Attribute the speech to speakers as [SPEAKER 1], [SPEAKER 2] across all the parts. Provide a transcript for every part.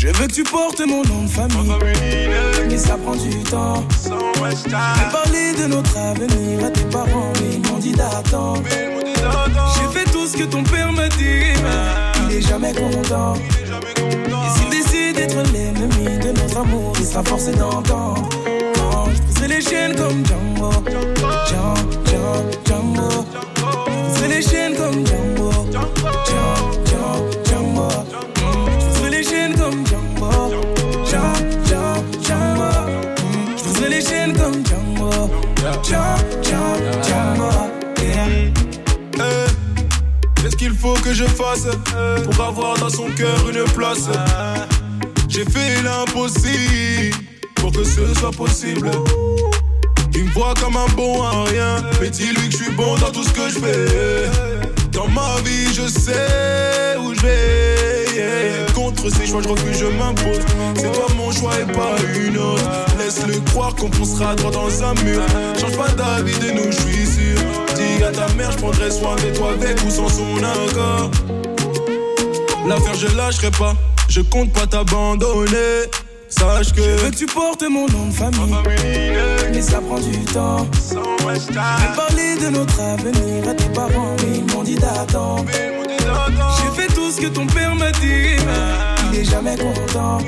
[SPEAKER 1] Je veux que tu portes mon nom de famille. Mais ça prend du temps. J'ai parlé de notre avenir à tes parents, mais ils m'ont dit d'attendre. J'ai fait tout ce que ton père m'a dit. Il est jamais content. Et s'il décide d'être l'ennemi de notre amour, il sera forcé d'entendre. Je les chaînes comme Django. Django, Django, Django. Je les chaînes comme. Django,
[SPEAKER 2] Qu'est-ce qu'il faut que je fasse pour avoir dans son cœur une place J'ai fait l'impossible pour que ce soit possible. Il me voit comme un bon à rien, mais dis-lui que je suis bon dans tout ce que je fais. Dans ma vie, je sais où je vais. Contre ces choix, je refuse, je m'impose. C'est toi mon choix et pas une autre. Laisse-le croire qu'on poussera droit dans un mur. Change pas d'avis de nous, je suis sûr. Dis à ta mère, je prendrai soin de toi avec ou sans son accord. L'affaire, je lâcherai pas. Je compte pas t'abandonner. Sache que.
[SPEAKER 1] Je veux que tu portes mon nom de famille. Mais ça prend du temps. J'ai parlé de notre avenir à tes parents, mais ils m'ont dit d'attendre. J'ai fait tout ce que ton père m'a dit. Il est jamais content.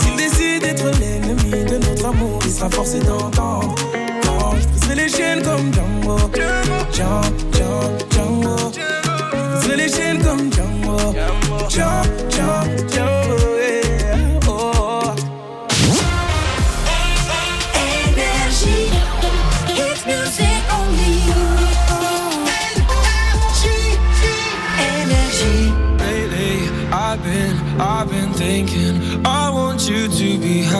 [SPEAKER 1] S'il décide d'être l'ennemi de notre amour, il sera forcé d'entendre. Je les chaînes comme Django. Django, Django, Django. Je les chaînes comme. Django, Django,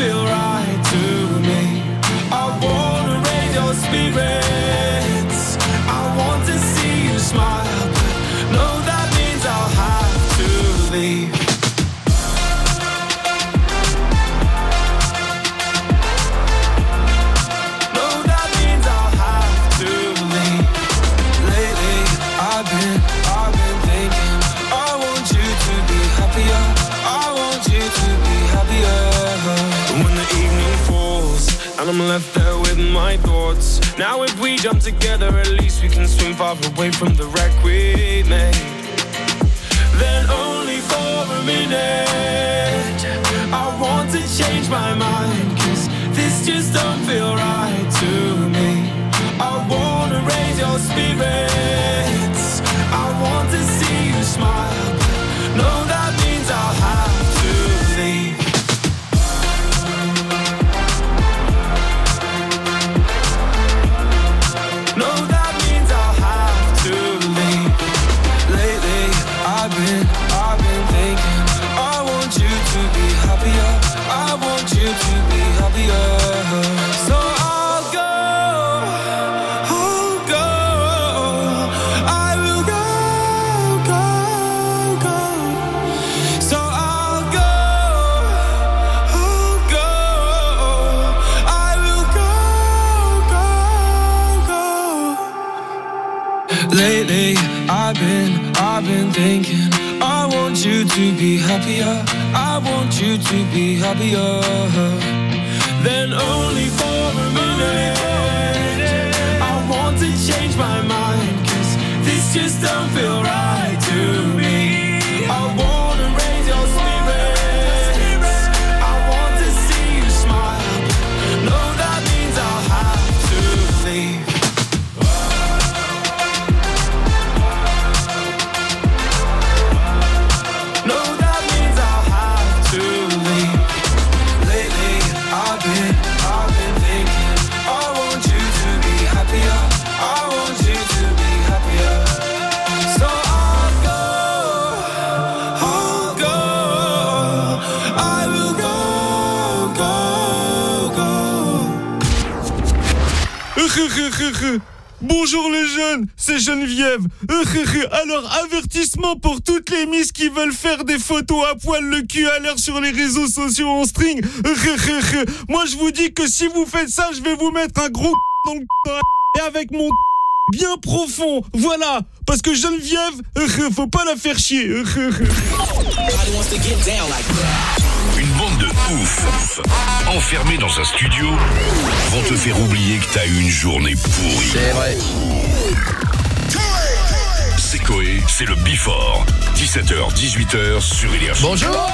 [SPEAKER 3] feel right my thoughts. Now, if we jump together, at least we can swim far away from the wreck we made. Then only for a minute, I want to change my mind. Cause this just don't feel right to me. I wanna raise your spirits. I want to see you smile. To be happier. than only for a minute.
[SPEAKER 2] Bonjour les jeunes, c'est Geneviève. Alors avertissement pour toutes les miss qui veulent faire des photos à poil le cul à l'air sur les réseaux sociaux en string. Moi je vous dis que si vous faites ça, je vais vous mettre un gros dans le et avec mon bien profond. Voilà, parce que Geneviève, faut pas la faire chier.
[SPEAKER 4] Une bande de ouf, enfermés dans un studio, vont te faire oublier que t'as eu une journée pourrie.
[SPEAKER 5] C'est vrai.
[SPEAKER 4] C'est Coé, c'est le Before. 17h, 18h sur Énergie.
[SPEAKER 5] Bonjour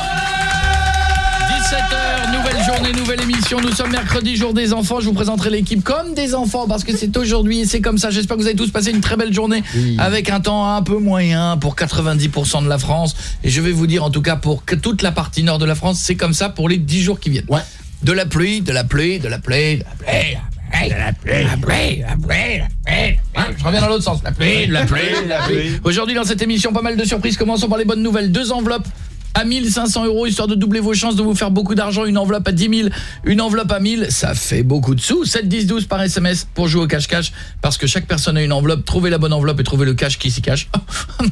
[SPEAKER 5] 17h, nouvelle journée, nouvelle émission. Nous sommes mercredi, jour des enfants. Je vous présenterai l'équipe comme des enfants parce que c'est aujourd'hui et c'est comme ça. J'espère que vous avez tous passé une très belle journée avec un temps un peu moyen pour 90% de la France. Et je vais vous dire en tout cas pour que toute la partie nord de la France, c'est comme ça pour les 10 jours qui viennent. De la pluie, de la pluie, de la pluie, de la pluie, de la pluie, de la pluie, de la pluie, de la pluie. Hein, Je reviens dans l'autre sens. La pluie, de la pluie, de la pluie. Aujourd'hui dans cette émission, pas mal de surprises. Commençons par les bonnes nouvelles. Deux enveloppes à 1500 euros, histoire de doubler vos chances de vous faire beaucoup d'argent. Une enveloppe à 10 000, une enveloppe à 1000, ça fait beaucoup de sous. 7, 10, 12 par SMS pour jouer au cache-cache, parce que chaque personne a une enveloppe. Trouvez la bonne enveloppe et trouvez le cache qui s'y cache.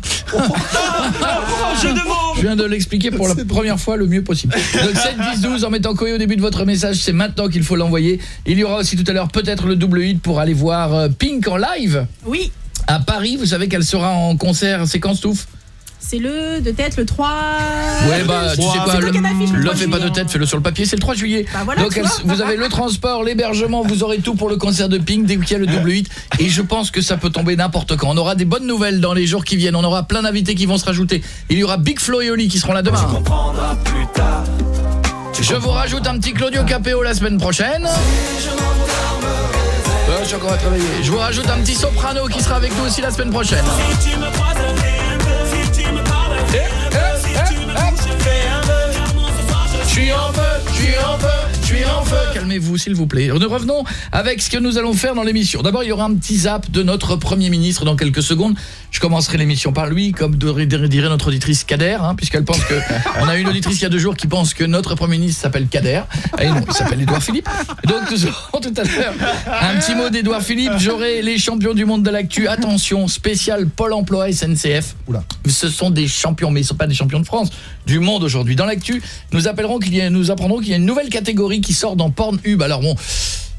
[SPEAKER 5] Je viens de l'expliquer pour la première fois le mieux possible. Donc 7, 10, 12, en mettant Koé au début de votre message, c'est maintenant qu'il faut l'envoyer. Il y aura aussi tout à l'heure peut-être le double hit pour aller voir euh, Pink en live.
[SPEAKER 6] Oui,
[SPEAKER 5] À Paris, vous savez qu'elle sera en concert séquence touffe
[SPEAKER 6] c'est le de tête le 3
[SPEAKER 5] Ouais bah tu sais quoi le,
[SPEAKER 6] toi qui as l'affiche, le
[SPEAKER 5] le
[SPEAKER 6] 3
[SPEAKER 5] fais pas de tête, fais-le sur le papier, c'est le 3 juillet.
[SPEAKER 6] Bah voilà,
[SPEAKER 5] Donc
[SPEAKER 6] tu
[SPEAKER 5] vous avez le transport, l'hébergement, vous aurez tout pour le concert de Pink dès qu'il y a le double hit et je pense que ça peut tomber n'importe quand. On aura des bonnes nouvelles dans les jours qui viennent, on aura plein d'invités qui vont se rajouter. Il y aura Big Flo et Oli qui seront là demain. Je vous rajoute un petit Claudio Capéo la semaine prochaine. Ouais, je suis encore à travailler. Je vous rajoute un petit soprano qui sera avec nous aussi la semaine prochaine. Eh, feu, je suis en feu. Calmez-vous s'il vous plaît. Nous revenons avec ce que nous allons faire dans l'émission. D'abord, il y aura un petit zap de notre Premier ministre dans quelques secondes. Je commencerai l'émission par lui, comme dirait notre auditrice Kader, hein, puisqu'elle pense que... On a une auditrice il y a deux jours qui pense que notre Premier ministre s'appelle Kader. Et non, il s'appelle Édouard Philippe. Donc nous aurons tout à l'heure un petit mot d'Édouard Philippe. J'aurai les champions du monde de l'actu. Attention, spécial Pôle emploi SNCF. Ce sont des champions, mais ils ne sont pas des champions de France, du monde aujourd'hui. Dans l'actu, nous appellerons qu'il nous apprendrons qu'il y a une nouvelle catégorie qui sort dans Pornhub. Alors bon,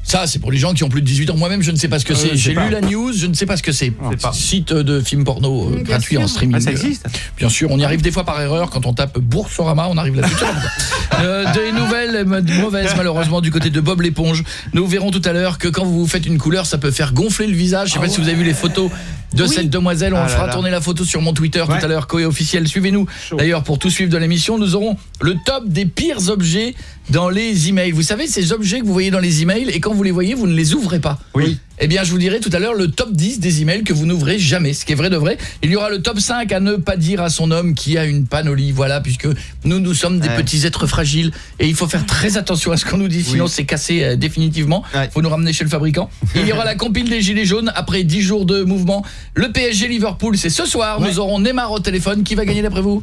[SPEAKER 5] ça c'est pour les gens qui ont plus de 18 ans. Moi-même, je ne sais pas ce que
[SPEAKER 7] Euh,
[SPEAKER 5] c'est. J'ai lu la news, je ne sais pas ce que c'est.
[SPEAKER 7] pas.
[SPEAKER 5] Site de films porno euh,
[SPEAKER 6] Bien
[SPEAKER 5] gratuit
[SPEAKER 6] sûr.
[SPEAKER 5] en streaming.
[SPEAKER 7] Ah, ça existe
[SPEAKER 5] Bien sûr, on y arrive des fois par erreur quand on tape Boursorama, on arrive là-dessus. euh, des nouvelles ma- mauvaises malheureusement du côté de Bob l'éponge. Nous verrons tout à l'heure que quand vous vous faites une couleur, ça peut faire gonfler le visage. Je sais pas si vous avez vu les photos de
[SPEAKER 6] Oui.
[SPEAKER 5] cette demoiselle, on
[SPEAKER 7] Ah là
[SPEAKER 5] fera
[SPEAKER 7] là.
[SPEAKER 5] tourner la photo sur mon Twitter
[SPEAKER 7] Ouais.
[SPEAKER 5] tout à l'heure, Coé officiel. Suivez-nous. D'ailleurs, pour tout suivre de l'émission, nous aurons le top des pires objets dans les emails. Vous savez ces objets que vous voyez dans les emails et quand vous les voyez, vous ne les ouvrez pas.
[SPEAKER 7] Oui.
[SPEAKER 5] Eh bien, je vous dirai tout à l'heure le top 10 des emails que vous n'ouvrez jamais, ce qui est vrai de vrai. Il y aura le top 5 à ne pas dire à son homme qui a une panne au lit, voilà, puisque nous, nous sommes des
[SPEAKER 7] Ouais.
[SPEAKER 5] petits êtres fragiles et il faut faire très attention à ce qu'on nous dit, sinon
[SPEAKER 7] Oui.
[SPEAKER 5] c'est cassé euh, définitivement. Il
[SPEAKER 7] Ouais.
[SPEAKER 5] faut nous ramener chez le fabricant. Il y aura la compile des Gilets jaunes après 10 jours de mouvement. Le PSG Liverpool, c'est ce soir. Nous aurons Neymar au téléphone. Qui va gagner d'après vous?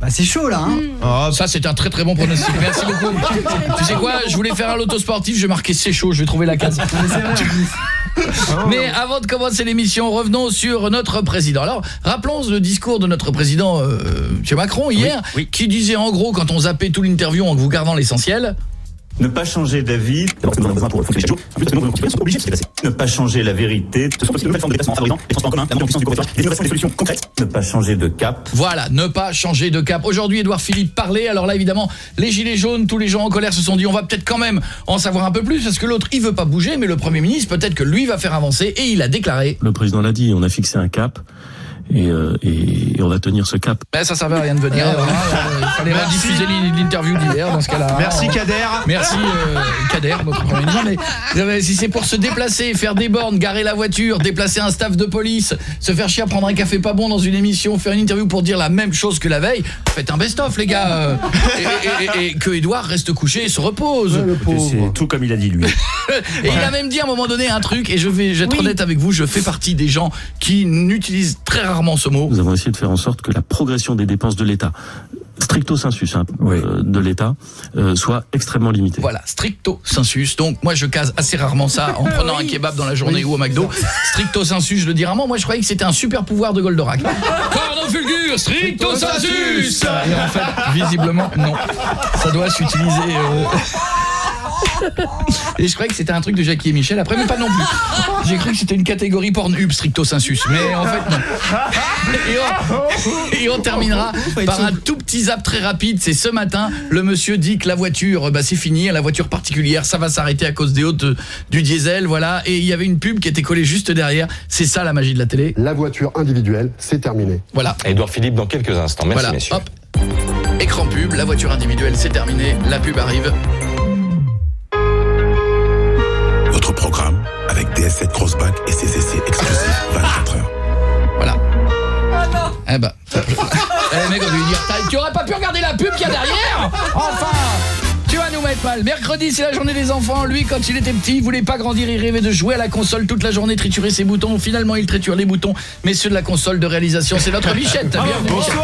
[SPEAKER 8] Bah c'est chaud là hein.
[SPEAKER 7] Oh,
[SPEAKER 5] ça c'est un très très bon pronostic. Merci beaucoup. tu sais quoi Je voulais faire un loto sportif, je vais marquer c'est chaud, je vais trouver la case. Mais avant de commencer l'émission, revenons sur notre président. Alors, rappelons le discours de notre président euh, M. Macron hier
[SPEAKER 7] oui.
[SPEAKER 5] qui disait en gros quand on zappait tout l'interview en vous gardant l'essentiel,
[SPEAKER 9] Ne pas changer d'avis. Ne pas changer la vérité. Ne pas changer de cap.
[SPEAKER 5] Voilà, ne pas changer de cap. Aujourd'hui, Édouard Philippe parlait. Alors là, évidemment, les gilets jaunes, tous les gens en colère se sont dit on va peut-être quand même en savoir un peu plus parce que l'autre, il veut pas bouger, mais le Premier ministre, peut-être que lui va faire avancer. Et il a déclaré
[SPEAKER 10] Le président l'a dit, on a fixé un cap et, euh, et, et on va tenir ce cap.
[SPEAKER 5] ben, ça servait à rien de venir. hein, euh, il fallait rediffuser l'in- l'interview d'hier dans ce cas-là.
[SPEAKER 7] Merci Kader.
[SPEAKER 5] Merci euh, Kader, notre premier ministre. Mais si c'est pour se déplacer, faire des bornes, garer la voiture, déplacer un staff de police, se faire chier à prendre un café pas bon dans une émission, faire une interview pour dire la même chose que la veille, faites un best-of les gars. et, et- et- et que Edouard reste couché et se repose.
[SPEAKER 10] C'est tout comme il a dit lui.
[SPEAKER 5] Et il a même dit à un moment donné un truc, et je vais je vais être
[SPEAKER 6] Oui.
[SPEAKER 5] honnête avec vous, je fais partie des gens qui n'utilisent très rarement ce mot.
[SPEAKER 10] Nous avons essayé de faire en sorte que la progression des dépenses de l'État stricto sensus hein, euh, de l'État euh, soit extrêmement limité.
[SPEAKER 5] Voilà, stricto sensus. Donc moi je case assez rarement ça en prenant un kebab dans la journée ou au McDo. Stricto sensus, je le dis rarement. Moi je croyais que c'était un super pouvoir de Goldorak. Cordon fulgure, stricto sensus. Et en fait, visiblement non. Ça doit s'utiliser euh, Et je croyais que c'était un truc de Jackie et Michel, après mais pas non plus. J'ai cru que c'était une catégorie Pornhub stricto sensus, mais en fait non. Et on, et on terminera par un tout petit zap très rapide, c'est ce matin, le monsieur dit que la voiture bah c'est fini, la voiture particulière, ça va s'arrêter à cause des hautes de- du diesel, voilà, et il y avait une pub qui était collée juste derrière, c'est ça la magie de la télé.
[SPEAKER 7] La voiture individuelle, c'est terminé.
[SPEAKER 5] Voilà.
[SPEAKER 8] Edouard Philippe dans quelques instants. Merci
[SPEAKER 5] Voilà,
[SPEAKER 8] messieurs.
[SPEAKER 5] hop. Écran pub, la voiture individuelle, c'est terminé, la pub arrive.
[SPEAKER 11] 7 crossback et ses essais exclusifs 24 heures.
[SPEAKER 5] Voilà. Ah non Eh ben. eh mec, on lui dire, tu aurais pas pu regarder la pub qu'il y a derrière Enfin Mercredi, c'est la journée des enfants. Lui, quand il était petit, il voulait pas grandir. Il rêvait de jouer à la console toute la journée, triturer ses boutons. Finalement, il triture les boutons. Mais ceux de la console de réalisation, c'est notre Bichette. Bichette.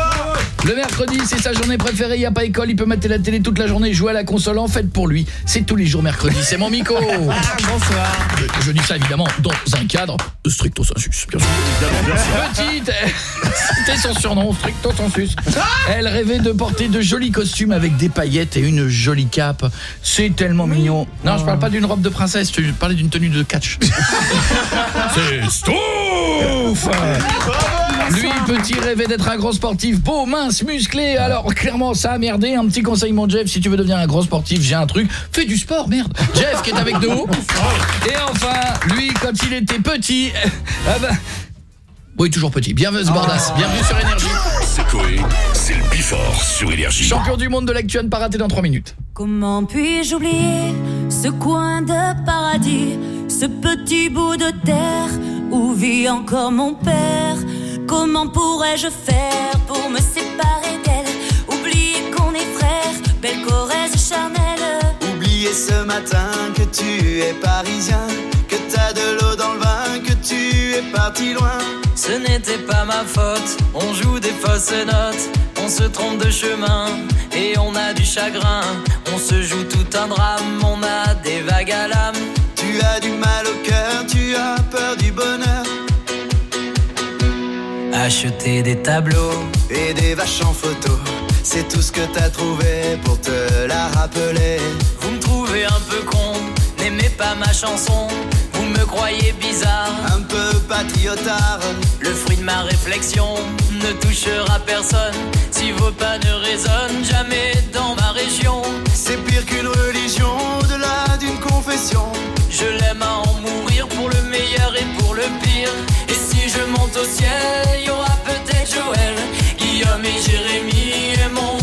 [SPEAKER 5] Le mercredi, c'est sa journée préférée. Il n'y a pas école. Il peut mater la télé toute la journée, jouer à la console. En fait, pour lui, c'est tous les jours mercredi. C'est mon Miko. Bonsoir. Je, je dis ça évidemment dans un cadre de stricto sensus, bien sûr. Petite, c'était son surnom, stricto sensus. Elle rêvait de porter de jolis costumes avec des paillettes et une jolie cape. C'est tellement mignon. Non, je parle pas d'une robe de princesse, je parlais d'une tenue de catch. C'est Stouff Lui, petit, rêvait d'être un gros sportif, beau, mince, musclé. Alors, clairement, ça a merdé. Un petit conseil, mon Jeff, si tu veux devenir un gros sportif, j'ai un truc. Fais du sport, merde. Jeff qui est avec nous. Et enfin, lui, quand il était petit... ah bah, oui, toujours petit. Bienvenue, ce Bordas. Bienvenue sur Énergie.
[SPEAKER 4] C'est Coé, c'est le Bifort sur Énergie.
[SPEAKER 5] Champion du monde de l'actu à ne pas rater dans 3 minutes.
[SPEAKER 12] Comment puis-je oublier ce coin de paradis, ce petit bout de terre où vit encore mon père? Comment pourrais-je faire pour me séparer d'elle? Oublier qu'on est frères, belle Corrèze charnelle
[SPEAKER 13] Oublier ce matin que tu es parisien, que t'as de l'eau dans le vin, que tu es parti loin.
[SPEAKER 14] Ce n'était pas ma faute, on joue des fausses notes, on se trompe de chemin et on a du chagrin. On se joue tout un drame, on a des vagues à l'âme.
[SPEAKER 13] Tu as du mal au cœur, tu as peur du bonheur.
[SPEAKER 14] Acheter des tableaux
[SPEAKER 13] et des vaches en photo. C'est tout ce que t'as trouvé pour te la rappeler.
[SPEAKER 14] Vous me trouvez un peu con, n'aimez pas ma chanson. Croyez bizarre,
[SPEAKER 13] un peu patriotard.
[SPEAKER 14] Le fruit de ma réflexion ne touchera personne. Si vos pas ne résonnent jamais dans ma région,
[SPEAKER 13] c'est pire qu'une religion, au-delà d'une confession.
[SPEAKER 14] Je l'aime à en mourir pour le meilleur et pour le pire. Et si je monte au ciel, il y aura peut-être Joël, Guillaume et Jérémy et mon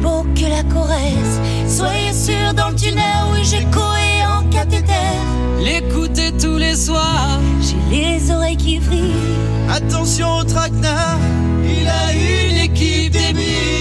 [SPEAKER 12] beau que la Corrèze. Soyez sûr dans le tunnel, oui j'ai coé en cathéter.
[SPEAKER 14] L'écouter tous les soirs,
[SPEAKER 12] j'ai les oreilles qui vrillent.
[SPEAKER 13] Attention au traquenard, il a une équipe débile.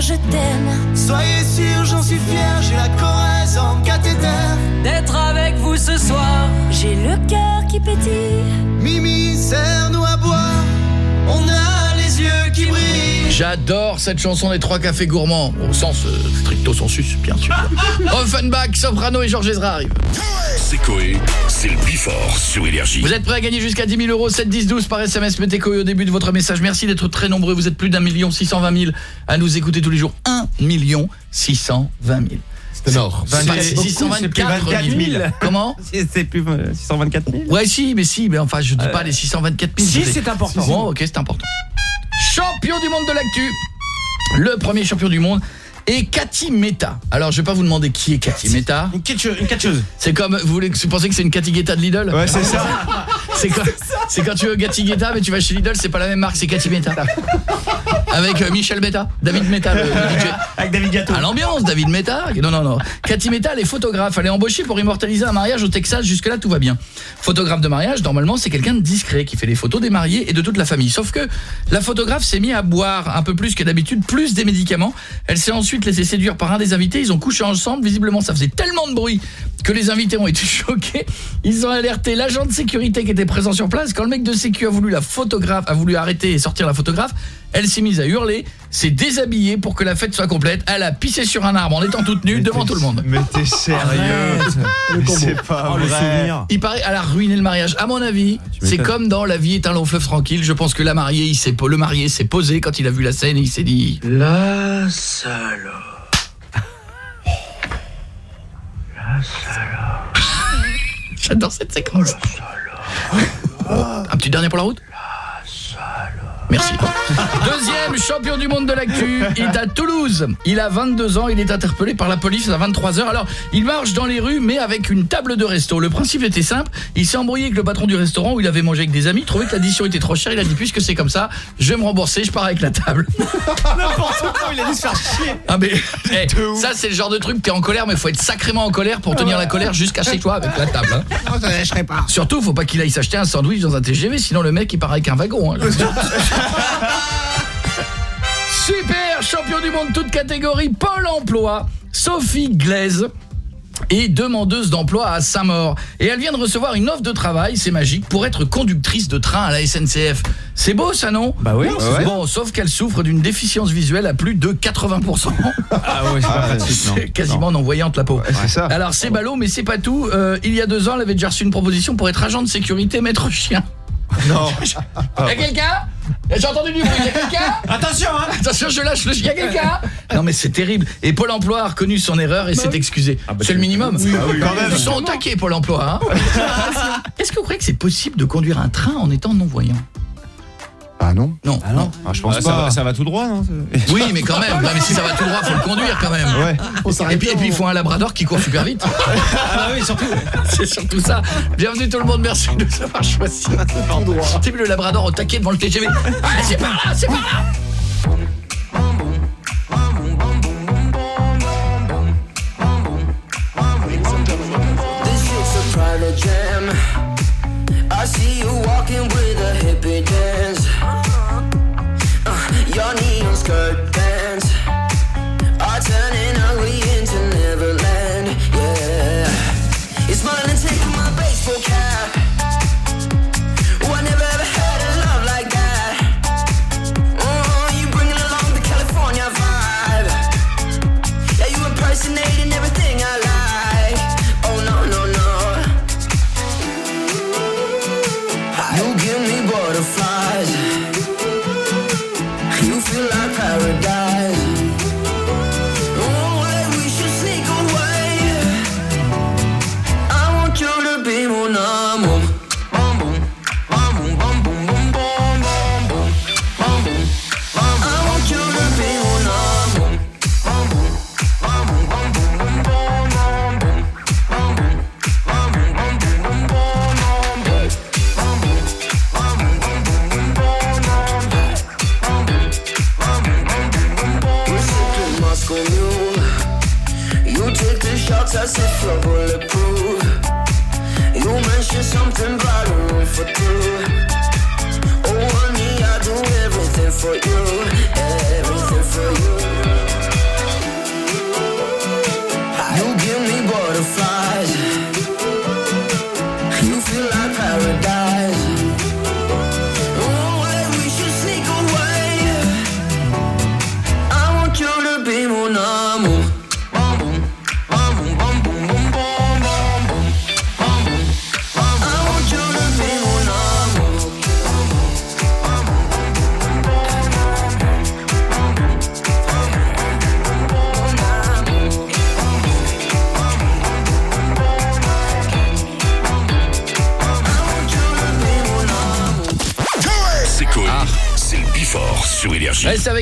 [SPEAKER 12] Dire je t'aime.
[SPEAKER 13] Soyez sûr, j'en suis fier, j'ai la Corrèze en cathéter.
[SPEAKER 14] D'être avec vous ce soir,
[SPEAKER 12] j'ai le cœur qui pétille.
[SPEAKER 13] Mimi, serre-nous à boire, on a
[SPEAKER 5] J'adore cette chanson des trois cafés gourmands. Au sens euh, stricto sensus, bien sûr. Offenbach, Soprano et Georges Ezra arrivent.
[SPEAKER 4] C'est Coé, c'est le Bifort sur Énergie.
[SPEAKER 5] Vous êtes prêts à gagner jusqu'à 10 000 euros 7 10 12 par SMS mettez Coé au début de votre message. Merci d'être très nombreux. Vous êtes plus d'un million 620 000 à nous écouter tous les jours. 1 million 620 000
[SPEAKER 8] C'était mort.
[SPEAKER 5] C'est pas 624 000 Comment
[SPEAKER 15] C'est plus euh, 624 000
[SPEAKER 5] Ouais si mais si mais enfin je dis pas les 624 000
[SPEAKER 15] si, c'est important.
[SPEAKER 5] Bon OK c'est important. Champion du monde de l'actu. Le premier champion du monde est Cathy Meta. Alors, je vais pas vous demander qui est Cathy Meta.
[SPEAKER 15] Une catcheuse.
[SPEAKER 5] C'est comme vous voulez vous pensez que c'est une Cathy Guetta de Lidl?
[SPEAKER 15] Ouais, c'est ça.
[SPEAKER 5] C'est quand c'est quand tu veux Cathy Guetta mais tu vas chez Lidl, c'est pas la même marque, c'est Cathy Meta. Avec euh, Michel Meta, David Meta le, le.
[SPEAKER 15] Avec David Gâteau.
[SPEAKER 5] À l'ambiance, David Meta. Non, non, non. Cathy Meta, elle est photographe. Elle est embauchée pour immortaliser un mariage au Texas. Jusque-là, tout va bien. Photographe de mariage, normalement, c'est quelqu'un de discret qui fait les photos des mariés et de toute la famille. Sauf que la photographe s'est mise à boire un peu plus que d'habitude, plus des médicaments. Elle s'est ensuite laissée séduire par un des invités. Ils ont couché ensemble. Visiblement, ça faisait tellement de bruit que les invités ont été choqués. Ils ont alerté l'agent de sécurité qui était présent sur place. Quand le mec de sécu a voulu la photographe, a voulu arrêter et sortir la photographe, elle s'est mise à hurler, s'est déshabillée pour que la fête soit complète. Elle a pissé sur un arbre en étant toute nue devant tout le monde.
[SPEAKER 15] Mais t'es sérieux C'est pas
[SPEAKER 8] Oh,
[SPEAKER 15] vrai.
[SPEAKER 5] Il paraît elle a ruiné le mariage. À mon avis, c'est
[SPEAKER 15] m'étonnes.
[SPEAKER 5] comme dans La vie est un long fleuve tranquille. Je pense que la mariée, il s'est le marié s'est posé quand il a vu la scène et il s'est dit
[SPEAKER 13] La salope.
[SPEAKER 5] J'adore cette séquence. Un petit dernier pour la route? Merci. Deuxième champion du monde de l'actu, il est à Toulouse. Il a 22 ans, il est interpellé par la police à 23h. Alors, il marche dans les rues mais avec une table de resto. Le principe était simple, il s'est embrouillé avec le patron du restaurant où il avait mangé avec des amis, il trouvait que l'addition était trop chère, il a dit puisque c'est comme ça, je vais me rembourser, je pars avec la table.
[SPEAKER 15] N'importe quoi, il a dû se faire chier.
[SPEAKER 5] Ah mais eh, ça c'est le genre de truc t'es en colère mais faut être sacrément en colère pour tenir la colère jusqu'à chez toi avec la table. hein.
[SPEAKER 15] Non, ça lâcherait pas.
[SPEAKER 5] Surtout faut pas qu'il aille s'acheter un sandwich dans un TGV sinon le mec il part avec un wagon. hein. Super champion du monde toute catégorie Pôle emploi Sophie Glaise est demandeuse d'emploi à Saint-Maur et elle vient de recevoir une offre de travail, c'est magique, pour être conductrice de train à la SNCF. C'est beau ça non?
[SPEAKER 15] Bah oui. Ouais.
[SPEAKER 5] Bon, sauf qu'elle souffre d'une déficience visuelle à plus de 80%.
[SPEAKER 15] Ah ouais, c'est pas pratique, non.
[SPEAKER 5] C'est quasiment non-voyante la peau.
[SPEAKER 15] c'est ça.
[SPEAKER 5] Alors c'est ballot, mais c'est pas tout. Euh, il y a deux ans, elle avait déjà reçu une proposition pour être agent de sécurité maître chien.
[SPEAKER 15] Non.
[SPEAKER 5] Y'a quelqu'un? J'ai entendu du bruit, y'a quelqu'un?
[SPEAKER 15] Attention, hein
[SPEAKER 5] Attention, je lâche le chien, y'a quelqu'un? Non mais c'est terrible. Et Pôle emploi a reconnu son erreur et s'est excusé. c'est le minimum.
[SPEAKER 15] Ah oui, quand même.
[SPEAKER 5] Ils sont au taquet Pôle emploi. Hein Est-ce que vous croyez que c'est possible de conduire un train en étant non-voyant?
[SPEAKER 7] Ah non
[SPEAKER 5] Non.
[SPEAKER 15] Ah non. je pense
[SPEAKER 8] Ah,
[SPEAKER 15] pas.
[SPEAKER 8] ça, va, ça va tout droit, non
[SPEAKER 5] Oui, mais quand même. Mais si ça va tout droit, faut le conduire quand même.
[SPEAKER 15] Ouais.
[SPEAKER 5] Et puis, et puis il faut un labrador qui court super vite.
[SPEAKER 8] Ah bah oui, surtout.
[SPEAKER 5] C'est surtout ça. Bienvenue tout le monde, merci de nous avoir choisi. Tout droit. Le labrador au taquet devant le TGV. Ah, c'est par là, c'est par là.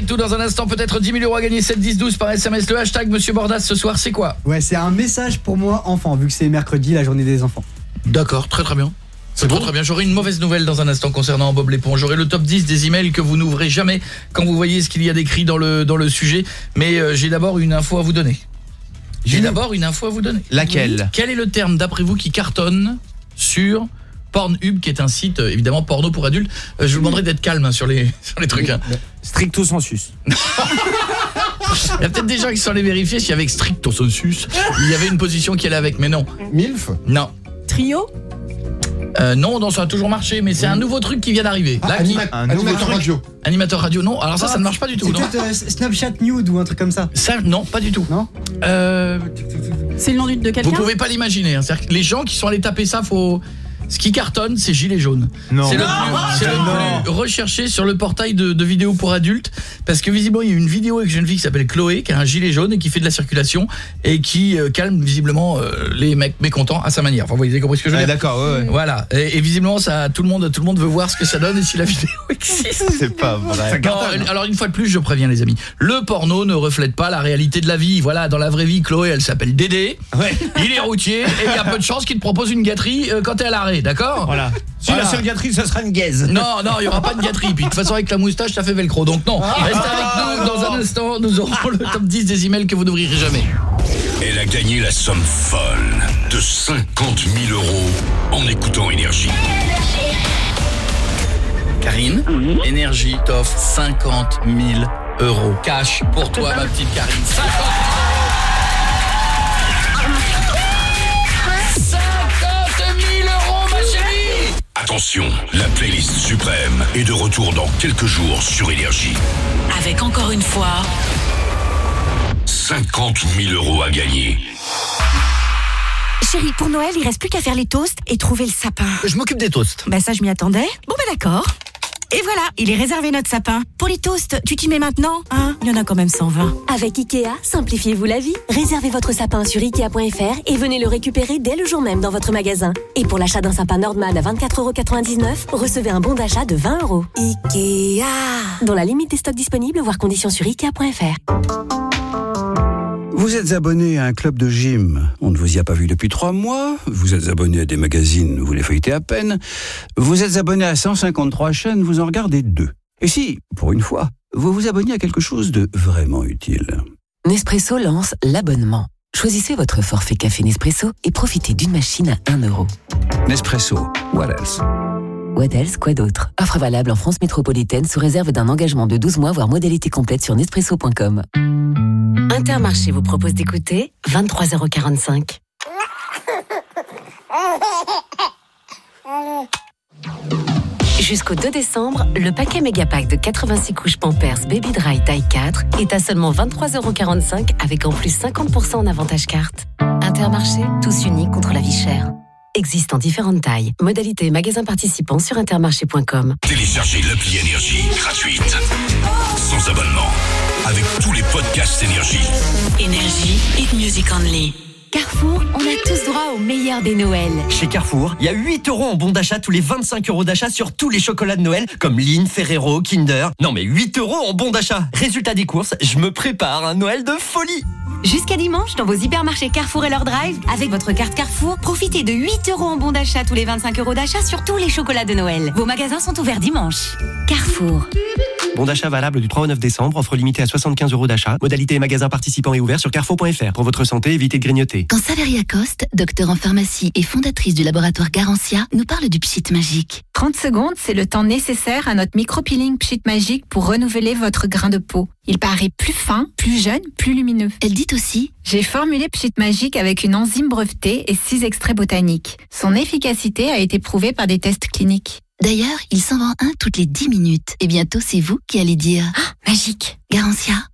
[SPEAKER 5] Nous dans un instant, peut-être 10 000 euros à gagner 7 10 12 par SMS. Le hashtag Monsieur Bordas ce soir, c'est quoi?
[SPEAKER 16] Ouais, c'est un message pour moi enfant, vu que c'est mercredi, la journée des enfants.
[SPEAKER 5] D'accord, très très bien. C'est très très bien. J'aurai une mauvaise nouvelle dans un instant concernant Bob l'éponge. J'aurai le top 10 des emails que vous n'ouvrez jamais quand vous voyez ce qu'il y a d'écrit dans le dans le sujet. Mais euh, j'ai d'abord une info à vous donner. J'ai d'abord une info à vous donner.
[SPEAKER 15] Laquelle?
[SPEAKER 5] Quel est le terme d'après vous qui cartonne sur Pornhub qui est un site euh, évidemment porno pour adultes? Euh, je vous demanderai d'être calme hein, sur les sur les trucs. hein.
[SPEAKER 15] Stricto sensus.
[SPEAKER 5] Il y a peut-être des gens qui sont allés vérifier s'il y avait avec stricto sensus, il y avait une position qui allait avec mais non.
[SPEAKER 7] Milf
[SPEAKER 5] Non.
[SPEAKER 17] Trio
[SPEAKER 5] Euh, non, non, ça a toujours marché, mais c'est un nouveau truc qui vient d'arriver.
[SPEAKER 7] Ah, anima- animateur radio.
[SPEAKER 5] Animateur radio, non. Alors ça, ça ne marche pas du tout,
[SPEAKER 16] C'est euh, Snapchat Nude ou un truc comme ça.
[SPEAKER 5] Ça, non, pas du tout.
[SPEAKER 16] Non
[SPEAKER 5] Euh,
[SPEAKER 17] C'est le nom de
[SPEAKER 5] vous
[SPEAKER 17] quelqu'un
[SPEAKER 5] pouvez pas l'imaginer. hein. Les gens qui sont allés taper ça, faut. Ce qui cartonne, c'est Gilet jaune.
[SPEAKER 15] Non.
[SPEAKER 5] C'est le,
[SPEAKER 15] Non.
[SPEAKER 5] plus, c'est le
[SPEAKER 15] Non.
[SPEAKER 5] plus recherché sur le portail de, de vidéos pour adultes parce que visiblement il y a une vidéo avec une jeune fille qui s'appelle Chloé qui a un gilet jaune et qui fait de la circulation et qui euh, calme visiblement euh, les mecs mécontents à sa manière. Enfin vous avez compris ce que je veux
[SPEAKER 15] Ah,
[SPEAKER 5] dire
[SPEAKER 15] d'accord, ouais, ouais.
[SPEAKER 5] Voilà. Et, et visiblement ça tout le monde tout le monde veut voir ce que ça donne et si la vidéo existe.
[SPEAKER 15] C'est pas vrai.
[SPEAKER 5] Non, alors une fois de plus, je préviens les amis, le porno ne reflète pas la réalité de la vie. Voilà, dans la vraie vie, Chloé, elle s'appelle Dédé. Il est routier et il y a peu de chances qu'il te propose une gâterie euh, quand t'es à l'arrêt, d'accord
[SPEAKER 15] Voilà. Si
[SPEAKER 5] Voilà.
[SPEAKER 15] la seule gâterie, ça sera une gaise.
[SPEAKER 5] Non, non, il y aura pas de gâterie. Puis de toute façon, avec la moustache, ça fait velcro. Donc non, restez avec nous. Dans un instant, nous aurons le top 10 des emails que vous n'ouvrirez jamais.
[SPEAKER 4] Elle a gagné la somme folle de 50 000 euros en écoutant Énergie.
[SPEAKER 5] Karine, Énergie t'offre 50 000 euros cash pour toi, ma petite Karine. 50 50
[SPEAKER 4] Attention, la playlist suprême est de retour dans quelques jours sur Énergie.
[SPEAKER 18] Avec encore une fois
[SPEAKER 4] 50 000 euros à gagner.
[SPEAKER 18] Chérie, pour Noël, il reste plus qu'à faire les toasts et trouver le sapin.
[SPEAKER 5] Je m'occupe des toasts.
[SPEAKER 18] Bah ça, je m'y attendais. Bon bah d'accord. Et voilà, il est réservé notre sapin. Pour les toasts, tu t'y mets maintenant Hein? Il y en a quand même 120.
[SPEAKER 19] Avec Ikea, simplifiez-vous la vie. Réservez votre sapin sur Ikea.fr et venez le récupérer dès le jour même dans votre magasin. Et pour l'achat d'un sapin Nordman à 24,99€, recevez un bon d'achat de 20 euros. Ikea Dans la limite des stocks disponibles, voire conditions sur Ikea.fr.
[SPEAKER 20] Vous êtes abonné à un club de gym, on ne vous y a pas vu depuis trois mois, vous êtes abonné à des magazines, vous les feuilletez à peine, vous êtes abonné à 153 chaînes, vous en regardez deux. Et si, pour une fois, vous vous abonnez à quelque chose de vraiment utile?
[SPEAKER 21] Nespresso lance l'abonnement. Choisissez votre forfait café Nespresso et profitez d'une machine à 1 euro.
[SPEAKER 20] Nespresso, what else?
[SPEAKER 21] What else, quoi d'autre? Offre valable en France métropolitaine sous réserve d'un engagement de 12 mois, voire modalité complète sur nespresso.com.
[SPEAKER 19] Intermarché vous propose d'écouter 23,45€. Jusqu'au 2 décembre, le paquet Megapack de 86 couches Pampers Baby Dry taille 4 est à seulement 23,45€ avec en plus 50% en avantage carte. Intermarché, tous unis contre la vie chère. Existe en différentes tailles. Modalité magasin participant sur intermarché.com.
[SPEAKER 4] Téléchargez l'appli Énergie gratuite. Sans abonnement. Avec tous les podcasts Énergie.
[SPEAKER 18] Énergie, hit music only.
[SPEAKER 19] Carrefour, on a tous droit au meilleur des Noëls.
[SPEAKER 22] Chez Carrefour, il y a 8 euros en bon d'achat tous les 25 euros d'achat sur tous les chocolats de Noël, comme Lynn, Ferrero, Kinder. Non mais 8 euros en bon d'achat. Résultat des courses, je me prépare un Noël de folie.
[SPEAKER 23] Jusqu'à dimanche, dans vos hypermarchés Carrefour et leur drive, avec votre carte Carrefour, profitez de 8 euros en bon d'achat tous les 25 euros d'achat sur tous les chocolats de Noël. Vos magasins sont ouverts dimanche. Carrefour.
[SPEAKER 22] Bon d'achat valable du 3 au 9 décembre, offre limitée à 75 euros d'achat. Modalité et magasin participant et ouvert sur carrefour.fr. Pour votre santé, évitez de grignoter.
[SPEAKER 24] Quand Saveria Coste, docteur en pharmacie et fondatrice du laboratoire Garantia, nous parle du pchit magique.
[SPEAKER 25] 30 secondes, c'est le temps nécessaire à notre micro-peeling Pchit Magique pour renouveler votre grain de peau. Il paraît plus fin, plus jeune, plus lumineux.
[SPEAKER 24] Elle dit aussi
[SPEAKER 25] J'ai formulé Pchit Magique avec une enzyme brevetée et 6 extraits botaniques. Son efficacité a été prouvée par des tests cliniques.
[SPEAKER 24] D'ailleurs, il s'en vend un toutes les 10 minutes. Et bientôt, c'est vous qui allez dire
[SPEAKER 25] Magique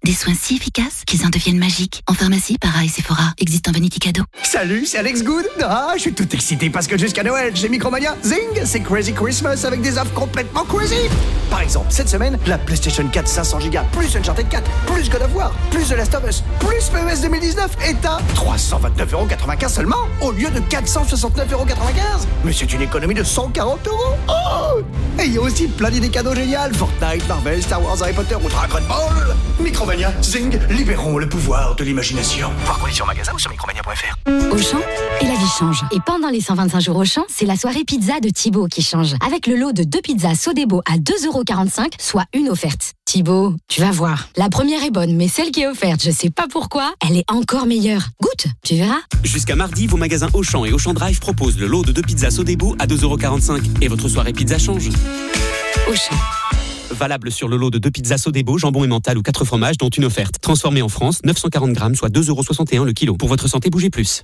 [SPEAKER 24] Des soins si efficaces qu'ils en deviennent magiques. En pharmacie, para et Sephora, existe un vanity cadeau.
[SPEAKER 26] Salut, c'est Alex Good. Ah, je suis tout excité parce que jusqu'à Noël, chez Micromania, zing, c'est Crazy Christmas avec des offres complètement crazy. Par exemple, cette semaine, la PlayStation 4 500 Go plus Uncharted 4 plus God of War plus The Last of Us plus PES 2019 est à 329,95€ seulement au lieu de 469,95€. Mais c'est une économie de 140 euros. Oh Et il y a aussi plein d'idées cadeaux géniales Fortnite, Marvel, Star Wars, Harry Potter ou Dragon Ball. Micromania, zing, libérons le pouvoir de l'imagination. Voir magasin ou sur micromania.fr.
[SPEAKER 27] Auchan et la vie change. Et pendant les 125 jours Auchan, c'est la soirée pizza de Thibaut qui change. Avec le lot de deux pizzas Sodebo à 2,45€, soit une offerte. Thibaut, tu vas voir. La première est bonne, mais celle qui est offerte, je sais pas pourquoi, elle est encore meilleure. Goûte, tu verras.
[SPEAKER 28] Jusqu'à mardi, vos magasins Auchan et Auchan Drive proposent le lot de deux pizzas Sodebo à 2,45€ et votre soirée pizza change.
[SPEAKER 27] Auchan.
[SPEAKER 28] Valable sur le lot de deux pizzas Sodebo, jambon et mental ou quatre fromages, dont une offerte. Transformée en France, 940 grammes, soit 2,61€ le kilo. Pour votre santé, bougez plus.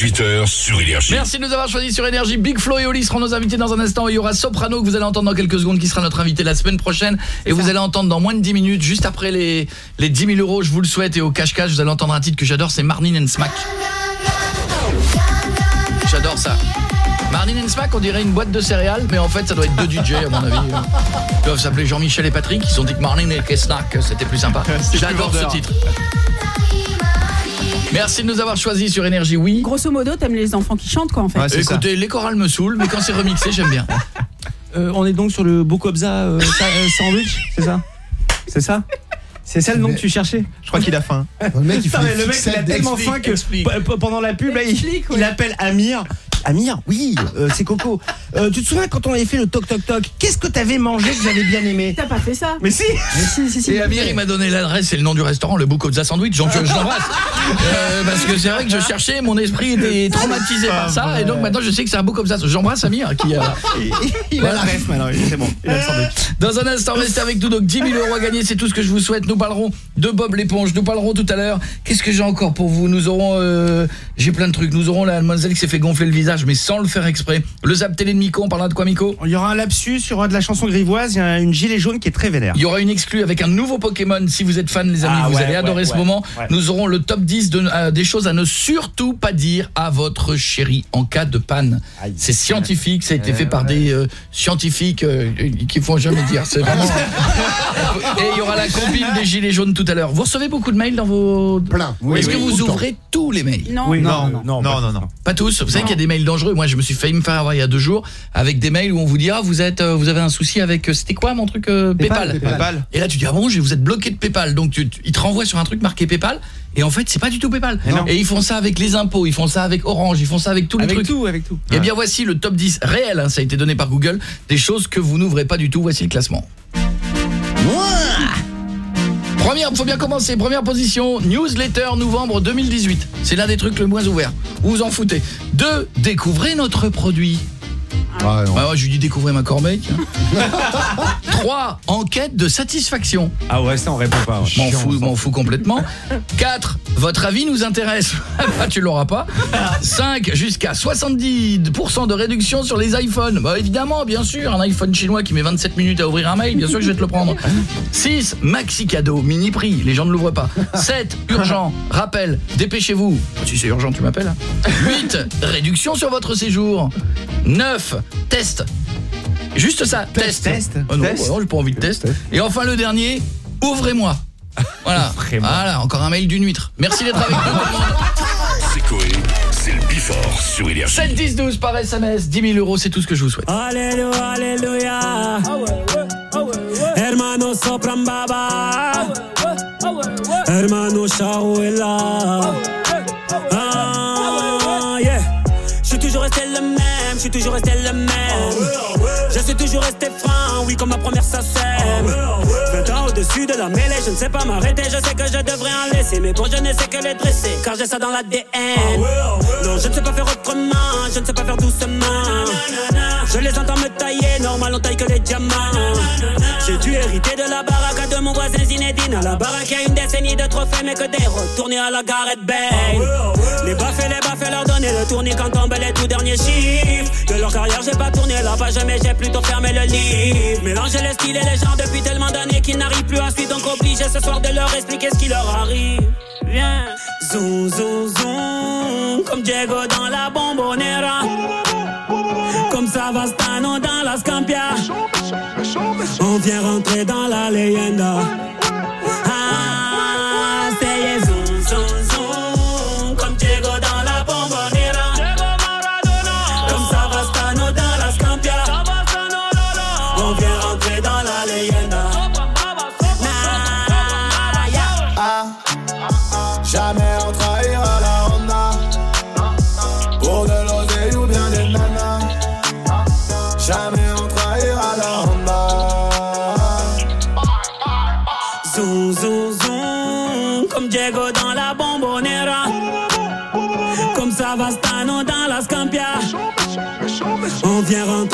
[SPEAKER 4] 18h sur Énergie.
[SPEAKER 5] Merci de nous avoir choisis sur Énergie. Big Flo et Oli seront nos invités dans un instant. Il y aura Soprano que vous allez entendre dans quelques secondes qui sera notre invité la semaine prochaine. Et vous allez entendre dans moins de 10 minutes, juste après les, les 10 000 euros, je vous le souhaite. Et au cache-cache, vous allez entendre un titre que j'adore, c'est Marnin and Smack. J'adore ça. Marnin and Smack, on dirait une boîte de céréales, mais en fait, ça doit être deux DJ à mon avis. Ils doivent s'appeler Jean-Michel et Patrick. Ils se sont dit que Marnin et Snack, c'était plus sympa. J'adore ce titre. Merci de nous avoir choisis sur Énergie, oui.
[SPEAKER 6] Grosso modo, t'aimes les enfants qui chantent quoi en fait.
[SPEAKER 5] Écoutez, les chorales me saoulent, mais quand c'est remixé, j'aime bien.
[SPEAKER 8] Euh, on est donc sur le Bokobza euh, euh, sandwich, c'est ça?
[SPEAKER 15] C'est ça? C'est ça le nom que tu cherchais?
[SPEAKER 8] Je crois qu'il a faim.
[SPEAKER 7] Le mec, il
[SPEAKER 15] Non, le mec, il a tellement faim que pendant la pub, là, il, il appelle Amir. Amir, oui, euh, c'est Coco. Euh, tu te souviens quand on avait fait le toc toc toc Qu'est-ce que t'avais mangé que j'avais bien aimé?
[SPEAKER 6] T'as pas fait ça
[SPEAKER 15] Mais si
[SPEAKER 5] Et Amir, il m'a donné l'adresse et le nom du restaurant, le Bukozza Sandwich, donc euh, je l'embrasse. Euh, parce que c'est vrai que je cherchais, mon esprit était traumatisé par ça, et donc maintenant je sais que c'est un Bukozza. J'embrasse Amir qui a...
[SPEAKER 15] Il a la ref maintenant, c'est bon. Il a le sandwich.
[SPEAKER 5] Dans un instant, restez avec nous. Donc 10 000 euros à gagner, c'est tout ce que je vous souhaite. Nous parlerons de Bob l'éponge. Nous parlerons tout à l'heure. Qu'est-ce que j'ai encore pour vous? Nous aurons, euh, j'ai plein de trucs. Nous aurons la mademoiselle qui s'est fait gonfler le visage, mais sans le faire exprès. Le zap télé de Miko. On parlera de quoi, Miko
[SPEAKER 15] Il y aura un lapsus, il y aura de la chanson grivoise, il y a une gilet jaune qui est très vénère.
[SPEAKER 5] Il y aura une exclue avec un nouveau Pokémon. Si vous êtes fan, les amis,
[SPEAKER 15] Ah
[SPEAKER 5] vous
[SPEAKER 15] ouais,
[SPEAKER 5] allez adorer
[SPEAKER 15] ouais,
[SPEAKER 5] ce
[SPEAKER 15] ouais,
[SPEAKER 5] moment.
[SPEAKER 15] ouais.
[SPEAKER 5] Nous aurons le top 10 de, euh, des choses à ne surtout pas dire à votre chéri en cas de panne. C'est scientifique, ça a été fait par des euh, scientifiques euh, qui font jamais dire. C'est vraiment. Et il y aura la compile des gilets jaunes tout à l'heure. Vous recevez beaucoup de mails dans vos.
[SPEAKER 7] Plein.
[SPEAKER 5] Est-ce
[SPEAKER 7] Oui,
[SPEAKER 5] que
[SPEAKER 7] oui,
[SPEAKER 5] vous ouvrez tous les mails
[SPEAKER 6] Non.
[SPEAKER 15] Oui,
[SPEAKER 7] Non,
[SPEAKER 15] non, non,
[SPEAKER 8] Non, non, non.
[SPEAKER 5] pas tous. Vous savez qu'il y a des mails dangereux. Moi, je me suis failli me faire avoir il y a deux jours avec des mails où on vous dit ah vous êtes euh, vous avez un souci avec euh, c'était quoi mon truc euh,
[SPEAKER 29] Paypal,
[SPEAKER 5] PayPal?
[SPEAKER 29] Paypal.
[SPEAKER 8] Paypal.
[SPEAKER 5] Et là tu dis ah bon, je- vous êtes bloqué de PayPal. Donc tu, te renvoient sur un truc marqué PayPal et en fait, c'est pas du tout PayPal. Et ils font ça avec les impôts, ils font ça avec Orange, ils font ça avec tous les
[SPEAKER 15] Avec
[SPEAKER 5] trucs.
[SPEAKER 15] tout, avec tout.
[SPEAKER 5] Et bien voici le top 10 réel, hein, ça a été donné par Google, des choses que vous n'ouvrez pas du tout. Voici le classement. Première, faut bien commencer. Première position, newsletter novembre 2018. C'est l'un des trucs le moins ouvert. Vous vous en foutez. Deux, découvrez notre produit.
[SPEAKER 7] Ah, non.
[SPEAKER 5] Bah ouais, je lui dis découvrez ma corbeille. tiens. Trois, enquête de satisfaction.
[SPEAKER 15] Ah ouais, ça on répond pas. ouais.
[SPEAKER 5] M'en fous, m'en fous complètement. 4. Votre avis nous intéresse. Ah, tu l'auras pas. 5. Jusqu'à 70% de réduction sur les iPhones. Bah évidemment, bien sûr, un iPhone chinois qui met 27 minutes à ouvrir un mail, bien sûr que je vais te le prendre. 6. Maxi cadeau, mini prix, les gens ne l'ouvrent pas. 7. Urgent, rappel, dépêchez-vous. Si c'est urgent, tu m'appelles. 8. Réduction sur votre séjour. 9. Test. Juste ça, test.
[SPEAKER 15] test,
[SPEAKER 5] Oh non,
[SPEAKER 15] test.
[SPEAKER 5] non, j'ai pas envie de test. Et enfin le dernier, ouvrez-moi. Voilà. Voilà, encore un mail d'une huître. Merci d'être avec nous.
[SPEAKER 4] C'est Coé, c'est le Bifort sur Énergie.
[SPEAKER 5] 7 10 12 par SMS, 10 000 euros, c'est tout ce que je vous souhaite.
[SPEAKER 13] Alléluia, alléluia. Hermano sopran baba. Hermano Sharuela. Ah, yeah. Je suis toujours resté le même, suis toujours resté le même. Je suis toujours resté franc, oui, comme ma première ça sème. 20 ans au-dessus de la mêlée, je ne sais pas m'arrêter, je sais que je devrais en laisser. Mais bon, je ne sais que les dresser, car j'ai ça dans l'ADN. Non, je ne sais pas faire autrement, je ne sais pas faire doucement. Je les entends me tailler, normal, on taille que les diamants. J'ai dû hériter de la baraque de mon voisin Zinedine. À la baraque, y a une décennie de trophées, mais que des retournés à la Gareth Bale. Les baffes et les baffes, leur donner le tournis quand tombent les tout derniers chiffres. De leur carrière, j'ai pas tourné la page, mais j'ai plutôt fermé le livre. Mélanger les styles et les gens depuis tellement d'années qu'ils n'arrivent plus à suivre, donc obligé ce soir de leur expliquer ce qui leur arrive. Viens, zoom, zoom, zoom, comme Diego dans la bombonera. Comme Savastano dans la Scampia. On vient rentrer dans la leyenda. On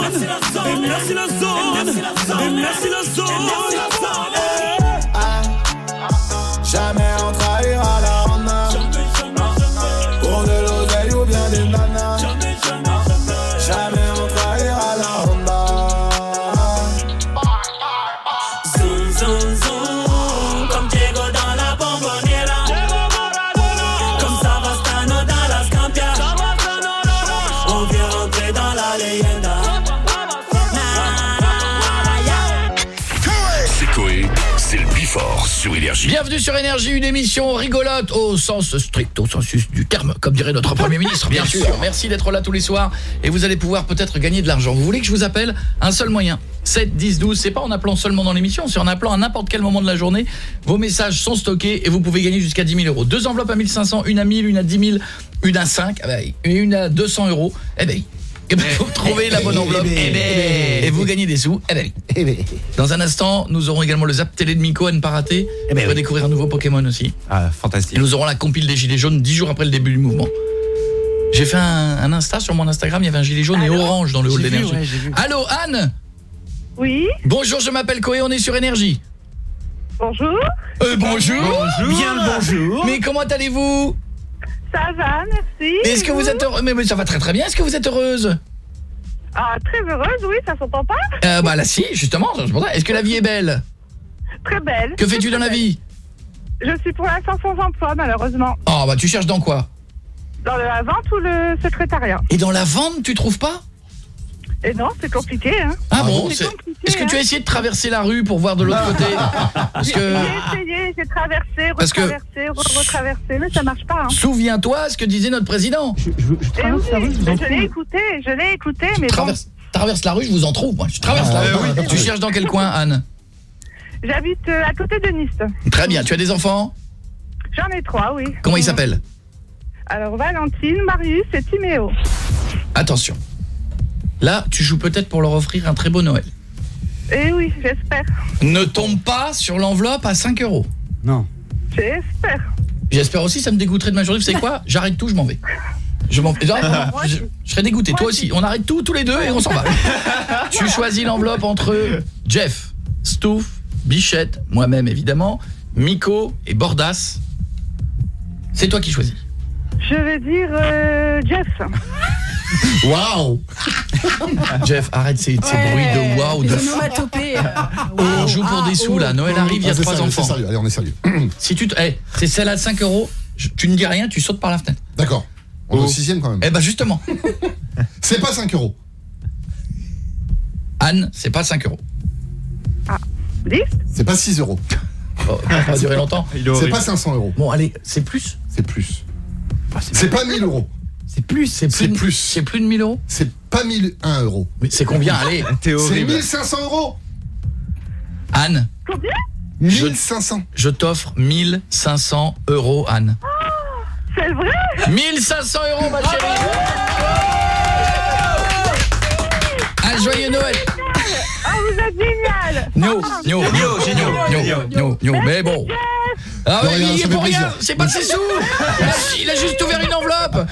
[SPEAKER 30] merci la zone. Et merci la zone. Et merci la zone
[SPEAKER 4] Énergie.
[SPEAKER 5] Bienvenue sur Énergie, une émission rigolote au sens strict, au sensus du terme, comme dirait notre Premier ministre, bien,
[SPEAKER 16] Bien
[SPEAKER 5] sûr.
[SPEAKER 16] sûr.
[SPEAKER 5] Merci d'être là tous les soirs et vous allez pouvoir peut-être gagner de l'argent. Vous voulez que je vous appelle Un seul moyen? 7, 10, 12, c'est pas en appelant seulement dans l'émission, c'est en appelant à n'importe quel moment de la journée. Vos messages sont stockés et vous pouvez gagner jusqu'à 10 000 euros. Deux enveloppes à 1500, une à 1000, une à 10 000, une à 5, ah ben, et une à 200 euros. Eh ben, eh ben, vous trouvez la bonne enveloppe
[SPEAKER 16] eh ben,
[SPEAKER 5] et vous gagnez des sous. Eh ben, Dans un instant, nous aurons également le Zap Télé de Miko à ne pas rater.
[SPEAKER 16] Eh ben
[SPEAKER 5] on va découvrir un nouveau Pokémon aussi.
[SPEAKER 15] Ah, fantastique.
[SPEAKER 5] Et nous aurons la compile des Gilets jaunes 10 jours après le début du mouvement. J'ai fait un, un Insta sur mon Instagram, il y avait un gilet jaune et orange dans le hall d'énergie.
[SPEAKER 15] ouais.
[SPEAKER 5] Allô Anne
[SPEAKER 6] Oui,
[SPEAKER 5] Bonjour, je m'appelle Koé, on est sur énergie.
[SPEAKER 6] bonjour.
[SPEAKER 5] Euh, bonjour.
[SPEAKER 31] Bien le bonjour.
[SPEAKER 5] Mais comment allez-vous?
[SPEAKER 6] Ça va, merci.
[SPEAKER 5] Est-ce que vous êtes heureuse mais, mais ça va très très bien. Est-ce que vous êtes heureuse?
[SPEAKER 6] Ah, très heureuse, oui, ça s'entend pas
[SPEAKER 5] euh, Bah là si, justement. c'est pour ça. Est-ce que la vie est belle?
[SPEAKER 6] Très belle.
[SPEAKER 5] Que fais-tu dans la vie?
[SPEAKER 6] Je suis pour l'instant sans emploi, malheureusement.
[SPEAKER 5] Oh bah tu cherches dans quoi?
[SPEAKER 6] Dans la vente ou le secrétariat
[SPEAKER 5] Et dans la vente, tu trouves pas?
[SPEAKER 6] Et non, c'est compliqué, hein.
[SPEAKER 5] Ah bon
[SPEAKER 6] C'est
[SPEAKER 5] c'est-
[SPEAKER 6] compliqué,
[SPEAKER 5] Est-ce que tu as
[SPEAKER 6] hein.
[SPEAKER 5] essayé de traverser la rue pour voir de l'autre côté Parce que
[SPEAKER 6] J'ai essayé, j'ai traversé, retraversé, re- retraversé, mais ça marche pas. Hein.
[SPEAKER 5] souviens-toi ce que disait notre président.
[SPEAKER 6] Oui, mais je l'ai écouté, je l'ai écouté, mais bon,
[SPEAKER 5] Traverse, la rue, je vous en trouve. Moi. Je traverse la
[SPEAKER 15] Ah,
[SPEAKER 5] rue.
[SPEAKER 15] oui.
[SPEAKER 5] Tu cherches dans quel coin, Anne
[SPEAKER 6] j'habite euh, à côté de Nice.
[SPEAKER 5] Très bien. Tu as des enfants
[SPEAKER 6] J'en ai trois, oui.
[SPEAKER 5] Comment ils s'appellent
[SPEAKER 6] Alors, Valentine, Marius et Timéo.
[SPEAKER 5] Attention. Là, tu joues peut-être pour leur offrir un très beau Noël.
[SPEAKER 6] Eh oui, j'espère.
[SPEAKER 5] Ne tombe pas sur l'enveloppe à 5 euros.
[SPEAKER 32] Non.
[SPEAKER 6] J'espère.
[SPEAKER 5] J'espère aussi, ça me dégoûterait de ma journée. Vous savez quoi? J'arrête tout, je m'en vais. Je m'en vais. Genre, je, je serais dégoûté. Toi aussi. On arrête tout, tous les deux, et on s'en va. tu choisis l'enveloppe entre Jeff, Stouff, Bichette, moi-même évidemment, Miko et Bordas. C'est toi qui choisis.
[SPEAKER 6] Je vais dire euh, Jeff.
[SPEAKER 5] Waouh Jeff, arrête ces, ces bruits de waouh, de. On joue pour des sous là. Noël arrive, il y a
[SPEAKER 7] Ah,
[SPEAKER 5] trois
[SPEAKER 7] sérieux,
[SPEAKER 5] enfants.
[SPEAKER 7] Allez, on est sérieux.
[SPEAKER 5] Si tu te... eh, c'est celle à 5 euros, je- tu ne dis rien, tu sautes par la fenêtre.
[SPEAKER 7] D'accord. On est au sixième quand même.
[SPEAKER 5] Eh ben justement.
[SPEAKER 7] C'est pas 5 euros.
[SPEAKER 5] Anne, c'est pas 5 euros.
[SPEAKER 7] C'est pas 6 euros.
[SPEAKER 5] Oh, ça va durer longtemps.
[SPEAKER 7] C'est pas 500 euros.
[SPEAKER 5] Bon, allez, c'est plus?
[SPEAKER 7] C'est plus. C'est pas 1000 euros.
[SPEAKER 5] C'est plus, c'est plus,
[SPEAKER 7] plus.
[SPEAKER 5] C'est plus de 1000 euros
[SPEAKER 7] C'est pas 1001 euros.
[SPEAKER 5] Mais c'est combien Allez,
[SPEAKER 7] C'est 1500 euros.
[SPEAKER 5] Anne,
[SPEAKER 6] Combien
[SPEAKER 7] 1500.
[SPEAKER 5] je t'offre 1500 euros, Anne.
[SPEAKER 6] C'est vrai
[SPEAKER 5] 1500 euros, ma chérie Un joyeux Noël
[SPEAKER 6] Ah, vous êtes génial
[SPEAKER 5] No, no, no, no, no, no, mais bon. Ah ouais,
[SPEAKER 7] rien,
[SPEAKER 5] il est pour rien, c'est pas de ses sous. Il a, il a juste ouvert une enveloppe.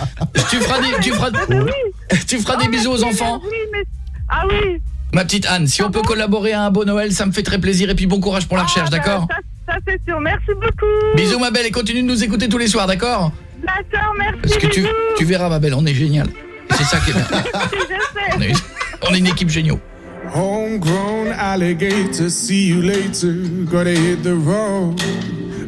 [SPEAKER 5] Tu feras des, tu feras, tu feras des bisous aux enfants.
[SPEAKER 6] Oui, mais... Ah oui
[SPEAKER 5] Ma petite Anne, si on peut collaborer à un beau Noël, ça me fait très plaisir et puis bon courage pour la recherche,
[SPEAKER 6] Ah, bah,
[SPEAKER 5] d'accord
[SPEAKER 6] Ça, ça, c'est sûr, merci beaucoup
[SPEAKER 5] Bisous ma belle et continue de nous écouter tous les soirs, d'accord
[SPEAKER 6] D'accord, merci
[SPEAKER 5] Parce que tu, tu verras ma belle, on est génial. C'est ça qui est bien. On est, on est une équipe géniaux.
[SPEAKER 3] Homegrown alligator, see you later. Gotta hit the road,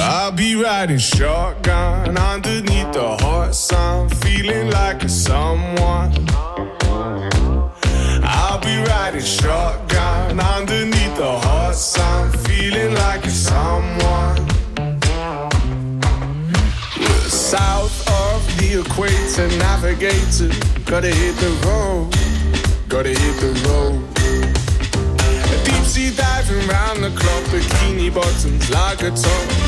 [SPEAKER 3] I'll be riding shotgun underneath the hot sun, feeling like a someone. I'll be riding shotgun underneath the hot sun, feeling like a someone. South of the equator, navigator. Gotta hit the road, gotta hit the road. Deep sea diving round the clock, bikini bottoms, lager tops.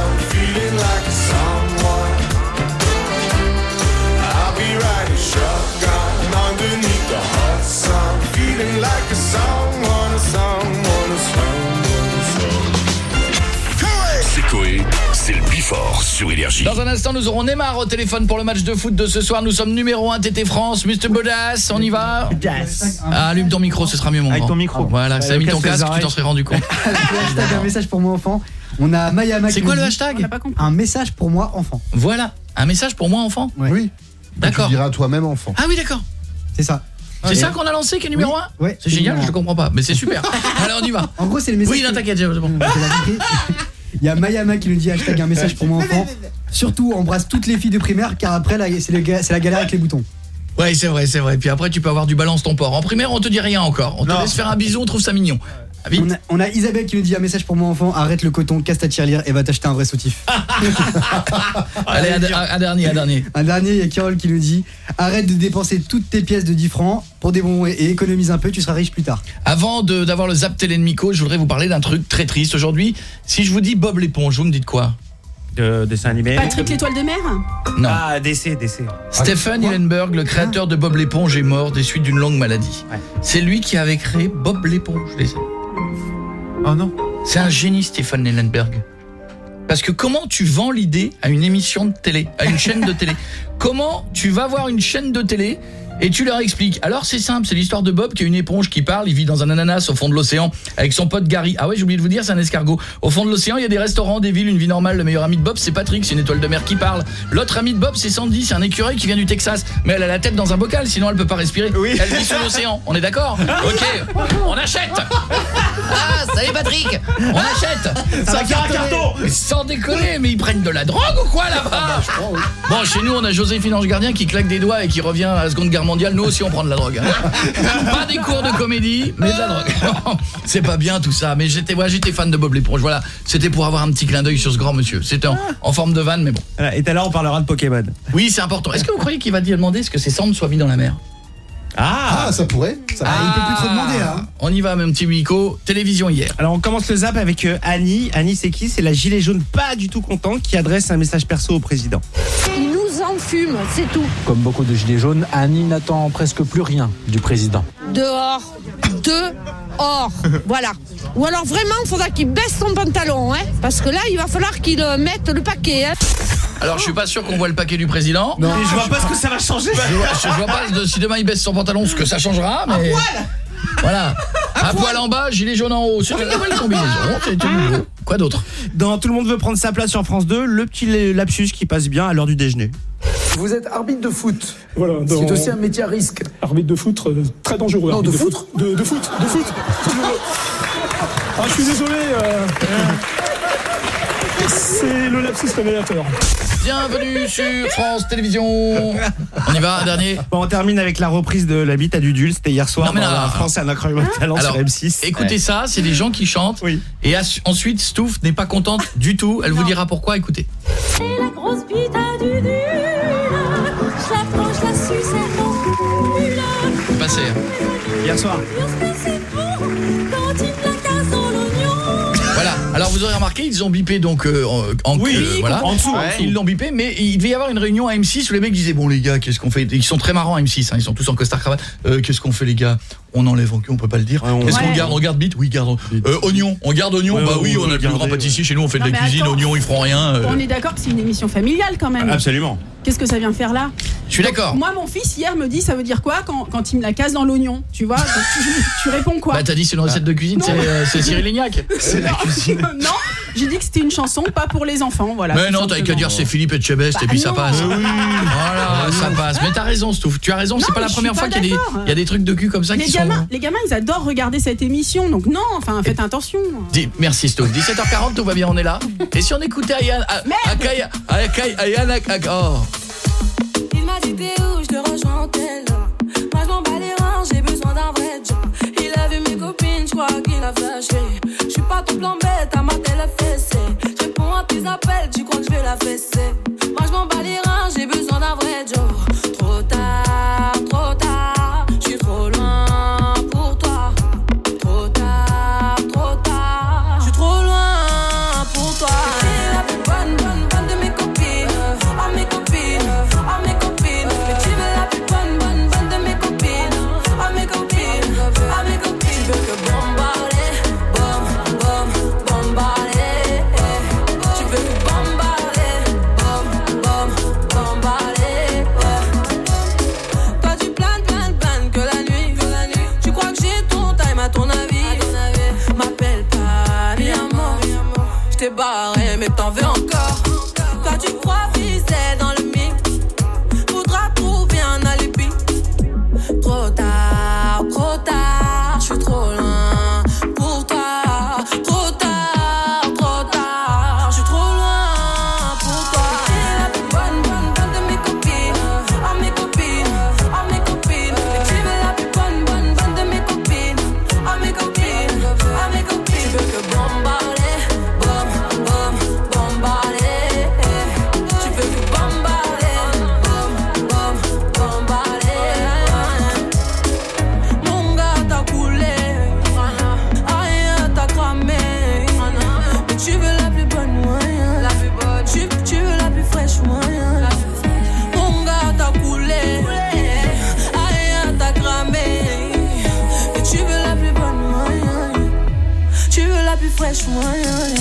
[SPEAKER 4] Bifort sur Énergie.
[SPEAKER 5] Dans un instant, nous aurons Neymar au téléphone pour le match de foot de ce soir. Nous sommes numéro 1 TT France. Mr. Bodas, on y va Ah, allume ton micro, ce sera mieux mon
[SPEAKER 16] Avec
[SPEAKER 5] grand.
[SPEAKER 16] ton micro.
[SPEAKER 5] Voilà, ça a mis ton
[SPEAKER 16] casque
[SPEAKER 5] tu t'en serais rendu compte.
[SPEAKER 16] Hashtag un message pour moi enfant. On a Mayama
[SPEAKER 5] C'est quoi le hashtag
[SPEAKER 16] Un message pour moi enfant.
[SPEAKER 5] Voilà, un message pour moi enfant
[SPEAKER 7] Oui.
[SPEAKER 5] D'accord.
[SPEAKER 7] Tu diras à toi-même enfant.
[SPEAKER 5] Ah oui, d'accord.
[SPEAKER 16] C'est ça.
[SPEAKER 5] C'est ça qu'on a lancé qui est numéro 1
[SPEAKER 16] Ouais,
[SPEAKER 5] C'est génial, je comprends pas, mais c'est super. Allez, on y va.
[SPEAKER 16] En gros, c'est le message.
[SPEAKER 5] Oui, non, t'inquiète, c'est bon.
[SPEAKER 16] Il y a Mayama qui nous dit hashtag un message pour moi enfant. Surtout, embrasse toutes les filles de primaire car après, c'est la galère avec les boutons.
[SPEAKER 5] Ouais, c'est vrai, c'est vrai. Puis après, tu peux avoir du balance ton port. En primaire, on te dit rien encore. On te laisse faire un bisou, on trouve ça mignon. Ah.
[SPEAKER 16] On a, on a Isabelle qui nous dit un message pour moi enfant arrête le coton, casse ta tirelire et va t'acheter un vrai soutif.
[SPEAKER 5] Allez, un, un- un dernier, un dernier.
[SPEAKER 16] Un dernier, il y a Carole qui nous dit arrête de dépenser toutes tes pièces de 10 francs pour des bonbons et, et économise un peu, tu seras riche plus tard.
[SPEAKER 5] Avant de- d'avoir le zap télé de Miko, je voudrais vous parler d'un truc très triste aujourd'hui. Si je vous dis Bob l'éponge, vous me dites quoi?
[SPEAKER 15] De dessin animé.
[SPEAKER 17] Patrick l'étoile de mer?
[SPEAKER 5] Non.
[SPEAKER 15] Ah, DC, DC.
[SPEAKER 5] Stephen Hillenberg, le créateur de Bob l'éponge, est mort des suites d'une longue maladie. C'est lui qui avait créé Bob l'éponge. les amis.
[SPEAKER 33] Oh non.
[SPEAKER 5] C'est un génie, Stephen Hillenberg. Parce que comment tu vends l'idée à une émission de télé, à une chaîne de télé? Comment tu vas voir une chaîne de télé et tu leur expliques Alors c'est simple, c'est l'histoire de Bob qui est une éponge qui parle, il vit dans un ananas au fond de l'océan avec son pote Gary. Ah ouais, j'ai oublié de vous dire, c'est un escargot. Au fond de l'océan, il y a des restaurants, des villes, une vie normale. Le meilleur ami de Bob, c'est Patrick, c'est une étoile de mer qui parle. L'autre ami de Bob, c'est Sandy, c'est un écureuil qui vient du Texas, mais elle a la tête dans un bocal, sinon elle peut pas respirer. Elle vit sur l'océan. On est d'accord? OK. On achète. Ah, salut Patrick. On achète.
[SPEAKER 3] Ça va
[SPEAKER 5] faire
[SPEAKER 3] carton.
[SPEAKER 5] Sans déconner, mais ils prennent de la drogue ou quoi là-bas? Bon, chez nous, on a Joséphine Ange Gardien qui claque des doigts et qui revient à la Seconde Guerre mondiale. Nous aussi, on prend de la drogue. hein. Pas des cours de comédie, mais de la drogue. C'est pas bien tout ça. Mais j'étais ouais, j'étais fan de Bob l'éponge. Voilà, c'était pour avoir un petit clin d'œil sur ce grand monsieur. C'était en, en forme de vanne, mais bon.
[SPEAKER 15] Voilà, Et tout à l'heure, on parlera de Pokémon.
[SPEAKER 5] Oui, c'est important. Est-ce que vous croyez qu'il va demander ce que ces cendres soient mis dans la mer?
[SPEAKER 15] Ah,
[SPEAKER 7] ça pourrait. Ça
[SPEAKER 16] Ah, il peut plus trop demander là. hein.
[SPEAKER 5] On y va, mon petit Nico. Télévision hier.
[SPEAKER 15] Alors on commence le zap avec euh, Annie. Annie c'est qui? C'est la gilet jaune pas du tout contente qui adresse un message perso au président.
[SPEAKER 34] Il nous enfume, c'est tout.
[SPEAKER 35] Comme beaucoup de gilets jaunes, Annie n'attend presque plus rien du président.
[SPEAKER 34] Dehors. Dehors. Voilà. Ou alors vraiment, il faudra qu'il baisse son pantalon, hein. Parce que là, il va falloir qu'il euh, mette le paquet, hein.
[SPEAKER 5] Alors, je suis pas sûr qu'on voit le paquet du président.
[SPEAKER 15] Non. Et je vois pas ce que ça va changer.
[SPEAKER 5] Je vois, je vois pas de- si demain il baisse son pantalon ce que ça changera, mais. Voilà. Un poil en bas, gilet jaune en haut. C'est une nouvelle combinaison. C'est nouveau. Quoi d'autre
[SPEAKER 15] Dans Tout le monde veut prendre sa place sur France 2, le petit lapsus qui passe bien à l'heure du déjeuner.
[SPEAKER 36] Vous êtes arbitre de foot.
[SPEAKER 37] Voilà, dans-
[SPEAKER 36] C'est aussi un métier à risque.
[SPEAKER 37] Arbitre de foot, euh, très dangereux.
[SPEAKER 36] Non, de
[SPEAKER 37] foot. De, de foot, de foot. ah, je suis désolé. euh, C'est le lapsus révélateur.
[SPEAKER 5] Bienvenue sur France Télévisions. On y va, un dernier.
[SPEAKER 15] Bon, on termine avec la reprise de La bite à Dudul, c'était hier soir
[SPEAKER 5] Non, mais
[SPEAKER 15] dans
[SPEAKER 5] non,
[SPEAKER 15] la. France un incroyable talent
[SPEAKER 5] Alors,
[SPEAKER 15] sur M6.
[SPEAKER 5] Écoutez
[SPEAKER 15] Ouais.
[SPEAKER 5] ça, c'est des gens qui chantent. Et as- ensuite, Stouff n'est pas contente du tout. Elle vous dira pourquoi. Écoutez.
[SPEAKER 38] C'est la grosse bite à du nul. Je la prends, je la suce, elle.
[SPEAKER 5] Passez.
[SPEAKER 15] Hier soir.
[SPEAKER 5] Vous aurez remarqué, ils ont bipé donc euh, en, en
[SPEAKER 15] Oui,
[SPEAKER 5] euh, voilà.
[SPEAKER 15] en dessous, en
[SPEAKER 5] Ouais.
[SPEAKER 15] dessous.
[SPEAKER 5] Ils l'ont bipé, mais il devait y avoir une réunion à M6 où les mecs disaient bon les gars, qu'est-ce qu'on fait? Ils sont très marrants à M6, hein, ils sont tous en costard cravate. Euh, qu'est-ce qu'on fait les gars? On enlève en cul, on peut pas le dire. Qu'est-ce qu'on
[SPEAKER 17] Ouais.
[SPEAKER 5] garde On garde bite Oui, garde. Euh, oignon, on garde oignon.
[SPEAKER 15] Ouais,
[SPEAKER 5] bah
[SPEAKER 15] ouais,
[SPEAKER 5] oui,
[SPEAKER 15] on
[SPEAKER 5] on a le plus grand pâtissier chez nous, on fait de la cuisine,
[SPEAKER 17] attends.
[SPEAKER 5] oignon, ils feront rien. euh.
[SPEAKER 17] On est d'accord que c'est une émission familiale quand même.
[SPEAKER 15] Absolument.
[SPEAKER 17] Qu'est-ce que ça vient faire là
[SPEAKER 5] Je suis d'accord.
[SPEAKER 17] Moi, mon fils, hier, me dit, ça veut dire quoi quand, quand il me la casse dans l'oignon Tu vois tu, tu réponds quoi
[SPEAKER 5] Bah t'as dit c'est une recette de cuisine, c'est euh, c'est Cyril Lignac.
[SPEAKER 17] non, j'ai dit que c'était une chanson, pas pour les enfants, voilà.
[SPEAKER 5] Mais non, t'as qu'à dire c'est Philippe Etchebest et
[SPEAKER 17] Bah
[SPEAKER 5] puis ça passe. Voilà, ça passe. Mais t'as raison, Stouff. Tu as raison, c'est pas la première fois qu'il y, a des-
[SPEAKER 17] d'accord.
[SPEAKER 5] il y a des trucs de cul comme ça qui
[SPEAKER 17] gamins, les gamins, ils adorent regarder cette émission, donc non, enfin, faites attention.
[SPEAKER 5] Dis- merci Stouff. 17h40, tout va bien, on est là. Et si on écoutait Ayana Akaya Akaya Ayana Ak- oh.
[SPEAKER 39] Il m'a dit t'es où, je te rejoins en tel Moi je m'en bats les reins, j'ai besoin d'un vrai job. Il a vu mes copines, je crois qu'il a flashé. Je suis pas ton plan bête, à ma télé fessée. Je réponds à tes appels, tu crois que je vais la fesser. Moi je m'en bats les reins, j'ai besoin d'un vrai job t'en veux veux la plus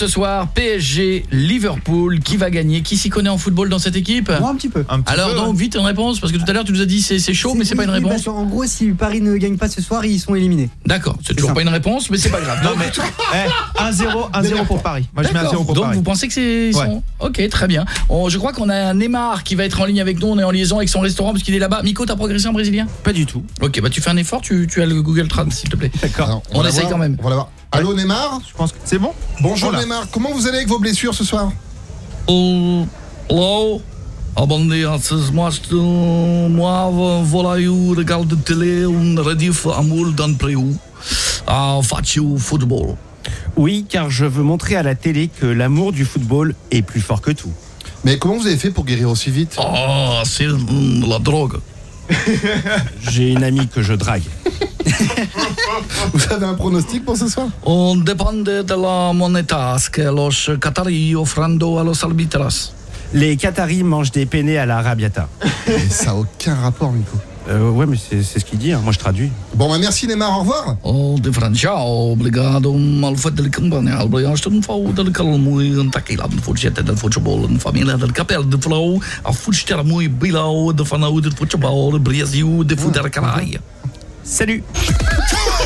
[SPEAKER 5] ce soir, PSG, Liverpool, qui va gagner Qui s'y connaît en football dans cette équipe
[SPEAKER 16] Moi un petit peu.
[SPEAKER 5] Alors donc vite une réponse parce que tout à l'heure tu nous as dit c'est c'est chaud mais c'est pas une
[SPEAKER 16] Oui,
[SPEAKER 5] réponse.
[SPEAKER 16] parce qu'en gros, si Paris ne gagne pas ce soir, ils sont éliminés.
[SPEAKER 5] D'accord, c'est toujours pas une réponse mais c'est pas grave.
[SPEAKER 40] Non, mais, eh, 1-0, 1-0 pour Paris. Moi, je mets 1-0
[SPEAKER 5] D'accord.
[SPEAKER 40] pour
[SPEAKER 5] Donc
[SPEAKER 40] Paris.
[SPEAKER 5] vous pensez que c'est
[SPEAKER 40] Ouais.
[SPEAKER 5] sont- OK, très bien. On- je crois qu'on a un Neymar qui va être en ligne avec nous, on est en liaison avec son restaurant parce qu'il est là-bas. Miko, t'as progressé en brésilien?
[SPEAKER 15] Pas du tout.
[SPEAKER 5] OK, bah tu fais un effort, tu, tu as le Google Trad s'il te plaît.
[SPEAKER 40] D'accord.
[SPEAKER 5] On, essaye quand même.
[SPEAKER 7] On va l'avoir. Allô Neymar
[SPEAKER 40] Je pense que c'est bon
[SPEAKER 7] Bonjour
[SPEAKER 40] Voilà.
[SPEAKER 7] Neymar, comment vous allez avec vos blessures ce soir
[SPEAKER 5] Oh, hello. De amul dan preu. Ah, football.
[SPEAKER 15] Oui, car je veux montrer à la télé que l'amour du football est plus fort que tout.
[SPEAKER 7] Mais comment vous avez fait pour guérir aussi vite
[SPEAKER 5] Ah, c'est mm, la drogue.
[SPEAKER 15] J'ai une amie que je drague.
[SPEAKER 7] Vous avez un pronostic pour ce soir?
[SPEAKER 5] On depende de la monedas que los Qataris ofrando a los arbitras.
[SPEAKER 15] Les Qataris mangent des penne à la arabiata.
[SPEAKER 7] Mais ça n'a aucun rapport, Nico.
[SPEAKER 15] Euh, ouais, mais c'est c'est ce qu'il dit. hein. Moi, je traduis.
[SPEAKER 7] Bon, bah merci Neymar, au revoir.
[SPEAKER 5] Oh, differencial, obrigado al fatto del campane, al fau del un taquila, un forgette del futebol, un família del capel de flow, a futster muy bilau, de fanau del futebol, Brasil, de fuder.
[SPEAKER 15] Salut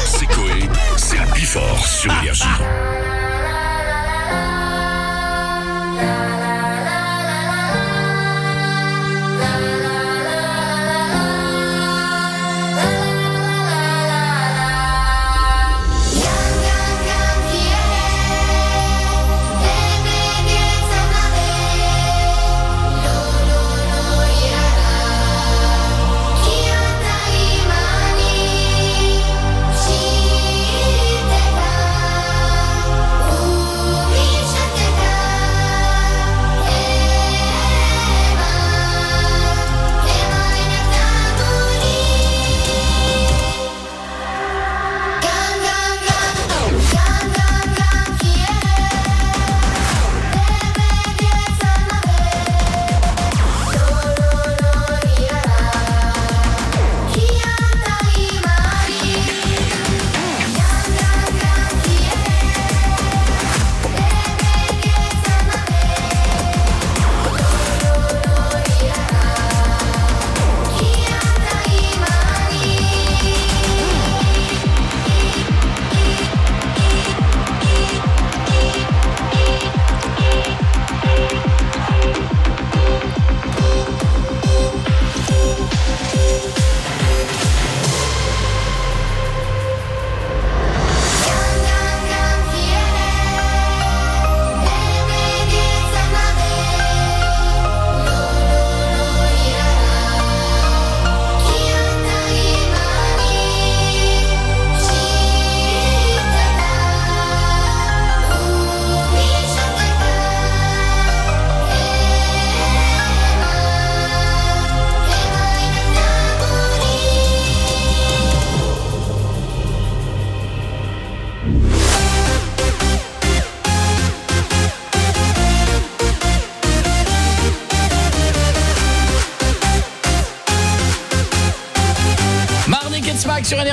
[SPEAKER 4] C'est Coé, c'est le Bifort sur Énergie.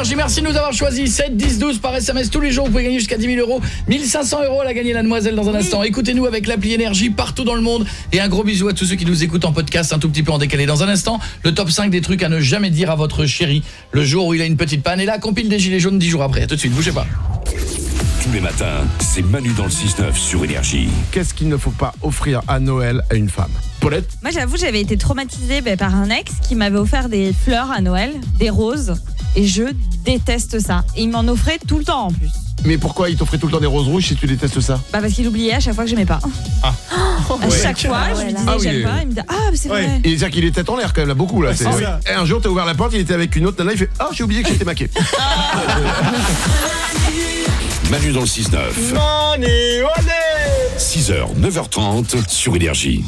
[SPEAKER 5] Énergie, merci de nous avoir choisi 7, 10, 12 par SMS tous les jours, vous pouvez gagner jusqu'à 10 000 euros. 1500 euros à la gagner la demoiselle dans un instant. Écoutez-nous avec l'appli Énergie partout dans le monde. Et un gros bisou à tous ceux qui nous écoutent en podcast un tout petit peu en décalé. Dans un instant, le top 5 des trucs à ne jamais dire à votre chéri Le jour où il a une petite panne. Et là, compile des gilets jaunes 10 jours après, à tout de suite, bougez pas
[SPEAKER 41] Tous les matins, c'est Manu dans le 6-9 sur Énergie.
[SPEAKER 15] Qu'est-ce qu'il ne faut pas offrir à Noël à une femme? Paulette?
[SPEAKER 39] Moi, j'avoue, j'avais été traumatisée bah, par un ex qui m'avait offert des fleurs à Noël, des roses, et je déteste ça. Et il m'en offrait tout le temps en plus.
[SPEAKER 15] Mais pourquoi il t'offrait tout le temps des roses rouges si tu détestes ça?
[SPEAKER 39] Bah parce qu'il oubliait à chaque fois que j'aimais pas.
[SPEAKER 15] Ah.
[SPEAKER 39] À
[SPEAKER 15] Ouais.
[SPEAKER 39] chaque fois, je lui disais
[SPEAKER 15] Ah oui.
[SPEAKER 39] j'aime pas, il me dit ah mais c'est
[SPEAKER 15] Ouais.
[SPEAKER 39] vrai.
[SPEAKER 15] Et c'est-à-dire qu'il était en l'air quand même là beaucoup là.
[SPEAKER 39] Ouais,
[SPEAKER 15] C'est-
[SPEAKER 39] c'est ça.
[SPEAKER 15] Et un jour t'as ouvert la porte, il était avec une autre nana, il fait Ah j'ai oublié que j'étais maqué.
[SPEAKER 41] Manu dans le 6-9.
[SPEAKER 3] Money,
[SPEAKER 41] 6h, 9h30 sur Énergie.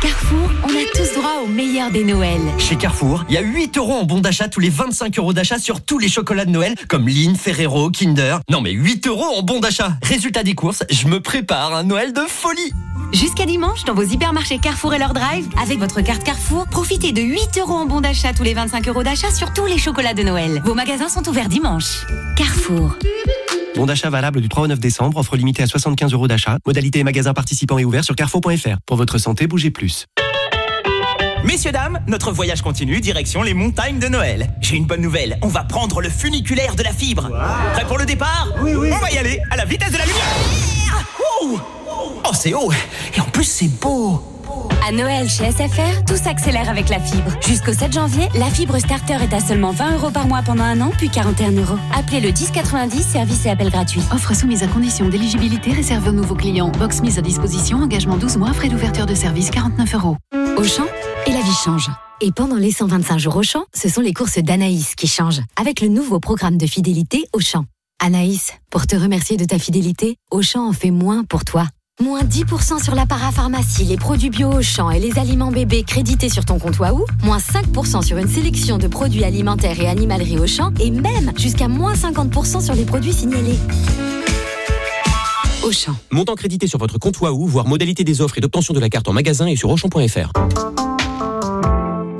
[SPEAKER 27] Carrefour, on a tous droit au meilleur des Noëls.
[SPEAKER 42] Chez Carrefour, il y a 8 euros en bon d'achat tous les 25 euros d'achat sur tous les chocolats de Noël, comme Lynn, Ferrero, Kinder. Non mais 8 euros en bon d'achat. Résultat des courses, je me prépare un Noël de folie.
[SPEAKER 19] Jusqu'à dimanche, dans vos hypermarchés Carrefour et leur drive, avec votre carte Carrefour, profitez de 8 euros en bon d'achat tous les 25 euros d'achat sur tous les chocolats de Noël. Vos magasins sont ouverts dimanche. Carrefour.
[SPEAKER 42] Bon d'achat valable du 3 au 9 décembre, offre limitée à 75 euros d'achat. Modalité et magasin participants et ouvert sur carrefour.fr. Pour votre santé, bougez plus.
[SPEAKER 43] Messieurs, dames, notre voyage continue direction les montagnes de Noël. J'ai une bonne nouvelle, on va prendre le funiculaire de la fibre. Prêt pour le départ Oui, oui. On va y aller à la vitesse de la lumière. Oh, oh c'est haut. Et en plus, c'est beau.
[SPEAKER 19] À Noël chez SFR, tout s'accélère avec la fibre. Jusqu'au 7 janvier, la fibre starter est à seulement 20 euros par mois pendant un an, puis 41 euros. Appelez le 1090, service et appel gratuit.
[SPEAKER 44] Offre soumise à condition d'éligibilité réservée aux nouveaux clients. Box mise à disposition, engagement 12 mois, frais d'ouverture de service 49 euros.
[SPEAKER 27] Auchan, et la vie change. Et pendant les 125 jours Auchan, ce sont les courses d'Anaïs qui changent, avec le nouveau programme de fidélité Auchan. Anaïs, pour te remercier de ta fidélité, Auchan en fait moins pour toi. Moins 10% sur la parapharmacie, les produits bio Auchan et les aliments bébés crédités sur ton compte Wahoo. Moins 5% sur une sélection de produits alimentaires et animalerie Auchan. Et même jusqu'à moins 50% sur les produits signalés. Auchan.
[SPEAKER 22] Montant crédité sur votre compte Wahoo, voire modalité des offres et d'obtention de la carte en magasin et sur Auchan.fr.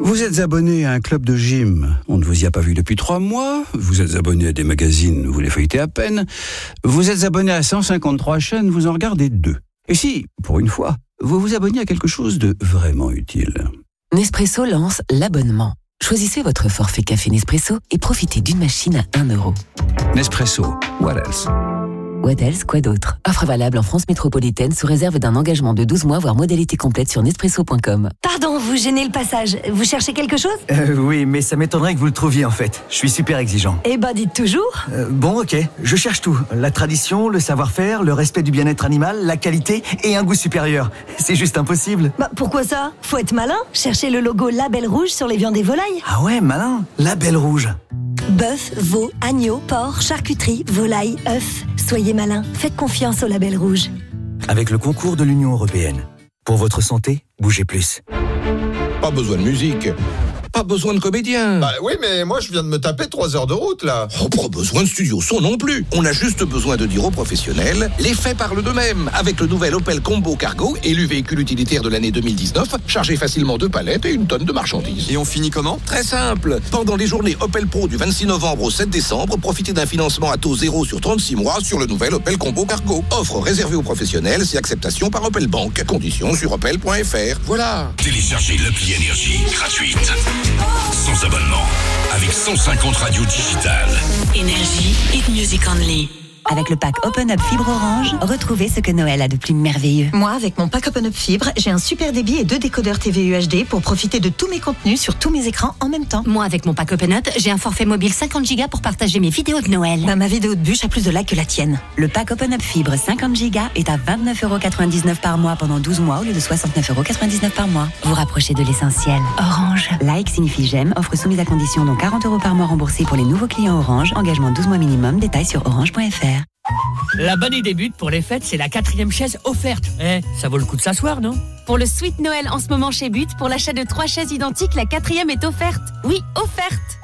[SPEAKER 25] Vous êtes abonné à un club de gym, on ne vous y a pas vu depuis trois mois. Vous êtes abonné à des magazines, vous les feuilletez à peine. Vous êtes abonné à 153 chaînes, vous en regardez deux. Et si, pour une fois, vous vous abonnez à quelque chose de vraiment utile
[SPEAKER 21] Nespresso lance l'abonnement. Choisissez votre forfait café Nespresso et profitez d'une machine à 1 euro.
[SPEAKER 25] Nespresso, what else?
[SPEAKER 21] What else, quoi d'autre? Offre valable en France métropolitaine sous réserve d'un engagement de 12 mois, voire modalité complète sur nespresso.com.
[SPEAKER 19] Pardon, vous gênez le passage. Vous cherchez quelque chose?
[SPEAKER 45] Euh, oui, mais ça m'étonnerait que vous le trouviez en fait. Je suis super exigeant.
[SPEAKER 19] Eh ben, dites toujours.
[SPEAKER 45] Euh, bon, ok, je cherche tout. La tradition, le savoir-faire, le respect du bien-être animal, la qualité et un goût supérieur. C'est juste impossible.
[SPEAKER 19] Bah, pourquoi ça? Faut être malin. Cherchez le logo Label Rouge sur les viandes et volailles.
[SPEAKER 45] Ah ouais, malin. La belle rouge.
[SPEAKER 19] Bœuf, veau, agneau, porc, charcuterie, volaille, œufs. Soyez malin. Faites confiance au Label Rouge.
[SPEAKER 45] Avec le concours de l'Union Européenne. Pour votre santé, bougez plus.
[SPEAKER 41] Pas besoin de musique. Pas besoin de comédien.
[SPEAKER 7] Bah oui, mais moi je viens de me taper 3 heures de route là.
[SPEAKER 41] Oh, pas besoin de studio son non plus. On a juste besoin de dire aux professionnels, les faits parlent d'eux-mêmes. Avec le nouvel Opel Combo Cargo, élu véhicule utilitaire de l'année 2019, chargé facilement deux palettes et une tonne de marchandises.
[SPEAKER 7] Et on finit comment?
[SPEAKER 41] Très simple. Pendant les journées Opel Pro du 26 novembre au 7 décembre, profitez d'un financement à taux zéro sur 36 mois sur le nouvel Opel Combo Cargo. Offre réservée aux professionnels, c'est acceptation par Opel Bank. Conditions sur opel.fr. Voilà. Téléchargez l'appli Énergie gratuite. Sans abonnement. Avec 150 radios digitales.
[SPEAKER 46] Énergie et music only.
[SPEAKER 47] Avec le pack Open Up Fibre Orange, retrouvez ce que Noël a de plus merveilleux.
[SPEAKER 18] Moi, avec mon pack Open Up Fibre, j'ai un super débit et deux décodeurs TV UHD pour profiter de tous mes contenus sur tous mes écrans en même temps.
[SPEAKER 19] Moi, avec mon pack Open Up, j'ai un forfait mobile 50 Go pour partager mes vidéos de Noël.
[SPEAKER 18] Bah, ma vidéo de bûche a plus de likes que la tienne.
[SPEAKER 47] Le pack Open Up Fibre 50 Go est à 29,99€ par mois pendant 12 mois au lieu de 69,99€ par mois.
[SPEAKER 19] Vous rapprochez de l'essentiel. Orange.
[SPEAKER 47] Like signifie j'aime, offre soumise à condition dont 40 euros par mois remboursés pour les nouveaux clients Orange, engagement 12 mois minimum, détails sur orange.fr.
[SPEAKER 14] La bonne idée but pour les fêtes, c'est la quatrième chaise offerte. Eh, ça vaut le coup de s'asseoir, non?
[SPEAKER 48] Pour le Sweet Noël en ce moment chez But, pour l'achat de trois chaises identiques, la quatrième est offerte. Oui, offerte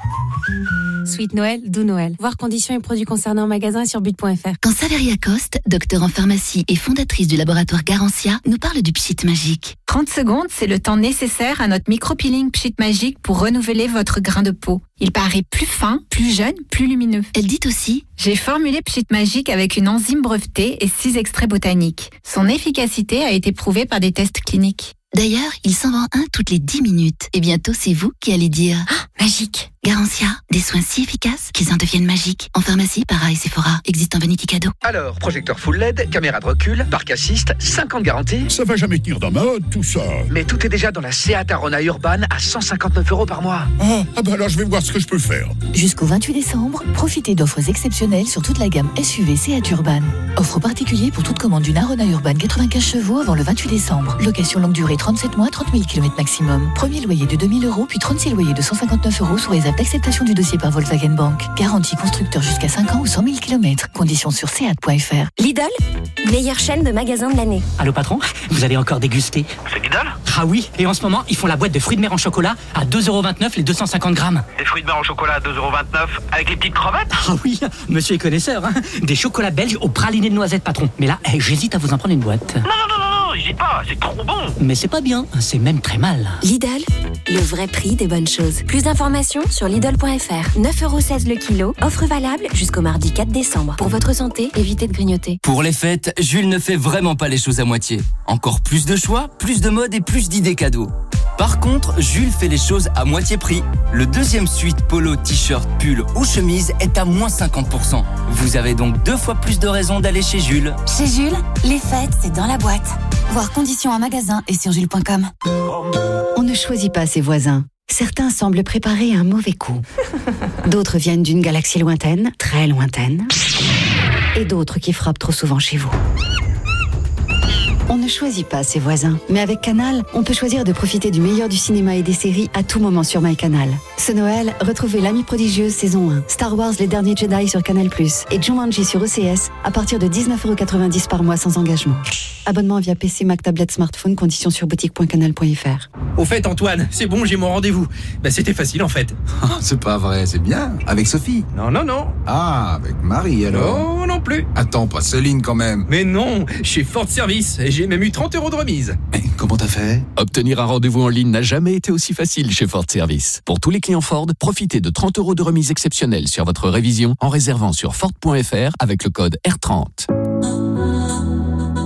[SPEAKER 48] Sweet Noël, doux Noël. Voir conditions et produits concernés en magasin et sur but.fr.
[SPEAKER 49] Quand Valérie Acoste, docteur en pharmacie et fondatrice du laboratoire Garantia, nous parle du pchit magique.
[SPEAKER 25] 30 secondes, c'est le temps nécessaire à notre micro-peeling Pchit Magique pour renouveler votre grain de peau. Il paraît plus fin, plus jeune, plus lumineux.
[SPEAKER 49] Elle dit aussi
[SPEAKER 25] J'ai formulé Pchit Magique avec une enzyme brevetée et 6 extraits botaniques. Son efficacité a été prouvée par des tests cliniques.
[SPEAKER 49] D'ailleurs, il s'en vend un toutes les 10 minutes. Et bientôt, c'est vous qui allez dire Ah, magique Garantia, des soins si efficaces qu'ils en deviennent magiques. En pharmacie, para et Sephora, existe en Vanity Cadeau.
[SPEAKER 50] Alors, projecteur full LED, caméra de recul, parc assist, 5 ans de garantie.
[SPEAKER 51] Ça va jamais tenir dans ma hotte, tout ça.
[SPEAKER 50] Mais tout est déjà dans la Seat Arona Urban à 159 euros par mois.
[SPEAKER 51] Ah, ah bah alors je vais voir ce que je peux faire.
[SPEAKER 49] Jusqu'au 28 décembre, profitez d'offres exceptionnelles sur toute la gamme SUV Seat Urban. Offre particulière pour toute commande d'une Arona Urban 95 chevaux avant le 28 décembre. Location longue durée 37 mois, 30 000 km maximum. Premier loyer de 2000 euros, puis 36 loyers de 159 euros sous réserve d'acceptation du dossier par Volkswagen Bank. Garantie constructeur jusqu'à 5 ans ou 100 000 km. Conditions sur seat.fr.
[SPEAKER 19] Lidl, meilleure chaîne de magasins de l'année.
[SPEAKER 52] Allô patron, vous allez encore déguster
[SPEAKER 50] C'est Lidl?
[SPEAKER 52] Ah oui, et en ce moment, ils font la boîte de fruits de mer en chocolat à 2,29€ les 250 grammes.
[SPEAKER 50] Des fruits de mer en chocolat à 2,29€ avec les petites crevettes?
[SPEAKER 52] Ah oui, monsieur est connaisseur, hein. Des chocolats belges au praliné de noisettes patron. Mais là, eh, j'hésite à vous en prendre une boîte.
[SPEAKER 50] Non, non, non, non, pas, c'est trop bon
[SPEAKER 52] Mais c'est pas bien, c'est même très mal.
[SPEAKER 19] Lidl, le vrai prix des bonnes choses. Plus d'informations sur Lidl.fr. 9,16€ le kilo. Offre valable jusqu'au mardi 4 décembre. Pour votre santé, évitez de grignoter.
[SPEAKER 18] Pour les fêtes, Jules ne fait vraiment pas les choses à moitié. Encore plus de choix, plus de mode et plus d'idées cadeaux. Par contre, Jules fait les choses à moitié prix. Le deuxième suite polo, t-shirt, pull ou chemise est à moins 50%. Vous avez donc deux fois plus de raisons d'aller chez Jules.
[SPEAKER 19] Chez Jules, les fêtes, c'est dans la boîte. Voir conditions en magasin et sur jules.com.
[SPEAKER 27] On ne choisit pas ses voisins. Certains semblent préparer un mauvais coup. D'autres viennent d'une galaxie lointaine, très lointaine. Et d'autres qui frappent trop souvent chez vous. Ne choisit pas ses voisins, mais avec Canal, on peut choisir de profiter du meilleur du cinéma et des séries à tout moment sur MyCanal. Ce Noël, retrouvez L'Ami prodigieuse saison 1, Star Wars Les Derniers Jedi sur Canal+, et Jumanji sur ECS à partir de 19,90€ par mois sans engagement. Abonnement via PC, Mac, tablette, smartphone, conditions sur boutique.canal.fr.
[SPEAKER 15] Au fait, Antoine, c'est bon, j'ai mon rendez-vous. Bah, c'était facile en fait.
[SPEAKER 53] c'est pas vrai, c'est bien. Avec Sophie
[SPEAKER 15] Non, non, non.
[SPEAKER 53] Ah, avec Marie alors
[SPEAKER 15] Non, non plus.
[SPEAKER 53] Attends, pas Céline quand même.
[SPEAKER 15] Mais non, chez Ford Service, et j'ai même eu 30 euros de remise.
[SPEAKER 53] Mais comment t'as fait?
[SPEAKER 54] Obtenir un rendez-vous en ligne n'a jamais été aussi facile chez Ford Service. Pour tous les clients Ford, profitez de 30 euros de remise exceptionnelle sur votre révision en réservant sur Ford.fr avec le code R30.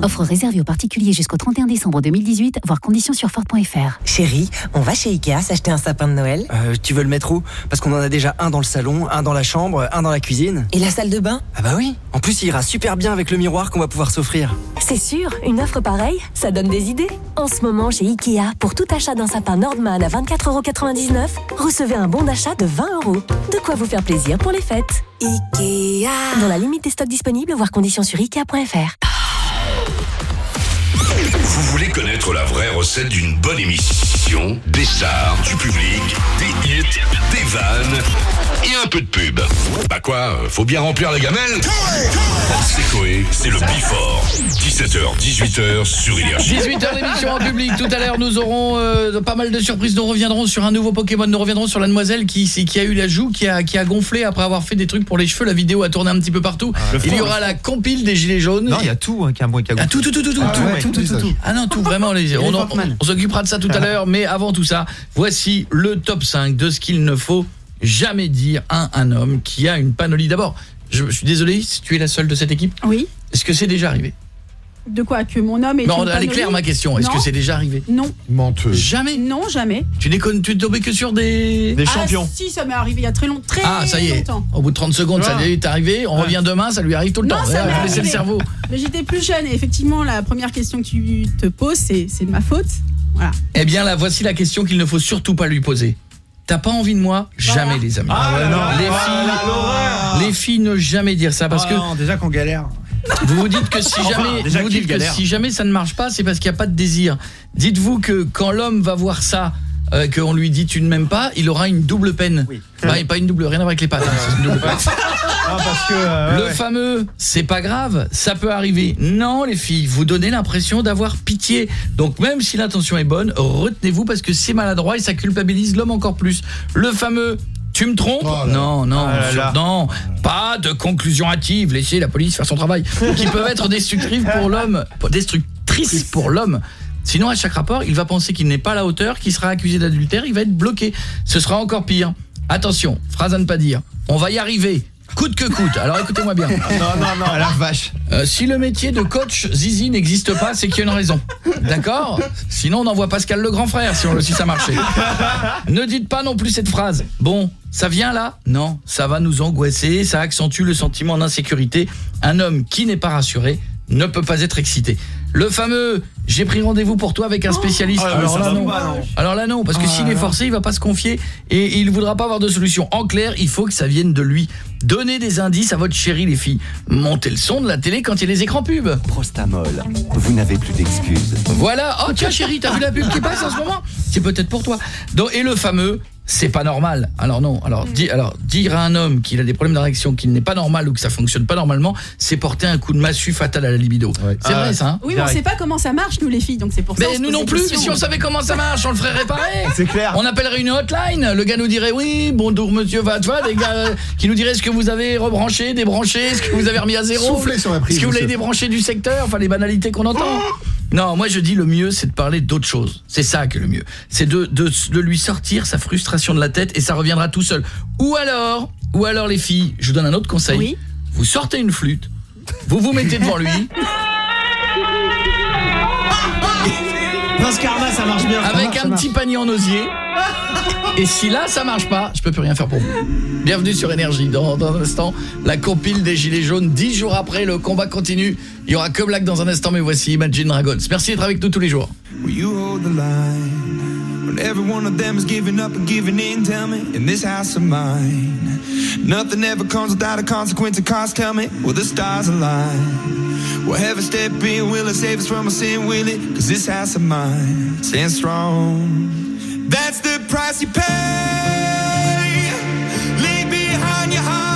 [SPEAKER 49] Offre réservée aux particuliers jusqu'au 31 décembre 2018, voire conditions sur Ford.fr.
[SPEAKER 55] Chérie, on va chez Ikea s'acheter un sapin de Noël
[SPEAKER 22] Euh, tu veux le mettre où? Parce qu'on en a déjà un dans le salon, un dans la chambre, un dans la cuisine.
[SPEAKER 55] Et la salle de bain?
[SPEAKER 22] Ah bah oui. En plus, il ira super bien avec le miroir qu'on va pouvoir s'offrir.
[SPEAKER 19] C'est sûr, une offre pareille, ça donne des idées. En ce moment, chez Ikea, pour tout achat d'un sapin Nordman à 24,99€, recevez un bon d'achat de 20 euros. De quoi vous faire plaisir pour les fêtes. Ikea Dans la limite des stocks disponibles, voire conditions sur Ikea.fr.
[SPEAKER 4] Vous voulez connaître la vraie recette d'une bonne émission? Des stars, du public, des hits, des vannes? Et un peu de pub. Bah quoi, faut bien remplir la gamelle C'est Coé, c'est le Bifort. 17h, 18h sur Énergie.
[SPEAKER 5] 18h d'émission en public. Tout à l'heure, nous aurons euh, pas mal de surprises. Nous reviendrons sur un nouveau Pokémon. Nous reviendrons sur la demoiselle qui, qui a eu la joue, qui a, qui a gonflé après avoir fait des trucs pour les cheveux. La vidéo a tourné un petit peu partout.
[SPEAKER 3] Le
[SPEAKER 5] il y aura la compile des gilets jaunes.
[SPEAKER 3] Non, il y a tout hein, qui a moins qui a
[SPEAKER 5] Ah, tout, tout, tout, tout, tout,
[SPEAKER 3] Ah
[SPEAKER 5] tout,
[SPEAKER 3] ouais,
[SPEAKER 5] tout,
[SPEAKER 3] tout,
[SPEAKER 5] tout,
[SPEAKER 3] tout,
[SPEAKER 5] tout.
[SPEAKER 3] tout.
[SPEAKER 5] Ah non, tout, vraiment, les, on, en- on s'occupera de ça tout à l'heure, mais avant tout ça, voici le top 5 de ce qu'il ne faut jamais dire à un homme qui a une panolie. D'abord, je, je suis désolé si tu es la seule de cette équipe?
[SPEAKER 17] Oui.
[SPEAKER 5] Est-ce que c'est déjà arrivé?
[SPEAKER 17] De quoi Que mon homme est
[SPEAKER 5] Non,
[SPEAKER 17] une
[SPEAKER 5] elle est claire ma question. Est-ce
[SPEAKER 17] Non.
[SPEAKER 5] que c'est déjà arrivé?
[SPEAKER 17] Non.
[SPEAKER 7] Menteuse.
[SPEAKER 5] Jamais?
[SPEAKER 17] Non, jamais.
[SPEAKER 5] Tu déconnes, tu es tombé que sur des...
[SPEAKER 17] Ah si, ça m'est arrivé il y a très longtemps. Très
[SPEAKER 5] Ah, ça y est.
[SPEAKER 17] longtemps.
[SPEAKER 5] Au bout de 30 secondes, ça
[SPEAKER 17] Ah.
[SPEAKER 5] lui est arrivé. On revient demain, ça lui arrive tout le
[SPEAKER 17] Non,
[SPEAKER 5] temps.
[SPEAKER 17] ça
[SPEAKER 5] laisser le cerveau.
[SPEAKER 17] Mais j'étais plus jeune et effectivement, la première question que tu te poses, c'est c'est de ma faute. Voilà.
[SPEAKER 5] Eh bien là, voici la question qu'il ne faut surtout pas lui poser. T'as pas envie de moi Jamais les amis.
[SPEAKER 3] Ah non.
[SPEAKER 5] les
[SPEAKER 3] Ah,
[SPEAKER 5] filles, les filles ne jamais dire ça parce
[SPEAKER 3] Ah
[SPEAKER 5] que
[SPEAKER 3] non, déjà qu'on galère.
[SPEAKER 5] vous vous dites que si jamais vous dites que si jamais ça ne marche pas, c'est parce qu'il n'y a pas de désir. Dites-vous que quand l'homme va voir ça euh, qu'on lui dit tu ne m'aimes pas, il aura une double peine. Bah, et pas une double, rien à voir avec les pattes. hein, une double peine.
[SPEAKER 56] Ah, parce que, euh,
[SPEAKER 5] Le
[SPEAKER 56] ouais.
[SPEAKER 5] fameux c'est pas grave, ça peut arriver. Non les filles, vous donnez l'impression d'avoir pitié. Donc même si l'intention est bonne, retenez-vous parce que c'est maladroit et ça culpabilise l'homme encore plus. Le fameux tu me trompes Non, non,
[SPEAKER 56] Oh là
[SPEAKER 5] sur-
[SPEAKER 56] là.
[SPEAKER 5] non, pas de conclusion hâtive, laissez la police faire son travail qui peuvent être pour l'homme, destructrices pour l'homme. Sinon à chaque rapport, il va penser qu'il n'est pas à la hauteur, qu'il sera accusé d'adultère, il va être bloqué. Ce sera encore pire. Attention, phrase à ne pas dire. On va y arriver. Coûte que coûte. Alors écoutez-moi bien.
[SPEAKER 56] Non, non, non, la vache.
[SPEAKER 5] Euh, si le métier de coach zizi n'existe pas, c'est qu'il y a une raison. D'accord? Sinon on envoie Pascal le grand frère si, on, si ça marchait. ne dites pas non plus cette phrase. Bon, ça vient là? Non, ça va nous angoisser, ça accentue le sentiment d'insécurité. Un homme qui n'est pas rassuré ne peut pas être excité. Le fameux j'ai pris rendez-vous pour toi avec un spécialiste.
[SPEAKER 56] Oh,
[SPEAKER 5] Alors là non.
[SPEAKER 56] pas, non.
[SPEAKER 5] Alors là non parce que
[SPEAKER 56] Oh
[SPEAKER 5] s'il
[SPEAKER 56] là
[SPEAKER 5] est forcé, il va pas se confier et il voudra pas avoir de solution. En clair, il faut que ça vienne de lui. Donnez des indices à votre chérie les filles. Montez le son de la télé quand il y a les écrans pubs.
[SPEAKER 57] Prostamol, vous n'avez plus d'excuses.
[SPEAKER 5] Voilà. Oh tiens chérie, t'as vu la pub qui passe en ce moment? C'est peut-être pour toi. Donc, et le fameux c'est pas normal. Alors non, alors, di- alors dire à un homme qu'il a des problèmes d'érection, qu'il n'est pas normal ou que ça fonctionne pas normalement, c'est porter un coup de massue fatal à la libido. C'est
[SPEAKER 56] Ah
[SPEAKER 5] vrai
[SPEAKER 56] ouais.
[SPEAKER 5] ça hein
[SPEAKER 17] Oui, mais on sait pas comment ça marche, nous les filles, donc c'est pour ça.
[SPEAKER 5] mais nous non plus, mais si on savait comment ça marche, on le ferait réparer.
[SPEAKER 56] C'est clair.
[SPEAKER 5] On appellerait une hotline, le gars nous dirait oui, bonjour monsieur, va, tu vois, des gars euh, qui nous diraient ce que vous avez rebranché, débranché, ce que vous avez remis à zéro.
[SPEAKER 7] Soufflez sur la prise,
[SPEAKER 5] Ce que vous avez débranché du secteur, enfin les banalités qu'on entend. Non, moi je dis le mieux c'est de parler d'autre chose. C'est ça que le mieux. C'est de, de, de lui sortir sa frustration de la tête et ça reviendra tout seul. Ou alors, ou alors les filles, je vous donne un autre conseil.
[SPEAKER 17] Oui.
[SPEAKER 5] Vous sortez une flûte, vous vous mettez devant lui
[SPEAKER 56] ça marche bien.
[SPEAKER 5] avec un petit panier en osier. Et si là ça marche pas, je peux plus rien faire pour vous. Bienvenue sur énergie dans, dans un instant la compile des gilets jaunes 10 jours après le combat continue. Il y aura que Black dans un instant mais voici Imagine Dragons. Merci d'être avec nous tous les jours.
[SPEAKER 3] Will you hold the line when every one of them is giving up and giving in? Tell me, in this house of mine, nothing ever comes without a consequence and cost. Tell me, will the stars align? Will heaven step in? Will it save us from our sin? Will it? Cause this house of mine stands strong. That's the price you pay. Leave behind your heart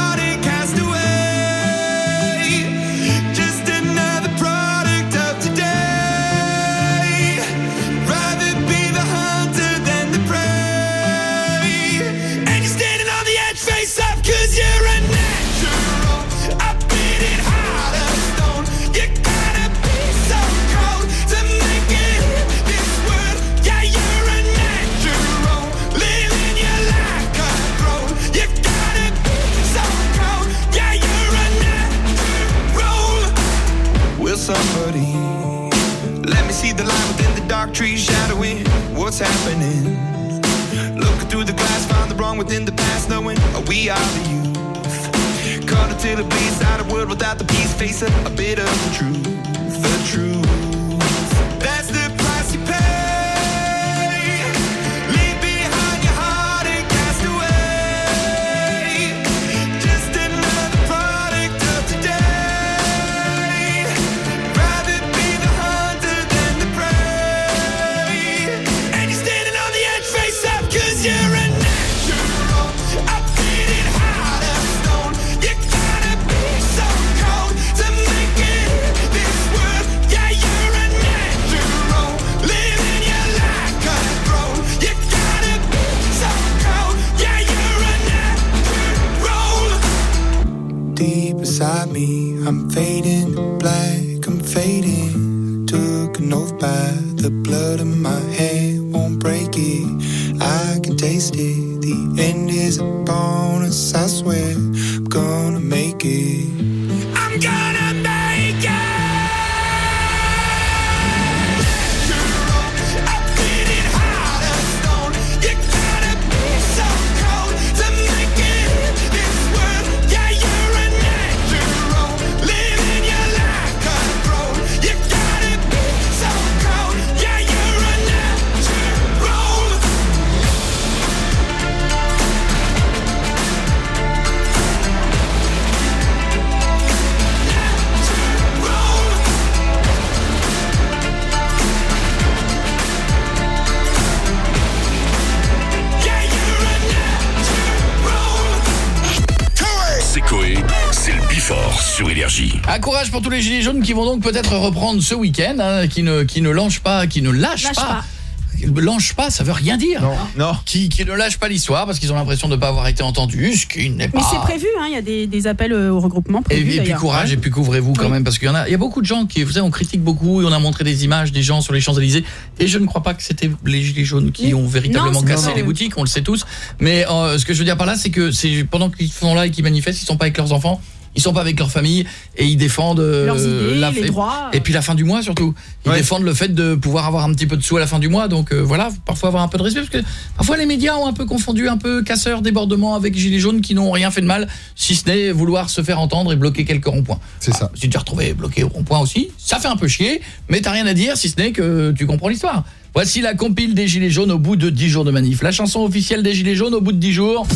[SPEAKER 3] what's happening? Looking through the glass, find the wrong within the past, knowing we are the youth. Caught until it bleeds out a world without the peace, facing a bit of the truth, the truth. That's the price you pay. Blood in my hand, won't break it. I can taste it. The end is a bonus, I swear. I'm gonna make it.
[SPEAKER 41] Sur Énergie.
[SPEAKER 5] Un courage pour tous les gilets jaunes qui vont donc peut-être reprendre ce week-end, hein, qui ne qui ne lâchent pas, qui ne lâchent
[SPEAKER 17] Lâche
[SPEAKER 5] pas.
[SPEAKER 17] pas.
[SPEAKER 5] Lâche pas, ça veut rien dire.
[SPEAKER 56] Non, non.
[SPEAKER 5] Qui, qui ne lâchent pas l'histoire parce qu'ils ont l'impression de ne pas avoir été entendus, ce qui n'est pas...
[SPEAKER 17] Mais c'est prévu, hein, il y a des, des appels euh, au regroupement
[SPEAKER 5] Et,
[SPEAKER 17] prévus
[SPEAKER 5] et puis courage et puis couvrez-vous quand même parce qu'il y en a il y a beaucoup de gens qui vous savez on critique beaucoup et on a montré des images des gens sur les Champs-Élysées et je ne crois pas que c'était les gilets jaunes qui ont véritablement cassé les boutiques, on le sait tous. Mais euh, ce que je veux dire par là c'est que c'est pendant qu'ils sont là et qu'ils manifestent, ils sont pas avec leurs enfants, ils sont pas avec leur famille et ils défendent euh,
[SPEAKER 17] Leurs idées,
[SPEAKER 5] la-
[SPEAKER 17] les
[SPEAKER 5] et-
[SPEAKER 17] droits.
[SPEAKER 5] et puis la fin du mois surtout. Ils
[SPEAKER 56] Ouais.
[SPEAKER 5] défendent le fait de pouvoir avoir un petit peu de sous à la fin du mois donc euh, voilà, parfois avoir un peu de respect parce que parfois les médias ont un peu confondu un peu casseurs débordements avec gilets jaunes qui n'ont rien fait de mal si ce n'est vouloir se faire entendre et bloquer quelques ronds-points.
[SPEAKER 7] C'est ça.
[SPEAKER 5] Me suis déjà retrouvé bloqué au rond-point aussi. Ça fait un peu chier, mais t'as rien à dire si ce n'est que tu comprends l'histoire. Voici la compile des Gilets jaunes au bout de 10 jours de manif. La chanson officielle des Gilets jaunes au bout de 10 jours.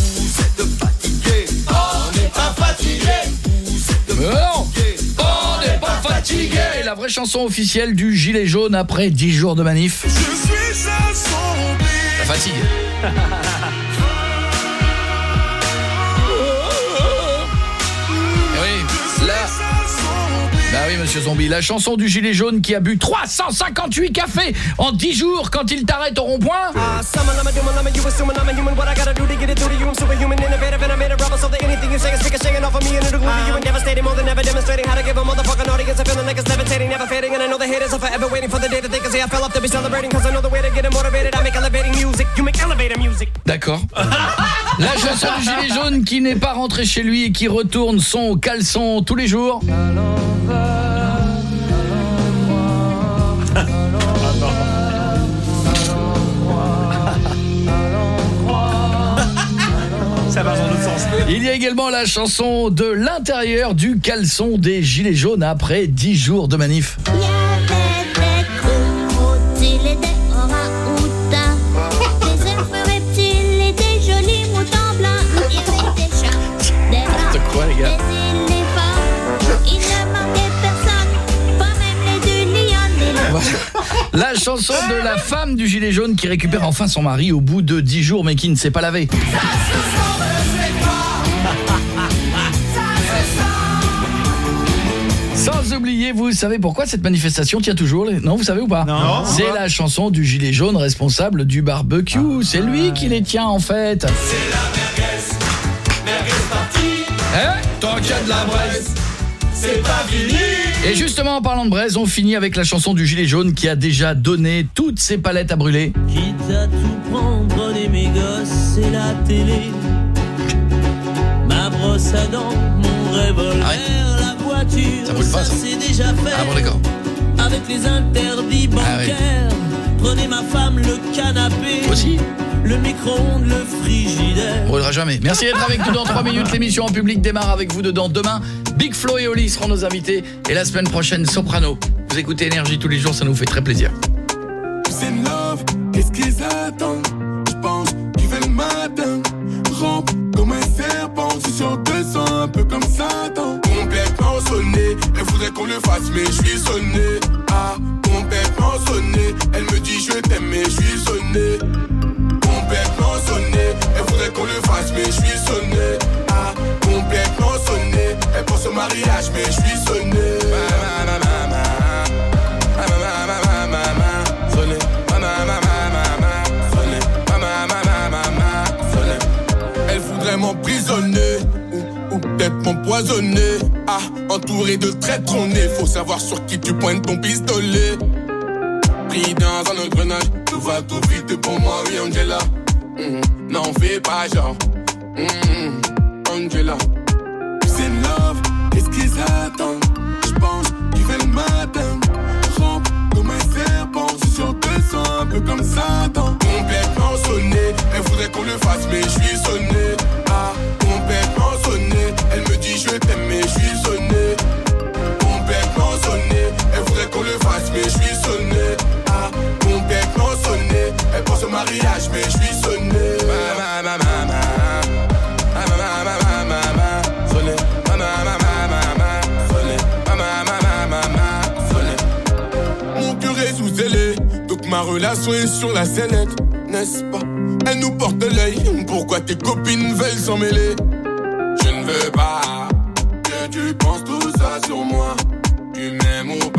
[SPEAKER 5] Mais non On n'est pas fatigué La vraie chanson officielle du Gilet jaune après 10 jours de manif.
[SPEAKER 3] Je suis assombri.
[SPEAKER 5] La fatigue. monsieur Zombie, la chanson du gilet jaune qui a bu 358 cafés en 10 jours quand il t'arrête au rond-point. D'accord. La chanson du gilet jaune qui n'est pas rentré chez lui et qui retourne son caleçon tous les jours. Il y a également la chanson de l'intérieur du caleçon des gilets jaunes après 10 jours de manif. Quoi les gars. La chanson de la femme du gilet jaune qui récupère enfin son mari au bout de 10 jours mais qui ne s'est pas lavé. Vous savez pourquoi cette manifestation tient toujours les... Non, vous savez ou pas
[SPEAKER 56] Non.
[SPEAKER 5] C'est la chanson du gilet jaune responsable du barbecue. C'est lui qui les tient en fait. Eh, tant qu'il y a de la braise,
[SPEAKER 3] C'est pas fini.
[SPEAKER 5] Et justement, en parlant de braise, on finit avec la chanson du gilet jaune qui a déjà donné toutes ses palettes à brûler.
[SPEAKER 58] Quitte à tout prendre, prenez mes gosses et la télé. Ma brosse à dents, mon revolver, la voiture,
[SPEAKER 5] Ça pas, ça.
[SPEAKER 58] c'est déjà fait.
[SPEAKER 5] Ah bon, d'accord.
[SPEAKER 58] Avec les interdits
[SPEAKER 5] Ah oui.
[SPEAKER 58] bancaires, prenez ma femme, le canapé.
[SPEAKER 5] Aussi
[SPEAKER 58] Le micro-ondes, le frigidaire.
[SPEAKER 5] On brûlera jamais. Merci d'être avec nous dans 3 minutes. L'émission en public démarre avec vous dedans demain. Big Flo et Oli seront nos invités. Et la semaine prochaine, Soprano. Vous écoutez Énergie tous les jours, ça nous fait très plaisir.
[SPEAKER 3] C'est love, qu'est-ce qu'ils attendent? Voudrait qu'on le fasse mais je suis sonné Ah, complètement sonné, elle me dit je t'aime mais je suis sonné. Complètement sonné, elle voudrait qu'on le fasse mais je suis sonné Ah, complètement sonné, elle pense au mariage mais je suis sonné m'empoisonner. Ah, entouré de traîtres, on est. Faut savoir sur qui tu pointes ton pistolet. Pris dans un engrenage, tout va tout vite pour moi, oui, Angela. Mhm. N'en fais pas genre. Mhm. Angela. C'est love, qu'est-ce qu'ils attendent? Je pense qu'ils veulent le matin. Rampe comme un serpent, sur 200, un peu comme Satan. Complètement sonné, elle voudrait qu'on le fasse, mais je suis sonné. Mariage, mais je suis sonné. Ma, ma, ma, ma, ma. Ma, ma, ma, ma, ma, ma, ma. Sonné. Ma, ma, ma, ma, ma, ma. Sonné. Ma, ma, ma, ma, ma, ma. Sonné. Mon cœur est sous scellé, donc ma relation est sur la sellette, n'est-ce pas Elle nous porte l'œil, pourquoi tes copines veulent s'en mêler Je ne veux pas que que tu penses tout ça sur moi Tu m'aimes ou pas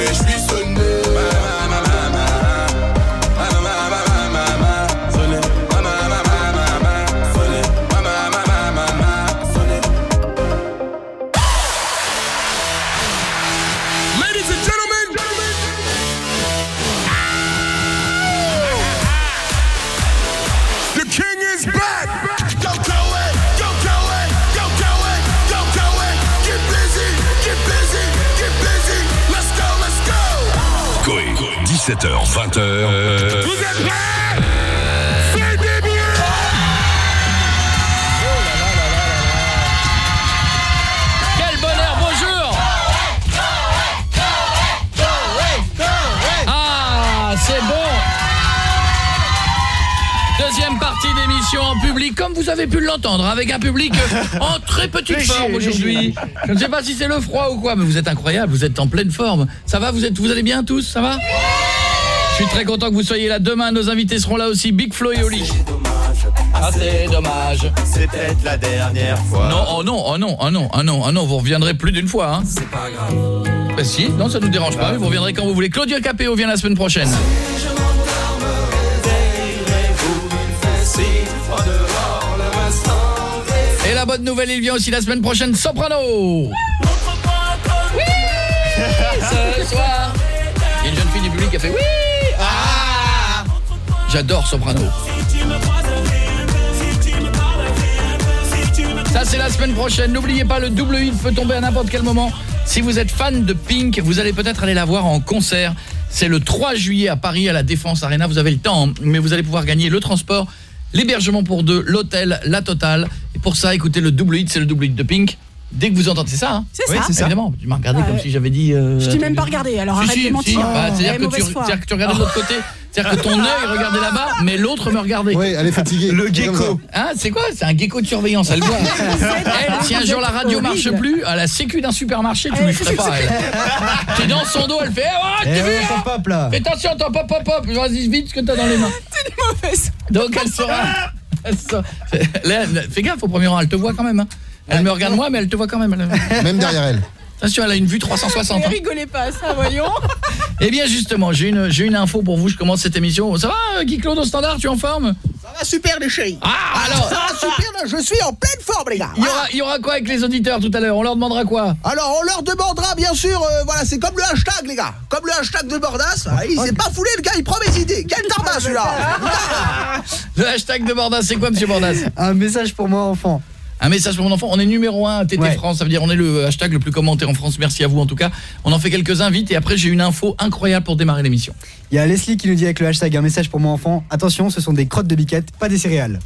[SPEAKER 3] mais je suis
[SPEAKER 4] 17h, 20h.
[SPEAKER 3] Vous êtes prêts? C'est début
[SPEAKER 5] Quel bonheur, bonjour Ah, c'est bon Deuxième partie d'émission en public, comme vous avez pu l'entendre, avec un public en très petite
[SPEAKER 59] Léger,
[SPEAKER 5] forme aujourd'hui. Je ne sais pas si c'est le froid ou quoi, mais vous êtes incroyable, vous êtes en pleine forme. Ça va, vous êtes, vous allez bien tous, ça va? Suis très content que vous soyez là. Demain, nos invités seront là aussi, Big Flo et Oli. Ah, c'est dommage.
[SPEAKER 59] C'est peut-être la dernière fois.
[SPEAKER 5] Non, oh non, oh non, oh non, oh non, oh non, vous reviendrez plus d'une fois. Hein.
[SPEAKER 59] C'est pas grave.
[SPEAKER 5] Bah si, non, ça nous dérange pas, mais vous reviendrez quand vous voulez. Claudia Capéo vient la semaine prochaine. Et la bonne nouvelle, il vient aussi la semaine prochaine, Soprano Oui Ce soir Il y a une jeune fille du public qui a fait oui Ah J'adore Soprano. Ça c'est la semaine prochaine. N'oubliez pas, le double hit peut tomber à n'importe quel moment. Si vous êtes fan de Pink, vous allez peut-être aller la voir en concert. C'est le 3 juillet à Paris, à la Défense Arena. Vous avez le temps, hein, mais vous allez pouvoir gagner le transport, l'hébergement pour deux, l'hôtel, la totale. Et pour ça, écoutez le double hit, c'est le double hit de Pink. Dès que vous entendez, c'est ça hein
[SPEAKER 17] C'est
[SPEAKER 5] Oui,
[SPEAKER 17] ça.
[SPEAKER 5] c'est ça. Évidemment, tu m'as regardé comme si j'avais dit... euh,
[SPEAKER 17] Je t'ai même pas regardé, alors
[SPEAKER 5] Si,
[SPEAKER 17] arrête
[SPEAKER 5] si,
[SPEAKER 17] de mentir.
[SPEAKER 5] si. Bah,
[SPEAKER 17] Eh,
[SPEAKER 5] C'est-à-dire que, tu- que regardais de l'autre côté. C'est-à-dire que ton œil regardait là-bas, mais l'autre me regardait.
[SPEAKER 7] Oui, elle est fatiguée.
[SPEAKER 5] Le gecko. Hein, c'est quoi? C'est un gecko de surveillance, elle voit. Elle, si un jour la radio marche plus, à la sécu d'un supermarché, tu lui ferais pas. T'es dans son dos, elle fait Eh, oh, t'as
[SPEAKER 16] Eh
[SPEAKER 5] vu, hein
[SPEAKER 16] pop, là.
[SPEAKER 5] Fais attention, ton pop, pop, pop Vas-y, vite ce que t'as dans les mains.
[SPEAKER 17] Mauvaise.
[SPEAKER 5] Donc elle sera... Là, Fais gaffe au premier rang, elle te voit quand même. hein. Elle me regarde moi, mais elle te voit quand même.
[SPEAKER 7] Même derrière elle.
[SPEAKER 5] Attention, elle a une vue 360.
[SPEAKER 17] Ne
[SPEAKER 5] hein.
[SPEAKER 17] rigolez pas à ça, voyons.
[SPEAKER 5] Eh bien justement, j'ai une, j'ai une info pour vous, je commence cette émission. Ça va, Guy Claude au standard, tu es en forme?
[SPEAKER 60] Ça va super les chéris.
[SPEAKER 5] Ah, alors
[SPEAKER 60] Ça va super, là, je suis en pleine forme les gars.
[SPEAKER 5] il y, aura, il y aura quoi avec les auditeurs tout à l'heure? On leur demandera quoi?
[SPEAKER 60] Alors on leur demandera bien sûr, euh, voilà, c'est comme le hashtag les gars, comme le hashtag de Bordas. Ah, il s'est pas foulé le gars, il prend mes idées. Quel tardat celui-là
[SPEAKER 5] Le hashtag de Bordas, c'est quoi monsieur Bordas?
[SPEAKER 16] Un message pour moi enfant.
[SPEAKER 5] Un message pour mon enfant, on est numéro 1 à TT
[SPEAKER 16] Ouais.
[SPEAKER 5] France, ça veut dire on est le hashtag le plus commenté en France, merci à vous en tout cas. On en fait quelques-uns vite et après j'ai une info incroyable pour démarrer l'émission.
[SPEAKER 16] Il y a Leslie qui nous dit avec le hashtag un message pour moi enfant. Attention, ce sont des crottes de biquette, pas des céréales.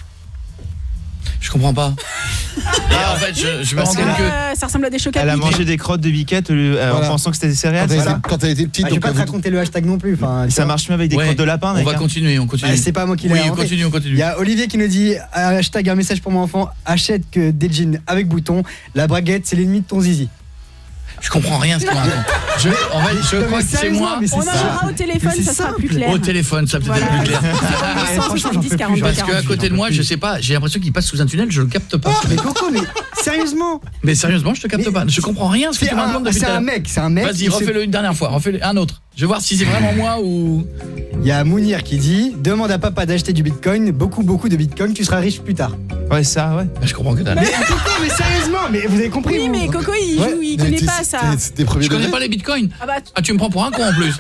[SPEAKER 5] Je comprends pas. Et en fait, je, je me rends compte que...
[SPEAKER 17] Euh, ça ressemble à des chocs à
[SPEAKER 15] Elle a mangé des crottes de biquette euh,
[SPEAKER 7] Voilà.
[SPEAKER 15] en pensant que c'était des céréales.
[SPEAKER 7] Quand elle
[SPEAKER 15] c'est
[SPEAKER 7] était-
[SPEAKER 15] ça
[SPEAKER 7] quand elle était petite,
[SPEAKER 16] Ah, je vais
[SPEAKER 7] donc
[SPEAKER 16] pas
[SPEAKER 7] elle
[SPEAKER 16] te
[SPEAKER 7] vous-
[SPEAKER 16] raconter le hashtag non plus. Enfin, tu
[SPEAKER 15] ça
[SPEAKER 16] vois.
[SPEAKER 15] marche mieux avec des
[SPEAKER 5] Ouais,
[SPEAKER 15] crottes de lapin.
[SPEAKER 5] on
[SPEAKER 15] mec,
[SPEAKER 5] va
[SPEAKER 15] hein.
[SPEAKER 5] continuer, on continue.
[SPEAKER 16] Bah, c'est pas moi qui l'ai
[SPEAKER 5] Oui, on
[SPEAKER 16] inventé.
[SPEAKER 5] continue, on continue.
[SPEAKER 16] Il y a Olivier qui nous dit hashtag un message pour mon enfant achète que des jeans avec bouton. La braguette, c'est l'ennemi de ton zizi.
[SPEAKER 5] Je comprends rien ce qu'il raconte. Je, en fait, je
[SPEAKER 16] Non,
[SPEAKER 5] crois que c'est moi.
[SPEAKER 17] On en aura au téléphone, ça sera plus clair.
[SPEAKER 5] Au téléphone, ça peut
[SPEAKER 17] Voilà.
[SPEAKER 5] être plus clair.
[SPEAKER 16] franchement, j'en peux plus,
[SPEAKER 17] 42
[SPEAKER 5] Parce qu'à côté de moi, je sais pas, j'ai l'impression qu'il passe sous un tunnel, je le capte pas.
[SPEAKER 16] Mais Coco, mais sérieusement
[SPEAKER 5] Mais sérieusement, je te capte pas. Je comprends rien ce que
[SPEAKER 16] C'est
[SPEAKER 5] tu me depuis
[SPEAKER 16] c'est un mec, c'est un mec.
[SPEAKER 5] Vas-y, refais-le une dernière fois, refais-le un autre. Je vais voir si c'est vraiment moi ou
[SPEAKER 16] Il y a Mounir qui dit demande à papa d'acheter du bitcoin, beaucoup beaucoup de bitcoin, tu seras riche plus tard.
[SPEAKER 15] Ouais, ça, ouais.
[SPEAKER 5] je comprends que dalle.
[SPEAKER 16] Mais Coco, mais sérieusement, mais vous avez compris
[SPEAKER 17] Oui,
[SPEAKER 16] vous
[SPEAKER 17] mais Coco, il
[SPEAKER 16] Ouais.
[SPEAKER 17] joue, il connaît pas ça.
[SPEAKER 5] Je connais pas les bitcoins.
[SPEAKER 17] Ah bah,
[SPEAKER 5] Ah, tu me prends pour un con en plus.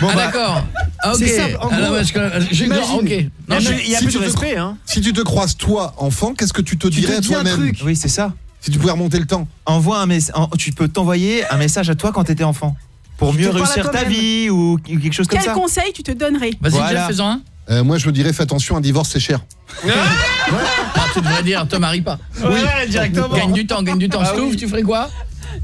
[SPEAKER 7] Bon,
[SPEAKER 5] ah
[SPEAKER 7] bah,
[SPEAKER 5] d'accord. Ah, ok.
[SPEAKER 16] c'est simple, en
[SPEAKER 5] Ah,
[SPEAKER 16] gros,
[SPEAKER 5] mais je connais- je- non,
[SPEAKER 16] imagine.
[SPEAKER 5] ok. Non,
[SPEAKER 15] Il y a
[SPEAKER 5] mais-
[SPEAKER 15] plus- il y a
[SPEAKER 7] si
[SPEAKER 15] plus
[SPEAKER 7] tu
[SPEAKER 15] de
[SPEAKER 7] te
[SPEAKER 15] respect, hein.
[SPEAKER 7] Si tu te croises toi, enfant, qu'est-ce que tu te
[SPEAKER 16] Tu
[SPEAKER 7] dirais
[SPEAKER 16] te
[SPEAKER 7] à
[SPEAKER 16] dis un
[SPEAKER 7] toi-même
[SPEAKER 16] truc.
[SPEAKER 15] Oui, c'est ça.
[SPEAKER 7] Si tu pouvais remonter le temps.
[SPEAKER 15] Envoie un message. Tu peux t'envoyer un message à toi quand t'étais enfant. Pour mieux réussir ta vie ou quelque chose comme
[SPEAKER 17] quel
[SPEAKER 15] ça.
[SPEAKER 17] conseil tu te donnerais
[SPEAKER 5] Vas-y,
[SPEAKER 15] Voilà.
[SPEAKER 5] Jeff, fais-en un.
[SPEAKER 7] Euh, moi, je me dirais, fais attention, un divorce, c'est cher.
[SPEAKER 5] Ah, tu devrais dire, te marie pas.
[SPEAKER 15] Ouais, directement.
[SPEAKER 5] Gagne du temps, gagne du temps.
[SPEAKER 15] Ah
[SPEAKER 5] Stouff,
[SPEAKER 15] oui.
[SPEAKER 5] tu ferais quoi?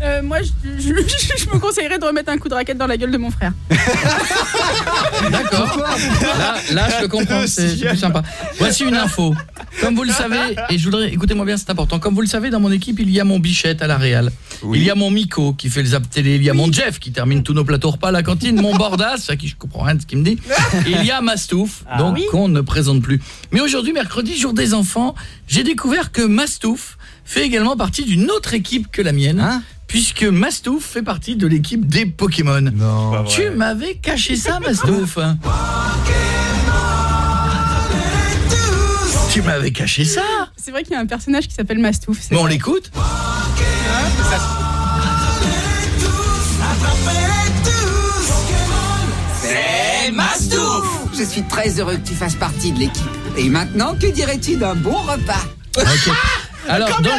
[SPEAKER 17] Euh, moi, je, je- je me conseillerais de remettre un coup de raquette dans la gueule de mon frère.
[SPEAKER 5] D'accord. Là, là, je le comprends, c'est plus sympa. Voici une info. Comme vous le savez, et je voudrais, écoutez-moi bien, c'est important. Comme vous le savez, dans mon équipe, il y a mon Bichette à la Réal. Il y a mon Miko qui fait le zap télé. Il y a mon Jeff qui termine tous nos plateaux repas à la cantine. Mon Bordas, à qui je comprends rien de ce qu'il me dit. Et il y a Mastouf,
[SPEAKER 3] Ah.
[SPEAKER 5] donc
[SPEAKER 3] Oui.
[SPEAKER 5] qu'on ne présente plus. Mais aujourd'hui, mercredi, jour des enfants, j'ai découvert que Mastouf fait également partie d'une autre équipe que la mienne.
[SPEAKER 3] Hein
[SPEAKER 5] Puisque Mastouf fait partie de l'équipe des Pokémon.
[SPEAKER 3] Non.
[SPEAKER 5] Tu m'avais caché ça, Mastouf. tu m'avais caché ça.
[SPEAKER 17] C'est vrai qu'il y a un personnage qui s'appelle Mastouf.
[SPEAKER 5] Bon, on l'écoute
[SPEAKER 61] C'est Mastouf Je suis très heureux que tu fasses partie de l'équipe. Et maintenant, que dirais-tu d'un bon repas?
[SPEAKER 5] Ok. Alors, dans,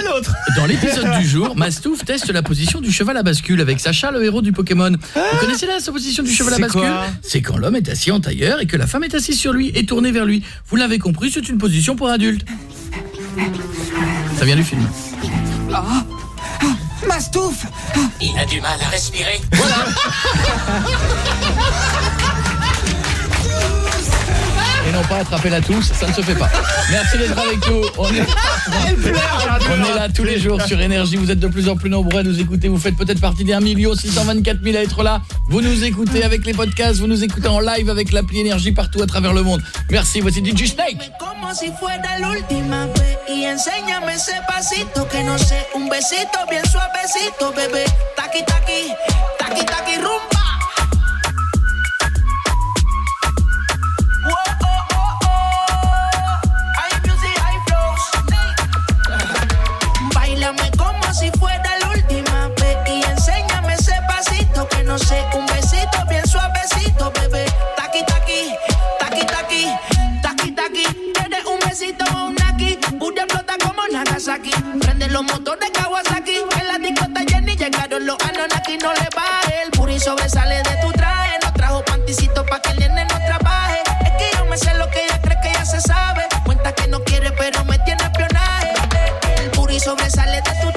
[SPEAKER 5] dans l'épisode du jour, Mastouf teste la position du cheval à bascule avec Sacha, le héros du Pokémon. Vous connaissez la position du cheval à bascule C'est quand l'homme est assis en tailleur et que la femme est assise sur lui et tournée vers lui. Vous l'avez compris, c'est une position pour adultes. Ça vient du film.
[SPEAKER 61] Oh Mastouf
[SPEAKER 62] Il a du mal à respirer.
[SPEAKER 5] Et non pas attraper la touche, ça ne se fait pas. Merci d'être avec nous. On est, on est là tous les jours sur Énergie. Vous êtes de plus en plus nombreux à nous écouter. Vous faites peut-être partie des 1 624 000 à être là. Vous nous écoutez avec les podcasts. Vous nous écoutez en live avec l'appli Énergie partout à travers le monde. Merci. Voici DJ Snake.
[SPEAKER 63] Un besito bien suavecito, bebé. Taqui taqui, taqui taqui rumba. Un besito bien suavecito, bebé. Taqui taqui, taqui taqui, taqui taqui. Quieres un besito o un aquí, Booty explota como Nagasaki. Prende los motores Kawasaki. En la discota Jenny llegaron los Anunnaki, no le baje. El puri sobresale de tu traje. No trajo panticito pa' que el nene no trabaje. Es que yo me sé lo que ella cree que ya se sabe. Cuenta que no quiere, pero me tiene espionaje. El puri sobresale de tu traje.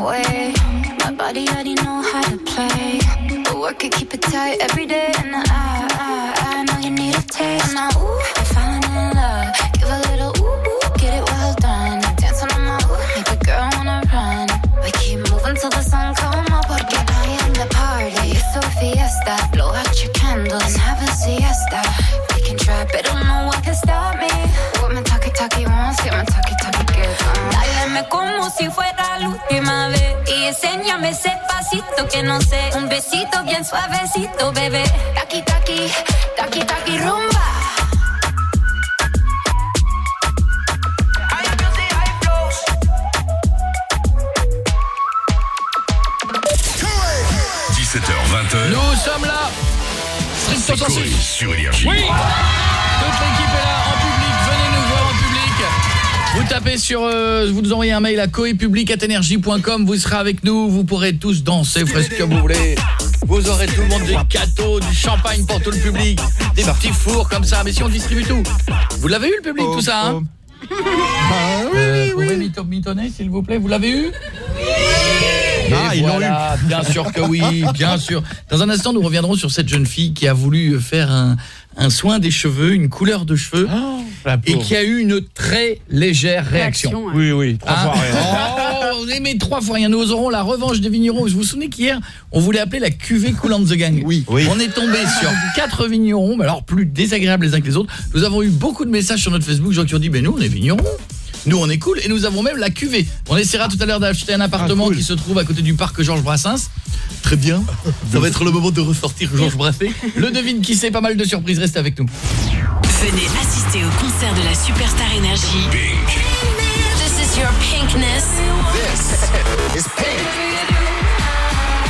[SPEAKER 64] Way. My body already know how to play. But work it, keep it tight every day. And I, I, I know you need a taste. Now, ooh, I'm falling in love. Give a little ooh, ooh, get it well done. Dance on my ooh, make a girl wanna run. We keep moving till the sun come up. Porque I am the party. It's a fiesta. Blow out your candles and have a siesta. We can try, but don't know what can stop me. What my talkie talkie wants, get my talkie talkie gives. Uh.
[SPEAKER 65] Dáleme como si fuera la última vez y enséñame ese pasito que no sé, un besito bien suavecito, bebé.
[SPEAKER 64] Taki taki, taki taki rumba.
[SPEAKER 63] Flows.
[SPEAKER 41] 17h20h.
[SPEAKER 5] Nous sommes là.
[SPEAKER 41] Sur Énergie.
[SPEAKER 5] Oui. Vous tapez sur, euh, vous nous envoyez un mail à coepublic@energie.com. Vous serez avec nous. Vous pourrez tous danser, vous ferez ce que vous voulez. Vous aurez tout le monde des gâteaux, du champagne pour tout le public, des petits fours comme ça. Mais si on distribue tout. Vous l'avez eu le public tout ça hein Euh, Vous pouvez m'y- mitonner s'il vous plaît Vous l'avez eu
[SPEAKER 15] Ah,
[SPEAKER 5] Et
[SPEAKER 15] ils l'ont
[SPEAKER 5] voilà, bien sûr que oui, bien sûr. Dans un instant, nous reviendrons sur cette jeune fille qui a voulu faire un, un soin des cheveux, une couleur de cheveux, et qui a eu une très légère réaction.
[SPEAKER 17] Réaction, ouais.
[SPEAKER 15] Oui, oui, trois
[SPEAKER 5] Hein
[SPEAKER 15] fois rien.
[SPEAKER 5] Oh, aimez trois fois rien. Nous aurons la revanche des vignerons. Vous vous souvenez qu'hier, on voulait appeler la cuvée Cool the Gang
[SPEAKER 15] Oui. Oui.
[SPEAKER 5] On est tombé sur quatre vignerons, mais alors plus désagréables les uns que les autres. Nous avons eu beaucoup de messages sur notre Facebook, gens qui ont dit, ben nous, on est vignerons. Nous, on est cool. Et nous avons même la cuvée. On essaiera tout à l'heure d'acheter un appartement qui se trouve à côté du parc Georges Brassens. Très bien. Ça va être le moment de ressortir Georges Brassens. Le devine qui sait, pas mal de surprises. Restez avec nous.
[SPEAKER 21] Venez assister au concert de la Superstar Énergie.
[SPEAKER 4] Pink.
[SPEAKER 21] This is your pinkness.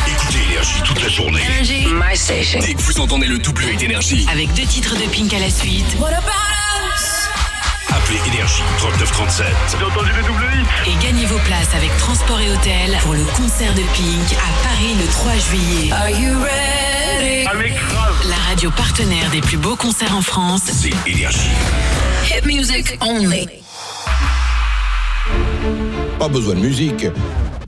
[SPEAKER 4] Écoutez Énergie toute la journée.
[SPEAKER 21] Energy. My station.
[SPEAKER 4] Dès que vous entendez le double hit Énergie,
[SPEAKER 21] Avec deux titres de Pink à la suite.
[SPEAKER 4] Appelez Énergie 3937. J'ai entendu le double hit
[SPEAKER 21] Et gagnez vos places avec transport et hôtel pour le concert de Pink à Paris le 3 juillet. Are you ready?
[SPEAKER 4] Ah grave
[SPEAKER 21] La radio partenaire des plus beaux concerts en France.
[SPEAKER 4] C'est Énergie.
[SPEAKER 21] Hit music only.
[SPEAKER 41] Pas besoin de musique.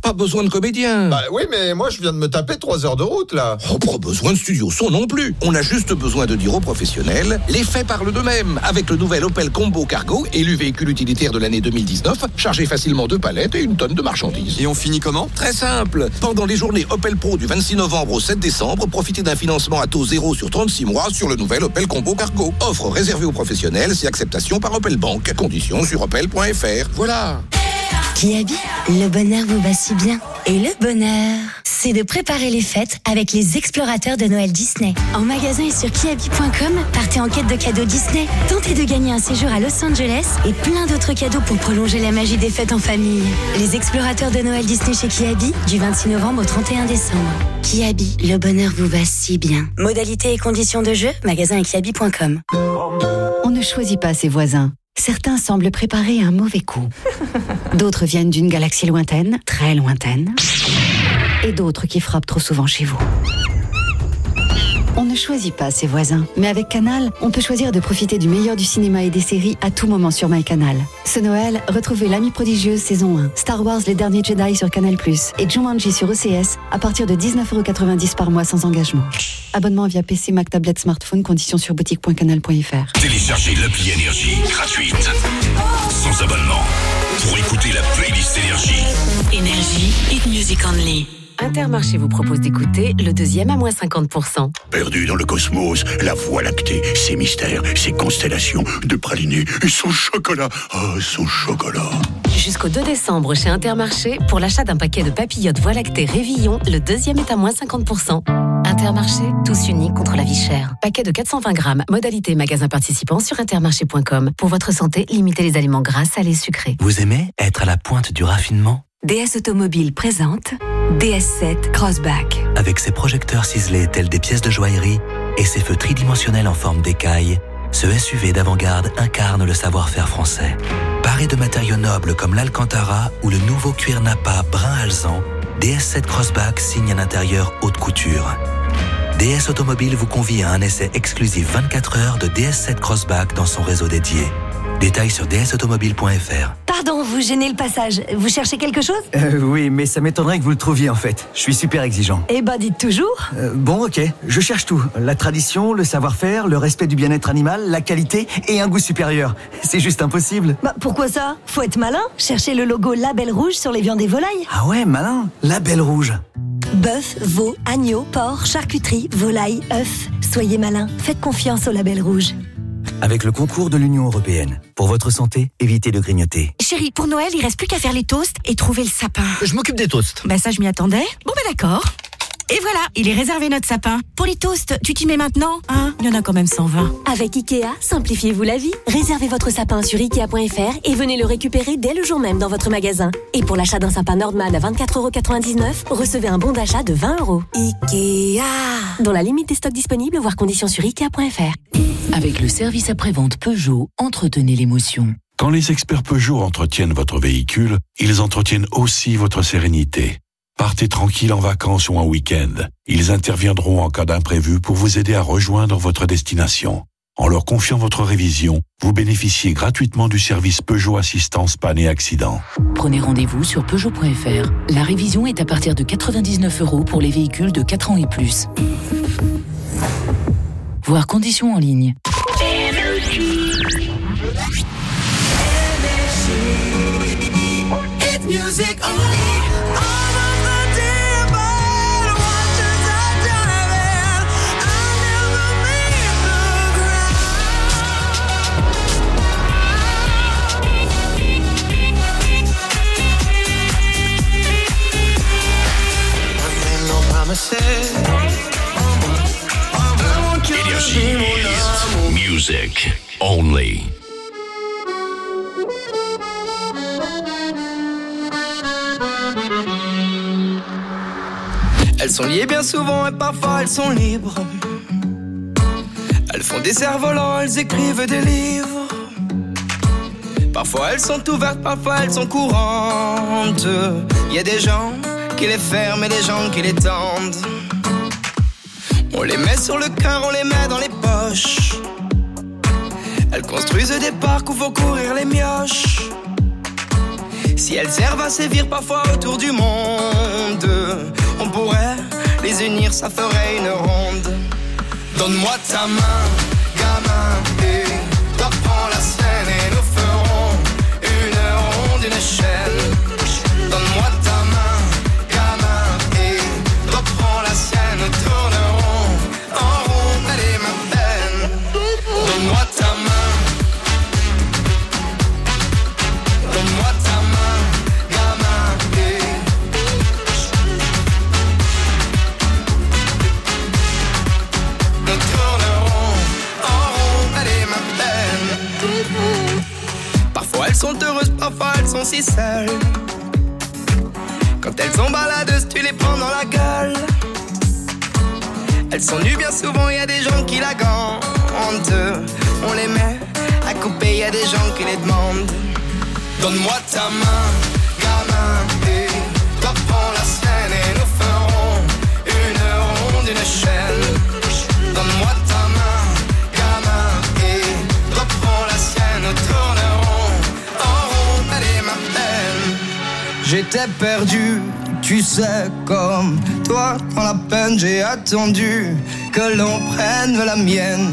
[SPEAKER 41] Pas besoin de comédien.
[SPEAKER 7] Bah oui, mais moi je viens de me taper 3 heures de route là.
[SPEAKER 41] Oh, pas besoin de studio son non plus. On a juste besoin de dire aux professionnels, les faits parlent d'eux-mêmes. Avec le nouvel Opel Combo Cargo, élu véhicule utilitaire de l'année 2019, chargé facilement deux palettes et une tonne de marchandises.
[SPEAKER 7] Et on finit comment?
[SPEAKER 41] Très simple. Pendant les journées Opel Pro du 26 novembre au 7 décembre, profitez d'un financement à taux zéro sur 36 mois sur le nouvel Opel Combo Cargo. Offre réservée aux professionnels, c'est acceptation par Opel Bank. Conditions sur opel.fr. Voilà.
[SPEAKER 18] Kiabi, le bonheur vous va si bien. Et le bonheur, c'est de préparer les fêtes avec les explorateurs de Noël Disney. En magasin et sur kiabi.com, partez en quête de cadeaux Disney. Tentez de gagner un séjour à Los Angeles et plein d'autres cadeaux pour prolonger la magie des fêtes en famille. Les explorateurs de Noël Disney chez Kiabi, du 26 novembre au 31 décembre. Kiabi, le bonheur vous va si bien. Modalités et conditions de jeu, magasin et kiabi.com.
[SPEAKER 27] On ne choisit pas ses voisins. Certains semblent préparer un mauvais coup. D'autres viennent d'une galaxie lointaine, très lointaine. Et d'autres qui frappent trop souvent chez vous. On ne choisit pas ses voisins, mais avec Canal, on peut choisir de profiter du meilleur du cinéma et des séries à tout moment sur MyCanal. Ce Noël, retrouvez L'Ami prodigieuse saison 1, Star Wars Les Derniers Jedi sur Canal+, et Jumanji sur OCS à partir de 19,90€ par mois sans engagement. Abonnement via PC, Mac, tablette, smartphone, conditions sur boutique.canal.fr.
[SPEAKER 4] Téléchargez l'appli Énergie gratuite. Sans abonnement. Pour écouter la playlist Énergie.
[SPEAKER 21] Énergie, hit music only. Intermarché vous propose d'écouter le deuxième à moins 50%.
[SPEAKER 4] Perdu dans le cosmos, la voie lactée, ses mystères, ses constellations de pralinés et son chocolat. Ah, son chocolat.
[SPEAKER 21] Jusqu'au 2 décembre chez Intermarché, pour l'achat d'un paquet de papillotes Voie lactée Révillon, le deuxième est à moins 50%. Intermarché, tous unis contre la vie chère. Paquet de 420 grammes, modalité magasin participant sur intermarché.com. Pour votre santé, limitez les aliments gras, salés, sucrés.
[SPEAKER 42] Vous aimez être à la pointe du raffinement?
[SPEAKER 27] DS Automobile présente DS7 Crossback.
[SPEAKER 42] Avec ses projecteurs ciselés tels des pièces de joaillerie et ses feux tridimensionnels en forme d'écaille, ce SUV d'avant-garde incarne le savoir-faire français. Paré de matériaux nobles comme l'Alcantara ou le nouveau cuir Napa brun alezan, DS7 Crossback signe un intérieur haute couture. DS Automobile vous convie à un essai exclusif 24 heures de DS7 Crossback dans son réseau dédié. Détails sur dsautomobile.fr.
[SPEAKER 27] Pardon, vous gênez le passage. Vous cherchez quelque chose?
[SPEAKER 66] Euh, oui, mais ça m'étonnerait que vous le trouviez en fait. Je suis super exigeant.
[SPEAKER 27] Eh ben, dites toujours.
[SPEAKER 66] Euh, bon, ok, je cherche tout. La tradition, le savoir-faire, le respect du bien-être animal, la qualité et un goût supérieur. C'est juste impossible.
[SPEAKER 27] Bah, pourquoi ça? Faut être malin. Cherchez le logo Label Rouge sur les viandes et volailles.
[SPEAKER 66] Ah ouais, malin. La belle rouge.
[SPEAKER 27] Bœuf, veau, agneau, porc, charcuterie, volaille, œufs. Soyez malin. Faites confiance au Label Rouge.
[SPEAKER 66] Avec le concours de l'Union Européenne. Pour votre santé, évitez de grignoter.
[SPEAKER 67] Chérie, pour Noël, il reste plus qu'à faire les toasts et trouver le sapin.
[SPEAKER 5] Je m'occupe des toasts.
[SPEAKER 67] Bah ça, je m'y attendais. Bon bah d'accord. Et voilà, il est réservé notre sapin. Pour les toasts, tu t'y mets maintenant Hein? Il y en a quand même 120.
[SPEAKER 19] Avec Ikea, simplifiez-vous la vie. Réservez votre sapin sur Ikea.fr et venez le récupérer dès le jour même dans votre magasin. Et pour l'achat d'un sapin Nordman à 24,99€, recevez un bon d'achat de 20 euros. Ikea Dans la limite des stocks disponibles, voire conditions sur Ikea.fr.
[SPEAKER 21] Avec le service après-vente Peugeot, entretenez l'émotion.
[SPEAKER 68] Quand les experts Peugeot entretiennent votre véhicule, ils entretiennent aussi votre sérénité. Partez tranquille en vacances ou en week-end. Ils interviendront en cas d'imprévu pour vous aider à rejoindre votre destination. En leur confiant votre révision, vous bénéficiez gratuitement du service Peugeot Assistance Panne et Accident.
[SPEAKER 49] Prenez rendez-vous sur Peugeot.fr. La révision est à partir de 99 euros pour les véhicules de 4 ans et plus. Voir conditions en ligne.
[SPEAKER 63] Hit music only.
[SPEAKER 4] Music only.
[SPEAKER 69] Elles sont liées bien souvent et parfois elles sont libres. Elles font des cerfs-volants, elles écrivent des livres. Parfois elles sont ouvertes, parfois elles sont courantes. Y a des gens qui les ferment et des gens qui les tendent. On les met sur le cœur, on les met dans les poches. Elles construisent des parcs où vont courir les mioches. Si elles servent à sévir parfois autour du monde, on pourrait les unir, ça ferait une ronde. Donne-moi ta main, gamin, et toi prends la sont heureuses, parfois elles sont si seules. Quand elles sont baladeuses, tu les prends dans la gueule. Elles sont nues bien souvent, y a des gens qui la gantent. On les met à couper, y a des gens qui les demandent. Donne-moi ta main, gamin, et prends la scène et nous ferons une ronde, une chaîne. Donne-moi ta J'étais perdu, tu sais, comme toi, dans la peine, j'ai attendu que l'on prenne la mienne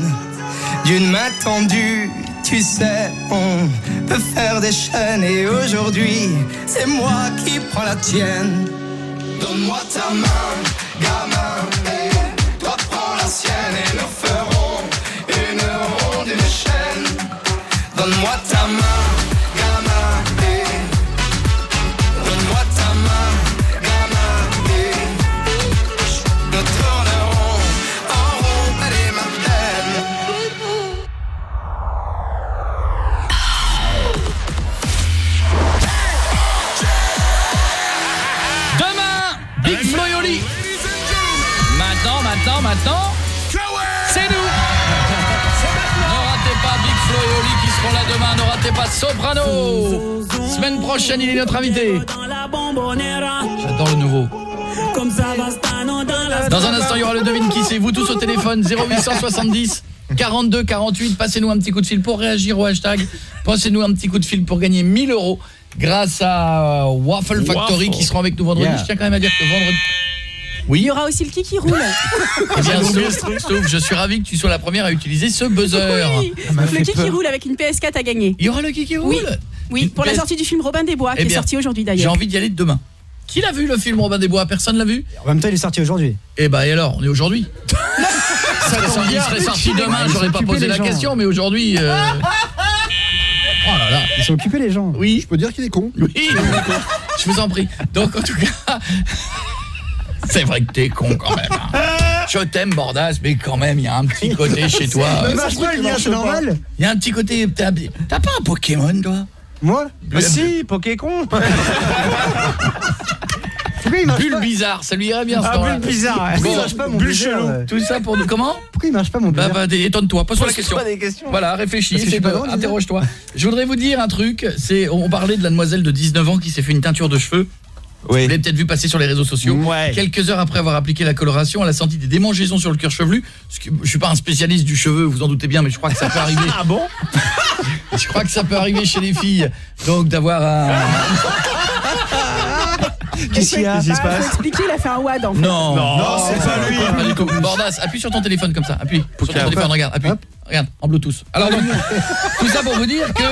[SPEAKER 69] d'une main tendue. Tu sais, on peut faire des chaînes et aujourd'hui, c'est moi qui prends la tienne. Donne-moi ta main, gamin,
[SPEAKER 5] Soprano. Semaine prochaine, il est notre invité. J'adore le nouveau. Dans un instant, il y aura le devine qui c'est. Vous tous au téléphone 0870 42 48. Passez-nous un petit coup de fil pour réagir au hashtag. Passez-nous un petit coup de fil pour gagner 1000 euros grâce à euh, Waffle Factory
[SPEAKER 17] Waffle.
[SPEAKER 5] qui seront avec nous vendredi.
[SPEAKER 17] Yeah.
[SPEAKER 5] Je tiens quand même à dire que vendredi.
[SPEAKER 17] Il y aura aussi le qui qui roule.
[SPEAKER 5] Eh bien, sauf, sauf, je suis ravi que tu sois la première à utiliser ce buzzer.
[SPEAKER 17] Oui, le qui qui roule avec une PS4 à gagner.
[SPEAKER 5] Il y aura le qui qui roule
[SPEAKER 17] Oui, oui pour la sortie du film Robin des Bois
[SPEAKER 5] Eh
[SPEAKER 17] qui est sorti aujourd'hui
[SPEAKER 5] J'ai
[SPEAKER 17] d'ailleurs.
[SPEAKER 5] envie d'y aller demain. Qui l'a vu le film Robin des Bois? Personne l'a vu?
[SPEAKER 16] En même temps, il est sorti aujourd'hui.
[SPEAKER 5] Eh ben et alors, on est aujourd'hui. Ça serait sorti- il serait sorti demain, j'aurais pas posé la question, mais aujourd'hui... euh, Oh là là.
[SPEAKER 16] Ils sont occupés les gens.
[SPEAKER 5] Oui.
[SPEAKER 7] Je peux dire qu'il est con.
[SPEAKER 5] Oui, je vous en prie. Donc en tout cas, c'est vrai que t'es con quand même. hein. Je t'aime Bordas, mais quand même, il y a un petit côté chez toi.
[SPEAKER 16] Mais marche pas le lien, c'est normal.
[SPEAKER 5] Il y a un petit côté... T'as pas un Pokémon, toi?
[SPEAKER 16] Moi?
[SPEAKER 5] Bah
[SPEAKER 16] si, Pokécon. Pourquoi il marche
[SPEAKER 5] Bulle
[SPEAKER 16] pas
[SPEAKER 5] bizarre, ça lui irait bien ce
[SPEAKER 16] Ah,
[SPEAKER 5] temps-là.
[SPEAKER 16] bulle bizarre, il marche pas, mon
[SPEAKER 5] bulle chelou. Tout ça pour nous comment?
[SPEAKER 16] Pourquoi il marche pas mon
[SPEAKER 5] Bah,
[SPEAKER 16] buzzer
[SPEAKER 5] bah étonne-toi, pose-toi la
[SPEAKER 16] Pose-toi
[SPEAKER 5] question.
[SPEAKER 16] des questions.
[SPEAKER 5] Voilà, réfléchis, interroge-toi. Je voudrais vous dire un truc, c'est on parlait de la demoiselle de 19 ans qui s'est fait une teinture de cheveux. Vous l'avez peut-être vu passer sur les réseaux sociaux. Quelques heures après avoir appliqué la coloration, elle a senti des démangeaisons sur le cuir chevelu. Je suis pas un spécialiste du cheveu, vous en doutez bien, mais je crois que ça peut arriver.
[SPEAKER 56] Ah bon?
[SPEAKER 5] Je crois que ça peut arriver chez les filles. Donc d'avoir un...
[SPEAKER 56] Qu'est-ce qu'il y a Qu'est-ce qui se
[SPEAKER 17] faut
[SPEAKER 56] passe
[SPEAKER 17] expliquer, il a fait un WAD en fait.
[SPEAKER 5] Non,
[SPEAKER 56] Non, c'est pas lui.
[SPEAKER 5] Pas du tout. Bordas, appuie sur ton téléphone comme ça. Appuie sur ton téléphone, regarde, appuie. Regarde, en Bluetooth. Alors donc, tout ça pour vous dire que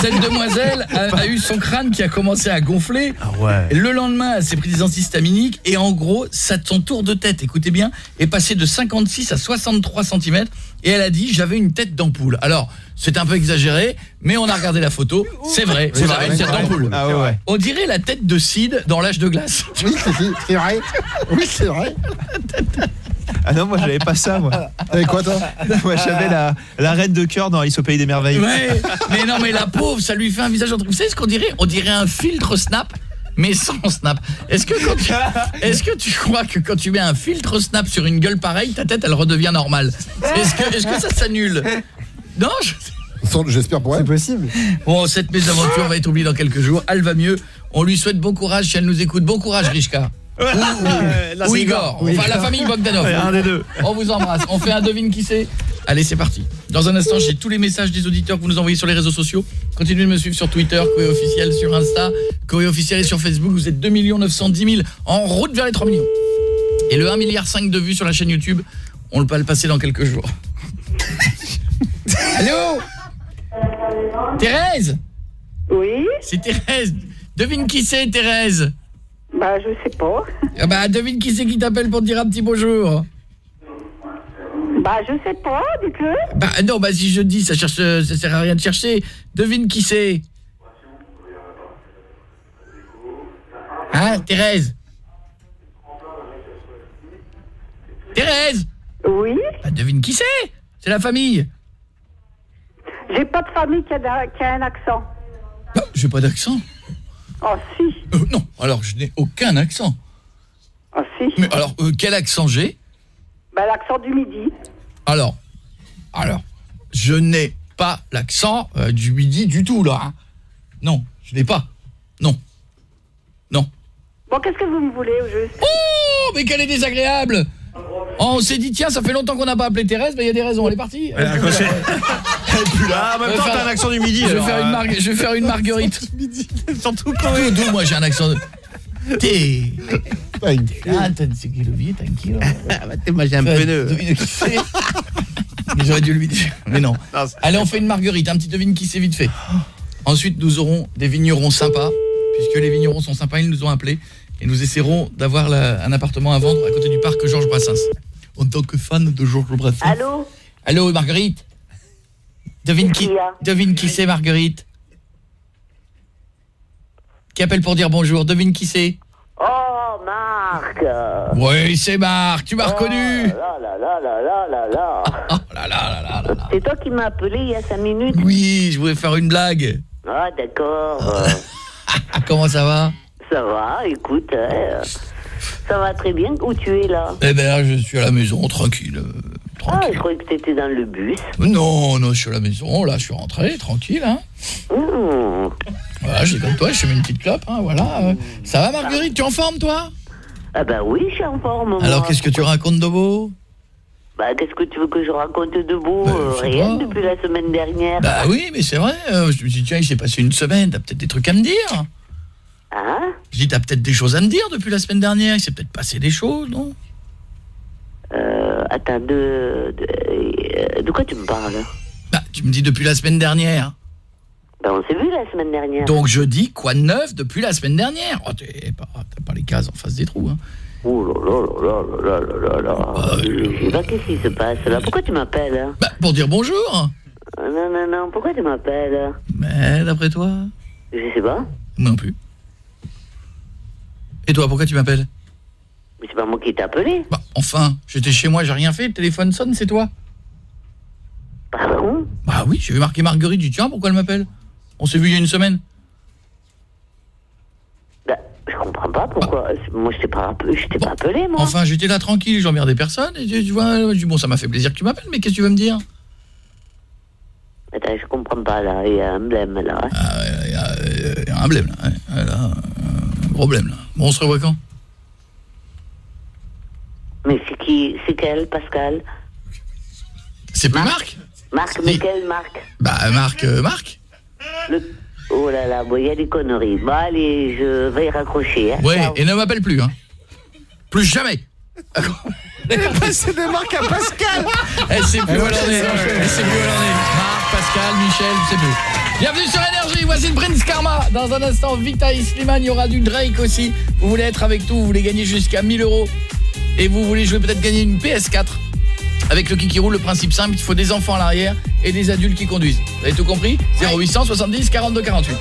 [SPEAKER 5] cette demoiselle a, a eu son crâne qui a commencé à gonfler.
[SPEAKER 56] ouais.
[SPEAKER 5] Le lendemain, elle s'est pris des antihistaminiques et en gros, ça, son tour de tête, écoutez bien, est passé de 56 à 63 cm et elle a dit j'avais une tête d'ampoule. Alors, c'est un peu exagéré, mais on a regardé la photo, c'est vrai,
[SPEAKER 70] C'est vrai,
[SPEAKER 5] une
[SPEAKER 70] c'est
[SPEAKER 5] tête
[SPEAKER 70] vrai.
[SPEAKER 5] d'ampoule.
[SPEAKER 56] Ah ouais, ouais.
[SPEAKER 5] On dirait la tête de Sid dans l'âge de glace.
[SPEAKER 70] Oui, c'est- vrai. Oui, c'est vrai.
[SPEAKER 56] Ah non, moi j'avais pas ça moi.
[SPEAKER 70] Avec quoi toi?
[SPEAKER 56] Moi j'avais la, la reine de cœur dans Alice au pays des merveilles.
[SPEAKER 5] Ouais, mais non, mais la pauvre, ça lui fait un visage entre. Vous savez ce qu'on dirait? On dirait un filtre Snap, mais sans Snap. Est-ce que quand tu, est-ce que tu crois que quand tu mets un filtre Snap sur une gueule pareille, ta tête elle redevient normale? Est-ce que, est-ce que ça s'annule? Non. je-
[SPEAKER 70] J'espère pour elle.
[SPEAKER 71] C'est possible.
[SPEAKER 5] Bon, cette mésaventure va être oubliée dans quelques jours. Elle va mieux. On lui souhaite bon courage si elle nous écoute. Bon courage, Rishka. Ou, Igor.
[SPEAKER 56] Igor.
[SPEAKER 5] Enfin, la famille Bogdanov.
[SPEAKER 56] Ouais, un des deux.
[SPEAKER 5] On vous embrasse. On fait un devine qui c'est. Allez, c'est parti. Dans un instant, j'ai tous les messages des auditeurs que vous nous envoyez sur les réseaux sociaux. Continuez de me suivre sur Twitter, Coé officiel sur Insta, Coé officiel et sur Facebook. Vous êtes 2 910 000 en route vers les 3 millions. Et le 1 milliard 5 de vues sur la chaîne YouTube, on le va le passer dans quelques jours. Allô Thérèse
[SPEAKER 72] Oui
[SPEAKER 5] C'est Thérèse. Devine qui c'est, Thérèse
[SPEAKER 72] Bah, je sais pas.
[SPEAKER 5] Ah bah, devine qui c'est qui t'appelle pour te dire un petit bonjour.
[SPEAKER 72] Bah, je sais pas, dites-le.
[SPEAKER 5] Bah non, bah si je dis, ça cherche, ça sert à rien de chercher. Devine qui c'est. Hein, Thérèse Thérèse
[SPEAKER 72] Oui
[SPEAKER 5] Bah devine qui c'est C'est la famille.
[SPEAKER 72] J'ai pas de famille qui a, qui a un accent.
[SPEAKER 5] Bah, j'ai pas d'accent.
[SPEAKER 72] Oh, si.
[SPEAKER 5] Euh, non, alors je n'ai aucun accent.
[SPEAKER 72] Oh, si.
[SPEAKER 5] Mais alors, euh, quel accent j'ai?
[SPEAKER 72] Bah, l'accent du midi.
[SPEAKER 5] Alors, alors, je n'ai pas l'accent euh, du midi du tout, là. hein. Non, je n'ai pas. Non. Non.
[SPEAKER 72] Bon, qu'est-ce que vous me voulez au juste?
[SPEAKER 5] Oh, mais qu'elle est désagréable Oh, on s'est dit, tiens, ça fait longtemps qu'on n'a pas appelé Thérèse, mais il y a des raisons, elle est partie.
[SPEAKER 56] Elle est plus là. En même temps, t'as un accent du midi.
[SPEAKER 5] Je vais,
[SPEAKER 56] alors,
[SPEAKER 5] faire une
[SPEAKER 56] euh,
[SPEAKER 5] margue- je vais faire une marguerite.
[SPEAKER 56] Surtout
[SPEAKER 5] D'où, d'où, moi j'ai un accent de... T'es... Ah, t'as ce qu'il vit, tranquille.
[SPEAKER 56] Moi j'ai un.
[SPEAKER 5] Mais J'aurais dû le dire. Mais non. Allez, on fait une marguerite, un petit devine qui c'est vite fait. Ensuite, nous aurons des vignerons sympas, puisque les vignerons sont sympas, ils nous ont appelés. Et nous essaierons d'avoir un appartement à vendre à côté du parc Georges Brassens. En tant que fan de Georges Brassens.
[SPEAKER 72] Allô
[SPEAKER 5] Allô, Marguerite Devine qui, devine qui c'est, Marguerite Qui appelle pour dire bonjour Devine qui c'est
[SPEAKER 72] Oh, Marc
[SPEAKER 5] Oui, c'est Marc, tu m'as reconnu
[SPEAKER 72] Là, là, là, là, là, là, là.
[SPEAKER 5] Oh là là là là là.
[SPEAKER 72] C'est toi qui m'as appelé il y a cinq minutes
[SPEAKER 5] Oui, je voulais faire une blague.
[SPEAKER 72] Ah, d'accord.
[SPEAKER 5] Comment ça va
[SPEAKER 72] ça va, écoute. euh, ça va très bien. Où tu es, là?
[SPEAKER 5] Eh ben je suis à la maison, tranquille. euh,
[SPEAKER 72] Ah, je croyais que t'étais dans le bus.
[SPEAKER 5] Non, non, je suis à la maison, là, je suis rentré, tranquille, hein.
[SPEAKER 72] Mmh.
[SPEAKER 5] Voilà, j'ai comme toi, je fais une petite clope, hein, voilà. euh. Ça va, Marguerite, tu es en forme, toi?
[SPEAKER 72] Ah ben oui, je suis en forme.
[SPEAKER 5] Alors, qu'est-ce que tu racontes de beau?
[SPEAKER 72] Bah, qu'est-ce que tu veux que je raconte de beau? Euh,
[SPEAKER 5] je sais
[SPEAKER 72] Rien depuis la semaine dernière.
[SPEAKER 5] Bah oui, mais c'est vrai, euh, je me dis, tiens, il s'est passé une semaine, t'as peut-être des trucs à me dire
[SPEAKER 72] Hein
[SPEAKER 5] Je dis, t'as peut-être des choses à me dire depuis la semaine dernière. Il s'est peut-être passé des choses, non?
[SPEAKER 72] Euh, Attends, de, euh, de, quoi tu me parles?
[SPEAKER 5] Bah, tu me dis depuis la semaine dernière.
[SPEAKER 72] Bah, on s'est vu la semaine dernière.
[SPEAKER 5] Donc, je dis, quoi de neuf depuis la semaine dernière? Oh, T'as pas, les cases en face des trous, hein
[SPEAKER 72] Oh là là là là là là là ah, bah, Je euh, sais pas qu'est-ce qui se passe là. Pourquoi tu m'appelles hein
[SPEAKER 5] Bah, pour dire bonjour
[SPEAKER 72] euh, Non, non, non, pourquoi tu m'appelles?
[SPEAKER 5] Mais d'après toi?
[SPEAKER 72] Je sais pas.
[SPEAKER 5] Non plus. Et toi, pourquoi tu m'appelles?
[SPEAKER 72] Mais c'est pas moi qui t'ai appelé.
[SPEAKER 5] Bah, enfin, j'étais chez moi, j'ai rien fait, le téléphone sonne, c'est toi
[SPEAKER 72] Pardon?
[SPEAKER 5] Bah oui, j'ai vu marquer Marguerite, dit tiens, pourquoi elle m'appelle? On s'est vu il y a une semaine.
[SPEAKER 72] Bah, je comprends pas pourquoi. Moi, je t'ai pas, je pas appelé, moi.
[SPEAKER 5] Enfin, j'étais là tranquille, j'emmerdais personne, et tu, tu vois, je dis, bon, ça m'a fait plaisir que tu m'appelles, mais qu'est-ce que tu veux me dire?
[SPEAKER 72] Attends, je comprends pas là. Il y a un blême là.
[SPEAKER 5] Ah, Il y, a, il y a un blême là. Ouais, là, un problème là. Bon, on se revoit quand?
[SPEAKER 72] Mais c'est qui C'est quel, Pascal?
[SPEAKER 5] C'est plus Marc
[SPEAKER 72] Marc, mais quel Marc?
[SPEAKER 5] Bah, Marc, euh, Marc
[SPEAKER 72] Le- Oh là là, bon, il y a des conneries. Bon, allez, je vais y raccrocher. hein.
[SPEAKER 5] Ouais,
[SPEAKER 72] Ciao.
[SPEAKER 5] et ne m'appelle plus, hein. Plus jamais
[SPEAKER 16] C'est de Marc à Pascal
[SPEAKER 5] Elle sait plus où elle en est. Elle sait plus où elle en est. Marc, Pascal, Michel, sais plus. Bienvenue sur Énergie, voici le Prince Karma. Dans un instant, Vita et Slimane, il y aura du Drake aussi. Vous voulez être avec tout, vous voulez gagner jusqu'à 1000 euros. Et vous voulez jouer peut-être gagner une PS4. Avec le qui roule, le principe simple, il faut des enfants à l'arrière et des adultes qui conduisent. Vous avez tout compris? 0800 70 42 48.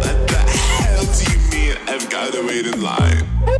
[SPEAKER 73] hell do you mean I've got to wait in line?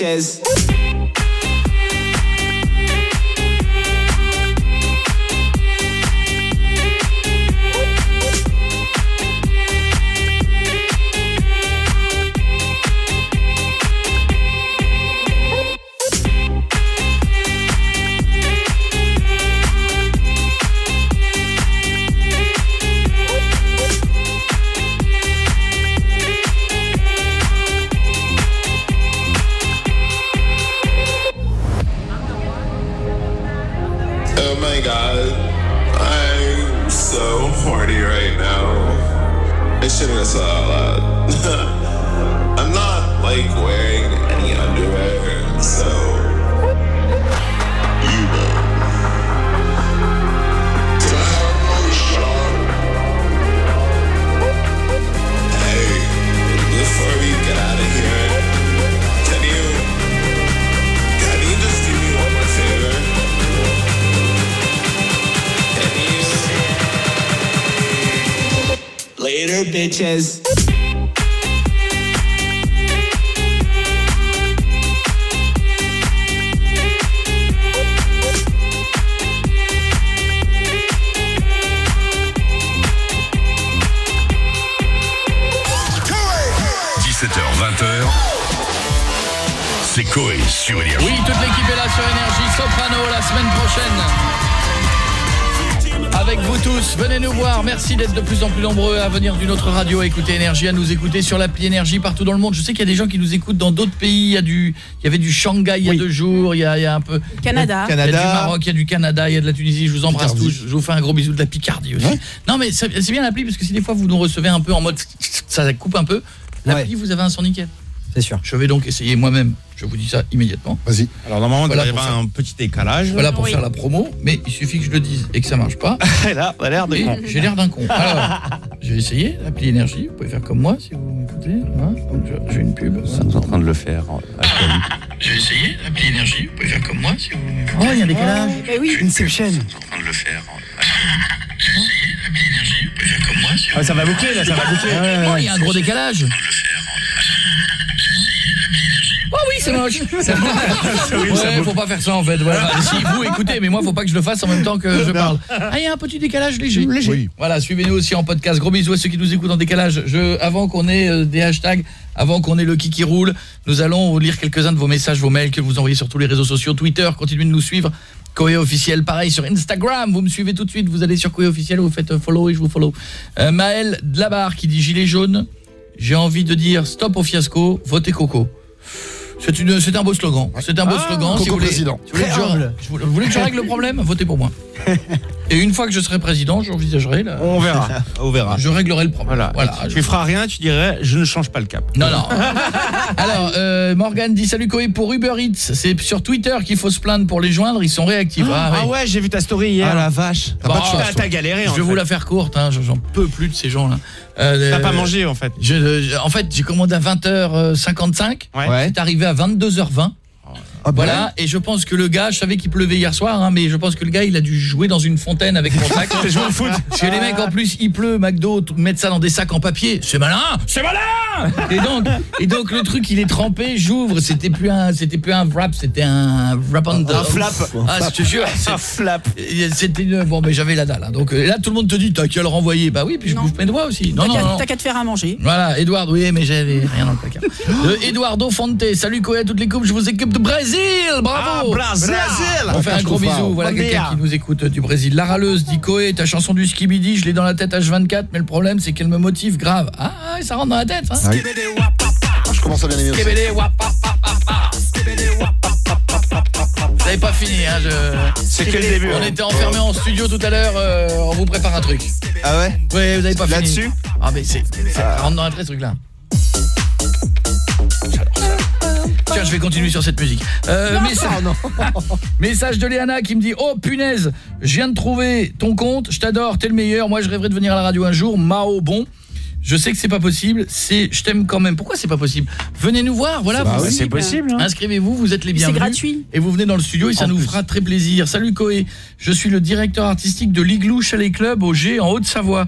[SPEAKER 73] Later,
[SPEAKER 5] plus nombreux à venir d'une autre radio à écouter Énergie, à nous écouter sur l'appli Énergie partout dans le monde. Je sais qu'il y a des gens qui nous écoutent dans d'autres pays. Il y a du, il y avait du Shanghai il y a deux jours. Il y a, il y a un peu
[SPEAKER 17] Canada.
[SPEAKER 5] Il y a du Maroc, il y a du Canada, il y a de la Tunisie. Je vous embrasse tous. Je vous fais un gros bisou de la Picardie aussi. Non, mais c'est c'est bien l'appli parce que si des fois vous nous recevez un peu en mode ça coupe un peu, l'appli vous avez un son nickel.
[SPEAKER 16] C'est sûr.
[SPEAKER 5] Je vais donc essayer moi-même. Je vous dis ça immédiatement.
[SPEAKER 7] Vas-y.
[SPEAKER 15] Alors normalement,
[SPEAKER 5] Voilà
[SPEAKER 15] il y
[SPEAKER 5] pour
[SPEAKER 15] aura
[SPEAKER 5] faire-
[SPEAKER 15] un petit décalage.
[SPEAKER 5] Voilà pour faire la promo, mais il suffit que je le dise et que ça marche pas.
[SPEAKER 15] Et là, on a l'air de con.
[SPEAKER 5] J'ai l'air d'un con. Alors, je vais essayer l'appli énergie. Vous pouvez faire comme moi si vous m'écoutez. Je- j'ai une pub.
[SPEAKER 15] Nous sommes en train de le faire.
[SPEAKER 5] Je vais essayer l'appli énergie. Vous pouvez faire comme moi si vous m'écoutez. Oh, il y a un décalage.
[SPEAKER 17] Eh oui.
[SPEAKER 16] Inception.
[SPEAKER 15] en train de le faire.
[SPEAKER 5] Comme moi si
[SPEAKER 15] Ah, ça va boucler là, ça va boucler.
[SPEAKER 5] Oh, il y a un gros décalage. Oh oui, c'est moche. ouais, faut pas faire ça en fait. Voilà. Si vous écoutez, mais moi faut pas que je le fasse en même temps que je parle. Ah, il y a un petit décalage léger.
[SPEAKER 7] Oui.
[SPEAKER 5] Voilà, suivez-nous aussi en podcast. Gros bisous à ceux qui nous écoutent en décalage. Je avant qu'on ait euh, des hashtags, avant qu'on ait le qui qui roule, nous allons lire quelques-uns de vos messages, vos mails que vous envoyez sur tous les réseaux sociaux, Twitter, continuez de nous suivre Koé officiel, pareil sur Instagram, vous me suivez tout de suite, vous allez sur Koé officiel, vous faites euh, follow et je vous follow. Euh, Maël Dlabar qui dit gilet jaune, j'ai envie de dire stop au fiasco, votez Coco. C'est un beau slogan. C'est un beau
[SPEAKER 70] Ah,
[SPEAKER 5] slogan si vous voulez, je- voulais- vous voulez que je règle le problème Votez pour moi. Et une fois que je serai président, j'envisagerai la-
[SPEAKER 56] On verra. On verra.
[SPEAKER 5] Je réglerai le problème.
[SPEAKER 56] Voilà.
[SPEAKER 5] Voilà.
[SPEAKER 56] tu feras rien, tu dirais je ne change pas le cap.
[SPEAKER 5] Non, non. Alors, euh, Morgane dit salut Koé pour Uber Eats. C'est sur Twitter qu'il faut se plaindre pour les joindre. Ils sont réactifs.
[SPEAKER 56] Ah, ouais, j'ai vu ta story hier.
[SPEAKER 5] Ah, la
[SPEAKER 56] vache.
[SPEAKER 5] Bon,
[SPEAKER 56] T'as t'as galéré
[SPEAKER 5] Je
[SPEAKER 56] en
[SPEAKER 5] vais vous la faire courte. Hein, J'en peux plus de ces gens-là. Euh,
[SPEAKER 56] T'as
[SPEAKER 5] euh,
[SPEAKER 56] pas mangé en fait.
[SPEAKER 5] je- je- En fait, j'ai commandé à 20h55.
[SPEAKER 56] Ouais.
[SPEAKER 5] C'est arrivé à 22h20.
[SPEAKER 56] Ah bah
[SPEAKER 5] voilà, et je pense que le gars, je savais qu'il pleuvait hier soir, hein, mais je pense que le gars, il a dû jouer dans une fontaine avec mon sac.
[SPEAKER 56] A joué au foot.
[SPEAKER 5] Parce que les mecs, en plus, il pleut, McDo, mettre ça dans des sacs en papier, c'est malin C'est malin Et donc, et donc le truc, il est trempé, j'ouvre, c'était plus un c'était plus un wrap, c'était un wrap on the...
[SPEAKER 56] Un flap.
[SPEAKER 5] Ah, je te jure.
[SPEAKER 56] Un flap.
[SPEAKER 5] C'était une... Bon, mais j'avais la dalle. hein. Donc euh, là, tout le monde te dit, t'as qu'à le renvoyer. Bah oui, puis je bouge mes doigts aussi. Non,
[SPEAKER 17] T'as
[SPEAKER 5] non,
[SPEAKER 17] qu'à-
[SPEAKER 5] non.
[SPEAKER 17] T'as qu'à te faire à manger.
[SPEAKER 5] Voilà, Edouard, oui, mais j'avais rien dans le placard. Euh, Eduardo Fonte, salut Koé à toutes les coupes, je vous équipe de Brésil, bravo
[SPEAKER 56] Ah, Brésil.
[SPEAKER 5] On fait un gros bisou, voilà
[SPEAKER 56] Bon
[SPEAKER 5] quelqu'un qui nous écoute du Brésil. La râleuse dit Koé, ta chanson du Skibidi, je l'ai dans la tête H24, mais le problème c'est qu'elle me motive grave. Ah, ouais, ça rentre dans la tête, hein
[SPEAKER 70] Ah oui. Je commence à bien aimer aussi.
[SPEAKER 5] Vous avez pas fini, hein je...
[SPEAKER 56] C'est que le début,
[SPEAKER 5] On
[SPEAKER 56] hein.
[SPEAKER 5] était enfermés en studio tout à l'heure, euh, on vous prépare un truc.
[SPEAKER 56] Ah ouais
[SPEAKER 5] Ouais, vous avez pas fini.
[SPEAKER 56] Là-dessus
[SPEAKER 5] Ah mais c'est ça rentre dans la tête ce truc là. Tiens, je vais continuer sur cette musique. Euh, message, message de Léana qui me dit "Oh punaise, je viens de trouver ton compte, je t'adore, t'es le meilleur. Moi, je rêverais de venir à la radio un jour. Mao bon. Je sais que c'est pas possible, c'est je t'aime quand même. Pourquoi c'est pas possible? Venez nous voir, voilà,
[SPEAKER 56] c'est possible, hein.
[SPEAKER 5] Inscrivez-vous, vous êtes les
[SPEAKER 17] C'est
[SPEAKER 5] bienvenus.
[SPEAKER 17] gratuit.
[SPEAKER 5] Et vous venez dans le studio et ça nous fera très plaisir. Salut Koé, je suis le directeur artistique de l'Igloo Chalet Club au G en Haute-Savoie.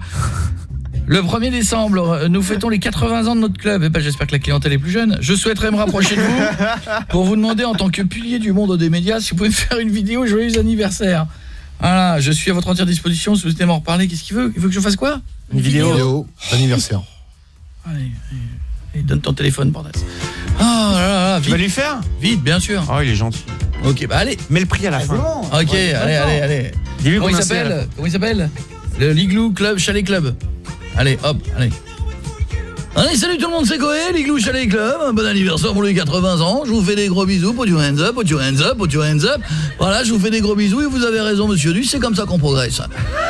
[SPEAKER 5] Le 1er décembre, nous fêtons les 80 ans de notre club. Et ben, j'espère que la clientèle est plus jeune. Je souhaiterais me rapprocher de vous pour vous demander en tant que pilier du monde des médias si vous pouvez me faire une vidéo joyeux anniversaire. Voilà, je suis à votre entière disposition si vous souhaitez m'en reparler. Qu'est-ce qu'il veut? Il veut que je fasse quoi?
[SPEAKER 70] Une vidéo d'anniversaire.
[SPEAKER 5] Allez, allez, allez, donne ton téléphone, bordel. Oh là là, là,
[SPEAKER 56] Tu vas lui faire?
[SPEAKER 5] Vite, bien sûr.
[SPEAKER 56] Oh, il est gentil.
[SPEAKER 5] Ok, bah allez.
[SPEAKER 56] Mets le prix à la fin.
[SPEAKER 5] Ok, allez, allez, allez. Comment il s'appelle? Comment il s'appelle? Le Liglou Club Chalet Club. Allez, hop, allez. Allez, salut tout le monde, c'est Koé, l'Igloo Chalet Club. Un bon anniversaire pour les 80 ans. Je vous fais des gros bisous. Put your hands up, put your hands up, put your hands up. Voilà, je vous fais des gros bisous et vous avez raison, monsieur Du, c'est comme ça qu'on progresse.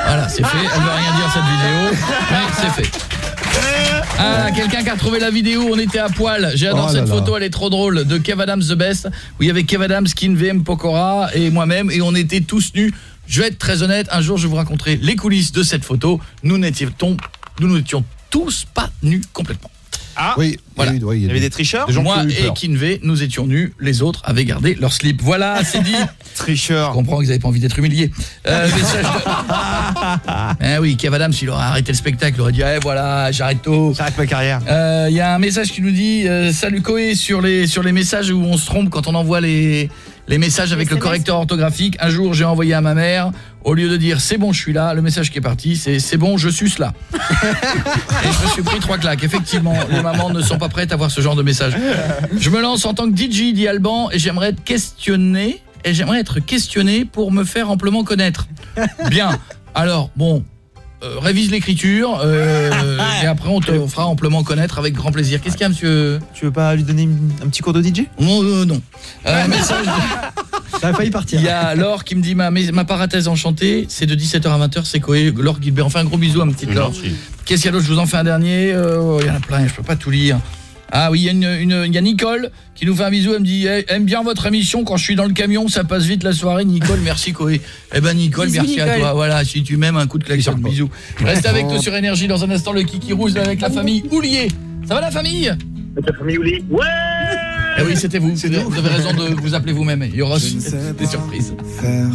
[SPEAKER 5] Voilà, c'est fait. Elle va rien dire cette vidéo, mais c'est fait. Ah, quelqu'un qui a retrouvé la vidéo, on était à poil. J'adore
[SPEAKER 70] Oh là
[SPEAKER 5] cette
[SPEAKER 70] là.
[SPEAKER 5] photo, elle est trop drôle, de Kev Adams The Best, où il y avait Kev Adams, Kin VM Pokora et moi-même, et on était tous nus. Je vais être très honnête, un jour je vous raconterai les coulisses de cette photo. Nous n'étions nous n'étions tous pas nus complètement.
[SPEAKER 56] Ah
[SPEAKER 70] Oui,
[SPEAKER 5] Voilà.
[SPEAKER 70] oui, oui,
[SPEAKER 56] Il y avait des tricheurs
[SPEAKER 70] Des
[SPEAKER 5] Moi et. Kinvé, nous étions nus, les autres avaient gardé leur slip. Voilà, c'est dit. Je
[SPEAKER 56] Tricheurs.
[SPEAKER 5] comprends que vous n'avez pas envie d'être humilié. Euh, message de- Eh oui, Kev Adams, il aurait arrêté le spectacle, il aurait dit "Eh voilà, j'arrête tout."
[SPEAKER 56] J'arrête ma carrière.
[SPEAKER 5] Euh, Il y a un message qui nous dit euh, salut Koé sur les sur les messages où on se trompe quand on envoie les les messages avec le correcteur orthographique. Un jour, j'ai envoyé à ma mère au lieu de dire c'est bon, je suis là, le message qui est parti, c'est c'est bon, je suis là. Et je me suis pris trois claques. Effectivement, les mamans ne sont pas prêtes à voir ce genre de message. Je me lance en tant que DJ dit Alban et j'aimerais être questionné et j'aimerais être questionné pour me faire amplement connaître. Bien. Alors, bon, euh, révise l'écriture euh, et après on te fera amplement connaître avec grand plaisir. Qu'est-ce qu'il y a monsieur
[SPEAKER 56] Tu veux pas lui donner une- un petit cours de DJ
[SPEAKER 5] Non euh, non. Euh, message
[SPEAKER 56] Ça a failli partir.
[SPEAKER 5] il y a Laure qui me dit ma ma parathèse enchantée, c'est de 17h à 20h, c'est quoi Laure Gilbert. Enfin un gros bisou à ma petite Laure. Qu'est-ce qu'il y a d'autre? Je vous en fais un dernier. Euh, Il y en a plein, je peux pas tout lire. Ah oui, il y, a une, une- il y a Nicole qui nous fait un bisou, elle me dit Eh, aime bien votre émission quand je suis dans le camion, ça passe vite la soirée Nicole, merci Koé. Eh ben Nicole,
[SPEAKER 17] Bisous,
[SPEAKER 5] merci à toi. Voilà, si tu m'aimes un coup de klaxon, bisous. Reste avec nous sur énergie dans un instant le kiki rouge avec la famille Oulier. Ça va la famille
[SPEAKER 74] Ta famille Ouli Ouais
[SPEAKER 5] Eh oui, c'était vous. Vous avez, vous avez raison de vous appeler vous-même. Il y aura des surprises.
[SPEAKER 3] faire.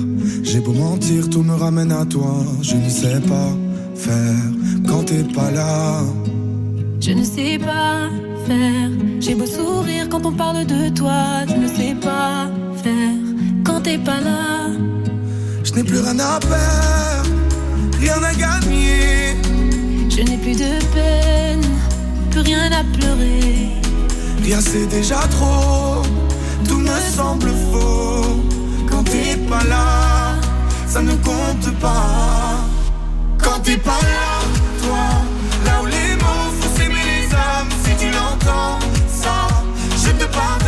[SPEAKER 3] J'ai beau mentir, tout me ramène à toi. Je ne sais pas faire quand t'es pas là.
[SPEAKER 38] Je ne sais pas faire. J'ai beau sourire quand on parle de toi. Je ne sais pas faire quand t'es pas là.
[SPEAKER 3] Je n'ai plus rien à perdre, rien à gagner.
[SPEAKER 38] Je n'ai plus de peine, plus rien à pleurer.
[SPEAKER 3] Rien c'est déjà trop, tout, tout me semble faux. Quand t'es pas là, ça ne compte pas. Quand t'es pas là. je te parle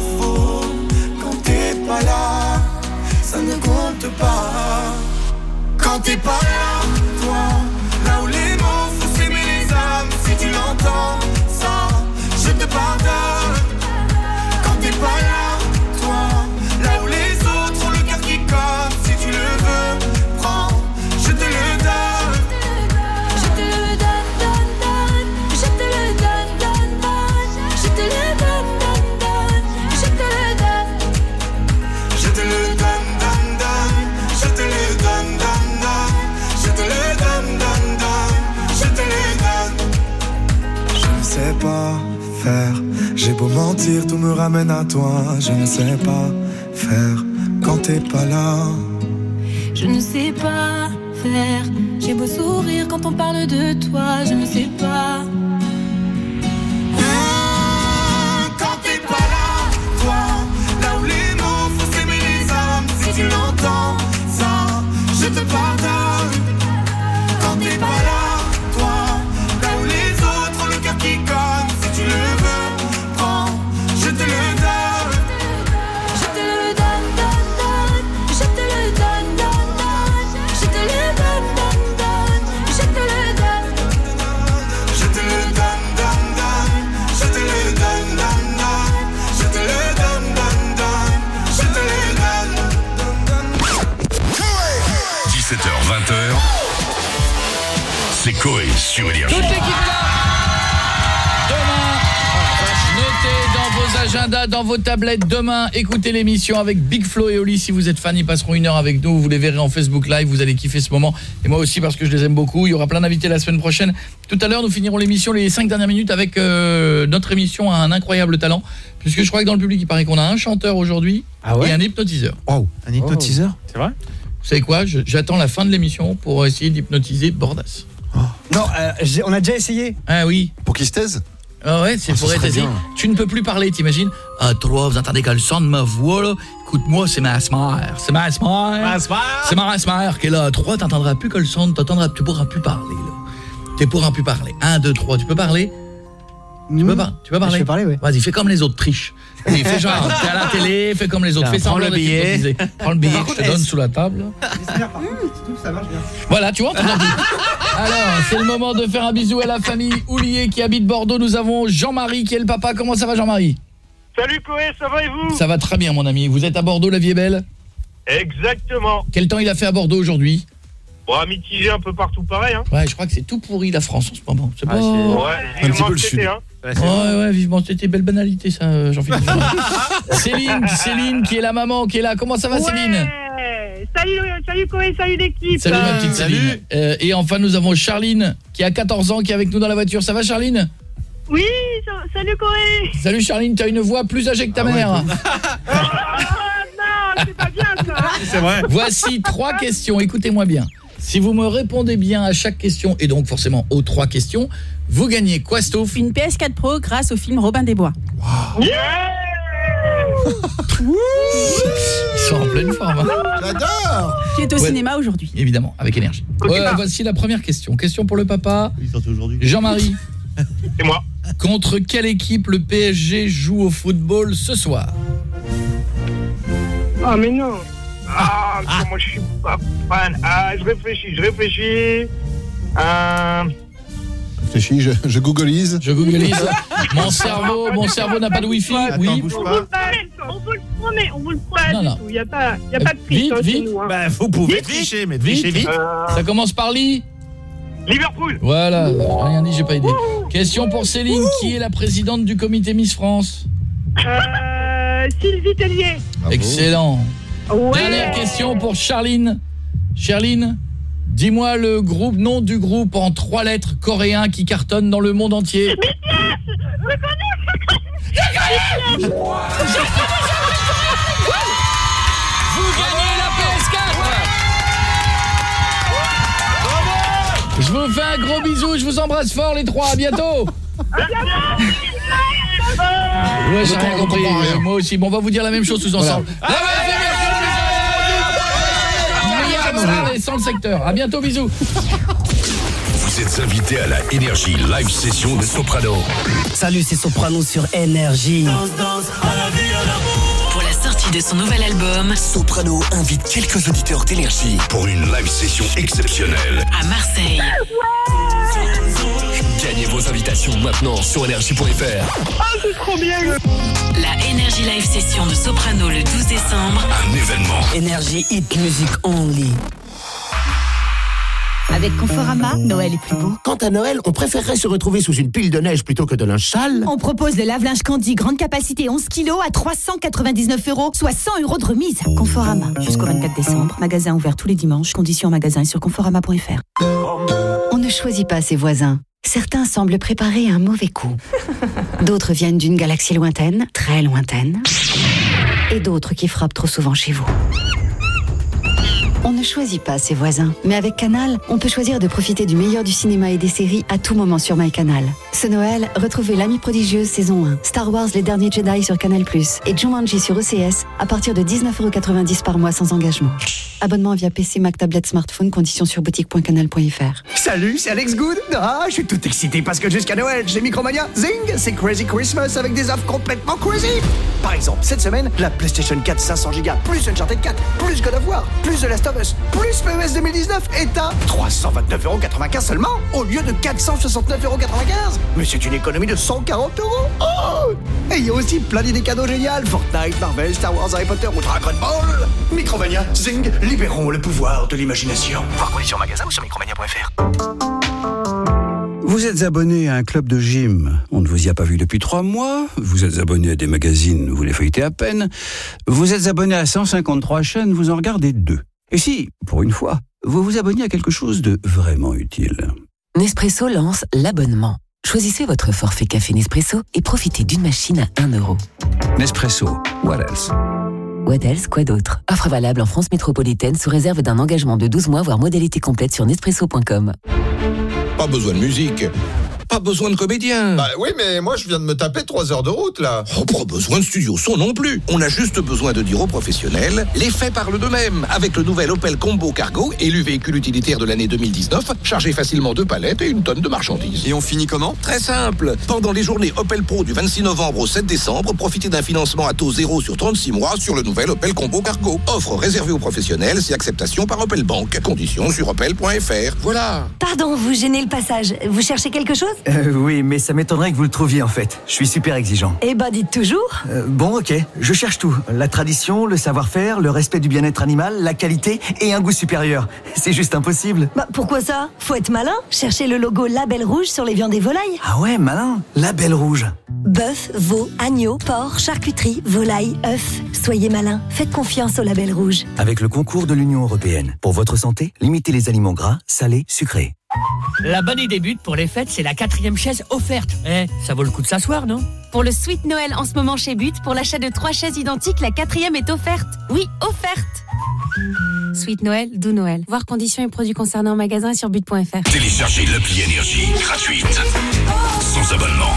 [SPEAKER 3] Quand t'es pas là, toi, là où les mots font s'aimer les âmes, si tu l'entends, ça, je te pardonne. Ramène à toi. Je ne sais pas faire quand t'es pas là.
[SPEAKER 38] Je ne sais pas faire. J'ai beau sourire quand on parle de toi. Je ne sais pas.
[SPEAKER 41] Coé sur Énergie.
[SPEAKER 5] Toute l'équipe là Demain Notez dans vos agendas, dans vos tablettes Demain, écoutez l'émission avec Big Flo et Oli. Si vous êtes fans, ils passeront une heure avec nous. Vous les verrez en Facebook Live, vous allez kiffer ce moment. Et moi aussi parce que je les aime beaucoup. Il y aura plein d'invités la semaine prochaine. Tout à l'heure, nous finirons l'émission les 5 dernières minutes Avec euh, notre émission à un incroyable talent. Puisque je crois que dans le public, il paraît qu'on a un chanteur aujourd'hui Et un hypnotiseur.
[SPEAKER 56] Un hypnotiseur
[SPEAKER 5] C'est vrai Vous savez quoi? J'attends la fin de l'émission Pour essayer d'hypnotiser Bordas
[SPEAKER 71] Non, euh, j'ai- on a déjà essayé.
[SPEAKER 5] Ah oui
[SPEAKER 70] Pour qu'il se taise
[SPEAKER 5] Ah ouais, c'est
[SPEAKER 70] Ah, ce
[SPEAKER 5] pour être
[SPEAKER 70] serait
[SPEAKER 5] aisé.
[SPEAKER 70] bien.
[SPEAKER 5] Tu ne peux plus parler, t'imagines À trois, vous entendez que le son de ma voix, là? Écoute-moi, c'est ma mère. C'est ma mère. C'est ma mère qui est là. À trois, t'entendras plus que le son, t'entendras, tu pourras plus parler, là. Tu pourras plus parler. Un, deux, trois, tu peux parler tu peux, pas, tu peux parler
[SPEAKER 71] Je peux parler, oui.
[SPEAKER 5] Vas-y, fais comme les autres, triche. Oui, fais genre, t'es à la télé, fais comme les autres.
[SPEAKER 56] Tiens,
[SPEAKER 5] Fais semblant
[SPEAKER 56] le billet.
[SPEAKER 5] Prends le billet que je te donne sous la table.
[SPEAKER 71] ça marche bien.
[SPEAKER 5] Voilà, tu vois. Alors, c'est le moment de faire un bisou à la famille Oulier qui habite Bordeaux. Nous avons Jean-Marie qui est le papa. Comment ça va, Jean-Marie?
[SPEAKER 74] Salut Coé, ça va et vous?
[SPEAKER 5] Ça va très bien, mon ami. Vous êtes à Bordeaux, la vie est belle?
[SPEAKER 74] Exactement.
[SPEAKER 5] Quel temps il a fait à Bordeaux aujourd'hui?
[SPEAKER 74] Bon, à mitigé un peu partout pareil. Hein.
[SPEAKER 5] Ouais, je crois que c'est tout pourri la France en ce moment. C'est pas...
[SPEAKER 74] Ouais,
[SPEAKER 70] Un petit peu le sud.
[SPEAKER 74] hein.
[SPEAKER 5] Ouais, ouais, vivement été. Belle banalité, ça, euh, Jean-Philippe. Céline, Céline qui est la maman, qui est là. Comment ça va, Céline?
[SPEAKER 75] Ouais. Salut, salut Coé, salut l'équipe.
[SPEAKER 5] Salut, ma petite Céline. Euh, et enfin, nous avons Charline qui a 14 ans, qui est avec nous dans la voiture. Ça va, Charline?
[SPEAKER 75] Oui, ça- salut Coé.
[SPEAKER 5] Salut, Charline. Tu as une voix plus âgée que ta mère.
[SPEAKER 75] Ah non, c'est pas bien ça.
[SPEAKER 56] C'est vrai.
[SPEAKER 5] Voici trois questions, écoutez-moi bien. Si vous me répondez bien à chaque question, et donc forcément aux trois questions, vous gagnez quoi, Stouff
[SPEAKER 17] Une PS4 Pro grâce au film Robin des Bois.
[SPEAKER 5] Ils sont en pleine forme. hein.
[SPEAKER 70] J'adore
[SPEAKER 17] Qui est au
[SPEAKER 5] Ouais.
[SPEAKER 17] cinéma aujourd'hui.
[SPEAKER 5] Évidemment, avec énergie. Ouais, voici la première question. Question pour le papa. Jean-Marie.
[SPEAKER 74] C'est moi.
[SPEAKER 5] Contre quelle équipe le PSG joue au football ce soir?
[SPEAKER 75] Ah mais non.
[SPEAKER 74] Ah, moi je suis pas fan. Ah, je réfléchis, je réfléchis. Euh,
[SPEAKER 70] Réfléchis, je, je googleise.
[SPEAKER 5] Je googleise. mon cerveau, mon cerveau n'a pas de wifi. oui.
[SPEAKER 56] bouge
[SPEAKER 75] On
[SPEAKER 56] pas.
[SPEAKER 75] vous, on vous le promet, on vous le promet.
[SPEAKER 5] Non, non.
[SPEAKER 75] Il n'y a pas, il y a pas de triche
[SPEAKER 5] Vite,
[SPEAKER 75] hein,
[SPEAKER 5] vite.
[SPEAKER 75] nous. hein.
[SPEAKER 56] Bah, vous pouvez
[SPEAKER 75] Vite,
[SPEAKER 56] tricher, mais
[SPEAKER 5] Vite.
[SPEAKER 56] trichez vite.
[SPEAKER 74] euh,
[SPEAKER 5] Ça commence par Lee.
[SPEAKER 74] Liverpool.
[SPEAKER 5] Voilà, rien dit, j'ai pas aidé. Question pour Céline, qui est la présidente du comité Miss France?
[SPEAKER 75] Euh, Sylvie Tellier.
[SPEAKER 5] Excellent.
[SPEAKER 75] Ouais.
[SPEAKER 5] Dernière question pour Charline. Charline, Dis-moi le groupe, nom du groupe en trois lettres coréen qui cartonne dans le monde entier.
[SPEAKER 75] Vous gagnez la PS4
[SPEAKER 5] Je vous fais un gros bisou, je vous embrasse fort les trois, à bientôt. Ouais, j'ai rien compris, euh, moi aussi. Bon, on va vous dire la même chose tous ensemble c'est sans le secteur. À bientôt, bisous.
[SPEAKER 41] Vous êtes invité à la Énergie Live Session des Sopranos.
[SPEAKER 22] Salut, c'est Soprano sur Énergie.
[SPEAKER 4] Pour la sortie de son nouvel album,
[SPEAKER 41] Soprano invite quelques auditeurs d'énergie pour une live session exceptionnelle.
[SPEAKER 4] à Marseille.
[SPEAKER 41] Gagnez vos invitations maintenant sur énergie.fr.
[SPEAKER 6] Ah, c'est trop bien
[SPEAKER 4] La Energy Live Session de Soprano le 12 décembre.
[SPEAKER 41] Un événement.
[SPEAKER 22] Énergie Hit Music Only.
[SPEAKER 18] Avec Conforama, Noël est plus beau.
[SPEAKER 76] Quant à Noël, on préférerait se retrouver sous une pile de neige plutôt que de linge sale.
[SPEAKER 18] On propose le lave-linge Candy grande capacité 11 kg à 399 euros, soit 100 euros de remise. Conforama, jusqu'au 24 décembre. Magasin ouvert tous les dimanches. Conditions en magasin et sur conforama.fr.
[SPEAKER 27] On ne choisit pas ses voisins. Certains semblent préparer un mauvais coup. D'autres viennent d'une galaxie lointaine, très lointaine. Et d'autres qui frappent trop souvent chez vous. Ne choisit pas ses voisins, mais avec Canal, on peut choisir de profiter du meilleur du cinéma et des séries à tout moment sur MyCanal. Ce Noël, retrouvez L'Ami prodigieuse saison 1, Star Wars Les Derniers Jedi sur Canal+, et Jumanji sur OCS à partir de 19,90€ par mois sans engagement. Abonnement via PC, Mac, tablette, smartphone, conditions sur boutique.canal.fr.
[SPEAKER 42] Salut, c'est Alex Good. Ah, je suis tout excité parce que jusqu'à Noël, chez Micromania, zing, c'est Crazy Christmas avec des offres complètement crazy. Par exemple, cette semaine, la PlayStation 4 500Go plus Uncharted 4 plus God of War plus The Last of Us plus PES 2019 est à 329,95€ seulement au lieu de 469,95€. Mais c'est une économie de 140 euros. Oh Et il y a aussi plein d'idées cadeaux géniales Fortnite, Marvel, Star Wars, Harry Potter ou Dragon Ball. Micromania, zing, libérons le pouvoir de l'imagination. Voir conditions magasin ou sur micromania.fr.
[SPEAKER 25] Vous êtes abonné à un club de gym, on ne vous y a pas vu depuis trois mois. Vous êtes abonné à des magazines, vous les feuilletez à peine. Vous êtes abonné à 153 chaînes, vous en regardez deux. Et si, pour une fois, vous vous abonnez à quelque chose de vraiment utile?
[SPEAKER 21] Nespresso lance l'abonnement. Choisissez votre forfait café Nespresso et profitez d'une machine à 1 euro.
[SPEAKER 25] Nespresso, what else?
[SPEAKER 21] What else, quoi d'autre? Offre valable en France métropolitaine sous réserve d'un engagement de 12 mois, voire modalité complète sur nespresso.com.
[SPEAKER 41] Pas besoin de musique. Pas besoin de comédien.
[SPEAKER 7] Bah oui, mais moi je viens de me taper 3 heures de route là.
[SPEAKER 41] Oh, pas besoin de studio son non plus. On a juste besoin de dire aux professionnels, les faits parlent d'eux-mêmes. Avec le nouvel Opel Combo Cargo, élu véhicule utilitaire de l'année 2019, chargé facilement deux palettes et une tonne de marchandises.
[SPEAKER 7] Et on finit comment?
[SPEAKER 41] Très simple. Pendant les journées Opel Pro du 26 novembre au 7 décembre, profitez d'un financement à taux zéro sur 36 mois sur le nouvel Opel Combo Cargo. Offre réservée aux professionnels, c'est acceptation par Opel Bank. Conditions sur opel.fr. Voilà.
[SPEAKER 19] Pardon, vous gênez le passage. Vous cherchez quelque chose?
[SPEAKER 42] Euh, oui, mais ça m'étonnerait que vous le trouviez en fait. Je suis super exigeant.
[SPEAKER 19] Eh ben, dites toujours.
[SPEAKER 42] Euh, bon, ok, je cherche tout. La tradition, le savoir-faire, le respect du bien-être animal, la qualité et un goût supérieur. C'est juste impossible.
[SPEAKER 19] Bah, pourquoi ça? Faut être malin. Cherchez le logo Label Rouge sur les viandes et volailles.
[SPEAKER 42] Ah ouais, malin. La belle rouge.
[SPEAKER 19] Bœuf, veau, agneau, porc, charcuterie, volaille, œuf. Soyez malin. Faites confiance au Label Rouge.
[SPEAKER 42] Avec le concours de l'Union Européenne. Pour votre santé, limitez les aliments gras, salés, sucrés.
[SPEAKER 77] La bonne idée but pour les fêtes, c'est la quatrième chaise offerte. Eh, ça vaut le coup de s'asseoir, non?
[SPEAKER 14] Pour le Sweet Noël en ce moment chez But, pour l'achat de trois chaises identiques, la quatrième est offerte. Oui, offerte Sweet Noël, doux Noël. Voir conditions et produits concernés en magasin sur but.fr.
[SPEAKER 41] Téléchargez l'appli Énergie gratuite, sans abonnement,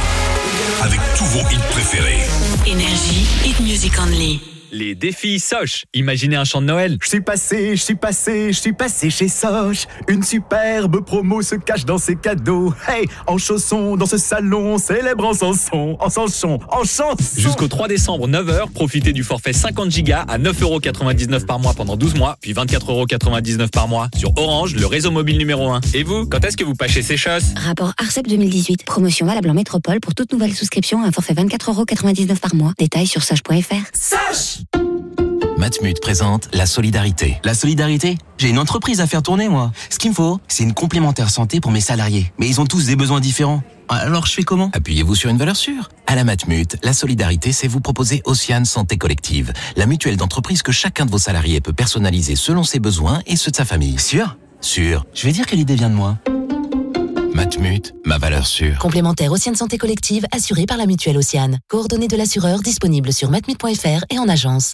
[SPEAKER 41] avec tous vos hits préférés.
[SPEAKER 4] Énergie, hit music only.
[SPEAKER 78] Les défis Soch. Imaginez un chant de Noël.
[SPEAKER 42] Je suis passé, je suis passé, je suis passé chez Soch. Une superbe promo se cache dans ses cadeaux. Hey, en chaussons, dans ce salon, on célèbre en chanson, en chanson, en chanson.
[SPEAKER 78] Jusqu'au 3 décembre, 9h, profitez du forfait 50 Go à 9,99€ par mois pendant 12 mois, puis 24,99€ par mois sur Orange, le réseau mobile numéro 1. Et vous, quand est-ce que vous pâchez ces choses
[SPEAKER 27] Rapport ARCEP 2018. Promotion valable en métropole pour toute nouvelle souscription à un forfait 24,99€ par mois. Détails sur sage.fr.
[SPEAKER 42] Sage
[SPEAKER 79] Matmut présente la solidarité.
[SPEAKER 80] La solidarité J'ai une entreprise à faire tourner, moi. Ce qu'il me faut, c'est une complémentaire santé pour mes salariés. Mais ils ont tous des besoins différents. Alors je fais comment?
[SPEAKER 79] Appuyez-vous sur une valeur sûre. À la Matmut, la solidarité, c'est vous proposer Océane Santé Collective, la mutuelle d'entreprise que chacun de vos salariés peut personnaliser selon ses besoins et ceux de sa famille.
[SPEAKER 80] Sûr?
[SPEAKER 79] Sûr.
[SPEAKER 80] Je vais dire que l'idée vient de moi.
[SPEAKER 79] Matmut, ma valeur sûre.
[SPEAKER 4] Complémentaire Océane Santé Collective assurée par la mutuelle Océane. Coordonnées de l'assureur disponibles sur matmut.fr et en agence.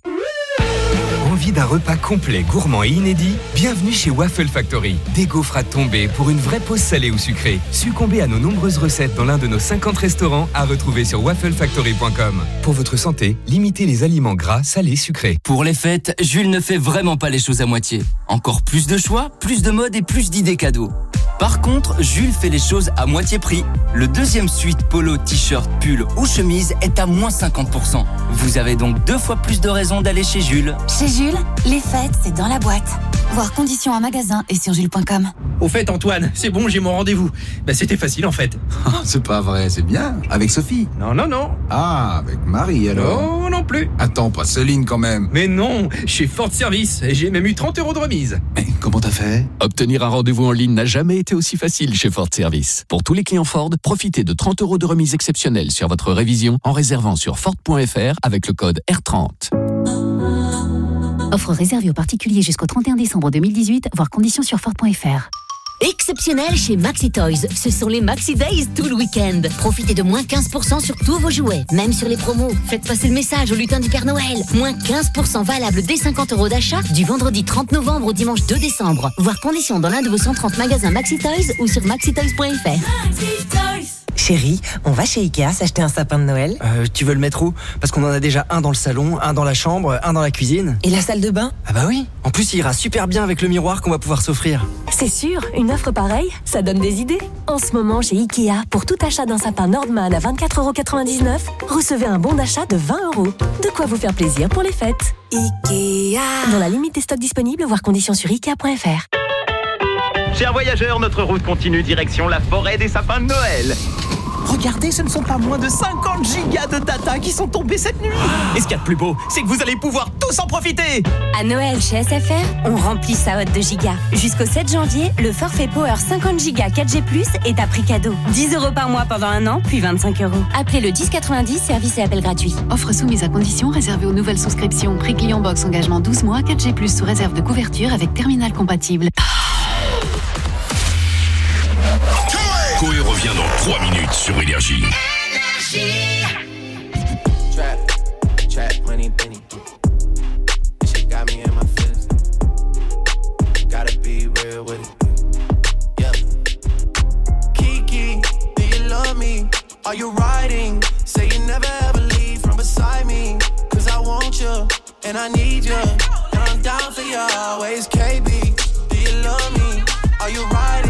[SPEAKER 42] Envie d'un repas complet, gourmand et inédit Bienvenue chez Waffle Factory. Des gaufres à tomber pour une vraie pause salée ou sucrée. Succombez à nos nombreuses recettes dans l'un de nos 50 restaurants à retrouver sur wafflefactory.com. Pour votre santé, limitez les aliments gras, salés, sucrés.
[SPEAKER 81] Pour les fêtes, Jules ne fait vraiment pas les choses à moitié. Encore plus de choix, plus de mode et plus d'idées cadeaux. Par contre, Jules fait les choses à moitié prix. Le deuxième suite polo, t-shirt, pull ou chemise est à moins 50%. Vous avez donc deux fois plus de raisons d'aller chez Jules.
[SPEAKER 18] Chez Jules, les fêtes, c'est dans la boîte. Voir conditions en magasin et sur jules.com.
[SPEAKER 15] Au fait, Antoine, c'est bon, j'ai mon rendez-vous. Bah, c'était facile en fait.
[SPEAKER 76] c'est pas vrai, c'est bien. Avec Sophie
[SPEAKER 15] Non, non, non.
[SPEAKER 76] Ah, avec Marie alors
[SPEAKER 15] Non, non plus.
[SPEAKER 76] Attends, pas Céline quand même.
[SPEAKER 15] Mais non, chez Ford Service, et j'ai même eu 30 euros de remise.
[SPEAKER 76] Et comment t'as fait?
[SPEAKER 82] Obtenir un rendez-vous en ligne n'a jamais été aussi facile chez Ford Service. Pour tous les clients Ford, profitez de 30 euros de remise exceptionnelle sur votre révision en réservant sur Ford.fr avec le code R30.
[SPEAKER 27] Offre réservée aux particuliers jusqu'au 31 décembre 2018, voire conditions sur Ford.fr.
[SPEAKER 38] Exceptionnel chez Maxi Toys. Ce sont les Maxi Days tout le week-end. Profitez de moins 15% sur tous vos jouets, même sur les promos. Faites passer le message au lutin du Père Noël. Moins 15% valable dès 50 euros d'achat du vendredi 30 novembre au dimanche 2 décembre. Voir conditions dans l'un de vos 130 magasins Maxi Toys ou sur maxitoys.fr.
[SPEAKER 83] Chérie, on va chez Ikea s'acheter un sapin de Noël
[SPEAKER 22] Euh, tu veux le mettre où? Parce qu'on en a déjà un dans le salon, un dans la chambre, un dans la cuisine.
[SPEAKER 83] Et la salle de bain?
[SPEAKER 22] Ah bah oui. En plus, il ira super bien avec le miroir qu'on va pouvoir s'offrir.
[SPEAKER 19] C'est sûr, une offre pareille, ça donne des idées. En ce moment, chez Ikea, pour tout achat d'un sapin Nordman à 24,99€, recevez un bon d'achat de 20 euros. De quoi vous faire plaisir pour les fêtes. Ikea Dans la limite des stocks disponibles, voir conditions sur ikea.fr.
[SPEAKER 84] Chers voyageurs, notre route continue direction la forêt des sapins de Noël.
[SPEAKER 85] Regardez, ce ne sont pas moins de 50 gigas de data qui sont tombés cette nuit.
[SPEAKER 15] Et ce qu'il y a de plus beau, c'est que vous allez pouvoir tous en profiter.
[SPEAKER 18] À Noël chez SFR, on remplit sa hotte de gigas. Jusqu'au 7 janvier, le forfait Power 50 gigas 4G+, est à prix cadeau. 10 euros par mois pendant un an, puis 25 euros. Appelez le 1090, service et appel gratuit.
[SPEAKER 27] Offre soumise à condition réservée aux nouvelles souscriptions. Prix client box engagement 12 mois, 4G+, sous réserve de couverture avec terminal compatible.
[SPEAKER 4] Revient dans 3 minutes sur Énergie.
[SPEAKER 3] Trap, trap, money, penny. This shit got me in my feelings. Gotta be real with it. Yeah. Kiki, do you love me? Are you riding? Say you never ever leave from beside me. Cause I want you, and I need you. And I'm down for you always. KB, do you love me? Are you riding?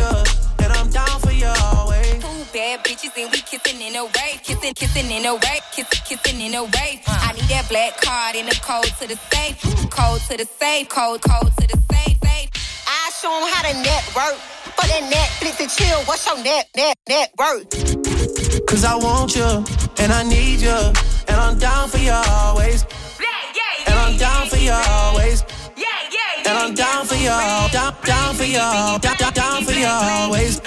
[SPEAKER 18] Bad bitches and we kissing in a way, kissing, kissing in a way, kissing, kissing in a way. I need that black card in the code to the safe, code to the safe, code, code to the safe, safe.
[SPEAKER 86] I show 'em how to network. For that Netflix and chill, what's your net, net, net worth?
[SPEAKER 3] Cause I want you, and I need you, and I'm down for you always. Yeah, yeah, yeah, And I'm down for you always. Yeah, yeah, yeah, And I'm down for you, down, down for you, down, down, down for you always.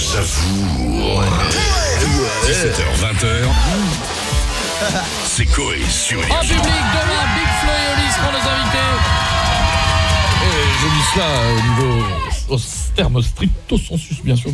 [SPEAKER 4] Savoure. 17h, 20h. C'est Coé sur
[SPEAKER 5] En public, demain, Big Flo et Oli seront nos invités. Et je dis cela au niveau au terme stricto sensus bien sûr.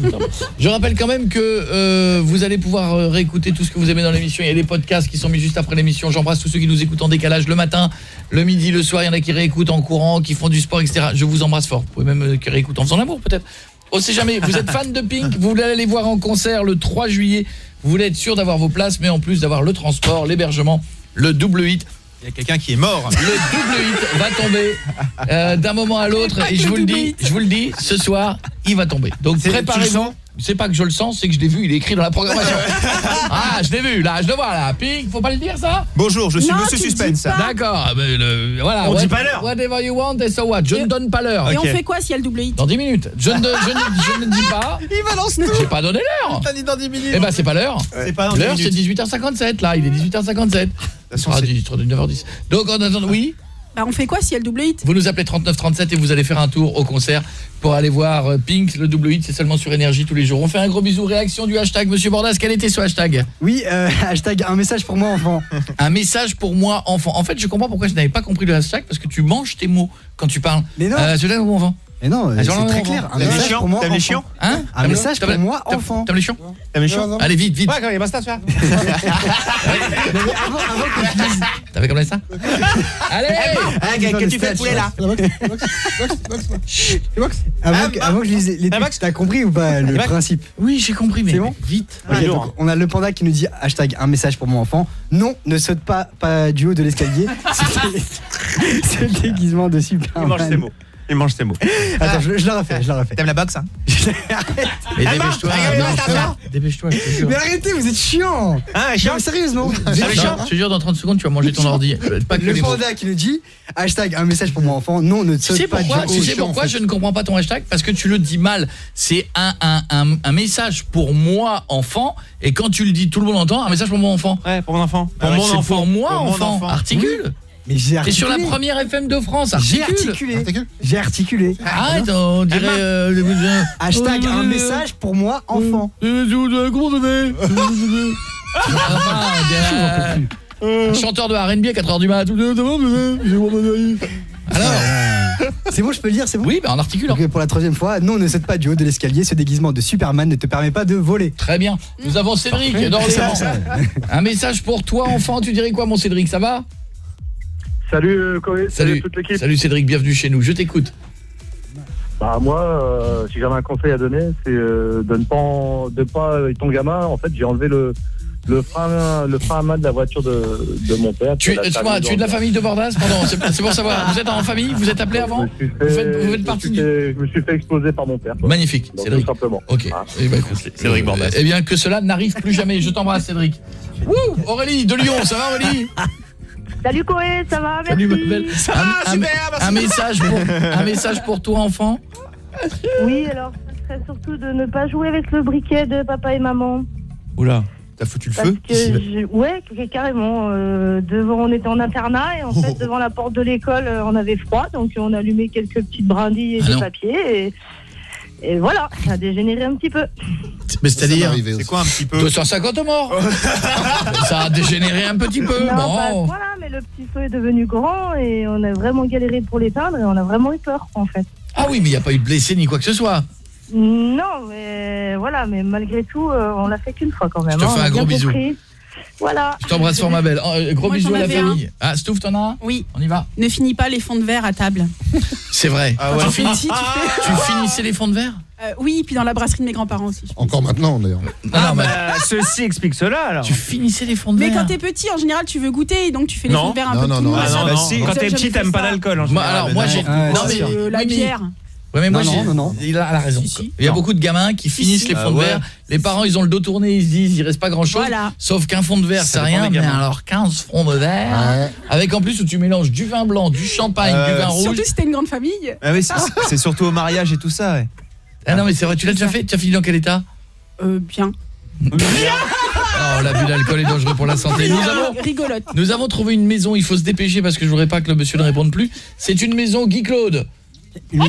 [SPEAKER 5] Je rappelle quand même que euh, vous allez pouvoir euh, réécouter tout ce que vous aimez dans l'émission, il y a des podcasts qui sont mis juste après l'émission. J'embrasse tous ceux qui nous écoutent en décalage le matin, le midi, le soir, il y en a qui réécoutent en courant, qui font du sport etc. Je vous embrasse fort. Vous pouvez même euh, qui réécoutent en faisant l'amour peut-être. On sait jamais, vous êtes fan de Pink, vous voulez aller les voir en concert le 3 juillet, vous voulez être sûr d'avoir vos places mais en plus d'avoir le transport, l'hébergement, le double hit
[SPEAKER 15] Il y a quelqu'un qui est mort.
[SPEAKER 5] le double hit va tomber euh, d'un moment à l'autre et je vous le dis, je vous le dis, ce soir, il va tomber. Donc préparez-vous. C'est pas que je le sens, c'est que je l'ai vu, il est écrit dans la programmation. ah, je l'ai vu, là, je le vois là. Pink, faut pas le dire ça?
[SPEAKER 15] Bonjour, je suis
[SPEAKER 17] Non,
[SPEAKER 15] Monsieur Suspense.
[SPEAKER 5] D'accord, mais le- voilà.
[SPEAKER 15] On
[SPEAKER 5] what-
[SPEAKER 15] dit pas l'heure.
[SPEAKER 5] Whatever you want and so what. Je ne donne pas l'heure.
[SPEAKER 17] Et
[SPEAKER 15] Ok.
[SPEAKER 17] on fait quoi s'il y a le double hit?
[SPEAKER 5] Dans 10 minutes. Je ne, je ne- je ne dis pas.
[SPEAKER 15] Il balance tout.
[SPEAKER 5] J'ai pas donné l'heure.
[SPEAKER 15] T'as dit dans 10 minutes.
[SPEAKER 5] Eh ben c'est pas l'heure.
[SPEAKER 15] Dans
[SPEAKER 5] L'heure
[SPEAKER 15] 10
[SPEAKER 5] c'est
[SPEAKER 15] minutes.
[SPEAKER 5] 18h57 là, il est 18h57.
[SPEAKER 15] façon,
[SPEAKER 5] Ah,
[SPEAKER 15] c'est-
[SPEAKER 5] 9h10. Donc en attendant, oui?
[SPEAKER 17] Bah on fait quoi s'il y a le double hit?
[SPEAKER 5] Vous nous appelez 3937 et vous allez faire un tour au concert pour aller voir euh, Pink, le double hit, c'est seulement sur énergie tous les jours. On fait un gros bisou, réaction du hashtag Monsieur Bordas, quel était ce hashtag?
[SPEAKER 16] Oui, euh, hashtag un message pour moi enfant.
[SPEAKER 5] Un message pour moi enfant. En fait, je comprends pourquoi je n'avais pas compris le hashtag parce que tu manges tes mots quand tu parles.
[SPEAKER 16] Mais non.
[SPEAKER 5] Euh, celui-là, mon enfant.
[SPEAKER 16] Mais non,
[SPEAKER 5] Ah,
[SPEAKER 16] c'est très clair. Un message
[SPEAKER 15] chiants
[SPEAKER 16] pour moi
[SPEAKER 15] les
[SPEAKER 5] Hein
[SPEAKER 16] Un
[SPEAKER 5] T'aimes-
[SPEAKER 16] message pour moi enfant.
[SPEAKER 5] T'aimes les chiants
[SPEAKER 15] T'aimes les chiants
[SPEAKER 5] Allez, vite, vite.
[SPEAKER 15] Ouais, quand il basta, tu vois.
[SPEAKER 16] Non, mais avant, avant que je dise-
[SPEAKER 5] T'avais comme ça Allez
[SPEAKER 15] Ah, qu'est-ce que tu fais le poulet là
[SPEAKER 16] avant que, avant que je lise les
[SPEAKER 15] Ah,
[SPEAKER 16] t'as compris ou pas le
[SPEAKER 15] Max
[SPEAKER 16] principe
[SPEAKER 5] Oui, j'ai compris, mais
[SPEAKER 16] C'est bon
[SPEAKER 5] vite.
[SPEAKER 16] On a le panda qui nous dit hashtag un message pour mon enfant. Non, ne saute pas, du haut de l'escalier. C'est- C'est le déguisement de Superman.
[SPEAKER 15] Il mange ses mots. Il mange ses mots.
[SPEAKER 16] Attends, je, je la refais, je la refais.
[SPEAKER 15] T'aimes la boxe, hein?
[SPEAKER 5] Mais
[SPEAKER 15] Ah,
[SPEAKER 5] dépêche-toi, dépêche-toi, te.
[SPEAKER 16] Mais arrêtez, vous êtes chiant.
[SPEAKER 15] Hein,
[SPEAKER 16] Non,
[SPEAKER 15] chiant
[SPEAKER 16] sérieusement.
[SPEAKER 15] Ah,
[SPEAKER 16] chiant.
[SPEAKER 15] chiant.
[SPEAKER 5] Je te jure, dans 30 secondes, tu vas manger ton ordi. Pas que
[SPEAKER 16] Le panda qui nous dit hashtag un message pour mon enfant. Non, ne
[SPEAKER 5] Tu
[SPEAKER 16] saute pas
[SPEAKER 5] tu sais pourquoi je ne comprends pas ton hashtag? Parce que tu le dis mal. C'est un, un, un, un message pour moi, enfant. Et quand tu le dis, tout le monde entend, un message pour mon enfant.
[SPEAKER 15] Ouais, pour mon enfant.
[SPEAKER 5] Ah pour moi,
[SPEAKER 15] Pour mon
[SPEAKER 5] enfant.
[SPEAKER 15] enfant.
[SPEAKER 5] Articule.
[SPEAKER 16] Mais j'ai
[SPEAKER 5] T'es sur la
[SPEAKER 16] articulé.
[SPEAKER 5] première FM de France.
[SPEAKER 16] J'ai articulé. J'ai articulé.
[SPEAKER 5] Arrête, on dirait... euh, euh,
[SPEAKER 16] Hashtag
[SPEAKER 5] euh,
[SPEAKER 16] un
[SPEAKER 5] euh,
[SPEAKER 16] message pour moi enfant.
[SPEAKER 5] euh, euh, Comment ça fait euh, Un chanteur de R&B à 4h du mat. Alors
[SPEAKER 16] C'est bon, je peux le dire, c'est bon
[SPEAKER 5] Oui, bah en articulant.
[SPEAKER 16] Donc, pour la troisième fois, non, ne saute pas du haut de l'escalier. Ce déguisement de Superman ne te permet pas de voler.
[SPEAKER 5] Très bien. Nous avons Cédric d'Orléans. Un message pour toi, enfant. Tu dirais quoi, mon Cédric? Ça va?
[SPEAKER 76] Salut euh, Corée, salut,
[SPEAKER 5] Salut.
[SPEAKER 76] toute l'équipe.
[SPEAKER 5] Salut Cédric, bienvenue chez nous. Je t'écoute.
[SPEAKER 76] Bah moi, euh, si j'avais un conseil à donner, c'est euh, de ne pas, en- de pas avec ton gamin. En fait, j'ai enlevé le le frein le frein à main de la voiture de, de mon père.
[SPEAKER 5] Tu, excuse-moi,
[SPEAKER 76] famille
[SPEAKER 5] tu es de la famille de Bordas? Pardon, c'est pour savoir. Vous êtes en famille? Vous êtes appelé avant?
[SPEAKER 76] Je
[SPEAKER 5] Vous faites,
[SPEAKER 76] fait-
[SPEAKER 5] vous faites
[SPEAKER 76] je
[SPEAKER 5] partie
[SPEAKER 76] me
[SPEAKER 5] du...
[SPEAKER 76] suis fait- Je me suis fait exploser par mon père. quoi.
[SPEAKER 5] Magnifique,
[SPEAKER 76] Donc,
[SPEAKER 5] Cédric.
[SPEAKER 76] Tout simplement.
[SPEAKER 5] Ok.
[SPEAKER 76] Ah.
[SPEAKER 5] Eh ben, écoute,
[SPEAKER 15] Cédric Bordas.
[SPEAKER 5] Eh bien, que cela n'arrive plus jamais. Je t'embrasse, Cédric. Wouh Aurélie de Lyon, ça va Aurélie?
[SPEAKER 6] Salut Corée, ça va Merci.
[SPEAKER 5] Salut, ma belle.
[SPEAKER 15] Ça
[SPEAKER 5] Un-
[SPEAKER 15] va,
[SPEAKER 5] un,
[SPEAKER 15] super, merci.
[SPEAKER 5] un message pour, un message pour toi, enfant.
[SPEAKER 6] Oui, alors ce serait surtout de ne pas jouer avec le briquet de papa et maman.
[SPEAKER 15] Oula, t'as foutu le
[SPEAKER 6] Parce
[SPEAKER 15] feu
[SPEAKER 6] que, je- ouais, carrément. euh, devant, on était en internat et en fait, devant la porte de l'école, euh, on avait froid, donc on a allumé quelques petites brindilles et
[SPEAKER 5] Ah
[SPEAKER 6] des
[SPEAKER 5] non.
[SPEAKER 6] papiers. Et, et voilà, ça a dégénéré un petit peu.
[SPEAKER 5] Mais c'est-à-dire
[SPEAKER 15] C'est quoi un petit peu
[SPEAKER 5] 250 morts Ça a dégénéré un petit peu.
[SPEAKER 6] Non, pas à ce
[SPEAKER 5] Bon.
[SPEAKER 6] point-là, mais le petit feu est devenu grand et on a vraiment galéré pour l'éteindre et on a vraiment eu peur, en fait.
[SPEAKER 5] Ah oui, mais il n'y a pas eu de blessé ni quoi que ce soit.
[SPEAKER 6] Non, mais voilà, mais malgré tout, euh, on l'a fait qu'une fois quand même.
[SPEAKER 5] Je te
[SPEAKER 6] hein,
[SPEAKER 5] fais un gros bisou.
[SPEAKER 6] compris. Voilà.
[SPEAKER 5] Je t'embrasse fort, ma belle. Euh, Gros
[SPEAKER 17] Moi,
[SPEAKER 5] bisous à la
[SPEAKER 17] un.
[SPEAKER 5] famille. Ah, Stouff, t'en as un
[SPEAKER 17] Oui.
[SPEAKER 5] On y va.
[SPEAKER 17] Ne finis pas les fonds de verre à table.
[SPEAKER 5] C'est vrai.
[SPEAKER 15] Ah ouais.
[SPEAKER 5] tu, finis-
[SPEAKER 17] Si, tu fais-
[SPEAKER 5] tu finissais les fonds de verre
[SPEAKER 17] Euh, oui, puis dans la brasserie de mes grands-parents aussi.
[SPEAKER 7] Encore maintenant, d'ailleurs.
[SPEAKER 15] Ah,
[SPEAKER 5] non, mais
[SPEAKER 15] bah, ceci explique cela alors.
[SPEAKER 5] tu finissais les fonds de
[SPEAKER 17] Mais
[SPEAKER 5] verre.
[SPEAKER 17] quand t'es petit, en général, tu veux goûter, donc tu fais les
[SPEAKER 15] Non.
[SPEAKER 17] fonds de verre un
[SPEAKER 7] Non,
[SPEAKER 17] peu
[SPEAKER 7] non,
[SPEAKER 17] tout
[SPEAKER 7] non.
[SPEAKER 15] Ah non, non.
[SPEAKER 17] j'ai
[SPEAKER 15] Quand t'es petit, t'aimes pas l'alcool en général.
[SPEAKER 5] alors, moi,
[SPEAKER 15] mais
[SPEAKER 5] j'ai. mais.
[SPEAKER 17] Euh, la
[SPEAKER 5] mais-
[SPEAKER 17] bière.
[SPEAKER 5] Ouais, mais moi,
[SPEAKER 16] Non, non, non, non.
[SPEAKER 5] Il a, raison.
[SPEAKER 17] Si, si.
[SPEAKER 5] Il y a
[SPEAKER 15] Non.
[SPEAKER 5] beaucoup de gamins qui finissent
[SPEAKER 17] si.
[SPEAKER 5] les
[SPEAKER 15] Ah
[SPEAKER 5] fonds de
[SPEAKER 15] ouais.
[SPEAKER 5] Les parents, ils ont le dos tourné, ils se disent, il reste pas grand chose.
[SPEAKER 17] Voilà.
[SPEAKER 5] Sauf qu'un fond de verre, c'est rien. Mais alors, 15 fonds de verre.
[SPEAKER 7] Ouais.
[SPEAKER 5] Avec en plus où tu mélanges du vin blanc, du champagne,
[SPEAKER 15] Euh,
[SPEAKER 5] du vin rouge.
[SPEAKER 17] Surtout si t'es une grande famille.
[SPEAKER 15] Ah oui, c'est c'est surtout au mariage et tout ça. Ouais.
[SPEAKER 5] Ah non, mais c'est vrai, tu l'as déjà fait Tu as fini dans quel état
[SPEAKER 17] Euh, bien.
[SPEAKER 5] Oh, l'abus d'alcool est dangereux pour la santé. Nous avons,
[SPEAKER 17] Rigolote.
[SPEAKER 5] nous avons trouvé une maison, il faut se dépêcher parce que je voudrais pas que le monsieur ne réponde plus. C'est une maison Guy Claude. Oh,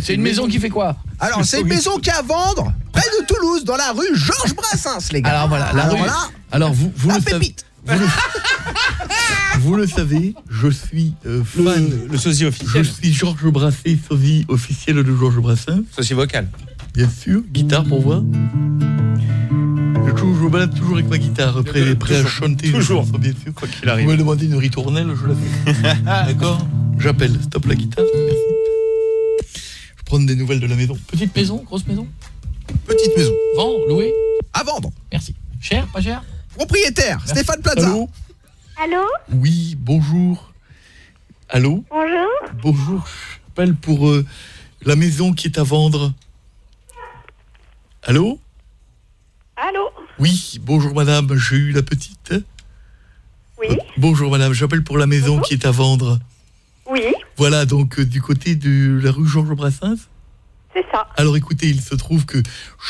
[SPEAKER 5] C'est une maison qui fait quoi
[SPEAKER 76] Alors, c'est une maison qui est à vendre près de Toulouse, dans la rue Georges Brassens, les gars.
[SPEAKER 5] Alors voilà, la
[SPEAKER 76] Alors
[SPEAKER 5] rue-
[SPEAKER 76] là,
[SPEAKER 5] Alors vous, vous
[SPEAKER 76] la
[SPEAKER 5] le savez.
[SPEAKER 76] pépite.
[SPEAKER 5] Vous le, vous le savez, je suis euh, fan.
[SPEAKER 15] Le, sosie officiel.
[SPEAKER 5] Je suis Georges Brassens, sosie officiel de Georges Brassens.
[SPEAKER 15] Sosie vocal.
[SPEAKER 5] Bien sûr, guitare pour voix. Je, me balade toujours avec ma guitare, prêt, prêt à chanter.
[SPEAKER 15] Toujours.
[SPEAKER 5] bien sûr.
[SPEAKER 15] Quoi qu'il arrive.
[SPEAKER 5] Vous me demandez une ritournelle, je la fais. D'accord? J'appelle, stop la guitare, merci. Je prends des nouvelles de la maison. Petite maison, grosse maison
[SPEAKER 76] Petite maison.
[SPEAKER 5] Vend, loué
[SPEAKER 76] À vendre.
[SPEAKER 5] Merci. Cher, pas cher
[SPEAKER 76] Propriétaire,
[SPEAKER 5] Merci.
[SPEAKER 76] Stéphane Plaza.
[SPEAKER 5] Allô
[SPEAKER 87] Allô
[SPEAKER 5] Oui, bonjour. Allô
[SPEAKER 87] Bonjour
[SPEAKER 5] Bonjour, j'appelle pour euh, la maison qui est à vendre. Allô
[SPEAKER 87] Allô
[SPEAKER 5] Oui, bonjour madame, j'ai eu la petite.
[SPEAKER 87] Oui
[SPEAKER 5] Bonjour madame, j'appelle pour la maison qui est à vendre.
[SPEAKER 87] Oui,
[SPEAKER 5] Voilà, donc euh, du côté de la rue Georges Brassens.
[SPEAKER 87] c'est ça.
[SPEAKER 5] Alors écoutez, il se trouve que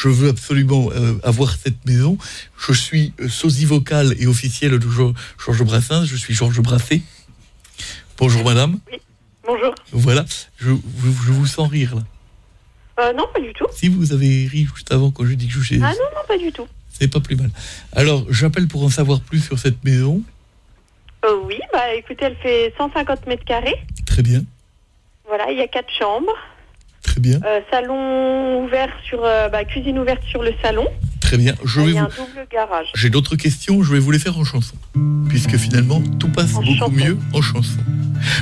[SPEAKER 5] je veux absolument euh, avoir cette maison. Je suis euh, sosie vocal et officiel de Geor- Georges Brassens, je suis Georges Brassé. Bonjour madame.
[SPEAKER 87] Bonjour.
[SPEAKER 5] Voilà, je, vous- je vous sens rire là.
[SPEAKER 87] Euh, non, pas du tout.
[SPEAKER 5] Si vous avez ri juste avant quand je dis que je suis...
[SPEAKER 87] Ah non, non, pas du tout.
[SPEAKER 5] C'est pas plus mal. Alors, j'appelle pour en savoir plus sur cette maison.
[SPEAKER 87] Euh, oui, bah écoutez, elle fait 150 mètres carrés.
[SPEAKER 5] Très bien,
[SPEAKER 87] Voilà, il y a quatre chambres.
[SPEAKER 5] très bien,
[SPEAKER 87] Euh, salon ouvert sur... euh, bah, cuisine ouverte sur le salon.
[SPEAKER 5] très bien. Je
[SPEAKER 87] il
[SPEAKER 5] vais
[SPEAKER 87] y a
[SPEAKER 5] vous...
[SPEAKER 87] un double garage.
[SPEAKER 5] J'ai d'autres questions, je vais vous les faire en chanson. Puisque finalement, tout passe beaucoup mieux en chanson.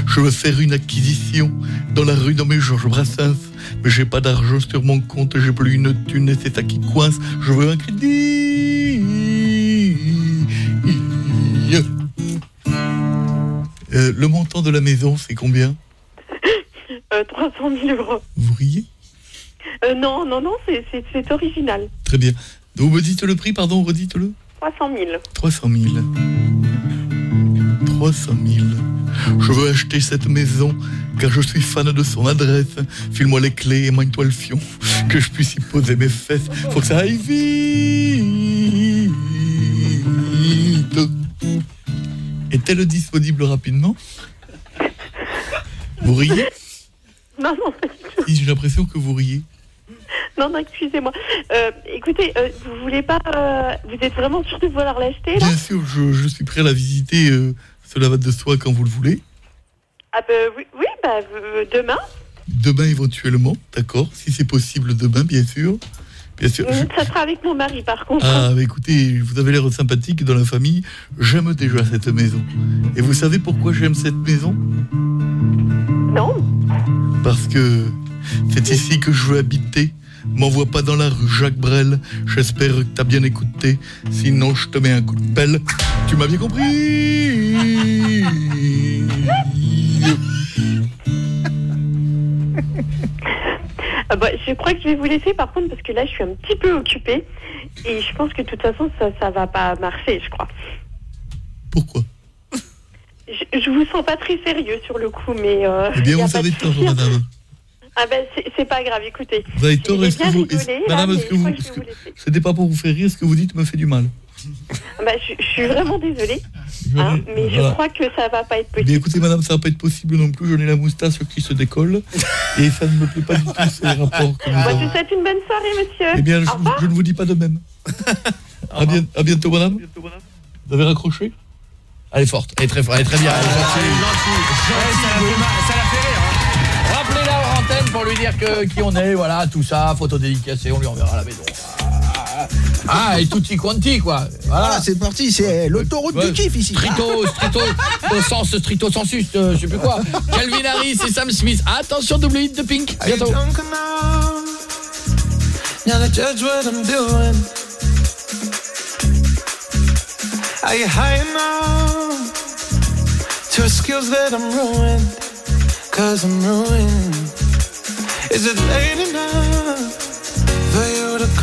[SPEAKER 5] Je veux faire une acquisition dans la rue nommée Georges Brassens. Mais j'ai pas d'argent sur mon compte, j'ai plus une thune et c'est ça qui coince. Je veux un crédit. Euh, le montant de la maison, c'est combien
[SPEAKER 87] Euh, 300 000 euros.
[SPEAKER 5] Vous riez
[SPEAKER 87] Euh, non, non, non, c'est- original.
[SPEAKER 5] Très bien. Donc, vous me dites le prix, pardon, redites-le
[SPEAKER 87] 300 000.
[SPEAKER 5] 300 000. 300 000. Je veux acheter cette maison car je suis fan de son adresse. File-moi les clés et magne-toi le fion. Que je puisse y poser mes fesses. Faut que ça aille vite. Est-elle disponible rapidement Vous riez
[SPEAKER 87] Non, non, pas du tout.
[SPEAKER 5] Si, J'ai l'impression que vous riez.
[SPEAKER 87] Non, non, excusez-moi. Euh, écoutez, euh, vous voulez pas... euh, vous êtes vraiment sûr de vouloir l'acheter, là
[SPEAKER 5] Bien sûr, je, je suis prêt à la visiter. euh, cela va de soi quand vous le voulez.
[SPEAKER 87] Ah bah oui, oui bah euh, demain.
[SPEAKER 5] Demain éventuellement, d'accord Si c'est possible demain, bien sûr. Bien sûr.
[SPEAKER 87] Mm, Ça sera avec mon mari, par contre.
[SPEAKER 5] Ah, bah écoutez, vous avez l'air sympathique dans la famille. J'aime déjà cette maison. Et vous savez pourquoi j'aime cette maison?
[SPEAKER 87] Non.
[SPEAKER 5] Parce que c'est ici que je veux habiter. M'envoie pas dans la rue Jacques Brel. J'espère que t'as bien écouté. Sinon, je te mets un coup de pelle. Tu m'as bien compris
[SPEAKER 87] Ah bah, je crois que je vais vous laisser, par contre, parce que là, je suis un petit peu occupée. Et je pense que de toute façon, ça, ça va pas marcher, je crois.
[SPEAKER 5] Pourquoi?
[SPEAKER 87] Je, je vous sens pas très sérieux sur le coup, mais... euh,
[SPEAKER 5] Eh bien, vous avez tort, madame.
[SPEAKER 87] Ah ben, c'est- pas grave, écoutez.
[SPEAKER 5] Vous avez tort, est-ce que vous...
[SPEAKER 87] rigolé,
[SPEAKER 5] Madame, est-ce que vous... C'était pas pour vous faire rire, ce que vous dites me fait du mal.
[SPEAKER 87] Ah bah, je, je suis vraiment désolée, hein, mais je croix que ça va pas être possible.
[SPEAKER 5] bien, écoutez, madame, ça va pas être possible non plus. J'en ai la moustache qui se décolle. et ça ne me plaît pas du tout, ces rapports que nous
[SPEAKER 87] Moi, je vous souhaite une bonne soirée, monsieur.
[SPEAKER 5] Eh bien, je, je ne vous dis pas de même. à, bien- à bientôt, madame. Vous avez raccroché? Elle est forte, elle est très forte, elle est très bien. Elle est gentille. Rappelez-la antenne pour lui dire que qui on est, voilà, tout ça, photo dédicacée, on lui enverra à la maison. Ah, et tutti quanti, quoi. Voilà,
[SPEAKER 76] Voilà, c'est parti, c'est l'autoroute
[SPEAKER 5] Ouais,
[SPEAKER 76] du kiff ici.
[SPEAKER 5] Strito, strito, au sens strito sensus, euh, je sais plus quoi. Calvin Harris et Sam Smith. Attention, double hit de Pink. Bientôt.
[SPEAKER 3] drunk enough now to judge what I'm doing? Are you high enough? To excuse that I'm ruined? Cause I'm ruined. Is it late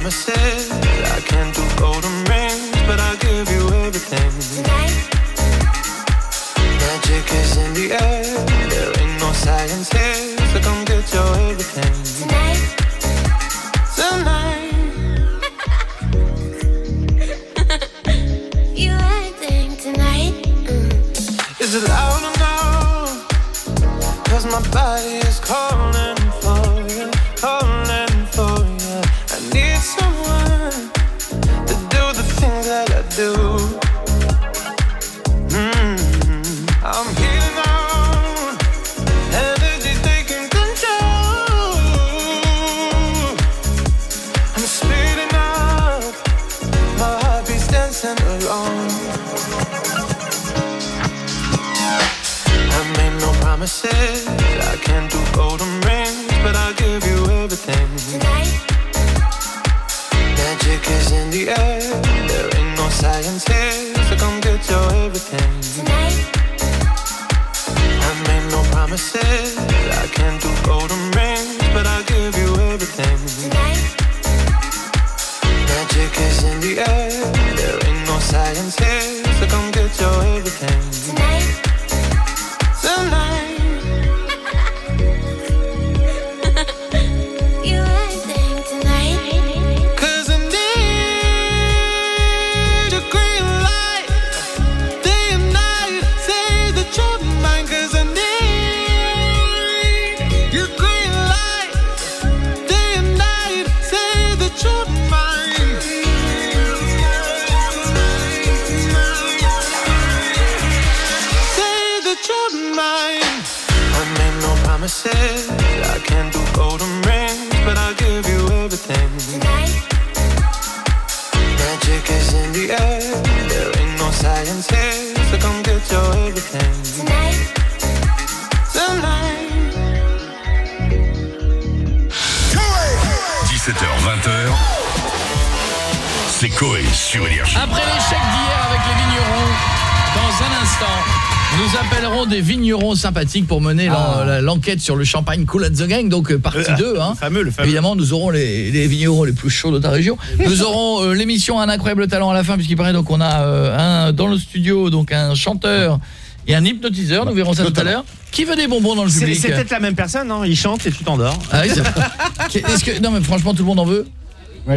[SPEAKER 3] promises. I can't do golden rings, but I'll give you everything.
[SPEAKER 88] Tonight.
[SPEAKER 3] Magic is in the air. There ain't no science here.
[SPEAKER 7] L'enquête sur le champagne Cool at the Gang, donc euh, partie 2. Hein.
[SPEAKER 15] fameux, le fameux.
[SPEAKER 7] Évidemment, nous aurons les, les vignerons les plus chauds de ta région. Nous aurons euh, l'émission Un incroyable talent à la fin, puisqu'il paraît donc on a euh, un dans le studio, donc un chanteur et un hypnotiseur, nous verrons ça tout à l'heure. Qui veut des bonbons dans le public
[SPEAKER 15] c'est peut-être la même personne, non Il chante et tu t'endors.
[SPEAKER 7] Ah oui, c'est vrai. Est-ce que non mais franchement tout le monde en veut Bah,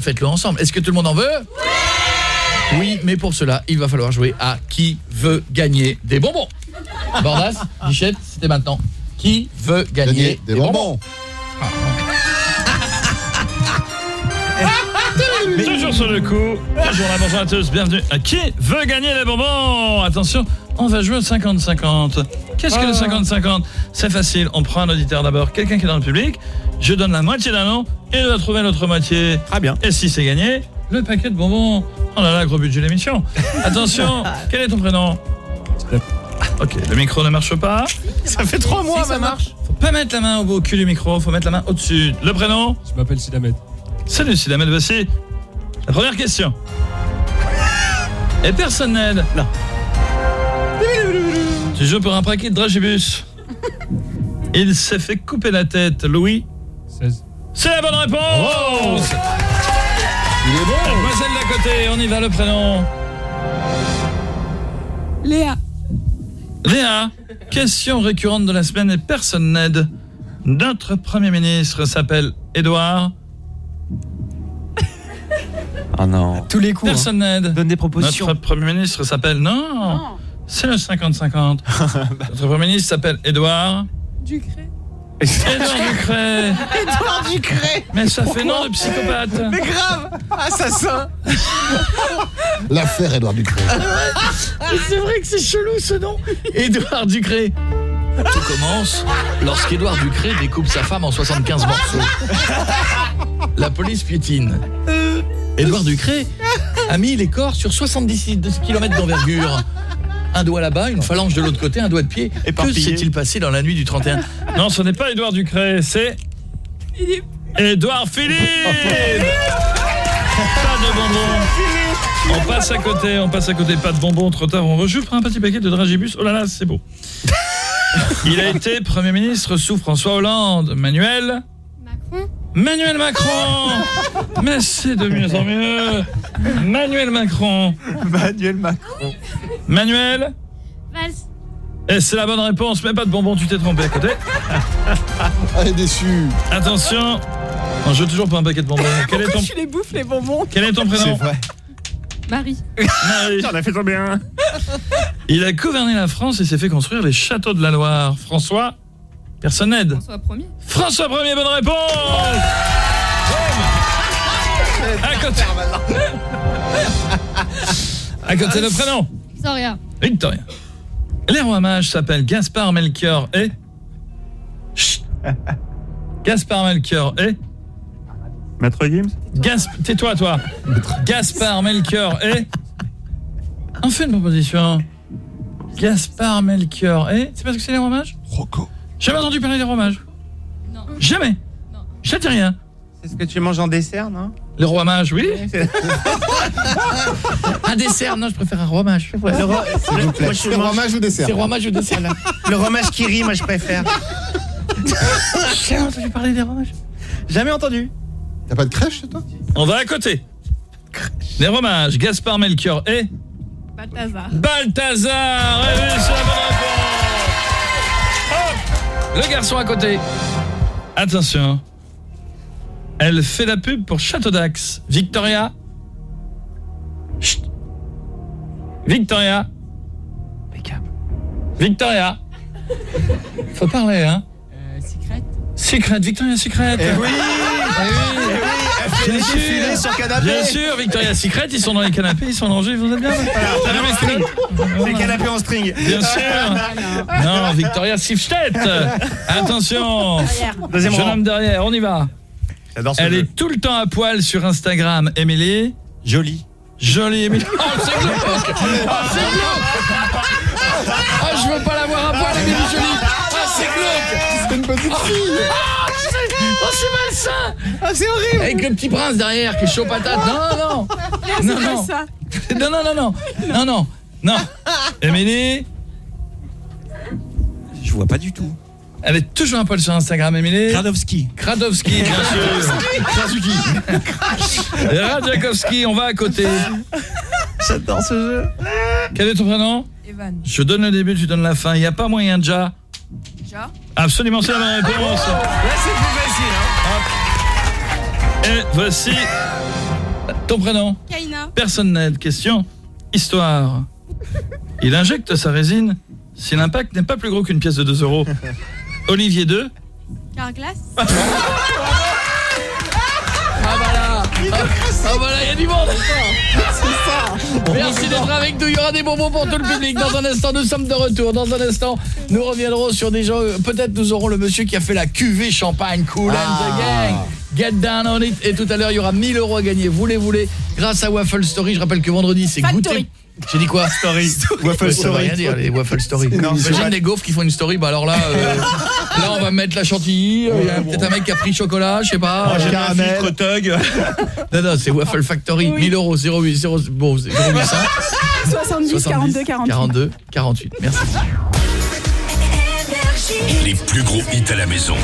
[SPEAKER 7] Faites-le ensemble. Est-ce que tout le monde en veut? Oui, mais pour cela, il va falloir jouer à qui veut gagner des bonbons. Bordas, Bichette, c'était maintenant. Qui veut gagner, des, bonbons,
[SPEAKER 5] Toujours sur le coup. Bonjour là, bonjour à tous, bienvenue. À qui veut gagner les bonbons? Attention, on va jouer au 50-50. Qu'est-ce que le 50-50 C'est facile, on prend un auditeur d'abord, quelqu'un qui est dans le public, je donne la moitié d'un nom, et il doit trouver l'autre moitié. Très bien. Et si c'est gagné, le paquet de bonbons. Oh là là, gros budget l'émission. Attention, quel est ton prénom? Ok, le micro ne marche pas.
[SPEAKER 15] Ça fait trois mois, ça marche.
[SPEAKER 5] Faut pas mettre la main au, au cul du micro, faut mettre la main au-dessus. Le prénom
[SPEAKER 89] Je m'appelle Sidamed.
[SPEAKER 5] Salut Sidamed, voici la première question. Et personne n'aide. Non. Tu joues pour un paquet de dragibus. Il s'est fait couper la tête, Louis
[SPEAKER 89] 16.
[SPEAKER 5] C'est la bonne réponse Il est bon Mademoiselle d'à côté, on y va, le prénom.
[SPEAKER 17] Léa.
[SPEAKER 5] Léa, question récurrente de la semaine et personne n'aide. Notre Premier ministre s'appelle Édouard.
[SPEAKER 15] Oh non.
[SPEAKER 16] Tous les coups.
[SPEAKER 5] Personne n'aide.
[SPEAKER 15] Donne des propositions.
[SPEAKER 5] Notre Premier ministre s'appelle... Non, c'est le 50-50. Notre Premier ministre s'appelle Édouard...
[SPEAKER 17] Ducré.
[SPEAKER 5] Édouard Ducré
[SPEAKER 17] Édouard Ducré.
[SPEAKER 5] Mais ça fait nom de psychopathe
[SPEAKER 15] Mais grave Assassin
[SPEAKER 90] L'affaire Édouard Ducré.
[SPEAKER 7] C'est vrai que c'est chelou ce nom. Édouard Ducré. Tout commence lorsqu'Édouard Ducré découpe sa femme en 75 morceaux. La police piétine. Édouard Ducré a mis les corps sur 70 km d'envergure. Un doigt là-bas, une phalange de l'autre côté, un doigt de pied. Que
[SPEAKER 5] Éparpillé.
[SPEAKER 7] s'est-il passé dans la nuit du 31
[SPEAKER 5] Non, ce n'est pas Édouard Ducré, c'est... Édouard Philippe Pas de bonbons On passe à côté, on passe à côté, pas de bonbons, trop tard, on rejoue pour un petit paquet de dragibus. Oh là là, c'est beau. Il a été Premier ministre sous François Hollande. Manuel Manuel Macron Mais c'est de mieux en mieux Manuel Macron
[SPEAKER 15] Manuel Macron.
[SPEAKER 5] Manuel
[SPEAKER 17] Valls.
[SPEAKER 5] Et c'est la bonne réponse, mais pas de bonbons, tu t'es trompé à côté.
[SPEAKER 7] Elle est déçue.
[SPEAKER 5] Attention. Non, je veux toujours pas un paquet de bonbons. Quel est ton,
[SPEAKER 17] tu les bouffes les bonbons
[SPEAKER 5] quel est ton prénom
[SPEAKER 17] Marie.
[SPEAKER 5] Marie.
[SPEAKER 15] J'en ai fait tomber un.
[SPEAKER 5] Il a gouverné la France et s'est fait construire les châteaux de la Loire. François Personne n'aide.
[SPEAKER 17] François premier.
[SPEAKER 5] François Premier, bonne réponse À côté. À côté le prénom.
[SPEAKER 17] Victoria.
[SPEAKER 5] Victoria. Les rois mages s'appellent Gaspard, Melchior et... Chut. Gaspard, Melchior et...
[SPEAKER 15] Maître Gims
[SPEAKER 5] Gas... Tais-toi, toi. Gaspard, Melchior et... On fait une proposition. Gaspard, Melchior et... C'est parce que c'est les rois mages?
[SPEAKER 7] Rocco.
[SPEAKER 5] Jamais entendu parler des rois mages Jamais Je te dis rien.
[SPEAKER 15] C'est ce que tu manges en dessert, non?
[SPEAKER 5] Les rois mages, oui. un dessert, non, je préfère un roi mage.
[SPEAKER 15] Le ro-
[SPEAKER 7] vous plaît.
[SPEAKER 15] Moi, je
[SPEAKER 7] C'est
[SPEAKER 15] mange-
[SPEAKER 7] roi mage ou dessert?
[SPEAKER 5] C'est roi mage ou dessert là
[SPEAKER 15] Le fromage qui rit, moi je préfère.
[SPEAKER 5] J'ai entendu parler des rois mages.
[SPEAKER 15] Jamais entendu.
[SPEAKER 7] T'as pas de crèche chez toi?
[SPEAKER 5] On va à côté. Les rois mages, Gaspard, Melchior et...
[SPEAKER 17] Balthazar.
[SPEAKER 5] Balthazar oui, c'est la bonne réponse. Le garçon à côté. Attention. Elle fait la pub pour Château d'Axe. Victoria. Chut. Victoria. Victoria. Faut parler, hein
[SPEAKER 17] Euh, Secret.
[SPEAKER 5] Secret, Victoria Secret.
[SPEAKER 15] Eh oui
[SPEAKER 5] Eh oui.
[SPEAKER 15] Fait
[SPEAKER 5] Bien sûr.
[SPEAKER 15] défilés sur canapé.
[SPEAKER 5] Bien sûr, Victoria Secret, ils sont dans les canapés, ils sont en danger, vous êtes bien
[SPEAKER 15] Les canapés en string.
[SPEAKER 5] Bien sûr Non, Victoria Sifstedt Attention
[SPEAKER 15] Deuxième
[SPEAKER 5] Jeune
[SPEAKER 15] rang.
[SPEAKER 5] homme derrière, on y va Elle
[SPEAKER 15] jeu.
[SPEAKER 5] est tout le temps à poil sur Instagram, Émilie.
[SPEAKER 15] Jolie.
[SPEAKER 5] Jolie Émilie. Oh, c'est glauque Oh, c'est glauque Ah, je veux pas la voir à poil, Émilie Jolie Ah, c'est glauque
[SPEAKER 7] C'est une petite fille
[SPEAKER 5] Ah, Oh, c'est malsain
[SPEAKER 17] Ah, c'est horrible.
[SPEAKER 5] Avec le petit prince derrière qui est chaud patate. Non, non Non, non. Non, non, non, non Non, non Non Émilie
[SPEAKER 15] Je vois pas du tout.
[SPEAKER 5] Elle est toujours un poil sur Instagram, Émilie.
[SPEAKER 15] Kradowski.
[SPEAKER 5] Kradowski, bien sûr.
[SPEAKER 7] Krasuki
[SPEAKER 5] Radjakowski, on va à côté.
[SPEAKER 15] J'adore ce jeu.
[SPEAKER 5] Quel est ton prénom?
[SPEAKER 17] Evan.
[SPEAKER 5] Je donne le début, tu donnes la fin. Il n'y a pas moyen, déjà Absolument, c'est la bonne réponse.
[SPEAKER 15] Là, c'est plus facile. Hein.
[SPEAKER 5] Et voici ton prénom.
[SPEAKER 17] Kaina.
[SPEAKER 5] Personne n'aide. Question. Histoire. Il injecte sa résine si l'impact n'est pas plus gros qu'une pièce de 2 euros. Olivier 2.
[SPEAKER 17] Carglass.
[SPEAKER 5] Ah voilà Ah voilà, il y a du monde Merci d'être avec nous, il y aura des bonbons pour tout le public. Dans un instant, nous sommes de retour. Dans un instant, nous reviendrons sur des gens... Peut-être nous aurons le monsieur qui a fait la cuvée champagne Cool and the Gang. Get down on it. Et tout à l'heure, il y aura 1000 euros à gagner. Vous les voulez Grâce à Waffle Story. Je rappelle que vendredi, c'est goûter... J'ai dit quoi Story.
[SPEAKER 15] Waffle
[SPEAKER 5] Ouais, ça veut
[SPEAKER 15] Story.
[SPEAKER 5] rien dire, les Waffle Story.
[SPEAKER 15] Non,
[SPEAKER 5] Imagine des gaufres qui font une story. Bah alors là, euh, là on va mettre la chantilly. Il y a peut-être un mec qui a pris chocolat, je sais pas.
[SPEAKER 15] Moi, j'ai
[SPEAKER 5] Euh,
[SPEAKER 15] un filtre Tug.
[SPEAKER 5] non, non, c'est Waffle Factory, 1000 euros, 08, 0, bon, 0800,
[SPEAKER 17] 70, 42, 48.
[SPEAKER 5] 42, 48. Merci.
[SPEAKER 3] Les plus gros hits à la maison.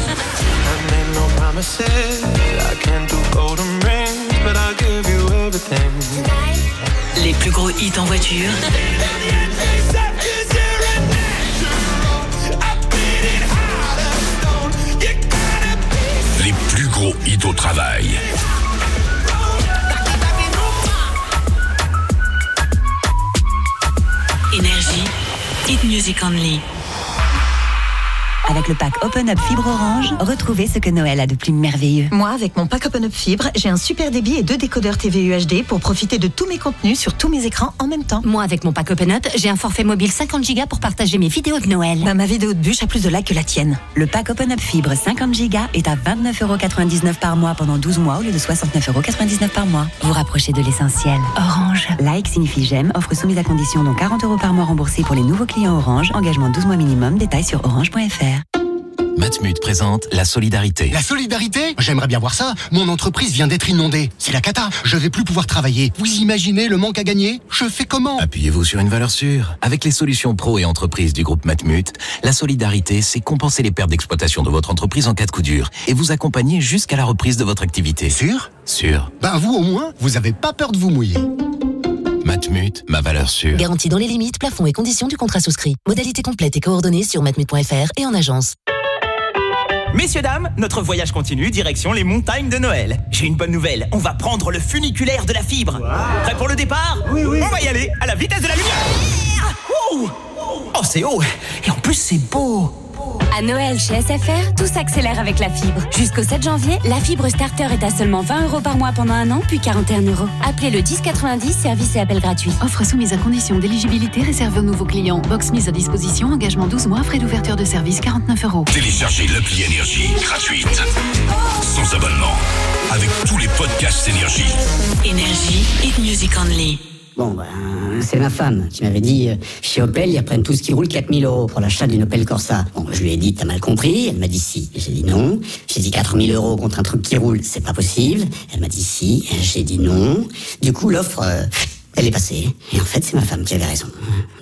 [SPEAKER 91] Les plus gros hits en voiture.
[SPEAKER 3] Les plus gros hits au travail.
[SPEAKER 91] Énergie. Hit Music Only.
[SPEAKER 21] Avec le pack Open Up Fibre Orange, retrouvez ce que Noël a de plus merveilleux.
[SPEAKER 18] Moi, avec mon pack Open Up Fibre, j'ai un super débit et deux décodeurs TV UHD pour profiter de tous mes contenus sur tous mes écrans en même temps.
[SPEAKER 92] Moi, avec mon pack Open Up, j'ai un forfait mobile 50 Go pour partager mes vidéos de Noël.
[SPEAKER 18] Bah, ma vidéo de bûche a plus de likes que la tienne.
[SPEAKER 21] Le pack Open Up Fibre 50 Go est à 29,99€ par mois pendant 12 mois au lieu de 69,99€ par mois. Vous rapprochez de l'essentiel. Orange. Like signifie j'aime, offre soumise à condition dont 40 euros par mois remboursés pour les nouveaux clients Orange, engagement 12 mois minimum, détails sur orange.fr.
[SPEAKER 42] Matmut présente la solidarité.
[SPEAKER 93] La solidarité? J'aimerais bien voir ça. Mon entreprise vient d'être inondée. C'est la cata. Je vais plus pouvoir travailler. Vous imaginez le manque à gagner? Je fais comment?
[SPEAKER 42] Appuyez-vous sur une valeur sûre. Avec les solutions pro et entreprises du groupe Matmut, la solidarité, c'est compenser les pertes d'exploitation de votre entreprise en cas de coup dur et vous accompagner jusqu'à la reprise de votre activité.
[SPEAKER 93] Sûr?
[SPEAKER 42] Sûr.
[SPEAKER 93] Ben vous au moins, vous avez pas peur de vous mouiller.
[SPEAKER 42] Matmut, ma valeur sûre.
[SPEAKER 21] Garantie dans les limites, plafonds et conditions du contrat souscrit. Modalité complète et coordonnées sur matmut.fr et en agence.
[SPEAKER 94] Messieurs, dames, notre voyage continue, direction les montagnes de Noël. J'ai une bonne nouvelle, on va prendre le funiculaire de la fibre. Prêt pour le départ Oui, oui. On va y aller, à la vitesse de la lumière Oh, oh c'est haut, et en plus c'est beau
[SPEAKER 18] À Noël chez SFR, tout s'accélère avec la fibre. Jusqu'au 7 janvier, la fibre starter est à seulement 20 euros par mois pendant un an, puis 41 euros. Appelez le 1090, service et appel gratuit.
[SPEAKER 95] Offre soumise à condition d'éligibilité réservée aux nouveaux clients. Box mise à disposition, engagement 12 mois, frais d'ouverture de service 49 euros.
[SPEAKER 4] Téléchargez l'appli Énergie gratuite. Sans abonnement. Avec tous les podcasts Énergie.
[SPEAKER 96] Énergie, hit music only.
[SPEAKER 93] Bon, ben, c'est ma femme qui m'avait dit euh, chez Opel, ils reprennent tout ce qui roule 4000 euros pour l'achat d'une Opel Corsa. Bon, je lui ai dit, t'as mal compris. Elle m'a dit si. J'ai dit non. J'ai dit 4000 euros contre un truc qui roule, c'est pas possible. Elle m'a dit si. J'ai dit non. Du coup, l'offre, euh, elle est passée. Et en fait, c'est ma femme qui avait raison.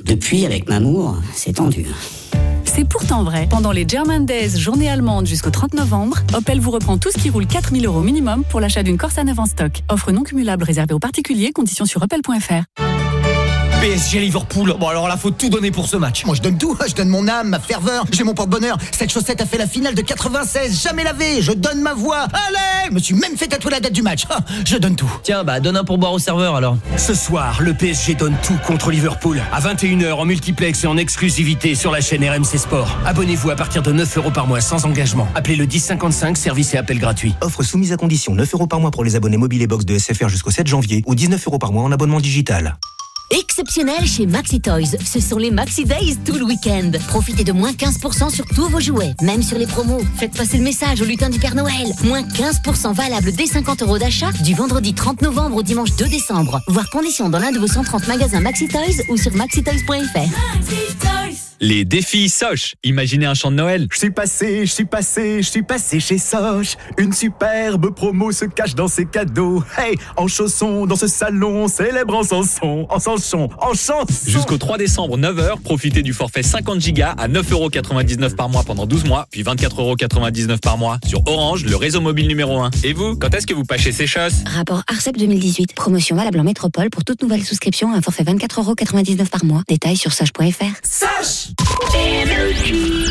[SPEAKER 93] Depuis, avec Mamour, c'est tendu.
[SPEAKER 27] C'est pourtant vrai. Pendant les German Days, journée allemande jusqu'au 30 novembre, Opel vous reprend tout ce qui roule 4000 euros minimum pour l'achat d'une Corsa neuve en stock. Offre non cumulable réservée aux particuliers, conditions sur opel.fr.
[SPEAKER 22] PSG Liverpool, bon alors là faut tout donner pour ce match.
[SPEAKER 97] Moi je donne tout, je donne mon âme, ma ferveur, j'ai mon porte-bonheur. Cette chaussette a fait la finale de 96, jamais lavée, je donne ma voix. Allez, je me suis même fait tatouer la date du match. Ah, je donne tout.
[SPEAKER 22] Tiens, bah donne un pour boire au serveur alors. Ce soir, le PSG donne tout contre Liverpool. À 21h en multiplex et en exclusivité sur la chaîne RMC Sport. Abonnez-vous à partir de 9 euros par mois sans engagement. Appelez le 1055, service et appel gratuit.
[SPEAKER 98] Offre soumise à condition 9 euros par mois pour les abonnés mobile et box de SFR jusqu'au 7 janvier ou 19 euros par mois en abonnement digital.
[SPEAKER 24] Exceptionnel chez Maxi Toys, ce sont les Maxi Days tout le week-end. Profitez de moins 15% sur tous vos jouets, même sur les promos. Faites passer le message au lutin du Père Noël. Moins 15% valable dès 50 euros d'achat du vendredi 30 novembre au dimanche 2 décembre. Voir conditions dans l'un de vos 130 magasins Maxi Toys ou sur maxitoys.fr.
[SPEAKER 91] Les défis Soch. Imaginez un chant de Noël.
[SPEAKER 99] Je suis passé, je suis passé, je suis passé chez Soch. Une superbe promo se cache dans ses cadeaux. Hey, en chaussons dans ce salon, célèbre en chanson, en chanson, en chanson.
[SPEAKER 91] Jusqu'au 3 décembre, 9h, profitez du forfait 50 Go à 9,99€ par mois pendant 12 mois, puis 24,99€ par mois sur Orange, le réseau mobile numéro 1. Et vous, quand est-ce que vous pâchez ces choses
[SPEAKER 24] Rapport ARCEP 2018. Promotion valable en métropole pour toute nouvelle souscription à un forfait 24,99€ par mois. Détails sur soch.fr.
[SPEAKER 28] Soch
[SPEAKER 5] Energy.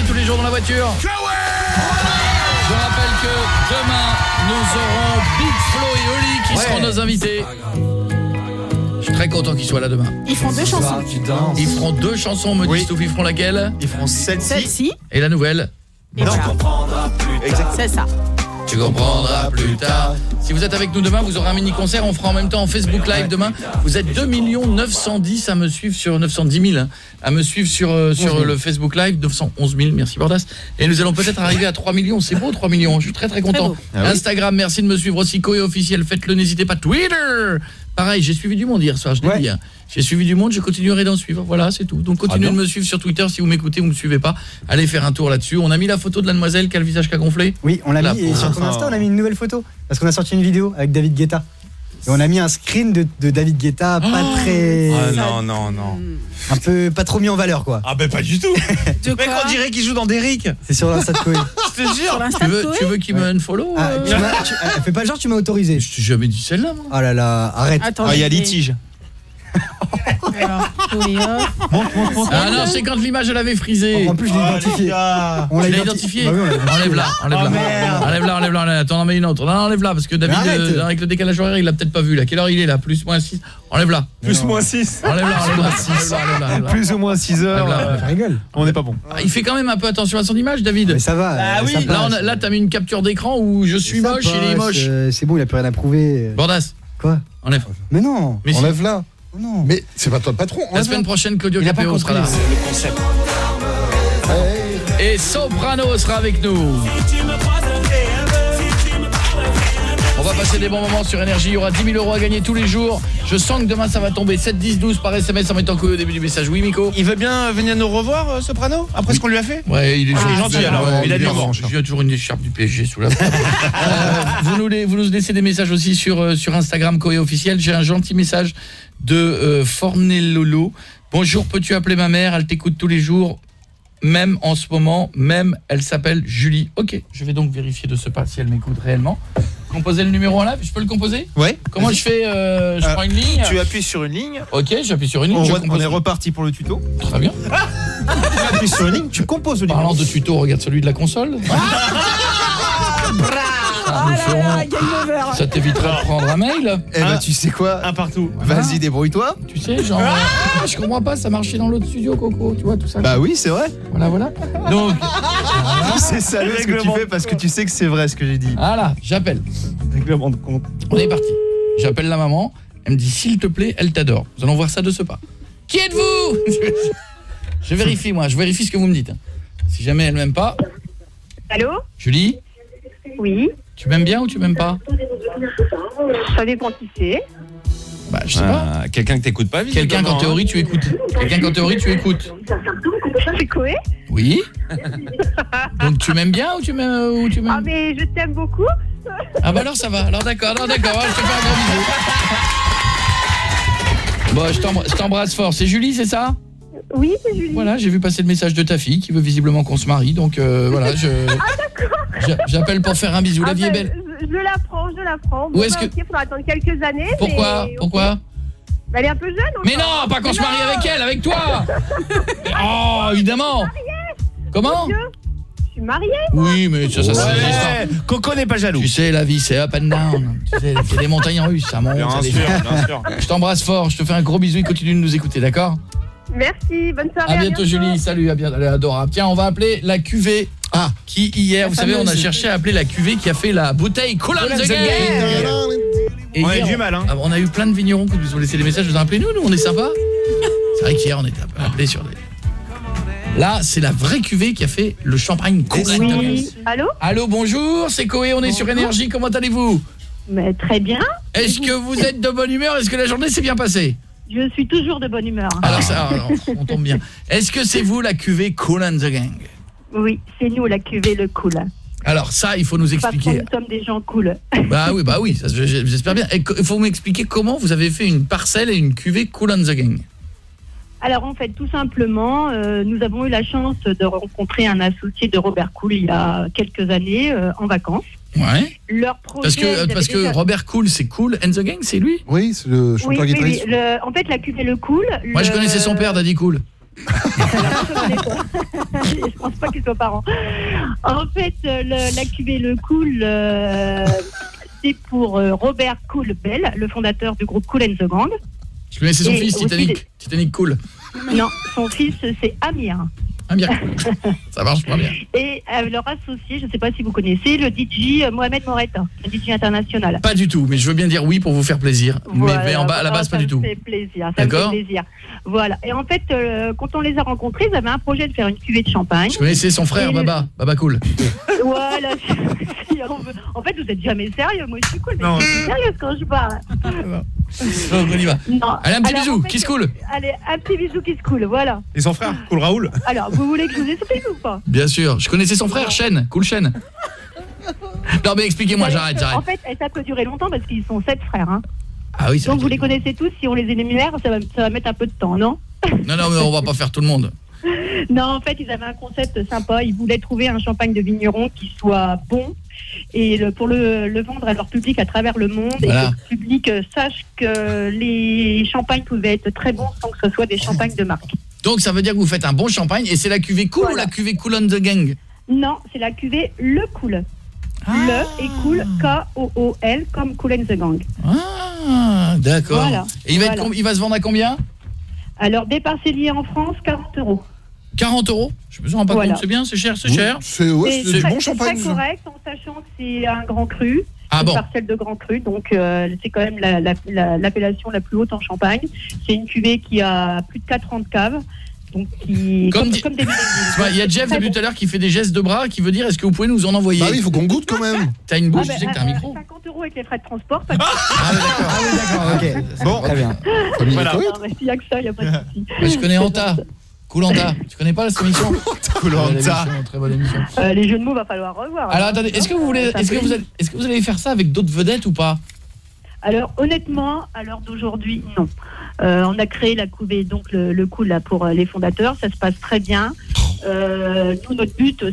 [SPEAKER 5] Tous les jours dans la voiture. Je rappelle que demain, nous aurons Big Flo et Oli qui
[SPEAKER 15] Ouais.
[SPEAKER 5] seront nos invités. Je suis très content qu'ils soient là demain.
[SPEAKER 15] Ils feront deux chansons.
[SPEAKER 5] Ils feront deux chansons, me disent Ils feront laquelle
[SPEAKER 15] Ils feront celle-ci.
[SPEAKER 5] Et la nouvelle
[SPEAKER 17] Et voilà. C'est ça.
[SPEAKER 5] Tu comprendras plus tard. Si vous êtes avec nous demain, vous aurez un mini concert. On fera en même temps en Facebook Live demain. Vous êtes 2 910 à me suivre sur 910 000 hein, à me suivre sur euh, sur
[SPEAKER 15] 11 000.
[SPEAKER 5] le Facebook Live 911 000. Merci Bordas. Et nous allons peut-être arriver à 3 millions. C'est beau 3 millions. Je suis très très content.
[SPEAKER 15] Ah.
[SPEAKER 5] Instagram, merci de me suivre aussi Koé officiel. Faites-le, n'hésitez pas. Twitter. Pareil, j'ai suivi du monde hier soir, je l'ai dit. hein. J'ai suivi du monde, je continuerai d'en suivre. Voilà, c'est tout. Donc continuez
[SPEAKER 15] bien.
[SPEAKER 5] de me suivre sur Twitter si vous m'écoutez, vous me suivez pas. Allez faire un tour là-dessus. On a mis la photo de la demoiselle qui a le visage qui a gonflé.
[SPEAKER 16] Oui, on l'a mis et sur ton Insta, on a mis une nouvelle photo parce qu'on a sorti une vidéo avec David Guetta. Et on a mis un screen de, de David Guetta pas très
[SPEAKER 15] Ah non, non, non.
[SPEAKER 16] un peu pas trop mis en valeur quoi.
[SPEAKER 15] Ah ben pas du tout. Mec, on dirait qu'il joue dans Derrick.
[SPEAKER 16] C'est sur l'Insta de Koé.
[SPEAKER 15] Je te jure.
[SPEAKER 5] Tu veux, tu veux qu'il me unfollow
[SPEAKER 16] Ah,
[SPEAKER 5] euh
[SPEAKER 16] tu m'as- tu- ah, fais pas genre tu m'as autorisé.
[SPEAKER 5] Je t'ai jamais dit celle-là moi.
[SPEAKER 16] Oh là là, arrête.
[SPEAKER 17] Attendez.
[SPEAKER 15] Ah, il y a litige.
[SPEAKER 5] Ah non, c'est quand l'image elle avait frisé.
[SPEAKER 16] En plus je l'ai identifié. On l'a
[SPEAKER 5] identifié
[SPEAKER 16] Bah on l'a identifié.
[SPEAKER 5] Enlève-la, enlève-la.
[SPEAKER 16] Oh,
[SPEAKER 5] enlève-la, enlève-la, enlève-la. Attends, non mais une autre. Non, enlève-la parce que David euh, avec le décalage horaire, il l'a peut-être pas vu là. Quelle heure il est là? Plus moins 6. Enlève-la.
[SPEAKER 15] Plus moins 6.
[SPEAKER 5] Enlève-la, enlève-la.
[SPEAKER 15] Plus ou moins 6 heures.
[SPEAKER 16] Rigole.
[SPEAKER 15] On n'est pas bon.
[SPEAKER 5] Ah, Il fait quand même un peu attention à son image, David.
[SPEAKER 16] Mais ça va. Euh,
[SPEAKER 15] oui.
[SPEAKER 5] Là, on t'as mis une capture d'écran où je suis moche, il est moche.
[SPEAKER 16] euh, C'est bon, il a plus rien à prouver.
[SPEAKER 5] Bordas,
[SPEAKER 16] Quoi?
[SPEAKER 5] Enlève.
[SPEAKER 16] Mais non.
[SPEAKER 7] Enlève-la.
[SPEAKER 16] Non.
[SPEAKER 7] Mais c'est pas toi le patron.
[SPEAKER 5] La semaine prochaine, Claudio Capéo sera là.
[SPEAKER 16] compris.
[SPEAKER 15] Le concept.
[SPEAKER 5] Et Soprano sera avec nous. Passer des bons moments sur énergie. Il y aura 10 000 euros à gagner tous les jours. Je sens que demain ça va tomber 7, 10, 12 par SMS en mettant couille au début du message. Oui, Miko
[SPEAKER 15] Il veut bien venir nous revoir, euh, Soprano Après ce qu'on lui a fait
[SPEAKER 5] Ouais, il est,
[SPEAKER 15] Ah, il est gentil, alors.
[SPEAKER 5] Ouais,
[SPEAKER 15] Il a
[SPEAKER 5] bien.
[SPEAKER 15] l'humour.
[SPEAKER 5] Il a toujours une écharpe du PSG sous la Euh, vous, nous les- vous nous laissez des messages aussi sur, euh, sur Instagram, Coé officiel. J'ai un gentil message de euh, Fornelolo. Bonjour, peux-tu appeler ma mère? Elle t'écoute tous les jours. Même en ce moment, même elle s'appelle Julie. Ok, je vais donc vérifier de ce pas si elle m'écoute réellement. Composer le numéro en live, je peux le composer
[SPEAKER 15] Ouais.
[SPEAKER 5] Comment je fais euh, Je
[SPEAKER 15] Euh,
[SPEAKER 5] prends une ligne
[SPEAKER 15] Tu appuies sur une ligne.
[SPEAKER 5] Ok, j'appuie sur une ligne.
[SPEAKER 15] On,
[SPEAKER 5] je
[SPEAKER 15] est reparti pour le tuto.
[SPEAKER 5] Très bien.
[SPEAKER 15] Tu appuies sur une ligne, tu composes le
[SPEAKER 5] Parlant
[SPEAKER 15] numéro.
[SPEAKER 5] de tuto, regarde celui de la console. Ah, nous ferons- Ça t'évitera de prendre un mail.
[SPEAKER 7] Eh ben tu sais quoi
[SPEAKER 15] Un partout.
[SPEAKER 7] Vas-y, débrouille-toi.
[SPEAKER 5] Tu sais, genre, euh, je comprends pas, ça marchait dans l'autre studio, Coco, tu vois, tout ça.
[SPEAKER 7] Bah oui, c'est vrai.
[SPEAKER 5] Voilà, voilà. Donc,
[SPEAKER 7] C'est salaud ce que tu
[SPEAKER 15] Règlement
[SPEAKER 7] fais parce que tu sais que c'est vrai ce que j'ai dit.
[SPEAKER 5] voilà, j'appelle.
[SPEAKER 15] Règlement de compte.
[SPEAKER 5] On est parti. J'appelle la maman, elle me dit, s'il te plaît, elle t'adore. Nous allons voir ça de ce pas. Qui êtes-vous Je vérifie, moi, je vérifie ce que vous me dites. Si jamais elle m'aime pas,
[SPEAKER 6] Allô?
[SPEAKER 5] Julie,
[SPEAKER 6] Oui,
[SPEAKER 5] tu m'aimes bien ou tu m'aimes pas
[SPEAKER 6] ça dépend qui c'est.
[SPEAKER 5] Bah, je sais pas.
[SPEAKER 15] Ah, Quelqu'un que t'écoutes pas,
[SPEAKER 5] Quelqu'un qu'en
[SPEAKER 15] hein.
[SPEAKER 5] théorie tu écoutes. Quelqu'un qu'en théorie tu écoutes.
[SPEAKER 6] C'est Koé
[SPEAKER 5] Oui. Donc tu m'aimes bien ou tu m'aimes ou tu
[SPEAKER 6] Ah mais je t'aime beaucoup.
[SPEAKER 5] Ah bah alors ça va. Alors d'accord, alors d'accord, je te fais un gros bisou. Bon, je t'embr- je t'embrasse fort. C'est Julie, c'est ça?
[SPEAKER 6] Oui, c'est Julie.
[SPEAKER 5] Voilà, j'ai vu passer le message de ta fille qui veut visiblement qu'on se marie. Donc euh, voilà, je j'a- j'appelle pour faire un bisou. La
[SPEAKER 6] Ah
[SPEAKER 5] vie est
[SPEAKER 6] bah,
[SPEAKER 5] belle.
[SPEAKER 6] Je, je la prends, je la prends.
[SPEAKER 5] Où est-ce
[SPEAKER 6] bah,
[SPEAKER 5] que-
[SPEAKER 6] ok, faudra attendre quelques années.
[SPEAKER 5] Pourquoi
[SPEAKER 6] mais-
[SPEAKER 5] Pourquoi
[SPEAKER 6] Bah, Elle est un peu jeune.
[SPEAKER 5] Mais non, pas qu'on se
[SPEAKER 6] Mais
[SPEAKER 5] marie
[SPEAKER 6] non
[SPEAKER 5] avec elle, avec toi. Oh, évidemment. Comment
[SPEAKER 6] Je suis mariée.
[SPEAKER 5] Oui, mais ça, ça c'est
[SPEAKER 15] Ouais,
[SPEAKER 5] histoires.
[SPEAKER 15] Coco n'est pas jaloux.
[SPEAKER 5] Tu sais, la vie, c'est up and down. Tu sais, c'est des montagnes russes, ça monte,
[SPEAKER 15] Bien
[SPEAKER 5] ça
[SPEAKER 15] sûr, bien sûr.
[SPEAKER 5] Je t'embrasse fort, je te fais un gros bisou et continue de nous écouter, d'accord
[SPEAKER 6] Merci, bonne soirée.
[SPEAKER 5] À bientôt Julie, salut, à bientôt, elle est adorable. Tiens, on va appeler la cuvée
[SPEAKER 7] Ah.
[SPEAKER 5] qui hier, vous savez, on a cherché à appeler la cuvée qui a fait la bouteille Cool on the Gang. Et
[SPEAKER 15] On a
[SPEAKER 5] hier,
[SPEAKER 15] eu du mal, hein.
[SPEAKER 5] On a eu plein de vignerons qui nous ont laissé des messages, vous en appelez nous, nous on est sympa. C'est vrai qu'hier on était un peu appelés sur des Là, c'est la vraie cuvée qui a fait le champagne Cool on the Gang.
[SPEAKER 6] Oui. Allô
[SPEAKER 5] Allô, bonjour, c'est Coé, on est sur énergie, comment allez-vous?
[SPEAKER 6] Mais Très bien.
[SPEAKER 5] Est-ce que vous êtes de bonne humeur? Est-ce que la journée s'est bien passée?
[SPEAKER 100] Je suis toujours de bonne humeur.
[SPEAKER 5] Alors ça, alors, on tombe bien. Est-ce que c'est vous la cuvée Cool and the Gang
[SPEAKER 100] Oui, c'est nous la cuvée le cool.
[SPEAKER 5] Alors ça, il faut nous
[SPEAKER 100] Parce
[SPEAKER 5] expliquer.
[SPEAKER 100] que nous sommes des gens cool.
[SPEAKER 5] Bah oui, bah oui, j'espère bien. Il faut m'expliquer comment vous avez fait une parcelle et une cuvée Cool and the Gang.
[SPEAKER 100] Alors en fait, tout simplement, euh, nous avons eu la chance de rencontrer un associé de Robert Cool il y a quelques années euh, en vacances.
[SPEAKER 5] Ouais.
[SPEAKER 100] Leur projet,
[SPEAKER 5] Parce que parce que
[SPEAKER 100] déjà-
[SPEAKER 5] Robert Cool, c'est Cool and the Gang, c'est lui?
[SPEAKER 7] Oui, c'est le
[SPEAKER 100] Oui, oui, oui, le- en fait, la cuvée le cool.
[SPEAKER 5] Moi, je connaissais son père, Daddy Cool.
[SPEAKER 100] Je pense pas qu'ils soient parents. En fait, euh, le- la cuvée Le Cool, euh, c'est pour euh, Robert Cool Bell, le fondateur du groupe Cool and the Gang.
[SPEAKER 5] Je connaissais son
[SPEAKER 100] Et
[SPEAKER 5] fils,
[SPEAKER 100] aussi
[SPEAKER 5] Titanic? Titanic Cool.
[SPEAKER 100] Non, son fils, c'est Amir.
[SPEAKER 5] Ah bien. Ça marche pas bien.
[SPEAKER 100] Et euh, leur associé, je ne sais pas si vous connaissez, le DJ euh, Mohamed Moretta, le DJ international.
[SPEAKER 5] Pas du tout, mais je veux bien dire oui pour vous faire plaisir.
[SPEAKER 100] Voilà,
[SPEAKER 5] mais, mais en bas, à la base, pas
[SPEAKER 100] ça
[SPEAKER 5] du tout.
[SPEAKER 100] me fait plaisir, ça me fait plaisir. Voilà. Et en fait, euh, quand on les a rencontrés, ils avaient un projet de faire une cuvée de champagne.
[SPEAKER 5] Je connaissais son frère,
[SPEAKER 100] Et-
[SPEAKER 5] Baba. Baba Cool.
[SPEAKER 100] Voilà. en fait, vous êtes jamais sérieux. Moi, je suis cool, mais
[SPEAKER 5] Non.
[SPEAKER 100] je suis sérieuse quand je parle.
[SPEAKER 5] Donc on y va.
[SPEAKER 100] Non.
[SPEAKER 5] Allez, un petit
[SPEAKER 100] Alors,
[SPEAKER 5] bisou,
[SPEAKER 100] en fait,
[SPEAKER 5] qui se coule.
[SPEAKER 100] Allez, un petit bisou qui se coule, voilà.
[SPEAKER 15] Et son frère, Cool Raoul
[SPEAKER 100] Alors, vous voulez que je vous explique ou pas?
[SPEAKER 5] Bien sûr. Je connaissais son frère, Chen. Cool Chen. Non mais expliquez-moi, j'arrête,
[SPEAKER 100] En
[SPEAKER 5] j'arrête.
[SPEAKER 100] fait, ça peut durer longtemps parce qu'ils sont sept frères. Hein.
[SPEAKER 5] Ah oui, c'est
[SPEAKER 100] Donc, vous les connaissez tous. Si on les énumère, ça va, ça va mettre un peu de temps, non?
[SPEAKER 5] Non, non, mais on va pas faire tout le monde.
[SPEAKER 100] Non, en fait, ils avaient un concept sympa. Ils voulaient trouver un champagne de vigneron qui soit bon et le- pour le, le vendre à leur public à travers le monde
[SPEAKER 5] Voilà.
[SPEAKER 100] et que le public euh, sache que les champagnes pouvaient être très bons sans que ce soit des champagnes de marque.
[SPEAKER 5] Donc ça veut dire que vous faites un bon champagne et c'est la cuvée cool ou la cuvée cool on the gang?
[SPEAKER 100] Non, c'est la cuvée Le Cool.
[SPEAKER 5] Ah.
[SPEAKER 100] Le et Cool, K-O-O-L, comme Cool and the Gang.
[SPEAKER 5] Ah, d'accord.
[SPEAKER 100] Voilà.
[SPEAKER 5] Et il va, être
[SPEAKER 100] Voilà.
[SPEAKER 5] com- il va se vendre à combien?
[SPEAKER 100] Alors, des parcelliers en France, 40 euros.
[SPEAKER 5] 40 euros Je me rends pas
[SPEAKER 100] Voilà.
[SPEAKER 5] compte, c'est bien, c'est cher, c'est cher
[SPEAKER 100] c'est très- c'est très correct en sachant que c'est un grand cru.
[SPEAKER 5] Ah
[SPEAKER 100] une
[SPEAKER 5] bon.
[SPEAKER 100] parcelle de grand cru, donc euh, c'est quand même la- la- la- l'appellation la, plus haute en Champagne. C'est une cuvée qui a plus de 4 ans de cave. Donc qui,
[SPEAKER 5] Comme
[SPEAKER 100] comme,
[SPEAKER 5] dit-
[SPEAKER 100] comme des
[SPEAKER 5] Il y a Jeff depuis
[SPEAKER 100] bon.
[SPEAKER 5] tout à l'heure qui fait des gestes de bras qui veut dire est-ce que vous pouvez nous en envoyer
[SPEAKER 7] Bah oui, il faut qu'on goûte quand même.
[SPEAKER 5] T'as une bouche,
[SPEAKER 100] Ah
[SPEAKER 5] sais
[SPEAKER 100] bah,
[SPEAKER 5] que t'as un
[SPEAKER 100] euh,
[SPEAKER 5] micro
[SPEAKER 100] 50 euros avec les frais de transport. Pas de...
[SPEAKER 5] Ah
[SPEAKER 7] ok. Bon, très bien.
[SPEAKER 5] Voilà.
[SPEAKER 100] S'il y a que ça, il n'y a pas de souci.
[SPEAKER 5] Moi, je connais Anta. Koulanta. Tu connais pas cette émission
[SPEAKER 7] Koh-Lanta.
[SPEAKER 5] Très bonne émission.
[SPEAKER 100] Euh, les jeux de mots, va falloir revoir.
[SPEAKER 5] Alors attendez, est-ce que vous voulez est-ce que vous allez est-ce que vous allez faire ça avec d'autres vedettes ou pas?
[SPEAKER 100] Alors honnêtement, à l'heure d'aujourd'hui, non. Euh, on a créé la couvée, donc le, le coup là pour euh, les fondateurs, ça se passe très bien. Euh, nous, notre but,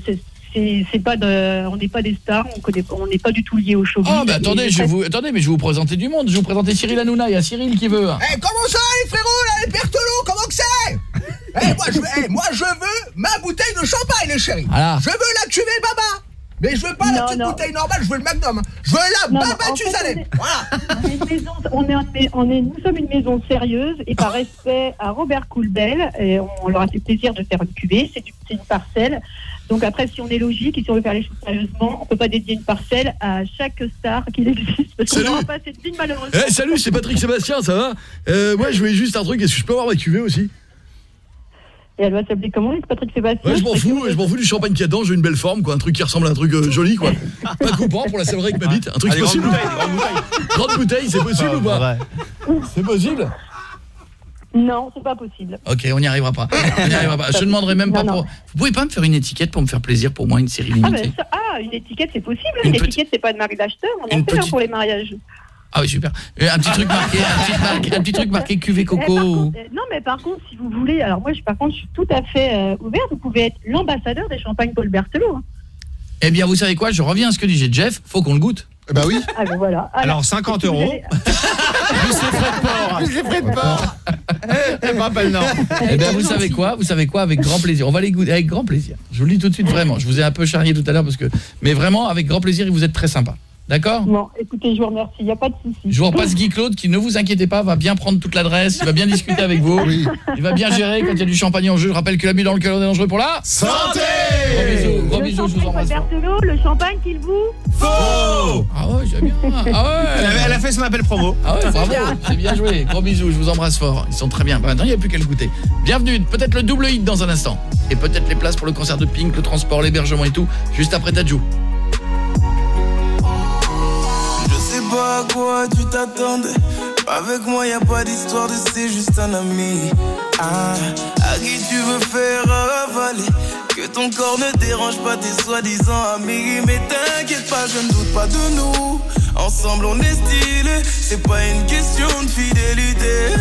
[SPEAKER 100] c'est pas de, on n'est pas des stars, on connaît, on n'est pas du tout lié au show.
[SPEAKER 5] Oh bah attendez, je vais vous attendez, mais je vais vous présenter du monde. Je vais vous présenter Cyril Hanouna, il y a Cyril qui veut.
[SPEAKER 101] Eh, comment ça, les frérots, là, les Berthelot, comment que c'est? Eh, moi, je veux, eh, moi, je veux ma bouteille de champagne, les chéris.
[SPEAKER 5] Voilà.
[SPEAKER 101] Je veux la cuvée Baba. Mais je veux pas la petite
[SPEAKER 100] non.
[SPEAKER 101] bouteille normale, je veux le Magnum. Je veux la
[SPEAKER 100] Non,
[SPEAKER 101] Baba. Voilà.
[SPEAKER 100] On est une maison- on est, un- on est- nous sommes une maison sérieuse et par respect à Robert Coulbel, et on, leur a fait plaisir de faire une cuvée, c'est une parcelle. Donc après, si on est logique et si on veut faire les choses sérieusement, on peut pas dédier une parcelle à chaque star qu'il existe parce qu'on
[SPEAKER 5] Salut.
[SPEAKER 100] n'aura pas assez de malheureusement.
[SPEAKER 5] Eh salut, c'est Patrick Sébastien, ça va? Euh, Moi, je voulais juste un truc, est-ce que je peux avoir ma cuvée aussi?
[SPEAKER 100] Et elle va s'appeler comment, Patrick Sébastien
[SPEAKER 5] Ouais, je m'en fous, je m'en fous du champagne qu'il y a dedans, j'ai une belle forme quoi, un truc qui ressemble à un truc euh, joli quoi. Pas coupant pour la céleri avec ma bite, un truc
[SPEAKER 15] Allez,
[SPEAKER 5] possible.
[SPEAKER 15] grande bouteille, grande bouteille.
[SPEAKER 5] Grande bouteille, c'est possible ou pas C'est possible
[SPEAKER 100] Non, c'est pas possible.
[SPEAKER 5] Ok, on n'y arrivera pas. On n'y arrivera pas. Je ne demanderai même pas
[SPEAKER 100] Non, non.
[SPEAKER 5] pour... Vous pouvez pas me faire une étiquette pour me faire plaisir pour moi, une série
[SPEAKER 100] Ah,
[SPEAKER 5] limitée
[SPEAKER 100] ben, ça- ah, une étiquette, c'est possible.
[SPEAKER 5] Une
[SPEAKER 100] Une,
[SPEAKER 5] petite-
[SPEAKER 100] étiquette, c'est pas de marque d'acheteur. On en
[SPEAKER 5] Une
[SPEAKER 100] fait hein,
[SPEAKER 5] petite-
[SPEAKER 100] pour les mariages.
[SPEAKER 5] Ah oui, super. Euh, Un petit truc marqué, un petit, marqué- un petit truc marqué cuvée
[SPEAKER 100] Eh,
[SPEAKER 5] coco.
[SPEAKER 100] contre, euh, non, mais par contre, si vous voulez, alors moi, je, par contre, je suis tout à fait euh, ouverte. Vous pouvez être l'ambassadeur des champagnes Paul Berthelot. hein.
[SPEAKER 5] Eh bien, vous savez quoi? Je reviens à ce que disait Jeff, faut qu'on le goûte.
[SPEAKER 7] Bah oui.
[SPEAKER 100] Ah, ben voilà.
[SPEAKER 15] Alors 50
[SPEAKER 100] si vous
[SPEAKER 15] euros.
[SPEAKER 100] allez-
[SPEAKER 15] Plus les frais de port.
[SPEAKER 7] Plus les frais de port.
[SPEAKER 15] Eh ben, pas le Nord.
[SPEAKER 5] Eh bien, vous savez quoi? Vous savez quoi? Avec grand plaisir. On va les goûter avec grand plaisir. Je vous le dis tout de suite vraiment. Je vous ai un peu charrié tout à l'heure parce que mais vraiment avec grand plaisir et vous êtes très sympa. D'accord
[SPEAKER 100] Bon, écoutez, je vous remercie. Il n'y a pas de souci.
[SPEAKER 5] Je vous repasse Guy Claude qui ne vous inquiétez pas va bien prendre toute l'adresse, il va bien discuter avec vous. Il va bien gérer quand il y a du champagne en jeu. Je rappelle que l'abus dans le cœur est dangereux pour la
[SPEAKER 7] Santé
[SPEAKER 5] Gros bisous, gros
[SPEAKER 100] Le
[SPEAKER 5] bisous, je vous embrasse.
[SPEAKER 100] le champagne qu'il vous
[SPEAKER 15] Faux
[SPEAKER 5] Ah ouais, j'aime bien. Ah
[SPEAKER 15] elle, a,
[SPEAKER 5] ouais.
[SPEAKER 15] elle a fait son appel promo.
[SPEAKER 5] Ah ouais, bravo, c'est bien joué. Gros bisous, je vous embrasse fort. Ils sont très bien. Bah, Maintenant, il n'y a plus qu'à le goûter. Bienvenue, peut-être le double hit dans un instant. Et peut-être les places pour le concert de Pink, le transport, l'hébergement et tout, juste après Tadjou.
[SPEAKER 1] Pas à quoi tu t'attendais. Avec moi, y a pas d'histoire de c'est juste un ami. Ah, à qui tu veux faire avaler? Que ton corps ne dérange pas tes soi-disant amis. Mais t'inquiète pas, je ne doute pas de nous. Ensemble, on est stylé. C'est pas une question de fidélité.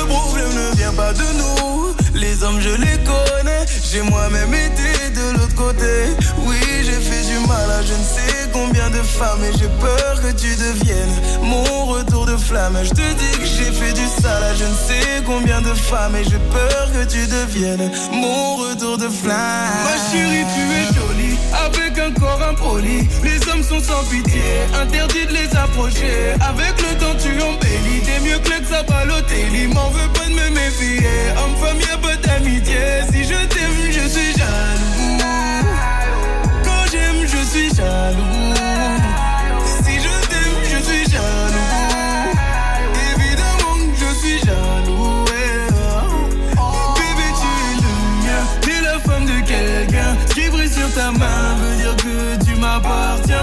[SPEAKER 1] Le problème ne vient pas de nous. Les hommes, je les connais. J'ai moi-même été de l'autre côté. Oui, j'ai fait du mal à je ne sais combien de femmes. Et j'ai peur que tu deviennes mon retour de flamme. Je te dis que j'ai fait du sale à je ne sais combien de femmes. Et j'ai peur que tu deviennes mon retour de flamme. Ma chérie, tu es jolie. Avec un corps impoli. Les hommes sont sans pitié. Interdit de les approcher. Avec le temps, tu embellis. T'es mieux que ça Balotelli. M'en veux pas de me méfier. Homme-femme, y'a pas d'amitié. Si je t'aime, je suis jaloux. Suis jaloux. Si je t'aime, je suis jaloux. Évidemment je suis jaloux. Bébé, tu es le mien. T'es la femme de quelqu'un. Qui brille sur ta main veut dire que tu m'appartiens.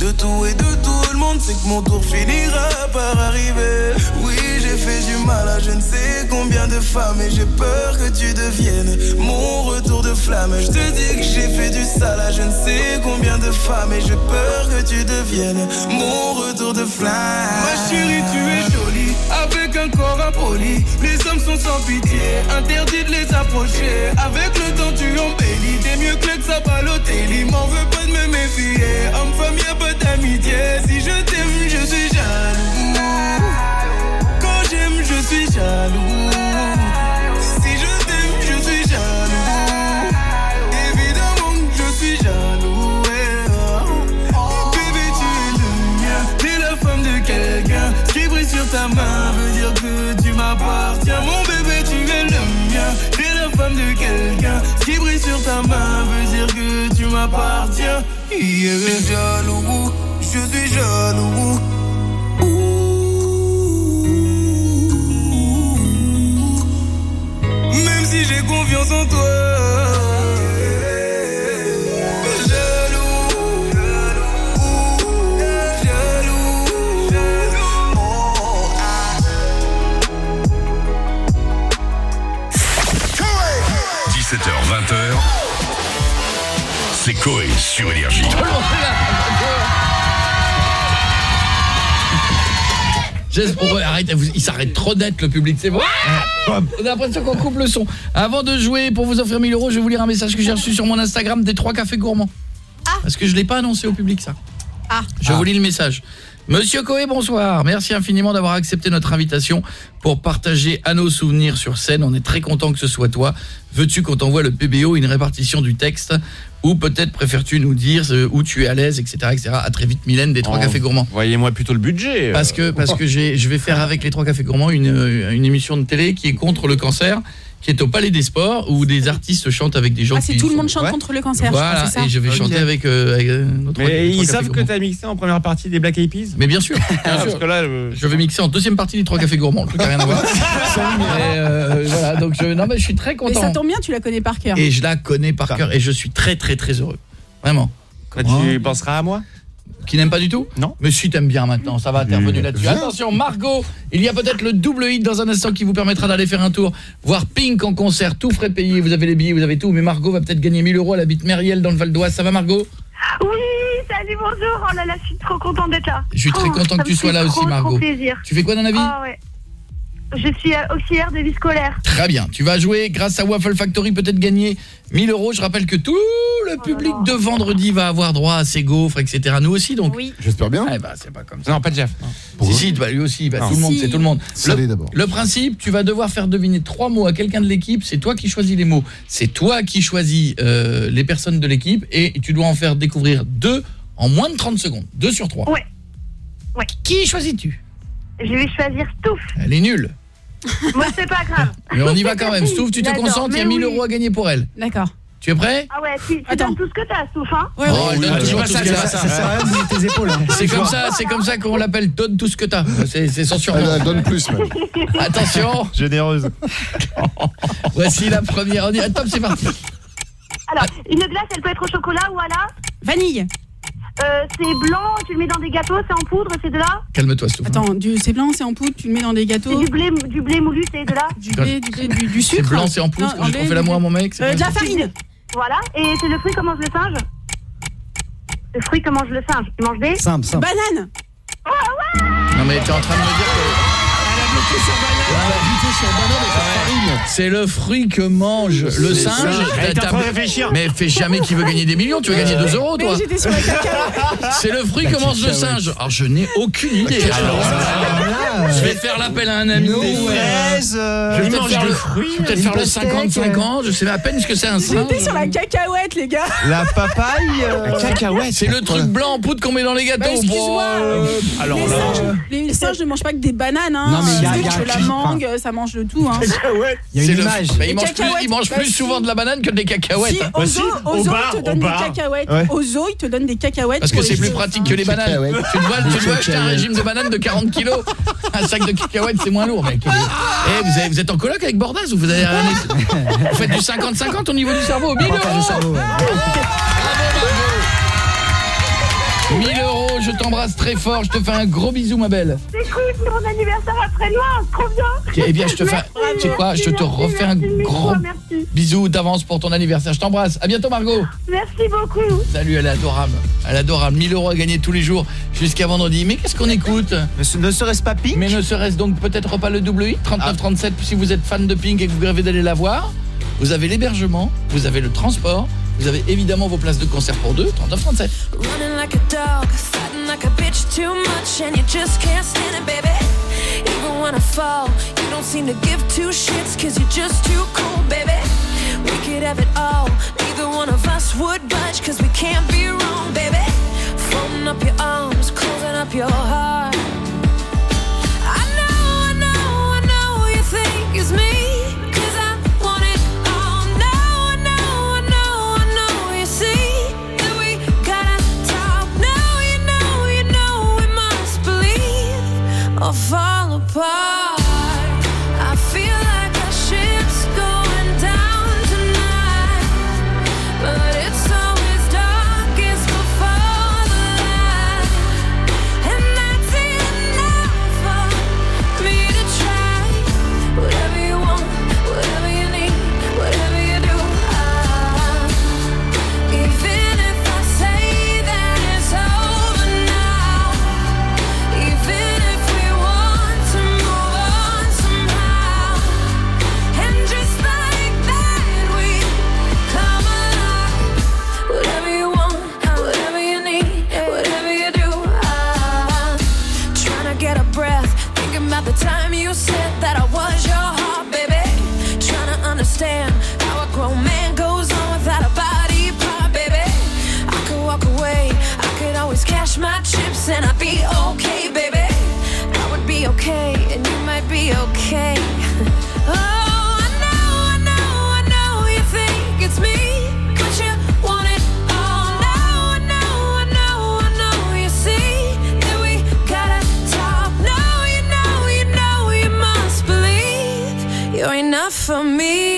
[SPEAKER 1] De tout et de tout le monde, c'est que mon tour finira par arriver. Oui, j'ai fait du mal à je ne sais combien de femmes et j'ai peur que tu deviennes mon retour de flamme. Je te dis que j'ai fait du sale à je ne sais combien de femmes et j'ai peur que tu deviennes mon retour de flamme. Ma chérie, tu es jolie avec un corps impoli. Les hommes sont sans pitié, interdit de les approcher. Avec le temps, tu embellis. T'es mieux que le Balotelli. M'en veux pas de me méfier. Homme-femme, y'a pas d'amitié. Si je t'aime, je suis jaloux. Quand j'aime, je suis jaloux. Si je t'aime, je suis jaloux. Évidemment je suis jaloux. ouais. Bébé, tu es le mien. T'es la femme de quelqu'un. Ce qui brille sur ta main veut dire que tu m'appartiens. Mon bébé, tu es le mien. T'es la femme de quelqu'un. Ce qui brille sur ta main veut dire que tu m'appartiens. Je suis jaloux. Je suis jaloux. Même si j'ai confiance en toi.
[SPEAKER 4] Coé sur Énergie.
[SPEAKER 5] J'espère- ouais, arrête, il s'arrête trop net le public, c'est bon On a l'impression qu'on coupe le son. Avant de jouer, pour vous offrir 1000 euros, je vais vous lire un message que j'ai reçu sur mon Instagram des trois cafés gourmands. Parce que je l'ai pas annoncé au public ça.
[SPEAKER 17] Ah.
[SPEAKER 5] Je vous lis le message. Monsieur Coé, bonsoir. Merci infiniment d'avoir accepté notre invitation pour partager à nos souvenirs sur scène. On est très content que ce soit toi. Veux-tu qu'on t'envoie le PBO, une répartition du texte? Ou peut-être préfères-tu nous dire euh, où tu es à l'aise, etc., etc. À très vite, Mylène des Trois
[SPEAKER 15] Oh,
[SPEAKER 5] Cafés Gourmands.
[SPEAKER 15] Voyez-moi plutôt le budget. euh.
[SPEAKER 5] Parce que parce que je vais faire avec les Trois Cafés Gourmands une euh, une émission de télé qui est contre le cancer, qui est au Palais des Sports où des artistes chantent avec des gens
[SPEAKER 17] Ah, c'est tout le monde chante
[SPEAKER 5] Ouais.
[SPEAKER 17] contre le cancer, je crois,
[SPEAKER 5] Voilà,
[SPEAKER 17] c'est ça
[SPEAKER 5] et je vais chanter avec, euh, avec, euh, nos Trois-
[SPEAKER 15] Mais ils savent
[SPEAKER 5] Cafés
[SPEAKER 15] que
[SPEAKER 5] Gourmands.
[SPEAKER 15] t'as mixé en première partie des Black Eyed Peas
[SPEAKER 5] Mais bien sûr, bien
[SPEAKER 15] Parce que là, euh,
[SPEAKER 5] Je vais mixer en deuxième partie des Trois Cafés Gourmands, le truc n'a rien à voir. Euh, voilà, donc je, non mais je suis très
[SPEAKER 17] Mais
[SPEAKER 5] content.
[SPEAKER 17] ça tombe bien, tu la connais par cœur.
[SPEAKER 5] Et je la connais par cœur et je suis très très très heureux. Vraiment.
[SPEAKER 15] Bah, tu penseras à moi?
[SPEAKER 5] Qui n'aime pas du tout
[SPEAKER 15] Non.
[SPEAKER 5] Mais si t'aimes bien maintenant, ça va, t'es revenu là-dessus.
[SPEAKER 15] Viens.
[SPEAKER 5] Attention, Margot, il y a peut-être le double hit dans un instant qui vous permettra d'aller faire un tour, voir Pink en concert, tout frais payé, vous avez les billets, vous avez tout, mais Margot va peut-être gagner 1000 euros, elle habite Meriel dans le Val d'Oise, ça va Margot?
[SPEAKER 6] Oui, salut, bonjour. Oh là là, je suis trop contente d'être là.
[SPEAKER 5] Je suis très
[SPEAKER 6] Oh,
[SPEAKER 5] content que tu sois là
[SPEAKER 6] trop,
[SPEAKER 5] aussi, Margot.
[SPEAKER 6] Trop plaisir.
[SPEAKER 5] Tu fais quoi dans la vie?
[SPEAKER 6] Ah ouais. Je suis auxiliaire de vie scolaire.
[SPEAKER 5] Très bien, tu vas jouer grâce à Waffle Factory peut-être gagner 1000 euros. Je rappelle que tout le
[SPEAKER 6] Oh
[SPEAKER 5] public de vendredi va avoir droit à ses gaufres, etc. Nous aussi donc.
[SPEAKER 17] Oui.
[SPEAKER 7] J'espère bien.
[SPEAKER 5] Eh ben, c'est pas comme ça.
[SPEAKER 15] Non, pas Jeff.
[SPEAKER 5] Si, si, bah, lui aussi, bah, tout le monde,
[SPEAKER 17] Si.
[SPEAKER 5] c'est tout le monde.
[SPEAKER 7] Salé
[SPEAKER 5] Le,
[SPEAKER 7] d'abord.
[SPEAKER 5] le principe, tu vas devoir faire deviner trois mots à quelqu'un de l'équipe, c'est toi qui choisis les mots. C'est toi qui choisis euh, les personnes de l'équipe et tu dois en faire découvrir deux en moins de 30 secondes. Deux sur trois.
[SPEAKER 6] Ouais. Ouais.
[SPEAKER 5] Qui choisis-tu?
[SPEAKER 6] Je vais choisir Stouff.
[SPEAKER 5] Elle est nulle.
[SPEAKER 6] Moi, c'est pas grave.
[SPEAKER 5] Mais on y va quand même. Stouff, tu te concentres, il y a
[SPEAKER 6] mais
[SPEAKER 5] 1000
[SPEAKER 6] oui.
[SPEAKER 5] euros à gagner pour elle.
[SPEAKER 17] D'accord.
[SPEAKER 5] Tu es prêt?
[SPEAKER 6] Ah ouais, tu, tu donnes tout ce que t'as, Stouff, hein
[SPEAKER 5] Oh, elle donne toujours tout ce
[SPEAKER 15] ça,
[SPEAKER 5] qu'elle
[SPEAKER 15] dis
[SPEAKER 5] a.
[SPEAKER 15] pas ça. Ça sert à rien de bouger tes épaules, hein.
[SPEAKER 5] C'est comme ça, c'est comme ça qu'on l'appelle donne tout ce que t'as. C'est.
[SPEAKER 7] Elle donne plus même.
[SPEAKER 5] Attention.
[SPEAKER 7] Généreuse.
[SPEAKER 5] Voici la première. On y est top, c'est parti.
[SPEAKER 6] Alors, une glace, elle peut être au chocolat ou à la
[SPEAKER 17] Vanille.
[SPEAKER 6] Euh, c'est blanc, tu le mets dans des gâteaux, c'est en poudre, c'est de là
[SPEAKER 5] Calme-toi, Stouff.
[SPEAKER 17] Attends, du c'est blanc, c'est en poudre, tu le mets dans des gâteaux.
[SPEAKER 6] C'est du blé, du blé moulu, c'est de là
[SPEAKER 17] Du blé, du blé, du, du sucre.
[SPEAKER 5] C'est blanc, c'est en plus.
[SPEAKER 17] Non,
[SPEAKER 5] Quand j'ai
[SPEAKER 17] blé,
[SPEAKER 5] fait
[SPEAKER 17] du
[SPEAKER 5] l'amour à
[SPEAKER 17] blé.
[SPEAKER 5] mon mec. c'est
[SPEAKER 17] Euh, de la farine.
[SPEAKER 6] Voilà, et c'est le fruit que mange le singe Le fruit que mange le singe, il mange des
[SPEAKER 16] Simple, simple.
[SPEAKER 17] Banane.
[SPEAKER 5] Non mais t'es en train de me dire que c'est le fruit que mange le singe. Mais fais jamais qu'il veut gagner des millions, tu veux gagner 2 euros toi.
[SPEAKER 17] j'étais sur la cacahuète.
[SPEAKER 5] C'est le fruit
[SPEAKER 7] La
[SPEAKER 5] que mange le singe. Alors je n'ai aucune idée. Alors, je vais faire l'appel à un ami.
[SPEAKER 15] Des fraises, euh,
[SPEAKER 5] Je vais
[SPEAKER 15] mange
[SPEAKER 5] le je vais peut-être faire le
[SPEAKER 16] pastèque.
[SPEAKER 5] 55 ans, je sais à peine ce que c'est un singe.
[SPEAKER 17] J'étais sur la cacahuète, les gars.
[SPEAKER 15] La papaye, euh,
[SPEAKER 7] Cacahuète.
[SPEAKER 5] C'est le truc blanc en poudre qu'on met dans les gâteaux.
[SPEAKER 17] Bah, excuse-moi.
[SPEAKER 5] Bon, euh,
[SPEAKER 15] Alors
[SPEAKER 17] les,
[SPEAKER 15] là,
[SPEAKER 17] singes, les singes ne mangent pas que des bananes. Hein.
[SPEAKER 16] Non, mais il il
[SPEAKER 17] la mangue, ça mange de tout. Hein.
[SPEAKER 16] Il y a
[SPEAKER 5] c'est
[SPEAKER 16] une
[SPEAKER 5] le-
[SPEAKER 16] image.
[SPEAKER 5] il mange plus, il mange
[SPEAKER 17] bah,
[SPEAKER 5] plus souvent de la banane que des cacahuètes.
[SPEAKER 17] Si,
[SPEAKER 15] bar,
[SPEAKER 17] ils te
[SPEAKER 15] au
[SPEAKER 17] donnent des cacahuètes.
[SPEAKER 15] Ouais.
[SPEAKER 17] Au zoo, ils te donnent des cacahuètes.
[SPEAKER 5] Parce que c'est plus pratique que les bananes. Tu dois, tu dois acheter un régime de bananes de 40 kilos. Un sac de cacahuètes, c'est moins lourd, mec. Eh, vous, êtes en coloc avec Bordaz ou vous avez. Vous faites du 50-50 au niveau du cerveau 1000
[SPEAKER 16] Partage
[SPEAKER 5] euros
[SPEAKER 16] de cerveau, ouais.
[SPEAKER 5] 1000 euros, je t'embrasse très fort, je te fais un gros bisou ma belle.
[SPEAKER 6] C'est cool, c'est mon anniversaire après-demain, trop bien
[SPEAKER 5] Eh bien je te fais, tu sais quoi, je te
[SPEAKER 6] Merci,
[SPEAKER 5] refais un gros bisou d'avance pour ton anniversaire. Je t'embrasse, à bientôt Margot.
[SPEAKER 6] Merci beaucoup
[SPEAKER 5] Salut, elle est adorable. Elle est adorable. 1000 euros à gagner tous les jours jusqu'à vendredi. Mais qu'est-ce qu'on écoute?
[SPEAKER 15] Mais ce- ne serait-ce pas Pink?
[SPEAKER 5] Mais ne serait-ce donc peut-être pas le double hit 3937 si vous êtes fan de Pink et que vous rêvez d'aller la voir. Vous avez l'hébergement, vous avez le transport, vous avez évidemment vos places de concert pour deux 3937.
[SPEAKER 39] Running like a dog, fighting like a bitch too much, and you just can't stand it, baby. Even when I fall, you don't seem to give two shits, cause you're just too cool, baby. We could have it all, neither one of us would budge, cause we can't be wrong, baby. Folding up your arms, closing up your heart. I know, I know, I know you think it's me, fall apart. For me.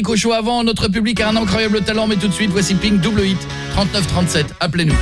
[SPEAKER 39] Au Cochot avant, notre public a un incroyable talent, mais tout de suite, voici Pink, double hit, 39-37, appelez-nous.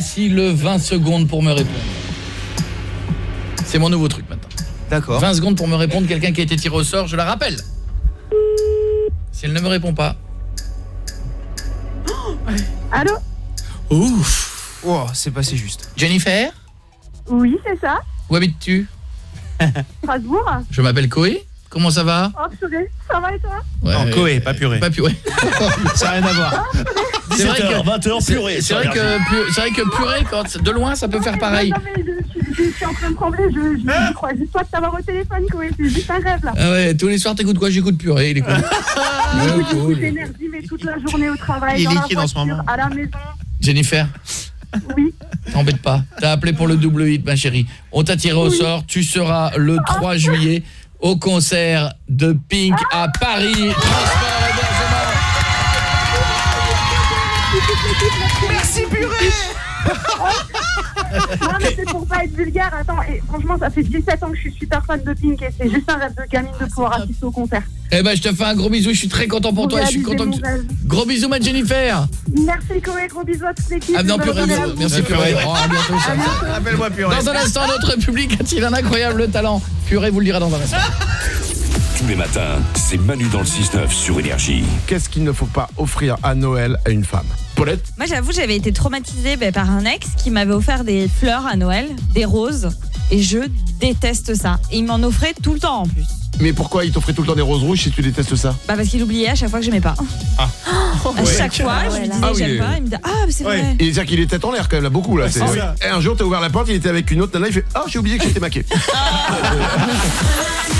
[SPEAKER 39] Voici le 20 secondes pour me répondre. C'est mon nouveau truc maintenant.
[SPEAKER 102] D'accord.
[SPEAKER 39] 20 secondes pour me répondre quelqu'un qui a été tiré au sort, je la rappelle. Si elle ne me répond pas.
[SPEAKER 100] Allô?
[SPEAKER 39] Ouf
[SPEAKER 102] Wow, c'est passé juste.
[SPEAKER 39] Jennifer?
[SPEAKER 100] Oui, c'est ça.
[SPEAKER 39] Où habites-tu?
[SPEAKER 100] Strasbourg
[SPEAKER 39] Je m'appelle Koé. Comment ça va?
[SPEAKER 100] Oh purée, ça va et toi?
[SPEAKER 102] Non, Koé, pas purée.
[SPEAKER 39] Pas purée.
[SPEAKER 102] Ça n'a rien à voir.
[SPEAKER 39] Oh,
[SPEAKER 103] 17h, 20h, purée.
[SPEAKER 39] C'est vrai, que purée, quand, de loin, ça peut faire pareil.
[SPEAKER 100] Je suis en train de trembler, je hein crois juste pas de t'avoir au téléphone, c'est juste un rêve là.
[SPEAKER 39] Ah ouais, tous les soirs t'écoutes quoi? J'écoute purée, il est cool.
[SPEAKER 100] Ah, d'énergie, mais toute la journée au travail, dans la voiture, à la maison.
[SPEAKER 39] Jennifer?
[SPEAKER 100] Oui.
[SPEAKER 39] T'embête pas. T'as appelé pour le double hit, ma chérie. On t'a tiré au sort. Tu seras le 3 juillet au concert de Pink à Paris.
[SPEAKER 100] Merci purée Non mais c'est pour pas être vulgaire, attends, et franchement ça fait 17 ans que je suis super fan de Pink et c'est juste un rêve de gamine de ah, pouvoir assister au concert.
[SPEAKER 5] Eh ben je te fais un gros bisou, je suis très content pour toi, je suis content Gros bisous ma Jennifer
[SPEAKER 6] Merci Koé, gros bisous à toute l'équipe.
[SPEAKER 5] Ah non purée, merci purée. Oh, à bientôt.
[SPEAKER 15] Appelle-moi purée.
[SPEAKER 5] Dans un instant, notre public a-t-il un incroyable talent? Purée vous le dira dans un instant.
[SPEAKER 41] Tous les matins, c'est Manu dans le 6-9 sur Énergie.
[SPEAKER 7] Qu'est-ce qu'il ne faut pas offrir à Noël à une femme? Paulette?
[SPEAKER 39] Moi, j'avoue, j'avais été traumatisée ben, par un ex qui m'avait offert des fleurs à Noël, des roses, et je déteste ça. Et il m'en offrait tout le temps en plus.
[SPEAKER 7] Mais pourquoi il t'offrait tout le temps des roses rouges si tu détestes ça?
[SPEAKER 39] Bah parce qu'il oubliait à chaque fois que j'aimais pas.
[SPEAKER 7] Ah.
[SPEAKER 39] À chaque fois, je lui disais
[SPEAKER 7] Ah oui,
[SPEAKER 39] j'aime pas, il me dit ah mais c'est
[SPEAKER 7] Ouais.
[SPEAKER 39] vrai.
[SPEAKER 7] Et c'est-à-dire qu'il était en l'air quand même là beaucoup là.
[SPEAKER 39] Ouais,
[SPEAKER 7] c'est-
[SPEAKER 39] c'est ça.
[SPEAKER 7] Et un jour t'as ouvert la porte, il était avec une autre nana, il fait Ah j'ai oublié que j'étais maqué.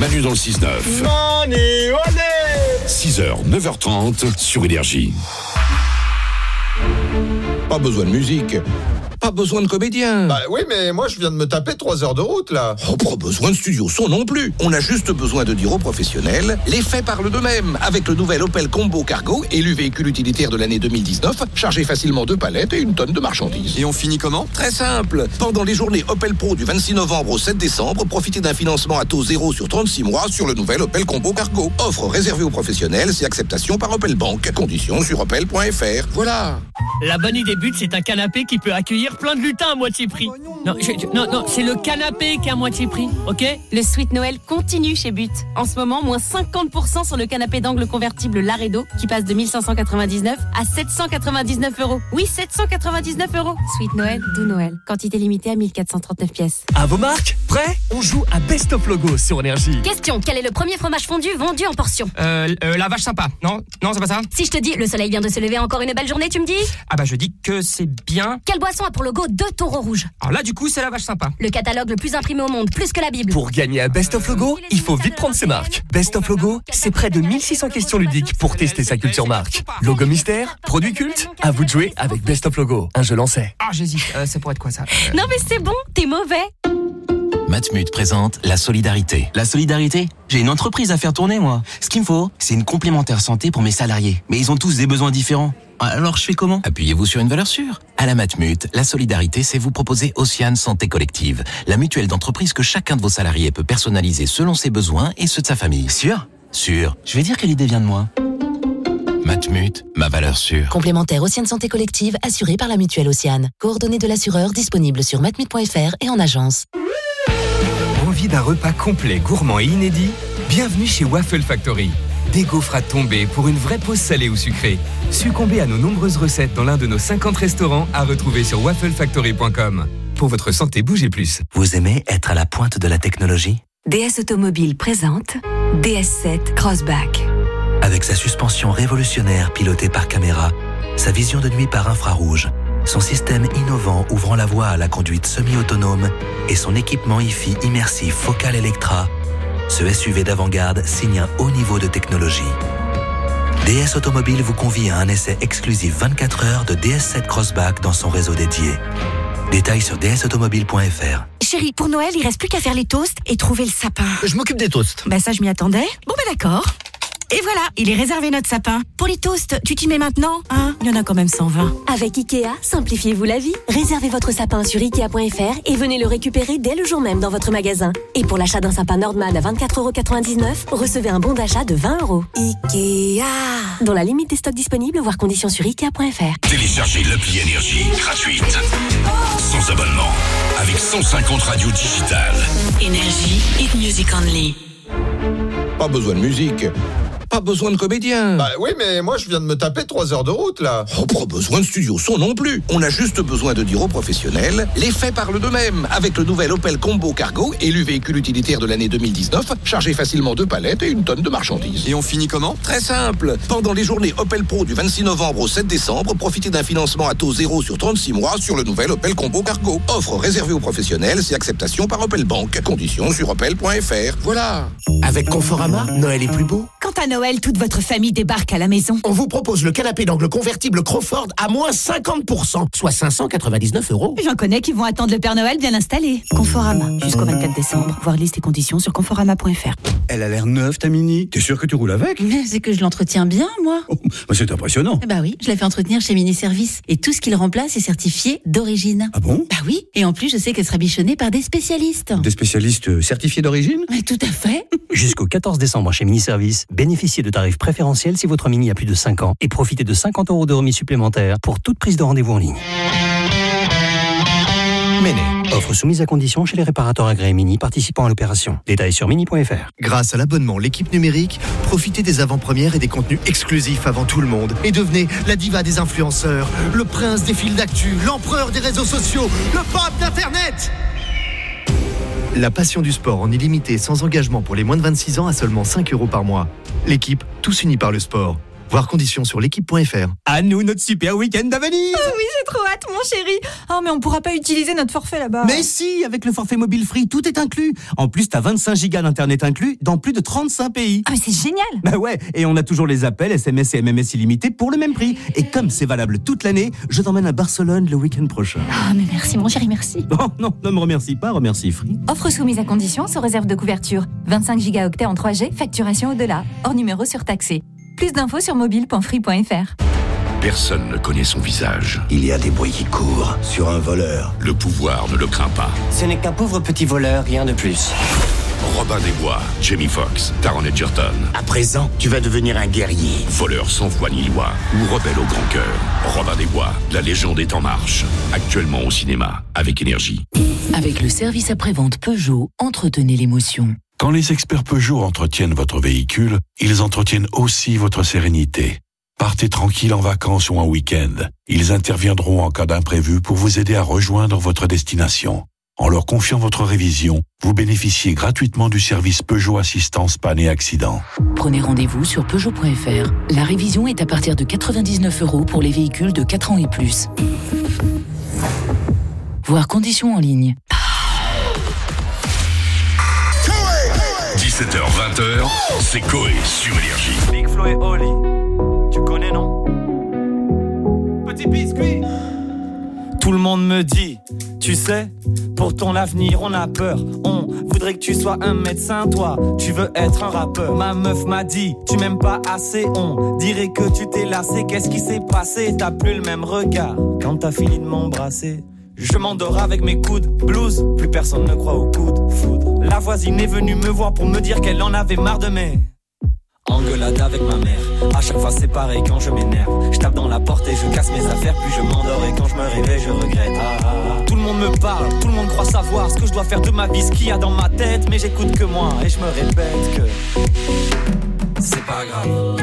[SPEAKER 41] Manu dans le 6-9.
[SPEAKER 3] Manu, allez
[SPEAKER 41] 6h, 9h30 sur Énergie. Pas besoin de musique. Pas besoin de comédien.
[SPEAKER 104] Bah oui, mais moi je viens de me taper 3 heures de route là.
[SPEAKER 41] Oh, pas besoin de studio son non plus. On a juste besoin de dire aux professionnels, les faits parlent d'eux-mêmes. Avec le nouvel Opel Combo Cargo, élu véhicule utilitaire de l'année 2019, chargé facilement deux palettes et une tonne de marchandises.
[SPEAKER 105] Et on finit comment?
[SPEAKER 41] Très simple. Pendant les journées Opel Pro du 26 novembre au 7 décembre, profitez d'un financement à taux zéro sur 36 mois sur le nouvel Opel Combo Cargo. Offre réservée aux professionnels, c'est acceptation par Opel Bank. Conditions sur opel.fr. Voilà.
[SPEAKER 106] La bonne idée but, c'est un canapé qui peut accueillir plein de lutins à moitié prix. Non, je- je- non, non, c'est le canapé qui est à moitié prix, ok
[SPEAKER 107] Le Sweet Noël continue chez But. En ce moment, moins 50% sur le canapé d'angle convertible Laredo qui passe de 1599 à 799 euros. Oui, 799 euros. Sweet Noël, doux Noël. Quantité limitée à 1439 pièces.
[SPEAKER 108] À vos marques, prêts On joue à Best of Logo sur Énergie.
[SPEAKER 107] Question, quel est le premier fromage fondu vendu en portion
[SPEAKER 108] Euh, euh, la vache sympa, non Non, c'est pas ça
[SPEAKER 107] Si je te dis, le soleil vient de se lever, encore une belle journée, tu me dis
[SPEAKER 108] Ah bah je dis que c'est bien.
[SPEAKER 107] Quelle boisson a pour logo deux taureaux rouges
[SPEAKER 108] Alors là, du coup, c'est la vache sympa.
[SPEAKER 107] Le catalogue le plus imprimé au monde, plus que la Bible.
[SPEAKER 108] Pour gagner à Best of Logo, il faut vite prendre ses marques. Best of Logo, c'est près de 1600 questions ludiques pour tester sa culture marque. Logo mystère, produit culte, à vous de jouer avec Best of Logo. Un jeu lancé. Ah, j'hésite, c'est pour être quoi ça?
[SPEAKER 107] Non mais c'est bon, t'es mauvais.
[SPEAKER 42] Matmut présente la solidarité. La solidarité J'ai une entreprise à faire tourner, moi. Ce qu'il me faut, c'est une complémentaire santé pour mes salariés. Mais ils ont tous des besoins différents. Alors je fais comment? Appuyez-vous sur une valeur sûre. À la Matmut, la solidarité, c'est vous proposer Océane Santé Collective, la mutuelle d'entreprise que chacun de vos salariés peut personnaliser selon ses besoins et ceux de sa famille. Sûr? Sûr. Je vais dire quelle idée vient de moi. Matmut, ma valeur sûre.
[SPEAKER 19] Complémentaire Océane Santé Collective assurée par la mutuelle Océane. Coordonnées de l'assureur disponibles sur matmut.fr et en agence.
[SPEAKER 109] Envie d'un repas complet, gourmand et inédit? Bienvenue chez Waffle Factory. Des gaufres à tomber pour une vraie pause salée ou sucrée. Succombez à nos nombreuses recettes dans l'un de nos 50 restaurants à retrouver sur wafflefactory.com. Pour votre santé, bougez plus.
[SPEAKER 105] Vous aimez être à la pointe de la technologie?
[SPEAKER 18] DS Automobile présente DS7 Crossback.
[SPEAKER 105] Avec sa suspension révolutionnaire pilotée par caméra, sa vision de nuit par infrarouge, son système innovant ouvrant la voie à la conduite semi-autonome et son équipement IFI immersif Focal Electra, ce SUV d'avant-garde signe un haut niveau de technologie. DS Automobile vous convie à un essai exclusif 24 heures de DS7 Crossback dans son réseau dédié. Détails sur dsautomobile.fr.
[SPEAKER 18] Chérie, pour Noël, il reste plus qu'à faire les toasts et trouver le sapin.
[SPEAKER 105] Je m'occupe des toasts.
[SPEAKER 18] Bah ça, je m'y attendais. Bon, bah d'accord. Et voilà, il est réservé notre sapin. Pour les toasts, tu t'y mets maintenant Hein? Il y en a quand même 120.
[SPEAKER 19] Avec Ikea, simplifiez-vous la vie. Réservez votre sapin sur Ikea.fr et venez le récupérer dès le jour même dans votre magasin. Et pour l'achat d'un sapin Nordman à 24,99€, recevez un bon d'achat de 20 euros. Ikea Dans la limite des stocks disponibles, voire conditions sur Ikea.fr.
[SPEAKER 41] Téléchargez l'appli Énergie gratuite. Sans abonnement. Avec 150 radios digitales.
[SPEAKER 24] Énergie, hit music only.
[SPEAKER 41] Pas besoin de musique. Pas besoin de comédien.
[SPEAKER 104] Bah oui, mais moi je viens de me taper 3 heures de route là.
[SPEAKER 41] Oh, pas besoin de studio son non plus. On a juste besoin de dire aux professionnels, les faits parlent d'eux-mêmes. Avec le nouvel Opel Combo Cargo, élu véhicule utilitaire de l'année 2019, chargé facilement deux palettes et une tonne de marchandises.
[SPEAKER 105] Et on finit comment?
[SPEAKER 41] Très simple. Pendant les journées Opel Pro du 26 novembre au 7 décembre, profitez d'un financement à taux zéro sur 36 mois sur le nouvel Opel Combo Cargo. Offre réservée aux professionnels, c'est acceptation par Opel Bank. Conditions sur opel.fr. Voilà.
[SPEAKER 105] Avec Conforama, Noël est plus beau
[SPEAKER 18] Quand à Noël, toute votre famille débarque à la maison
[SPEAKER 110] On vous propose le canapé d'angle convertible Crawford à moins 50%, soit 599 euros.
[SPEAKER 18] J'en connais qui vont attendre le Père Noël bien installé. Conforama, jusqu'au 24 décembre. Voir liste et conditions sur conforama.fr.
[SPEAKER 111] Elle a l'air neuve, ta Mini. T'es sûr que tu roules avec?
[SPEAKER 112] C'est que je l'entretiens bien, moi.
[SPEAKER 111] Bah, C'est impressionnant.
[SPEAKER 112] Bah oui, je l'ai fait entretenir chez Mini Service. Et tout ce qu'il remplace est certifié d'origine.
[SPEAKER 111] Ah bon?
[SPEAKER 112] Bah oui. Et en plus, je sais qu'elle sera bichonnée par des spécialistes.
[SPEAKER 111] Des spécialistes euh, certifiés d'origine?
[SPEAKER 112] Mais tout à fait.
[SPEAKER 113] Jusqu'au 14 décembre chez Mini Service, de tarifs préférentiels si votre Mini a plus de 5 ans et profitez de 50 euros de remise supplémentaires pour toute prise de rendez-vous en ligne. Méné. Offre soumise à condition chez les réparateurs agréés Mini participant à l'opération. Détails sur mini.fr.
[SPEAKER 22] Grâce à l'abonnement L'équipe numérique, profitez des avant-premières et des contenus exclusifs avant tout le monde. Et devenez la diva des influenceurs, le prince des fils d'actu, l'empereur des réseaux sociaux, le pape d'Internet La passion du sport en illimité sans engagement pour les moins de 26 ans à seulement 5 euros par mois. L'équipe, tous unis par le sport. Voir conditions sur l'équipe.fr.
[SPEAKER 108] À nous notre super week-end à Venise
[SPEAKER 18] Oh oui, j'ai trop hâte, mon chéri. Oh, mais on pourra pas utiliser notre forfait là-bas.
[SPEAKER 108] Mais si, avec le forfait mobile free, tout est inclus. En plus, t'as 25 gigas d'internet inclus dans plus de 35 pays.
[SPEAKER 18] Ah, mais c'est génial
[SPEAKER 108] Bah ouais, et on a toujours les appels, SMS et MMS illimités pour le même prix. Et comme c'est valable toute l'année, je t'emmène à Barcelone le week-end prochain.
[SPEAKER 18] Ah, mais merci, mon chéri, merci.
[SPEAKER 108] Oh non, ne me remercie pas, remercie Free.
[SPEAKER 18] Offre soumise à condition sous réserve de couverture. 25 gigaoctets en 3G, facturation au-delà. Hors numéro surtaxé. Plus d'infos sur mobile.free.fr.
[SPEAKER 4] Personne ne connaît son visage.
[SPEAKER 114] Il y a des bruits qui courent sur un voleur.
[SPEAKER 4] Le pouvoir ne le craint pas.
[SPEAKER 114] Ce n'est qu'un pauvre petit voleur, rien de plus.
[SPEAKER 4] Robin des Bois, Jamie Foxx, Taron Egerton.
[SPEAKER 114] À présent, tu vas devenir un guerrier.
[SPEAKER 4] Voleur sans foi ni loi ou rebelle au grand cœur. Robin des Bois, la légende est en marche. Actuellement au cinéma, avec énergie.
[SPEAKER 21] Avec le service après-vente Peugeot, entretenez l'émotion.
[SPEAKER 68] Quand les experts Peugeot entretiennent votre véhicule, ils entretiennent aussi votre sérénité. Partez tranquille en vacances ou en week-end. Ils interviendront en cas d'imprévu pour vous aider à rejoindre votre destination. En leur confiant votre révision, vous bénéficiez gratuitement du service Peugeot Assistance Panne et Accident.
[SPEAKER 21] Prenez rendez-vous sur Peugeot.fr. La révision est à partir de 99 euros pour les véhicules de 4 ans et plus. Voir conditions en ligne.
[SPEAKER 4] 17h-20h, c'est Coé sur Énergie.
[SPEAKER 115] Big Flo et Oli, tu connais non? Petit biscuit Tout le monde me dit, tu sais, pour ton avenir on a peur. On voudrait que tu sois un médecin, toi, tu veux être un rappeur. Ma meuf m'a dit, tu m'aimes pas assez, on dirait que tu t'es lassé. Qu'est-ce qui s'est passé? T'as plus le même regard quand t'as fini de m'embrasser. Je m'endors avec mes coudes, blues, plus personne ne croit au coude, foudre. La voisine est venue me voir pour me dire qu'elle en avait marre de mes engueulades avec ma mère. À chaque fois c'est pareil quand je m'énerve. Je tape dans la porte et je casse mes affaires, puis je m'endors et quand je me réveille je regrette. Ah, ah, ah. Tout le monde me parle, tout le monde croit savoir ce que je dois faire de ma vie, ce qu'il y a dans ma tête, mais j'écoute que moi et je me répète que c'est pas grave.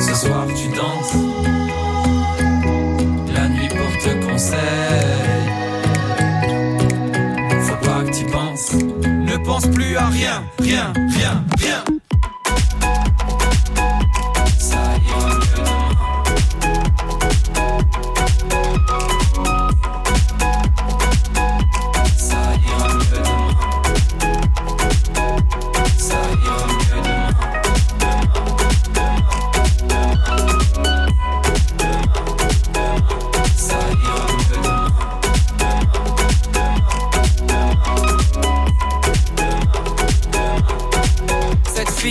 [SPEAKER 115] Ce soir tu danses. La nuit porte conseil. Faut pas que tu penses. Ne pense plus à rien, rien, rien, rien.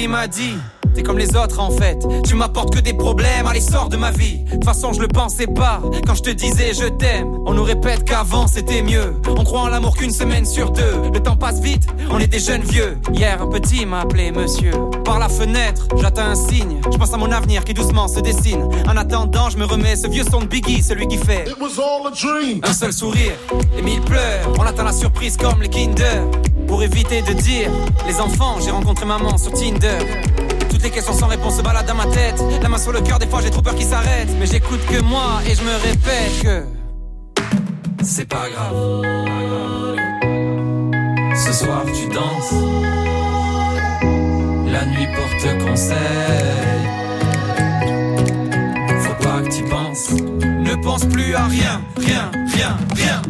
[SPEAKER 115] M'a dit T'es comme les autres en fait. Tu m'apportes que des problèmes Allez sors de ma vie. De toute façon je le pensais pas. Quand je te disais je t'aime On nous répète qu'avant c'était mieux. On croit en l'amour qu'une semaine sur deux. Le temps passe vite On est des jeunes vieux. Hier un petit m'a appelé monsieur. Par la fenêtre j'attends un signe. Je pense à mon avenir qui doucement se dessine. En attendant je me remets ce vieux son de Biggie Celui qui fait Un seul sourire. Et mille pleurs On attend la surprise comme les Kinder Pour éviter de dire Les enfants j'ai rencontré maman sur Tinder toutes les questions sans réponse se baladent dans ma tête. La main sur le cœur, des fois j'ai trop peur qu'il s'arrête. Mais j'écoute que moi et je me répète que c'est pas grave. Ce soir tu danses. La nuit porte conseil. Faut pas que tu penses. Ne pense plus à rien, rien, rien, rien.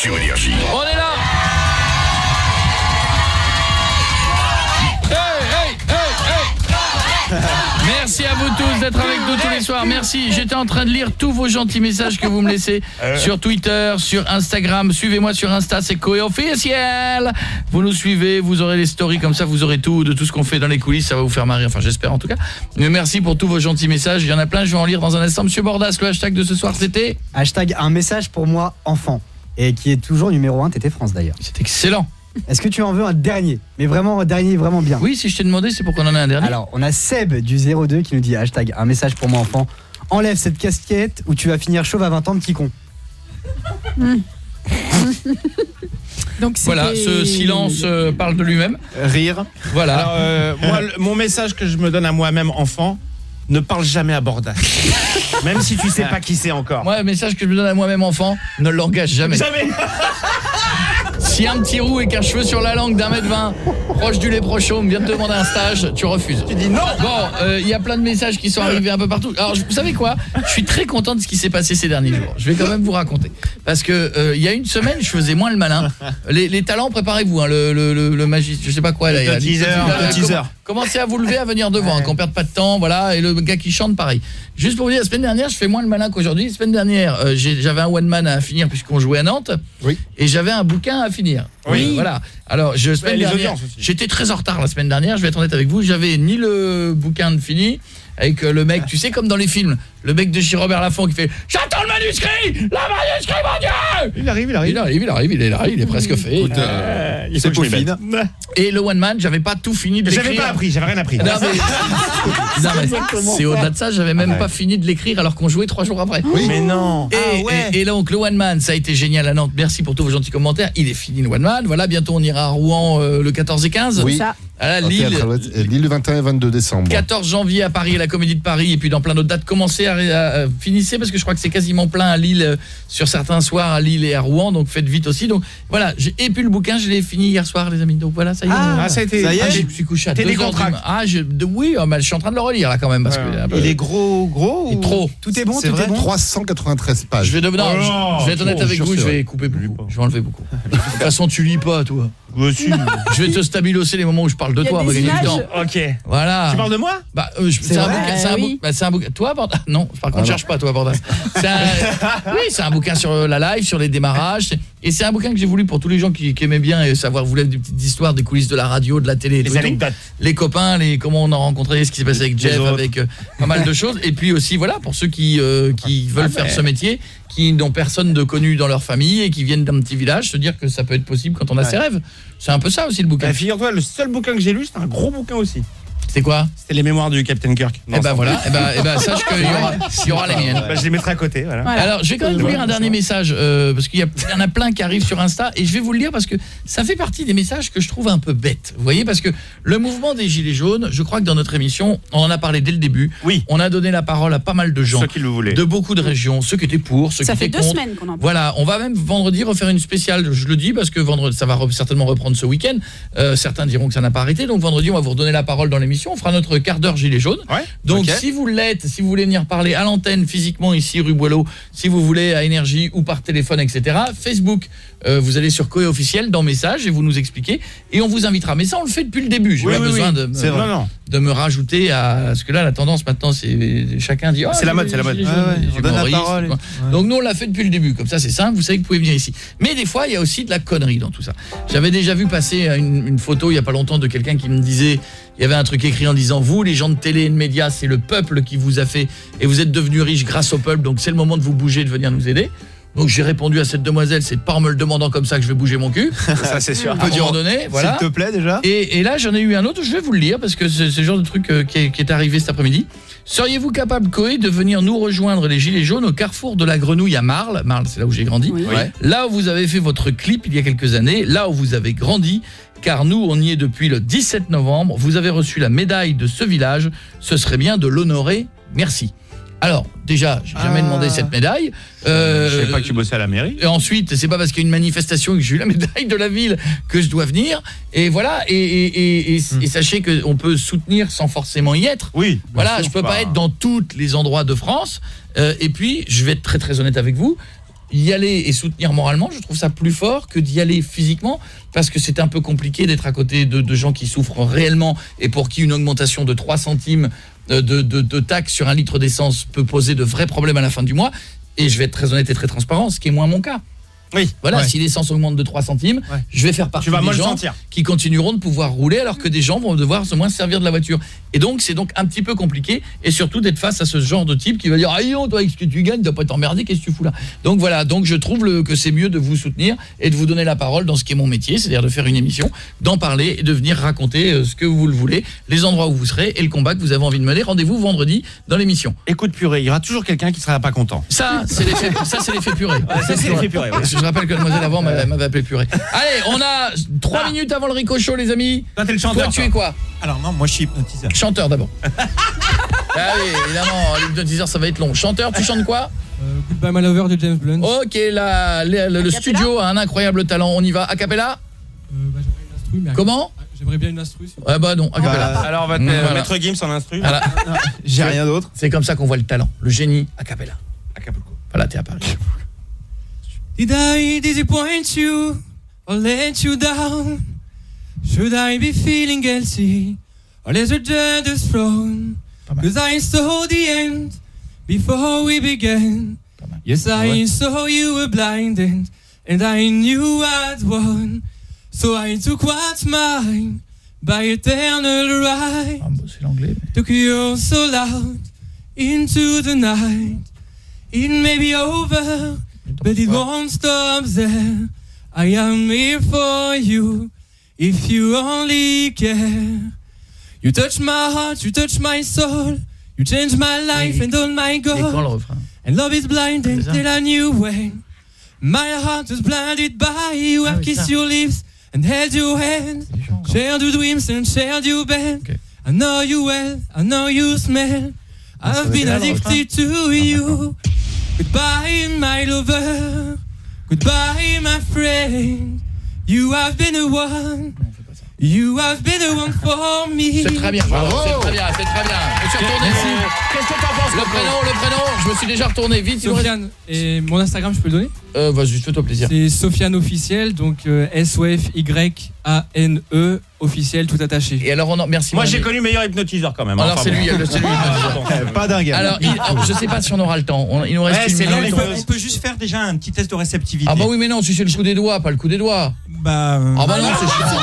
[SPEAKER 4] Sur Énergie.
[SPEAKER 5] On est là Hey, hey, hey, hey. Merci à vous tous d'être avec nous tous les soirs. Merci. J'étais en train de lire tous vos gentils messages que vous me laissez sur Twitter, sur Instagram. Suivez-moi sur Insta, c'est Coé officiel. Vous nous suivez, vous aurez les stories comme ça, vous aurez tout de tout ce qu'on fait dans les coulisses, ça va vous faire marrer. Enfin, j'espère en tout cas. Mais merci pour tous vos gentils messages. Il y en a plein, je vais en lire dans un instant. Monsieur Bordas, le hashtag de ce soir, c'était?
[SPEAKER 16] Hashtag un message pour moi enfant. Et qui est toujours numéro 1 TT France d'ailleurs.
[SPEAKER 5] C'est excellent.
[SPEAKER 16] Est-ce que tu en veux un dernier? Mais vraiment un dernier vraiment bien.
[SPEAKER 5] Oui, si je t'ai demandé, c'est pour qu'on en ait un dernier.
[SPEAKER 16] Alors, on a Seb du 02 qui nous dit hashtag un message pour moi enfant. Enlève cette casquette ou tu vas finir chauve à 20 ans petit con.
[SPEAKER 17] Donc
[SPEAKER 5] Voilà, ce silence euh, parle de lui-même.
[SPEAKER 15] Rire.
[SPEAKER 5] Voilà.
[SPEAKER 15] Alors, euh, moi, le- mon message que je me donne à moi-même enfant, ne parle jamais à Bordas. Même si tu sais pas qui c'est encore.
[SPEAKER 5] Moi, le message que je me donne à moi-même enfant, ne l'engage jamais.
[SPEAKER 15] Jamais.
[SPEAKER 5] Si un petit roux avec un cheveu sur la langue d'un mètre vingt, proche du léprochaume, vient te demander un stage, tu refuses. Tu dis non Bon, il y a plein de messages qui sont arrivés un peu partout. Alors, vous savez quoi? Je suis très content de ce qui s'est passé ces derniers jours. Je vais quand même vous raconter. Parce que euh, il y a une semaine, je faisais moins le malin. Les, les talents, préparez-vous, hein, le, le, le, le magi- je sais pas quoi. Là, il y a-
[SPEAKER 15] Le teaser, teaser.
[SPEAKER 5] Commencez à vous lever, à venir devant, hein, qu'on perde pas de temps, voilà. Et le gars qui chante, pareil. Juste pour vous dire, la semaine dernière, je fais moins le malin qu'aujourd'hui. La semaine dernière, euh, j'avais un one man à finir puisqu'on jouait à Nantes.
[SPEAKER 15] Oui.
[SPEAKER 5] Et j'avais un bouquin à finir.
[SPEAKER 15] Oui.
[SPEAKER 5] Voilà. Alors, je semaine dernière, j'étais très en retard la semaine dernière. Je vais être honnête avec vous. J'avais ni le bouquin de fini avec le mec, tu sais comme dans les films, le mec de chez Robert Laffont qui fait "J'attends le manuscrit, le manuscrit, mon Dieu!"
[SPEAKER 15] Il arrive, il arrive.
[SPEAKER 5] Il arrive, il arrive, il est là, il est presque fait.
[SPEAKER 15] Écoute, euh, il je m'y mette.
[SPEAKER 5] Et le one man, j'avais pas tout fini de l'écrire.
[SPEAKER 15] J'avais pas appris, j'avais rien appris.
[SPEAKER 5] Non, mais- c'est au-delà de ça, j'avais même
[SPEAKER 15] Ouais.
[SPEAKER 5] pas fini de l'écrire alors qu'on jouait trois jours après.
[SPEAKER 15] Mais non.
[SPEAKER 5] Et,
[SPEAKER 15] Ah ouais.
[SPEAKER 5] et- et donc le One Man, ça a été génial à Nantes. Merci pour tous vos gentils commentaires. Il est fini le One Man. Voilà, bientôt on ira à Rouen euh, le 14 et 15.
[SPEAKER 7] Oui.
[SPEAKER 5] À la
[SPEAKER 7] Au
[SPEAKER 5] Lille.
[SPEAKER 7] Lille le 21 et 22 décembre.
[SPEAKER 5] 14 janvier à Paris, à la Comédie de Paris, et puis dans plein d'autres dates. Commencez à, à- à- finissez parce que je crois que c'est quasiment plein à Lille euh, sur certains soirs à Lille et à Rouen, donc faites vite aussi. Donc voilà, j'ai et puis le bouquin, je l'ai fini hier soir, les amis. Donc voilà, ça y est.
[SPEAKER 15] Ah, ça a été-
[SPEAKER 5] Ah,
[SPEAKER 15] ça y est
[SPEAKER 5] je suis couché à
[SPEAKER 15] T'es
[SPEAKER 5] 2 heures du
[SPEAKER 15] décontracté.
[SPEAKER 5] matin. Ah, je, de- oui, oh, mais je suis en train de le relire là quand même parce que peu-
[SPEAKER 15] Il est gros, gros ou-
[SPEAKER 5] trop.
[SPEAKER 16] Tout est bon,
[SPEAKER 7] C'est
[SPEAKER 16] tout
[SPEAKER 7] vrai
[SPEAKER 16] est bon.
[SPEAKER 7] 393 pages.
[SPEAKER 5] Je vais, devenir-
[SPEAKER 15] Oh
[SPEAKER 5] je-
[SPEAKER 15] là,
[SPEAKER 5] je vais être honnête avec vous, je vais couper beaucoup. Je vais enlever beaucoup. De toute façon, tu lis pas, toi. Je vais te stabiloser les moments où je parle de toi.
[SPEAKER 15] Ok.
[SPEAKER 5] Voilà.
[SPEAKER 15] Tu parles de moi
[SPEAKER 5] Bah, euh, c'est un, bouquin, c'est un,
[SPEAKER 17] oui.
[SPEAKER 5] bou- bah, c'est un bouquin. Toi, Bordas Non, par contre,
[SPEAKER 7] Ah
[SPEAKER 5] cherche pas, toi, Bordas. Un- oui, c'est un bouquin sur la live, sur les démarrages. C'est- Et c'est un bouquin que j'ai voulu pour tous les gens qui, qui aimaient bien et savoir voulaient des petites histoires, des coulisses de la radio, de la télé,
[SPEAKER 15] Les anecdotes.
[SPEAKER 5] les copains, les comment on a rencontré, ce qui s'est passé avec
[SPEAKER 15] Les
[SPEAKER 5] Jeff,
[SPEAKER 15] autres.
[SPEAKER 5] avec euh, pas mal de choses. Et puis aussi, voilà, pour ceux qui euh, qui veulent
[SPEAKER 15] Ah,
[SPEAKER 5] faire ce métier, qui n'ont personne de connu dans leur famille et qui viennent d'un petit village, se dire que ça peut être possible quand on a
[SPEAKER 15] Ouais.
[SPEAKER 5] ses rêves. C'est un peu ça aussi le bouquin.
[SPEAKER 15] Bah, Figure-toi, le seul bouquin que j'ai lu, c'était un gros bouquin aussi.
[SPEAKER 5] C'est quoi
[SPEAKER 15] C'était les mémoires du Captain Kirk.
[SPEAKER 5] Eh ben voilà, eh ben, eh ben, sache qu'il y aura, il y aura les miennes.
[SPEAKER 15] Bah, je les mettrai à côté, voilà.
[SPEAKER 17] Voilà.
[SPEAKER 5] Alors, je vais quand même vous lire un dernier message euh, parce qu'il y, en a plein qui arrivent sur Insta et je vais vous le lire parce que ça fait partie des messages que je trouve un peu bêtes. Vous voyez parce que le mouvement des gilets jaunes, je crois que dans notre émission, on en a parlé dès le début.
[SPEAKER 15] Oui.
[SPEAKER 5] On a donné la parole à pas mal de gens
[SPEAKER 15] Ceux qui le voulaient.
[SPEAKER 5] de beaucoup de régions, ceux qui étaient pour, ceux
[SPEAKER 17] Ça
[SPEAKER 5] qui
[SPEAKER 17] fait
[SPEAKER 5] étaient
[SPEAKER 17] deux
[SPEAKER 5] contre.
[SPEAKER 17] semaines qu'on en parle.
[SPEAKER 5] Voilà, on va même vendredi refaire une spéciale, je le dis parce que vendredi ça va re- certainement reprendre ce week-end. Euh, certains diront que ça n'a pas arrêté, donc vendredi on va vous redonner la parole dans l'émission, on fera notre quart d'heure gilet jaune.
[SPEAKER 15] Ouais.
[SPEAKER 5] Donc si vous l'êtes, si vous voulez venir parler à l'antenne physiquement ici rue Boileau, si vous voulez à énergie ou par téléphone etc. Facebook, euh, vous allez sur Coé officiel dans message et vous nous expliquez et on vous invitera. Mais ça on le fait depuis le début. J'ai
[SPEAKER 15] Oui,
[SPEAKER 5] pas
[SPEAKER 15] oui,
[SPEAKER 5] besoin
[SPEAKER 15] oui.
[SPEAKER 5] de me,
[SPEAKER 15] C'est vrai. Non, non.
[SPEAKER 5] de me rajouter à parce que là la tendance maintenant c'est chacun dit Ah,
[SPEAKER 15] C'est la mode, c'est la mode. Ouais,
[SPEAKER 5] jaunes,
[SPEAKER 15] ouais,
[SPEAKER 5] les
[SPEAKER 15] on donne la parole.
[SPEAKER 5] Donc nous on l'a fait depuis le début. Comme ça c'est simple, vous savez que vous pouvez venir ici. Mais des fois il y a aussi de la connerie dans tout ça. J'avais déjà vu passer une, une photo il y a pas longtemps de quelqu'un qui me disait il y avait un truc écrit en disant vous les gens de télé et de médias c'est le peuple qui vous a fait et vous êtes devenus riches grâce au peuple donc c'est le moment de vous bouger de venir nous aider. Donc j'ai répondu à cette demoiselle, c'est pas en me le demandant comme ça que je vais bouger mon cul.
[SPEAKER 15] Ça, c'est sûr.
[SPEAKER 5] À un moment donné, voilà.
[SPEAKER 15] S'il te plaît, déjà.
[SPEAKER 5] Et, et là, j'en ai eu un autre, je vais vous le lire parce que c'est le genre de truc euh, qui, est, qui est arrivé cet après-midi. Seriez-vous capable, Coé, de venir nous rejoindre les Gilets jaunes au carrefour de la Grenouille à Marle? Marle, c'est là où j'ai grandi.
[SPEAKER 17] Oui.
[SPEAKER 5] Ouais. Là où vous avez fait votre clip il y a quelques années, là où vous avez grandi, car nous, on y est depuis le 17 novembre. Vous avez reçu la médaille de ce village. Ce serait bien de l'honorer. Merci. Alors, déjà, j'ai jamais
[SPEAKER 15] Ah.
[SPEAKER 5] demandé cette médaille. Euh,
[SPEAKER 15] Je savais pas que tu bossais à la mairie.
[SPEAKER 5] Et ensuite, c'est pas parce qu'il y a une manifestation que j'ai eu la médaille de la ville que je dois venir. Et voilà, et, et, et, et- et sachez qu'on peut soutenir sans forcément y être.
[SPEAKER 15] Oui.
[SPEAKER 5] Voilà,
[SPEAKER 15] sûr,
[SPEAKER 5] je peux
[SPEAKER 15] bah.
[SPEAKER 5] pas être dans tous les endroits de France. Euh, et puis, je vais être très très honnête avec vous, y aller et soutenir moralement, je trouve ça plus fort que d'y aller physiquement, parce que c'est un peu compliqué d'être à côté de, de gens qui souffrent réellement et pour qui une augmentation de 3 centimes de, de, de taxes sur un litre d'essence peut poser de vrais problèmes à la fin du mois. Et je vais être très honnête et très transparent, ce qui est moins mon cas.
[SPEAKER 15] Oui.
[SPEAKER 5] Voilà,
[SPEAKER 15] Ouais.
[SPEAKER 5] si l'essence augmente de 3 centimes, je vais faire partie des gens
[SPEAKER 15] sentir.
[SPEAKER 5] qui continueront de pouvoir rouler alors que des gens vont devoir se moins se servir de la voiture. Et donc c'est donc un petit peu compliqué et surtout d'être face à ce genre de type qui va dire "Ah non, toi avec ce que tu gagnes, tu dois pas t'emmerder, qu'est-ce que tu fous là? Donc voilà, donc je trouve le- que c'est mieux de vous soutenir et de vous donner la parole dans ce qui est mon métier, c'est-à-dire de faire une émission, d'en parler et de venir raconter euh, ce que vous le voulez, les endroits où vous serez et le combat que vous avez envie de mener. Rendez-vous vendredi dans l'émission.
[SPEAKER 15] Écoute purée, il y aura toujours quelqu'un qui sera pas content.
[SPEAKER 5] Ça, c'est l'effet ça c'est l'effet purée.
[SPEAKER 15] ça, c'est l'effet purée, ouais.
[SPEAKER 5] Je rappelle que mademoiselle avant m'avait m'avait appelé purée. Allez, on a 3 minutes avant le ricochet les amis.
[SPEAKER 15] Toi t'es le chanteur.
[SPEAKER 5] Toi tu
[SPEAKER 15] toi.
[SPEAKER 5] es quoi
[SPEAKER 116] Alors non, moi je suis hypnotiseur.
[SPEAKER 5] Chanteur d'abord. ah oui, évidemment, l'hypnotiseur ça va être long. Chanteur, tu chantes quoi
[SPEAKER 116] Goodbye My Lover de James Blunt.
[SPEAKER 5] OK, le, studio a un incroyable talent. On y va a cappella Comment
[SPEAKER 116] J'aimerais bien une instru. s'il vous
[SPEAKER 5] Ouais bah non, a cappella.
[SPEAKER 15] Bah, alors on va te mettre Gims en instru.
[SPEAKER 5] Voilà.
[SPEAKER 15] J'ai rien d'autre.
[SPEAKER 5] C'est comme ça qu'on voit le talent, le génie a cappella.
[SPEAKER 15] Acapulco.
[SPEAKER 5] Voilà, t'es à Paris.
[SPEAKER 116] Did I disappoint you or let you down? Should I be feeling guilty or let the judges thrown? Cause I saw the end before we began. Yes, I saw you were blinded and I knew I'd won. So I took what's mine by eternal right. Took you so loud into the night. It may be over, but it won't stop there. I am here for you if you only care. You touch my heart, you touch my soul. You change my life and all my goals. And love is blinding
[SPEAKER 5] ça.
[SPEAKER 116] till I knew when. My heart was blinded by you. I've
[SPEAKER 5] oui,
[SPEAKER 116] kissed your lips and held your hand. Shared your dreams and shared your bed. I know you well, I know you smell. I've
[SPEAKER 5] va
[SPEAKER 116] been addicted to you. Goodbye, my lover. Goodbye, my friend. You have been the one. You have been the one for me.
[SPEAKER 5] C'est très bien. C'est très bien, c'est très bien. Je me suis retourné.
[SPEAKER 116] Qu'est-ce que t'en penses
[SPEAKER 5] Le prénom, le prénom, je me suis déjà retourné vite.
[SPEAKER 116] Sofiane. Et mon Instagram, je peux le donner
[SPEAKER 5] Euh, vas-y, fais-toi plaisir.
[SPEAKER 116] C'est Sofiane officiel, donc euh, S-O-F-Y-A-N-E E, officiel tout attaché.
[SPEAKER 5] Et alors, on en... merci.
[SPEAKER 15] Moi j'ai connu meilleur hypnotiseur quand même.
[SPEAKER 5] Alors
[SPEAKER 15] Enfin,
[SPEAKER 5] c'est
[SPEAKER 15] bon.
[SPEAKER 5] lui, le- c'est lui. le-
[SPEAKER 15] Pas dingue.
[SPEAKER 5] Alors, il- alors, je sais pas si on aura le temps. On- il nous reste
[SPEAKER 15] Ouais,
[SPEAKER 5] une minute.
[SPEAKER 15] il
[SPEAKER 116] on, peut, on peut juste faire déjà un petit test de réceptivité.
[SPEAKER 5] Ah bah oui, mais non, si c'est le coup des doigts, pas le coup des doigts.
[SPEAKER 116] Bah, euh,
[SPEAKER 5] Ah bah non, c'est chiant.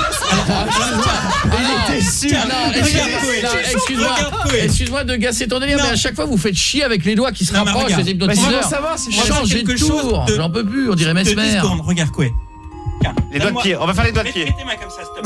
[SPEAKER 5] Ah non, excuse-moi, excuse-moi de gasser ton délire, mais à chaque fois vous faites chier avec les doigts qui se rapprochent des
[SPEAKER 116] Bah,
[SPEAKER 5] hypnotiseurs. Changez de
[SPEAKER 116] quelque chose
[SPEAKER 5] tour, j'en peux plus, on dirait
[SPEAKER 116] de 10
[SPEAKER 5] Mesmer.
[SPEAKER 116] regarde quoi.
[SPEAKER 15] Les doigts de pied, on va faire les doigts de pied.
[SPEAKER 116] Mettez-moi comme ça, stop.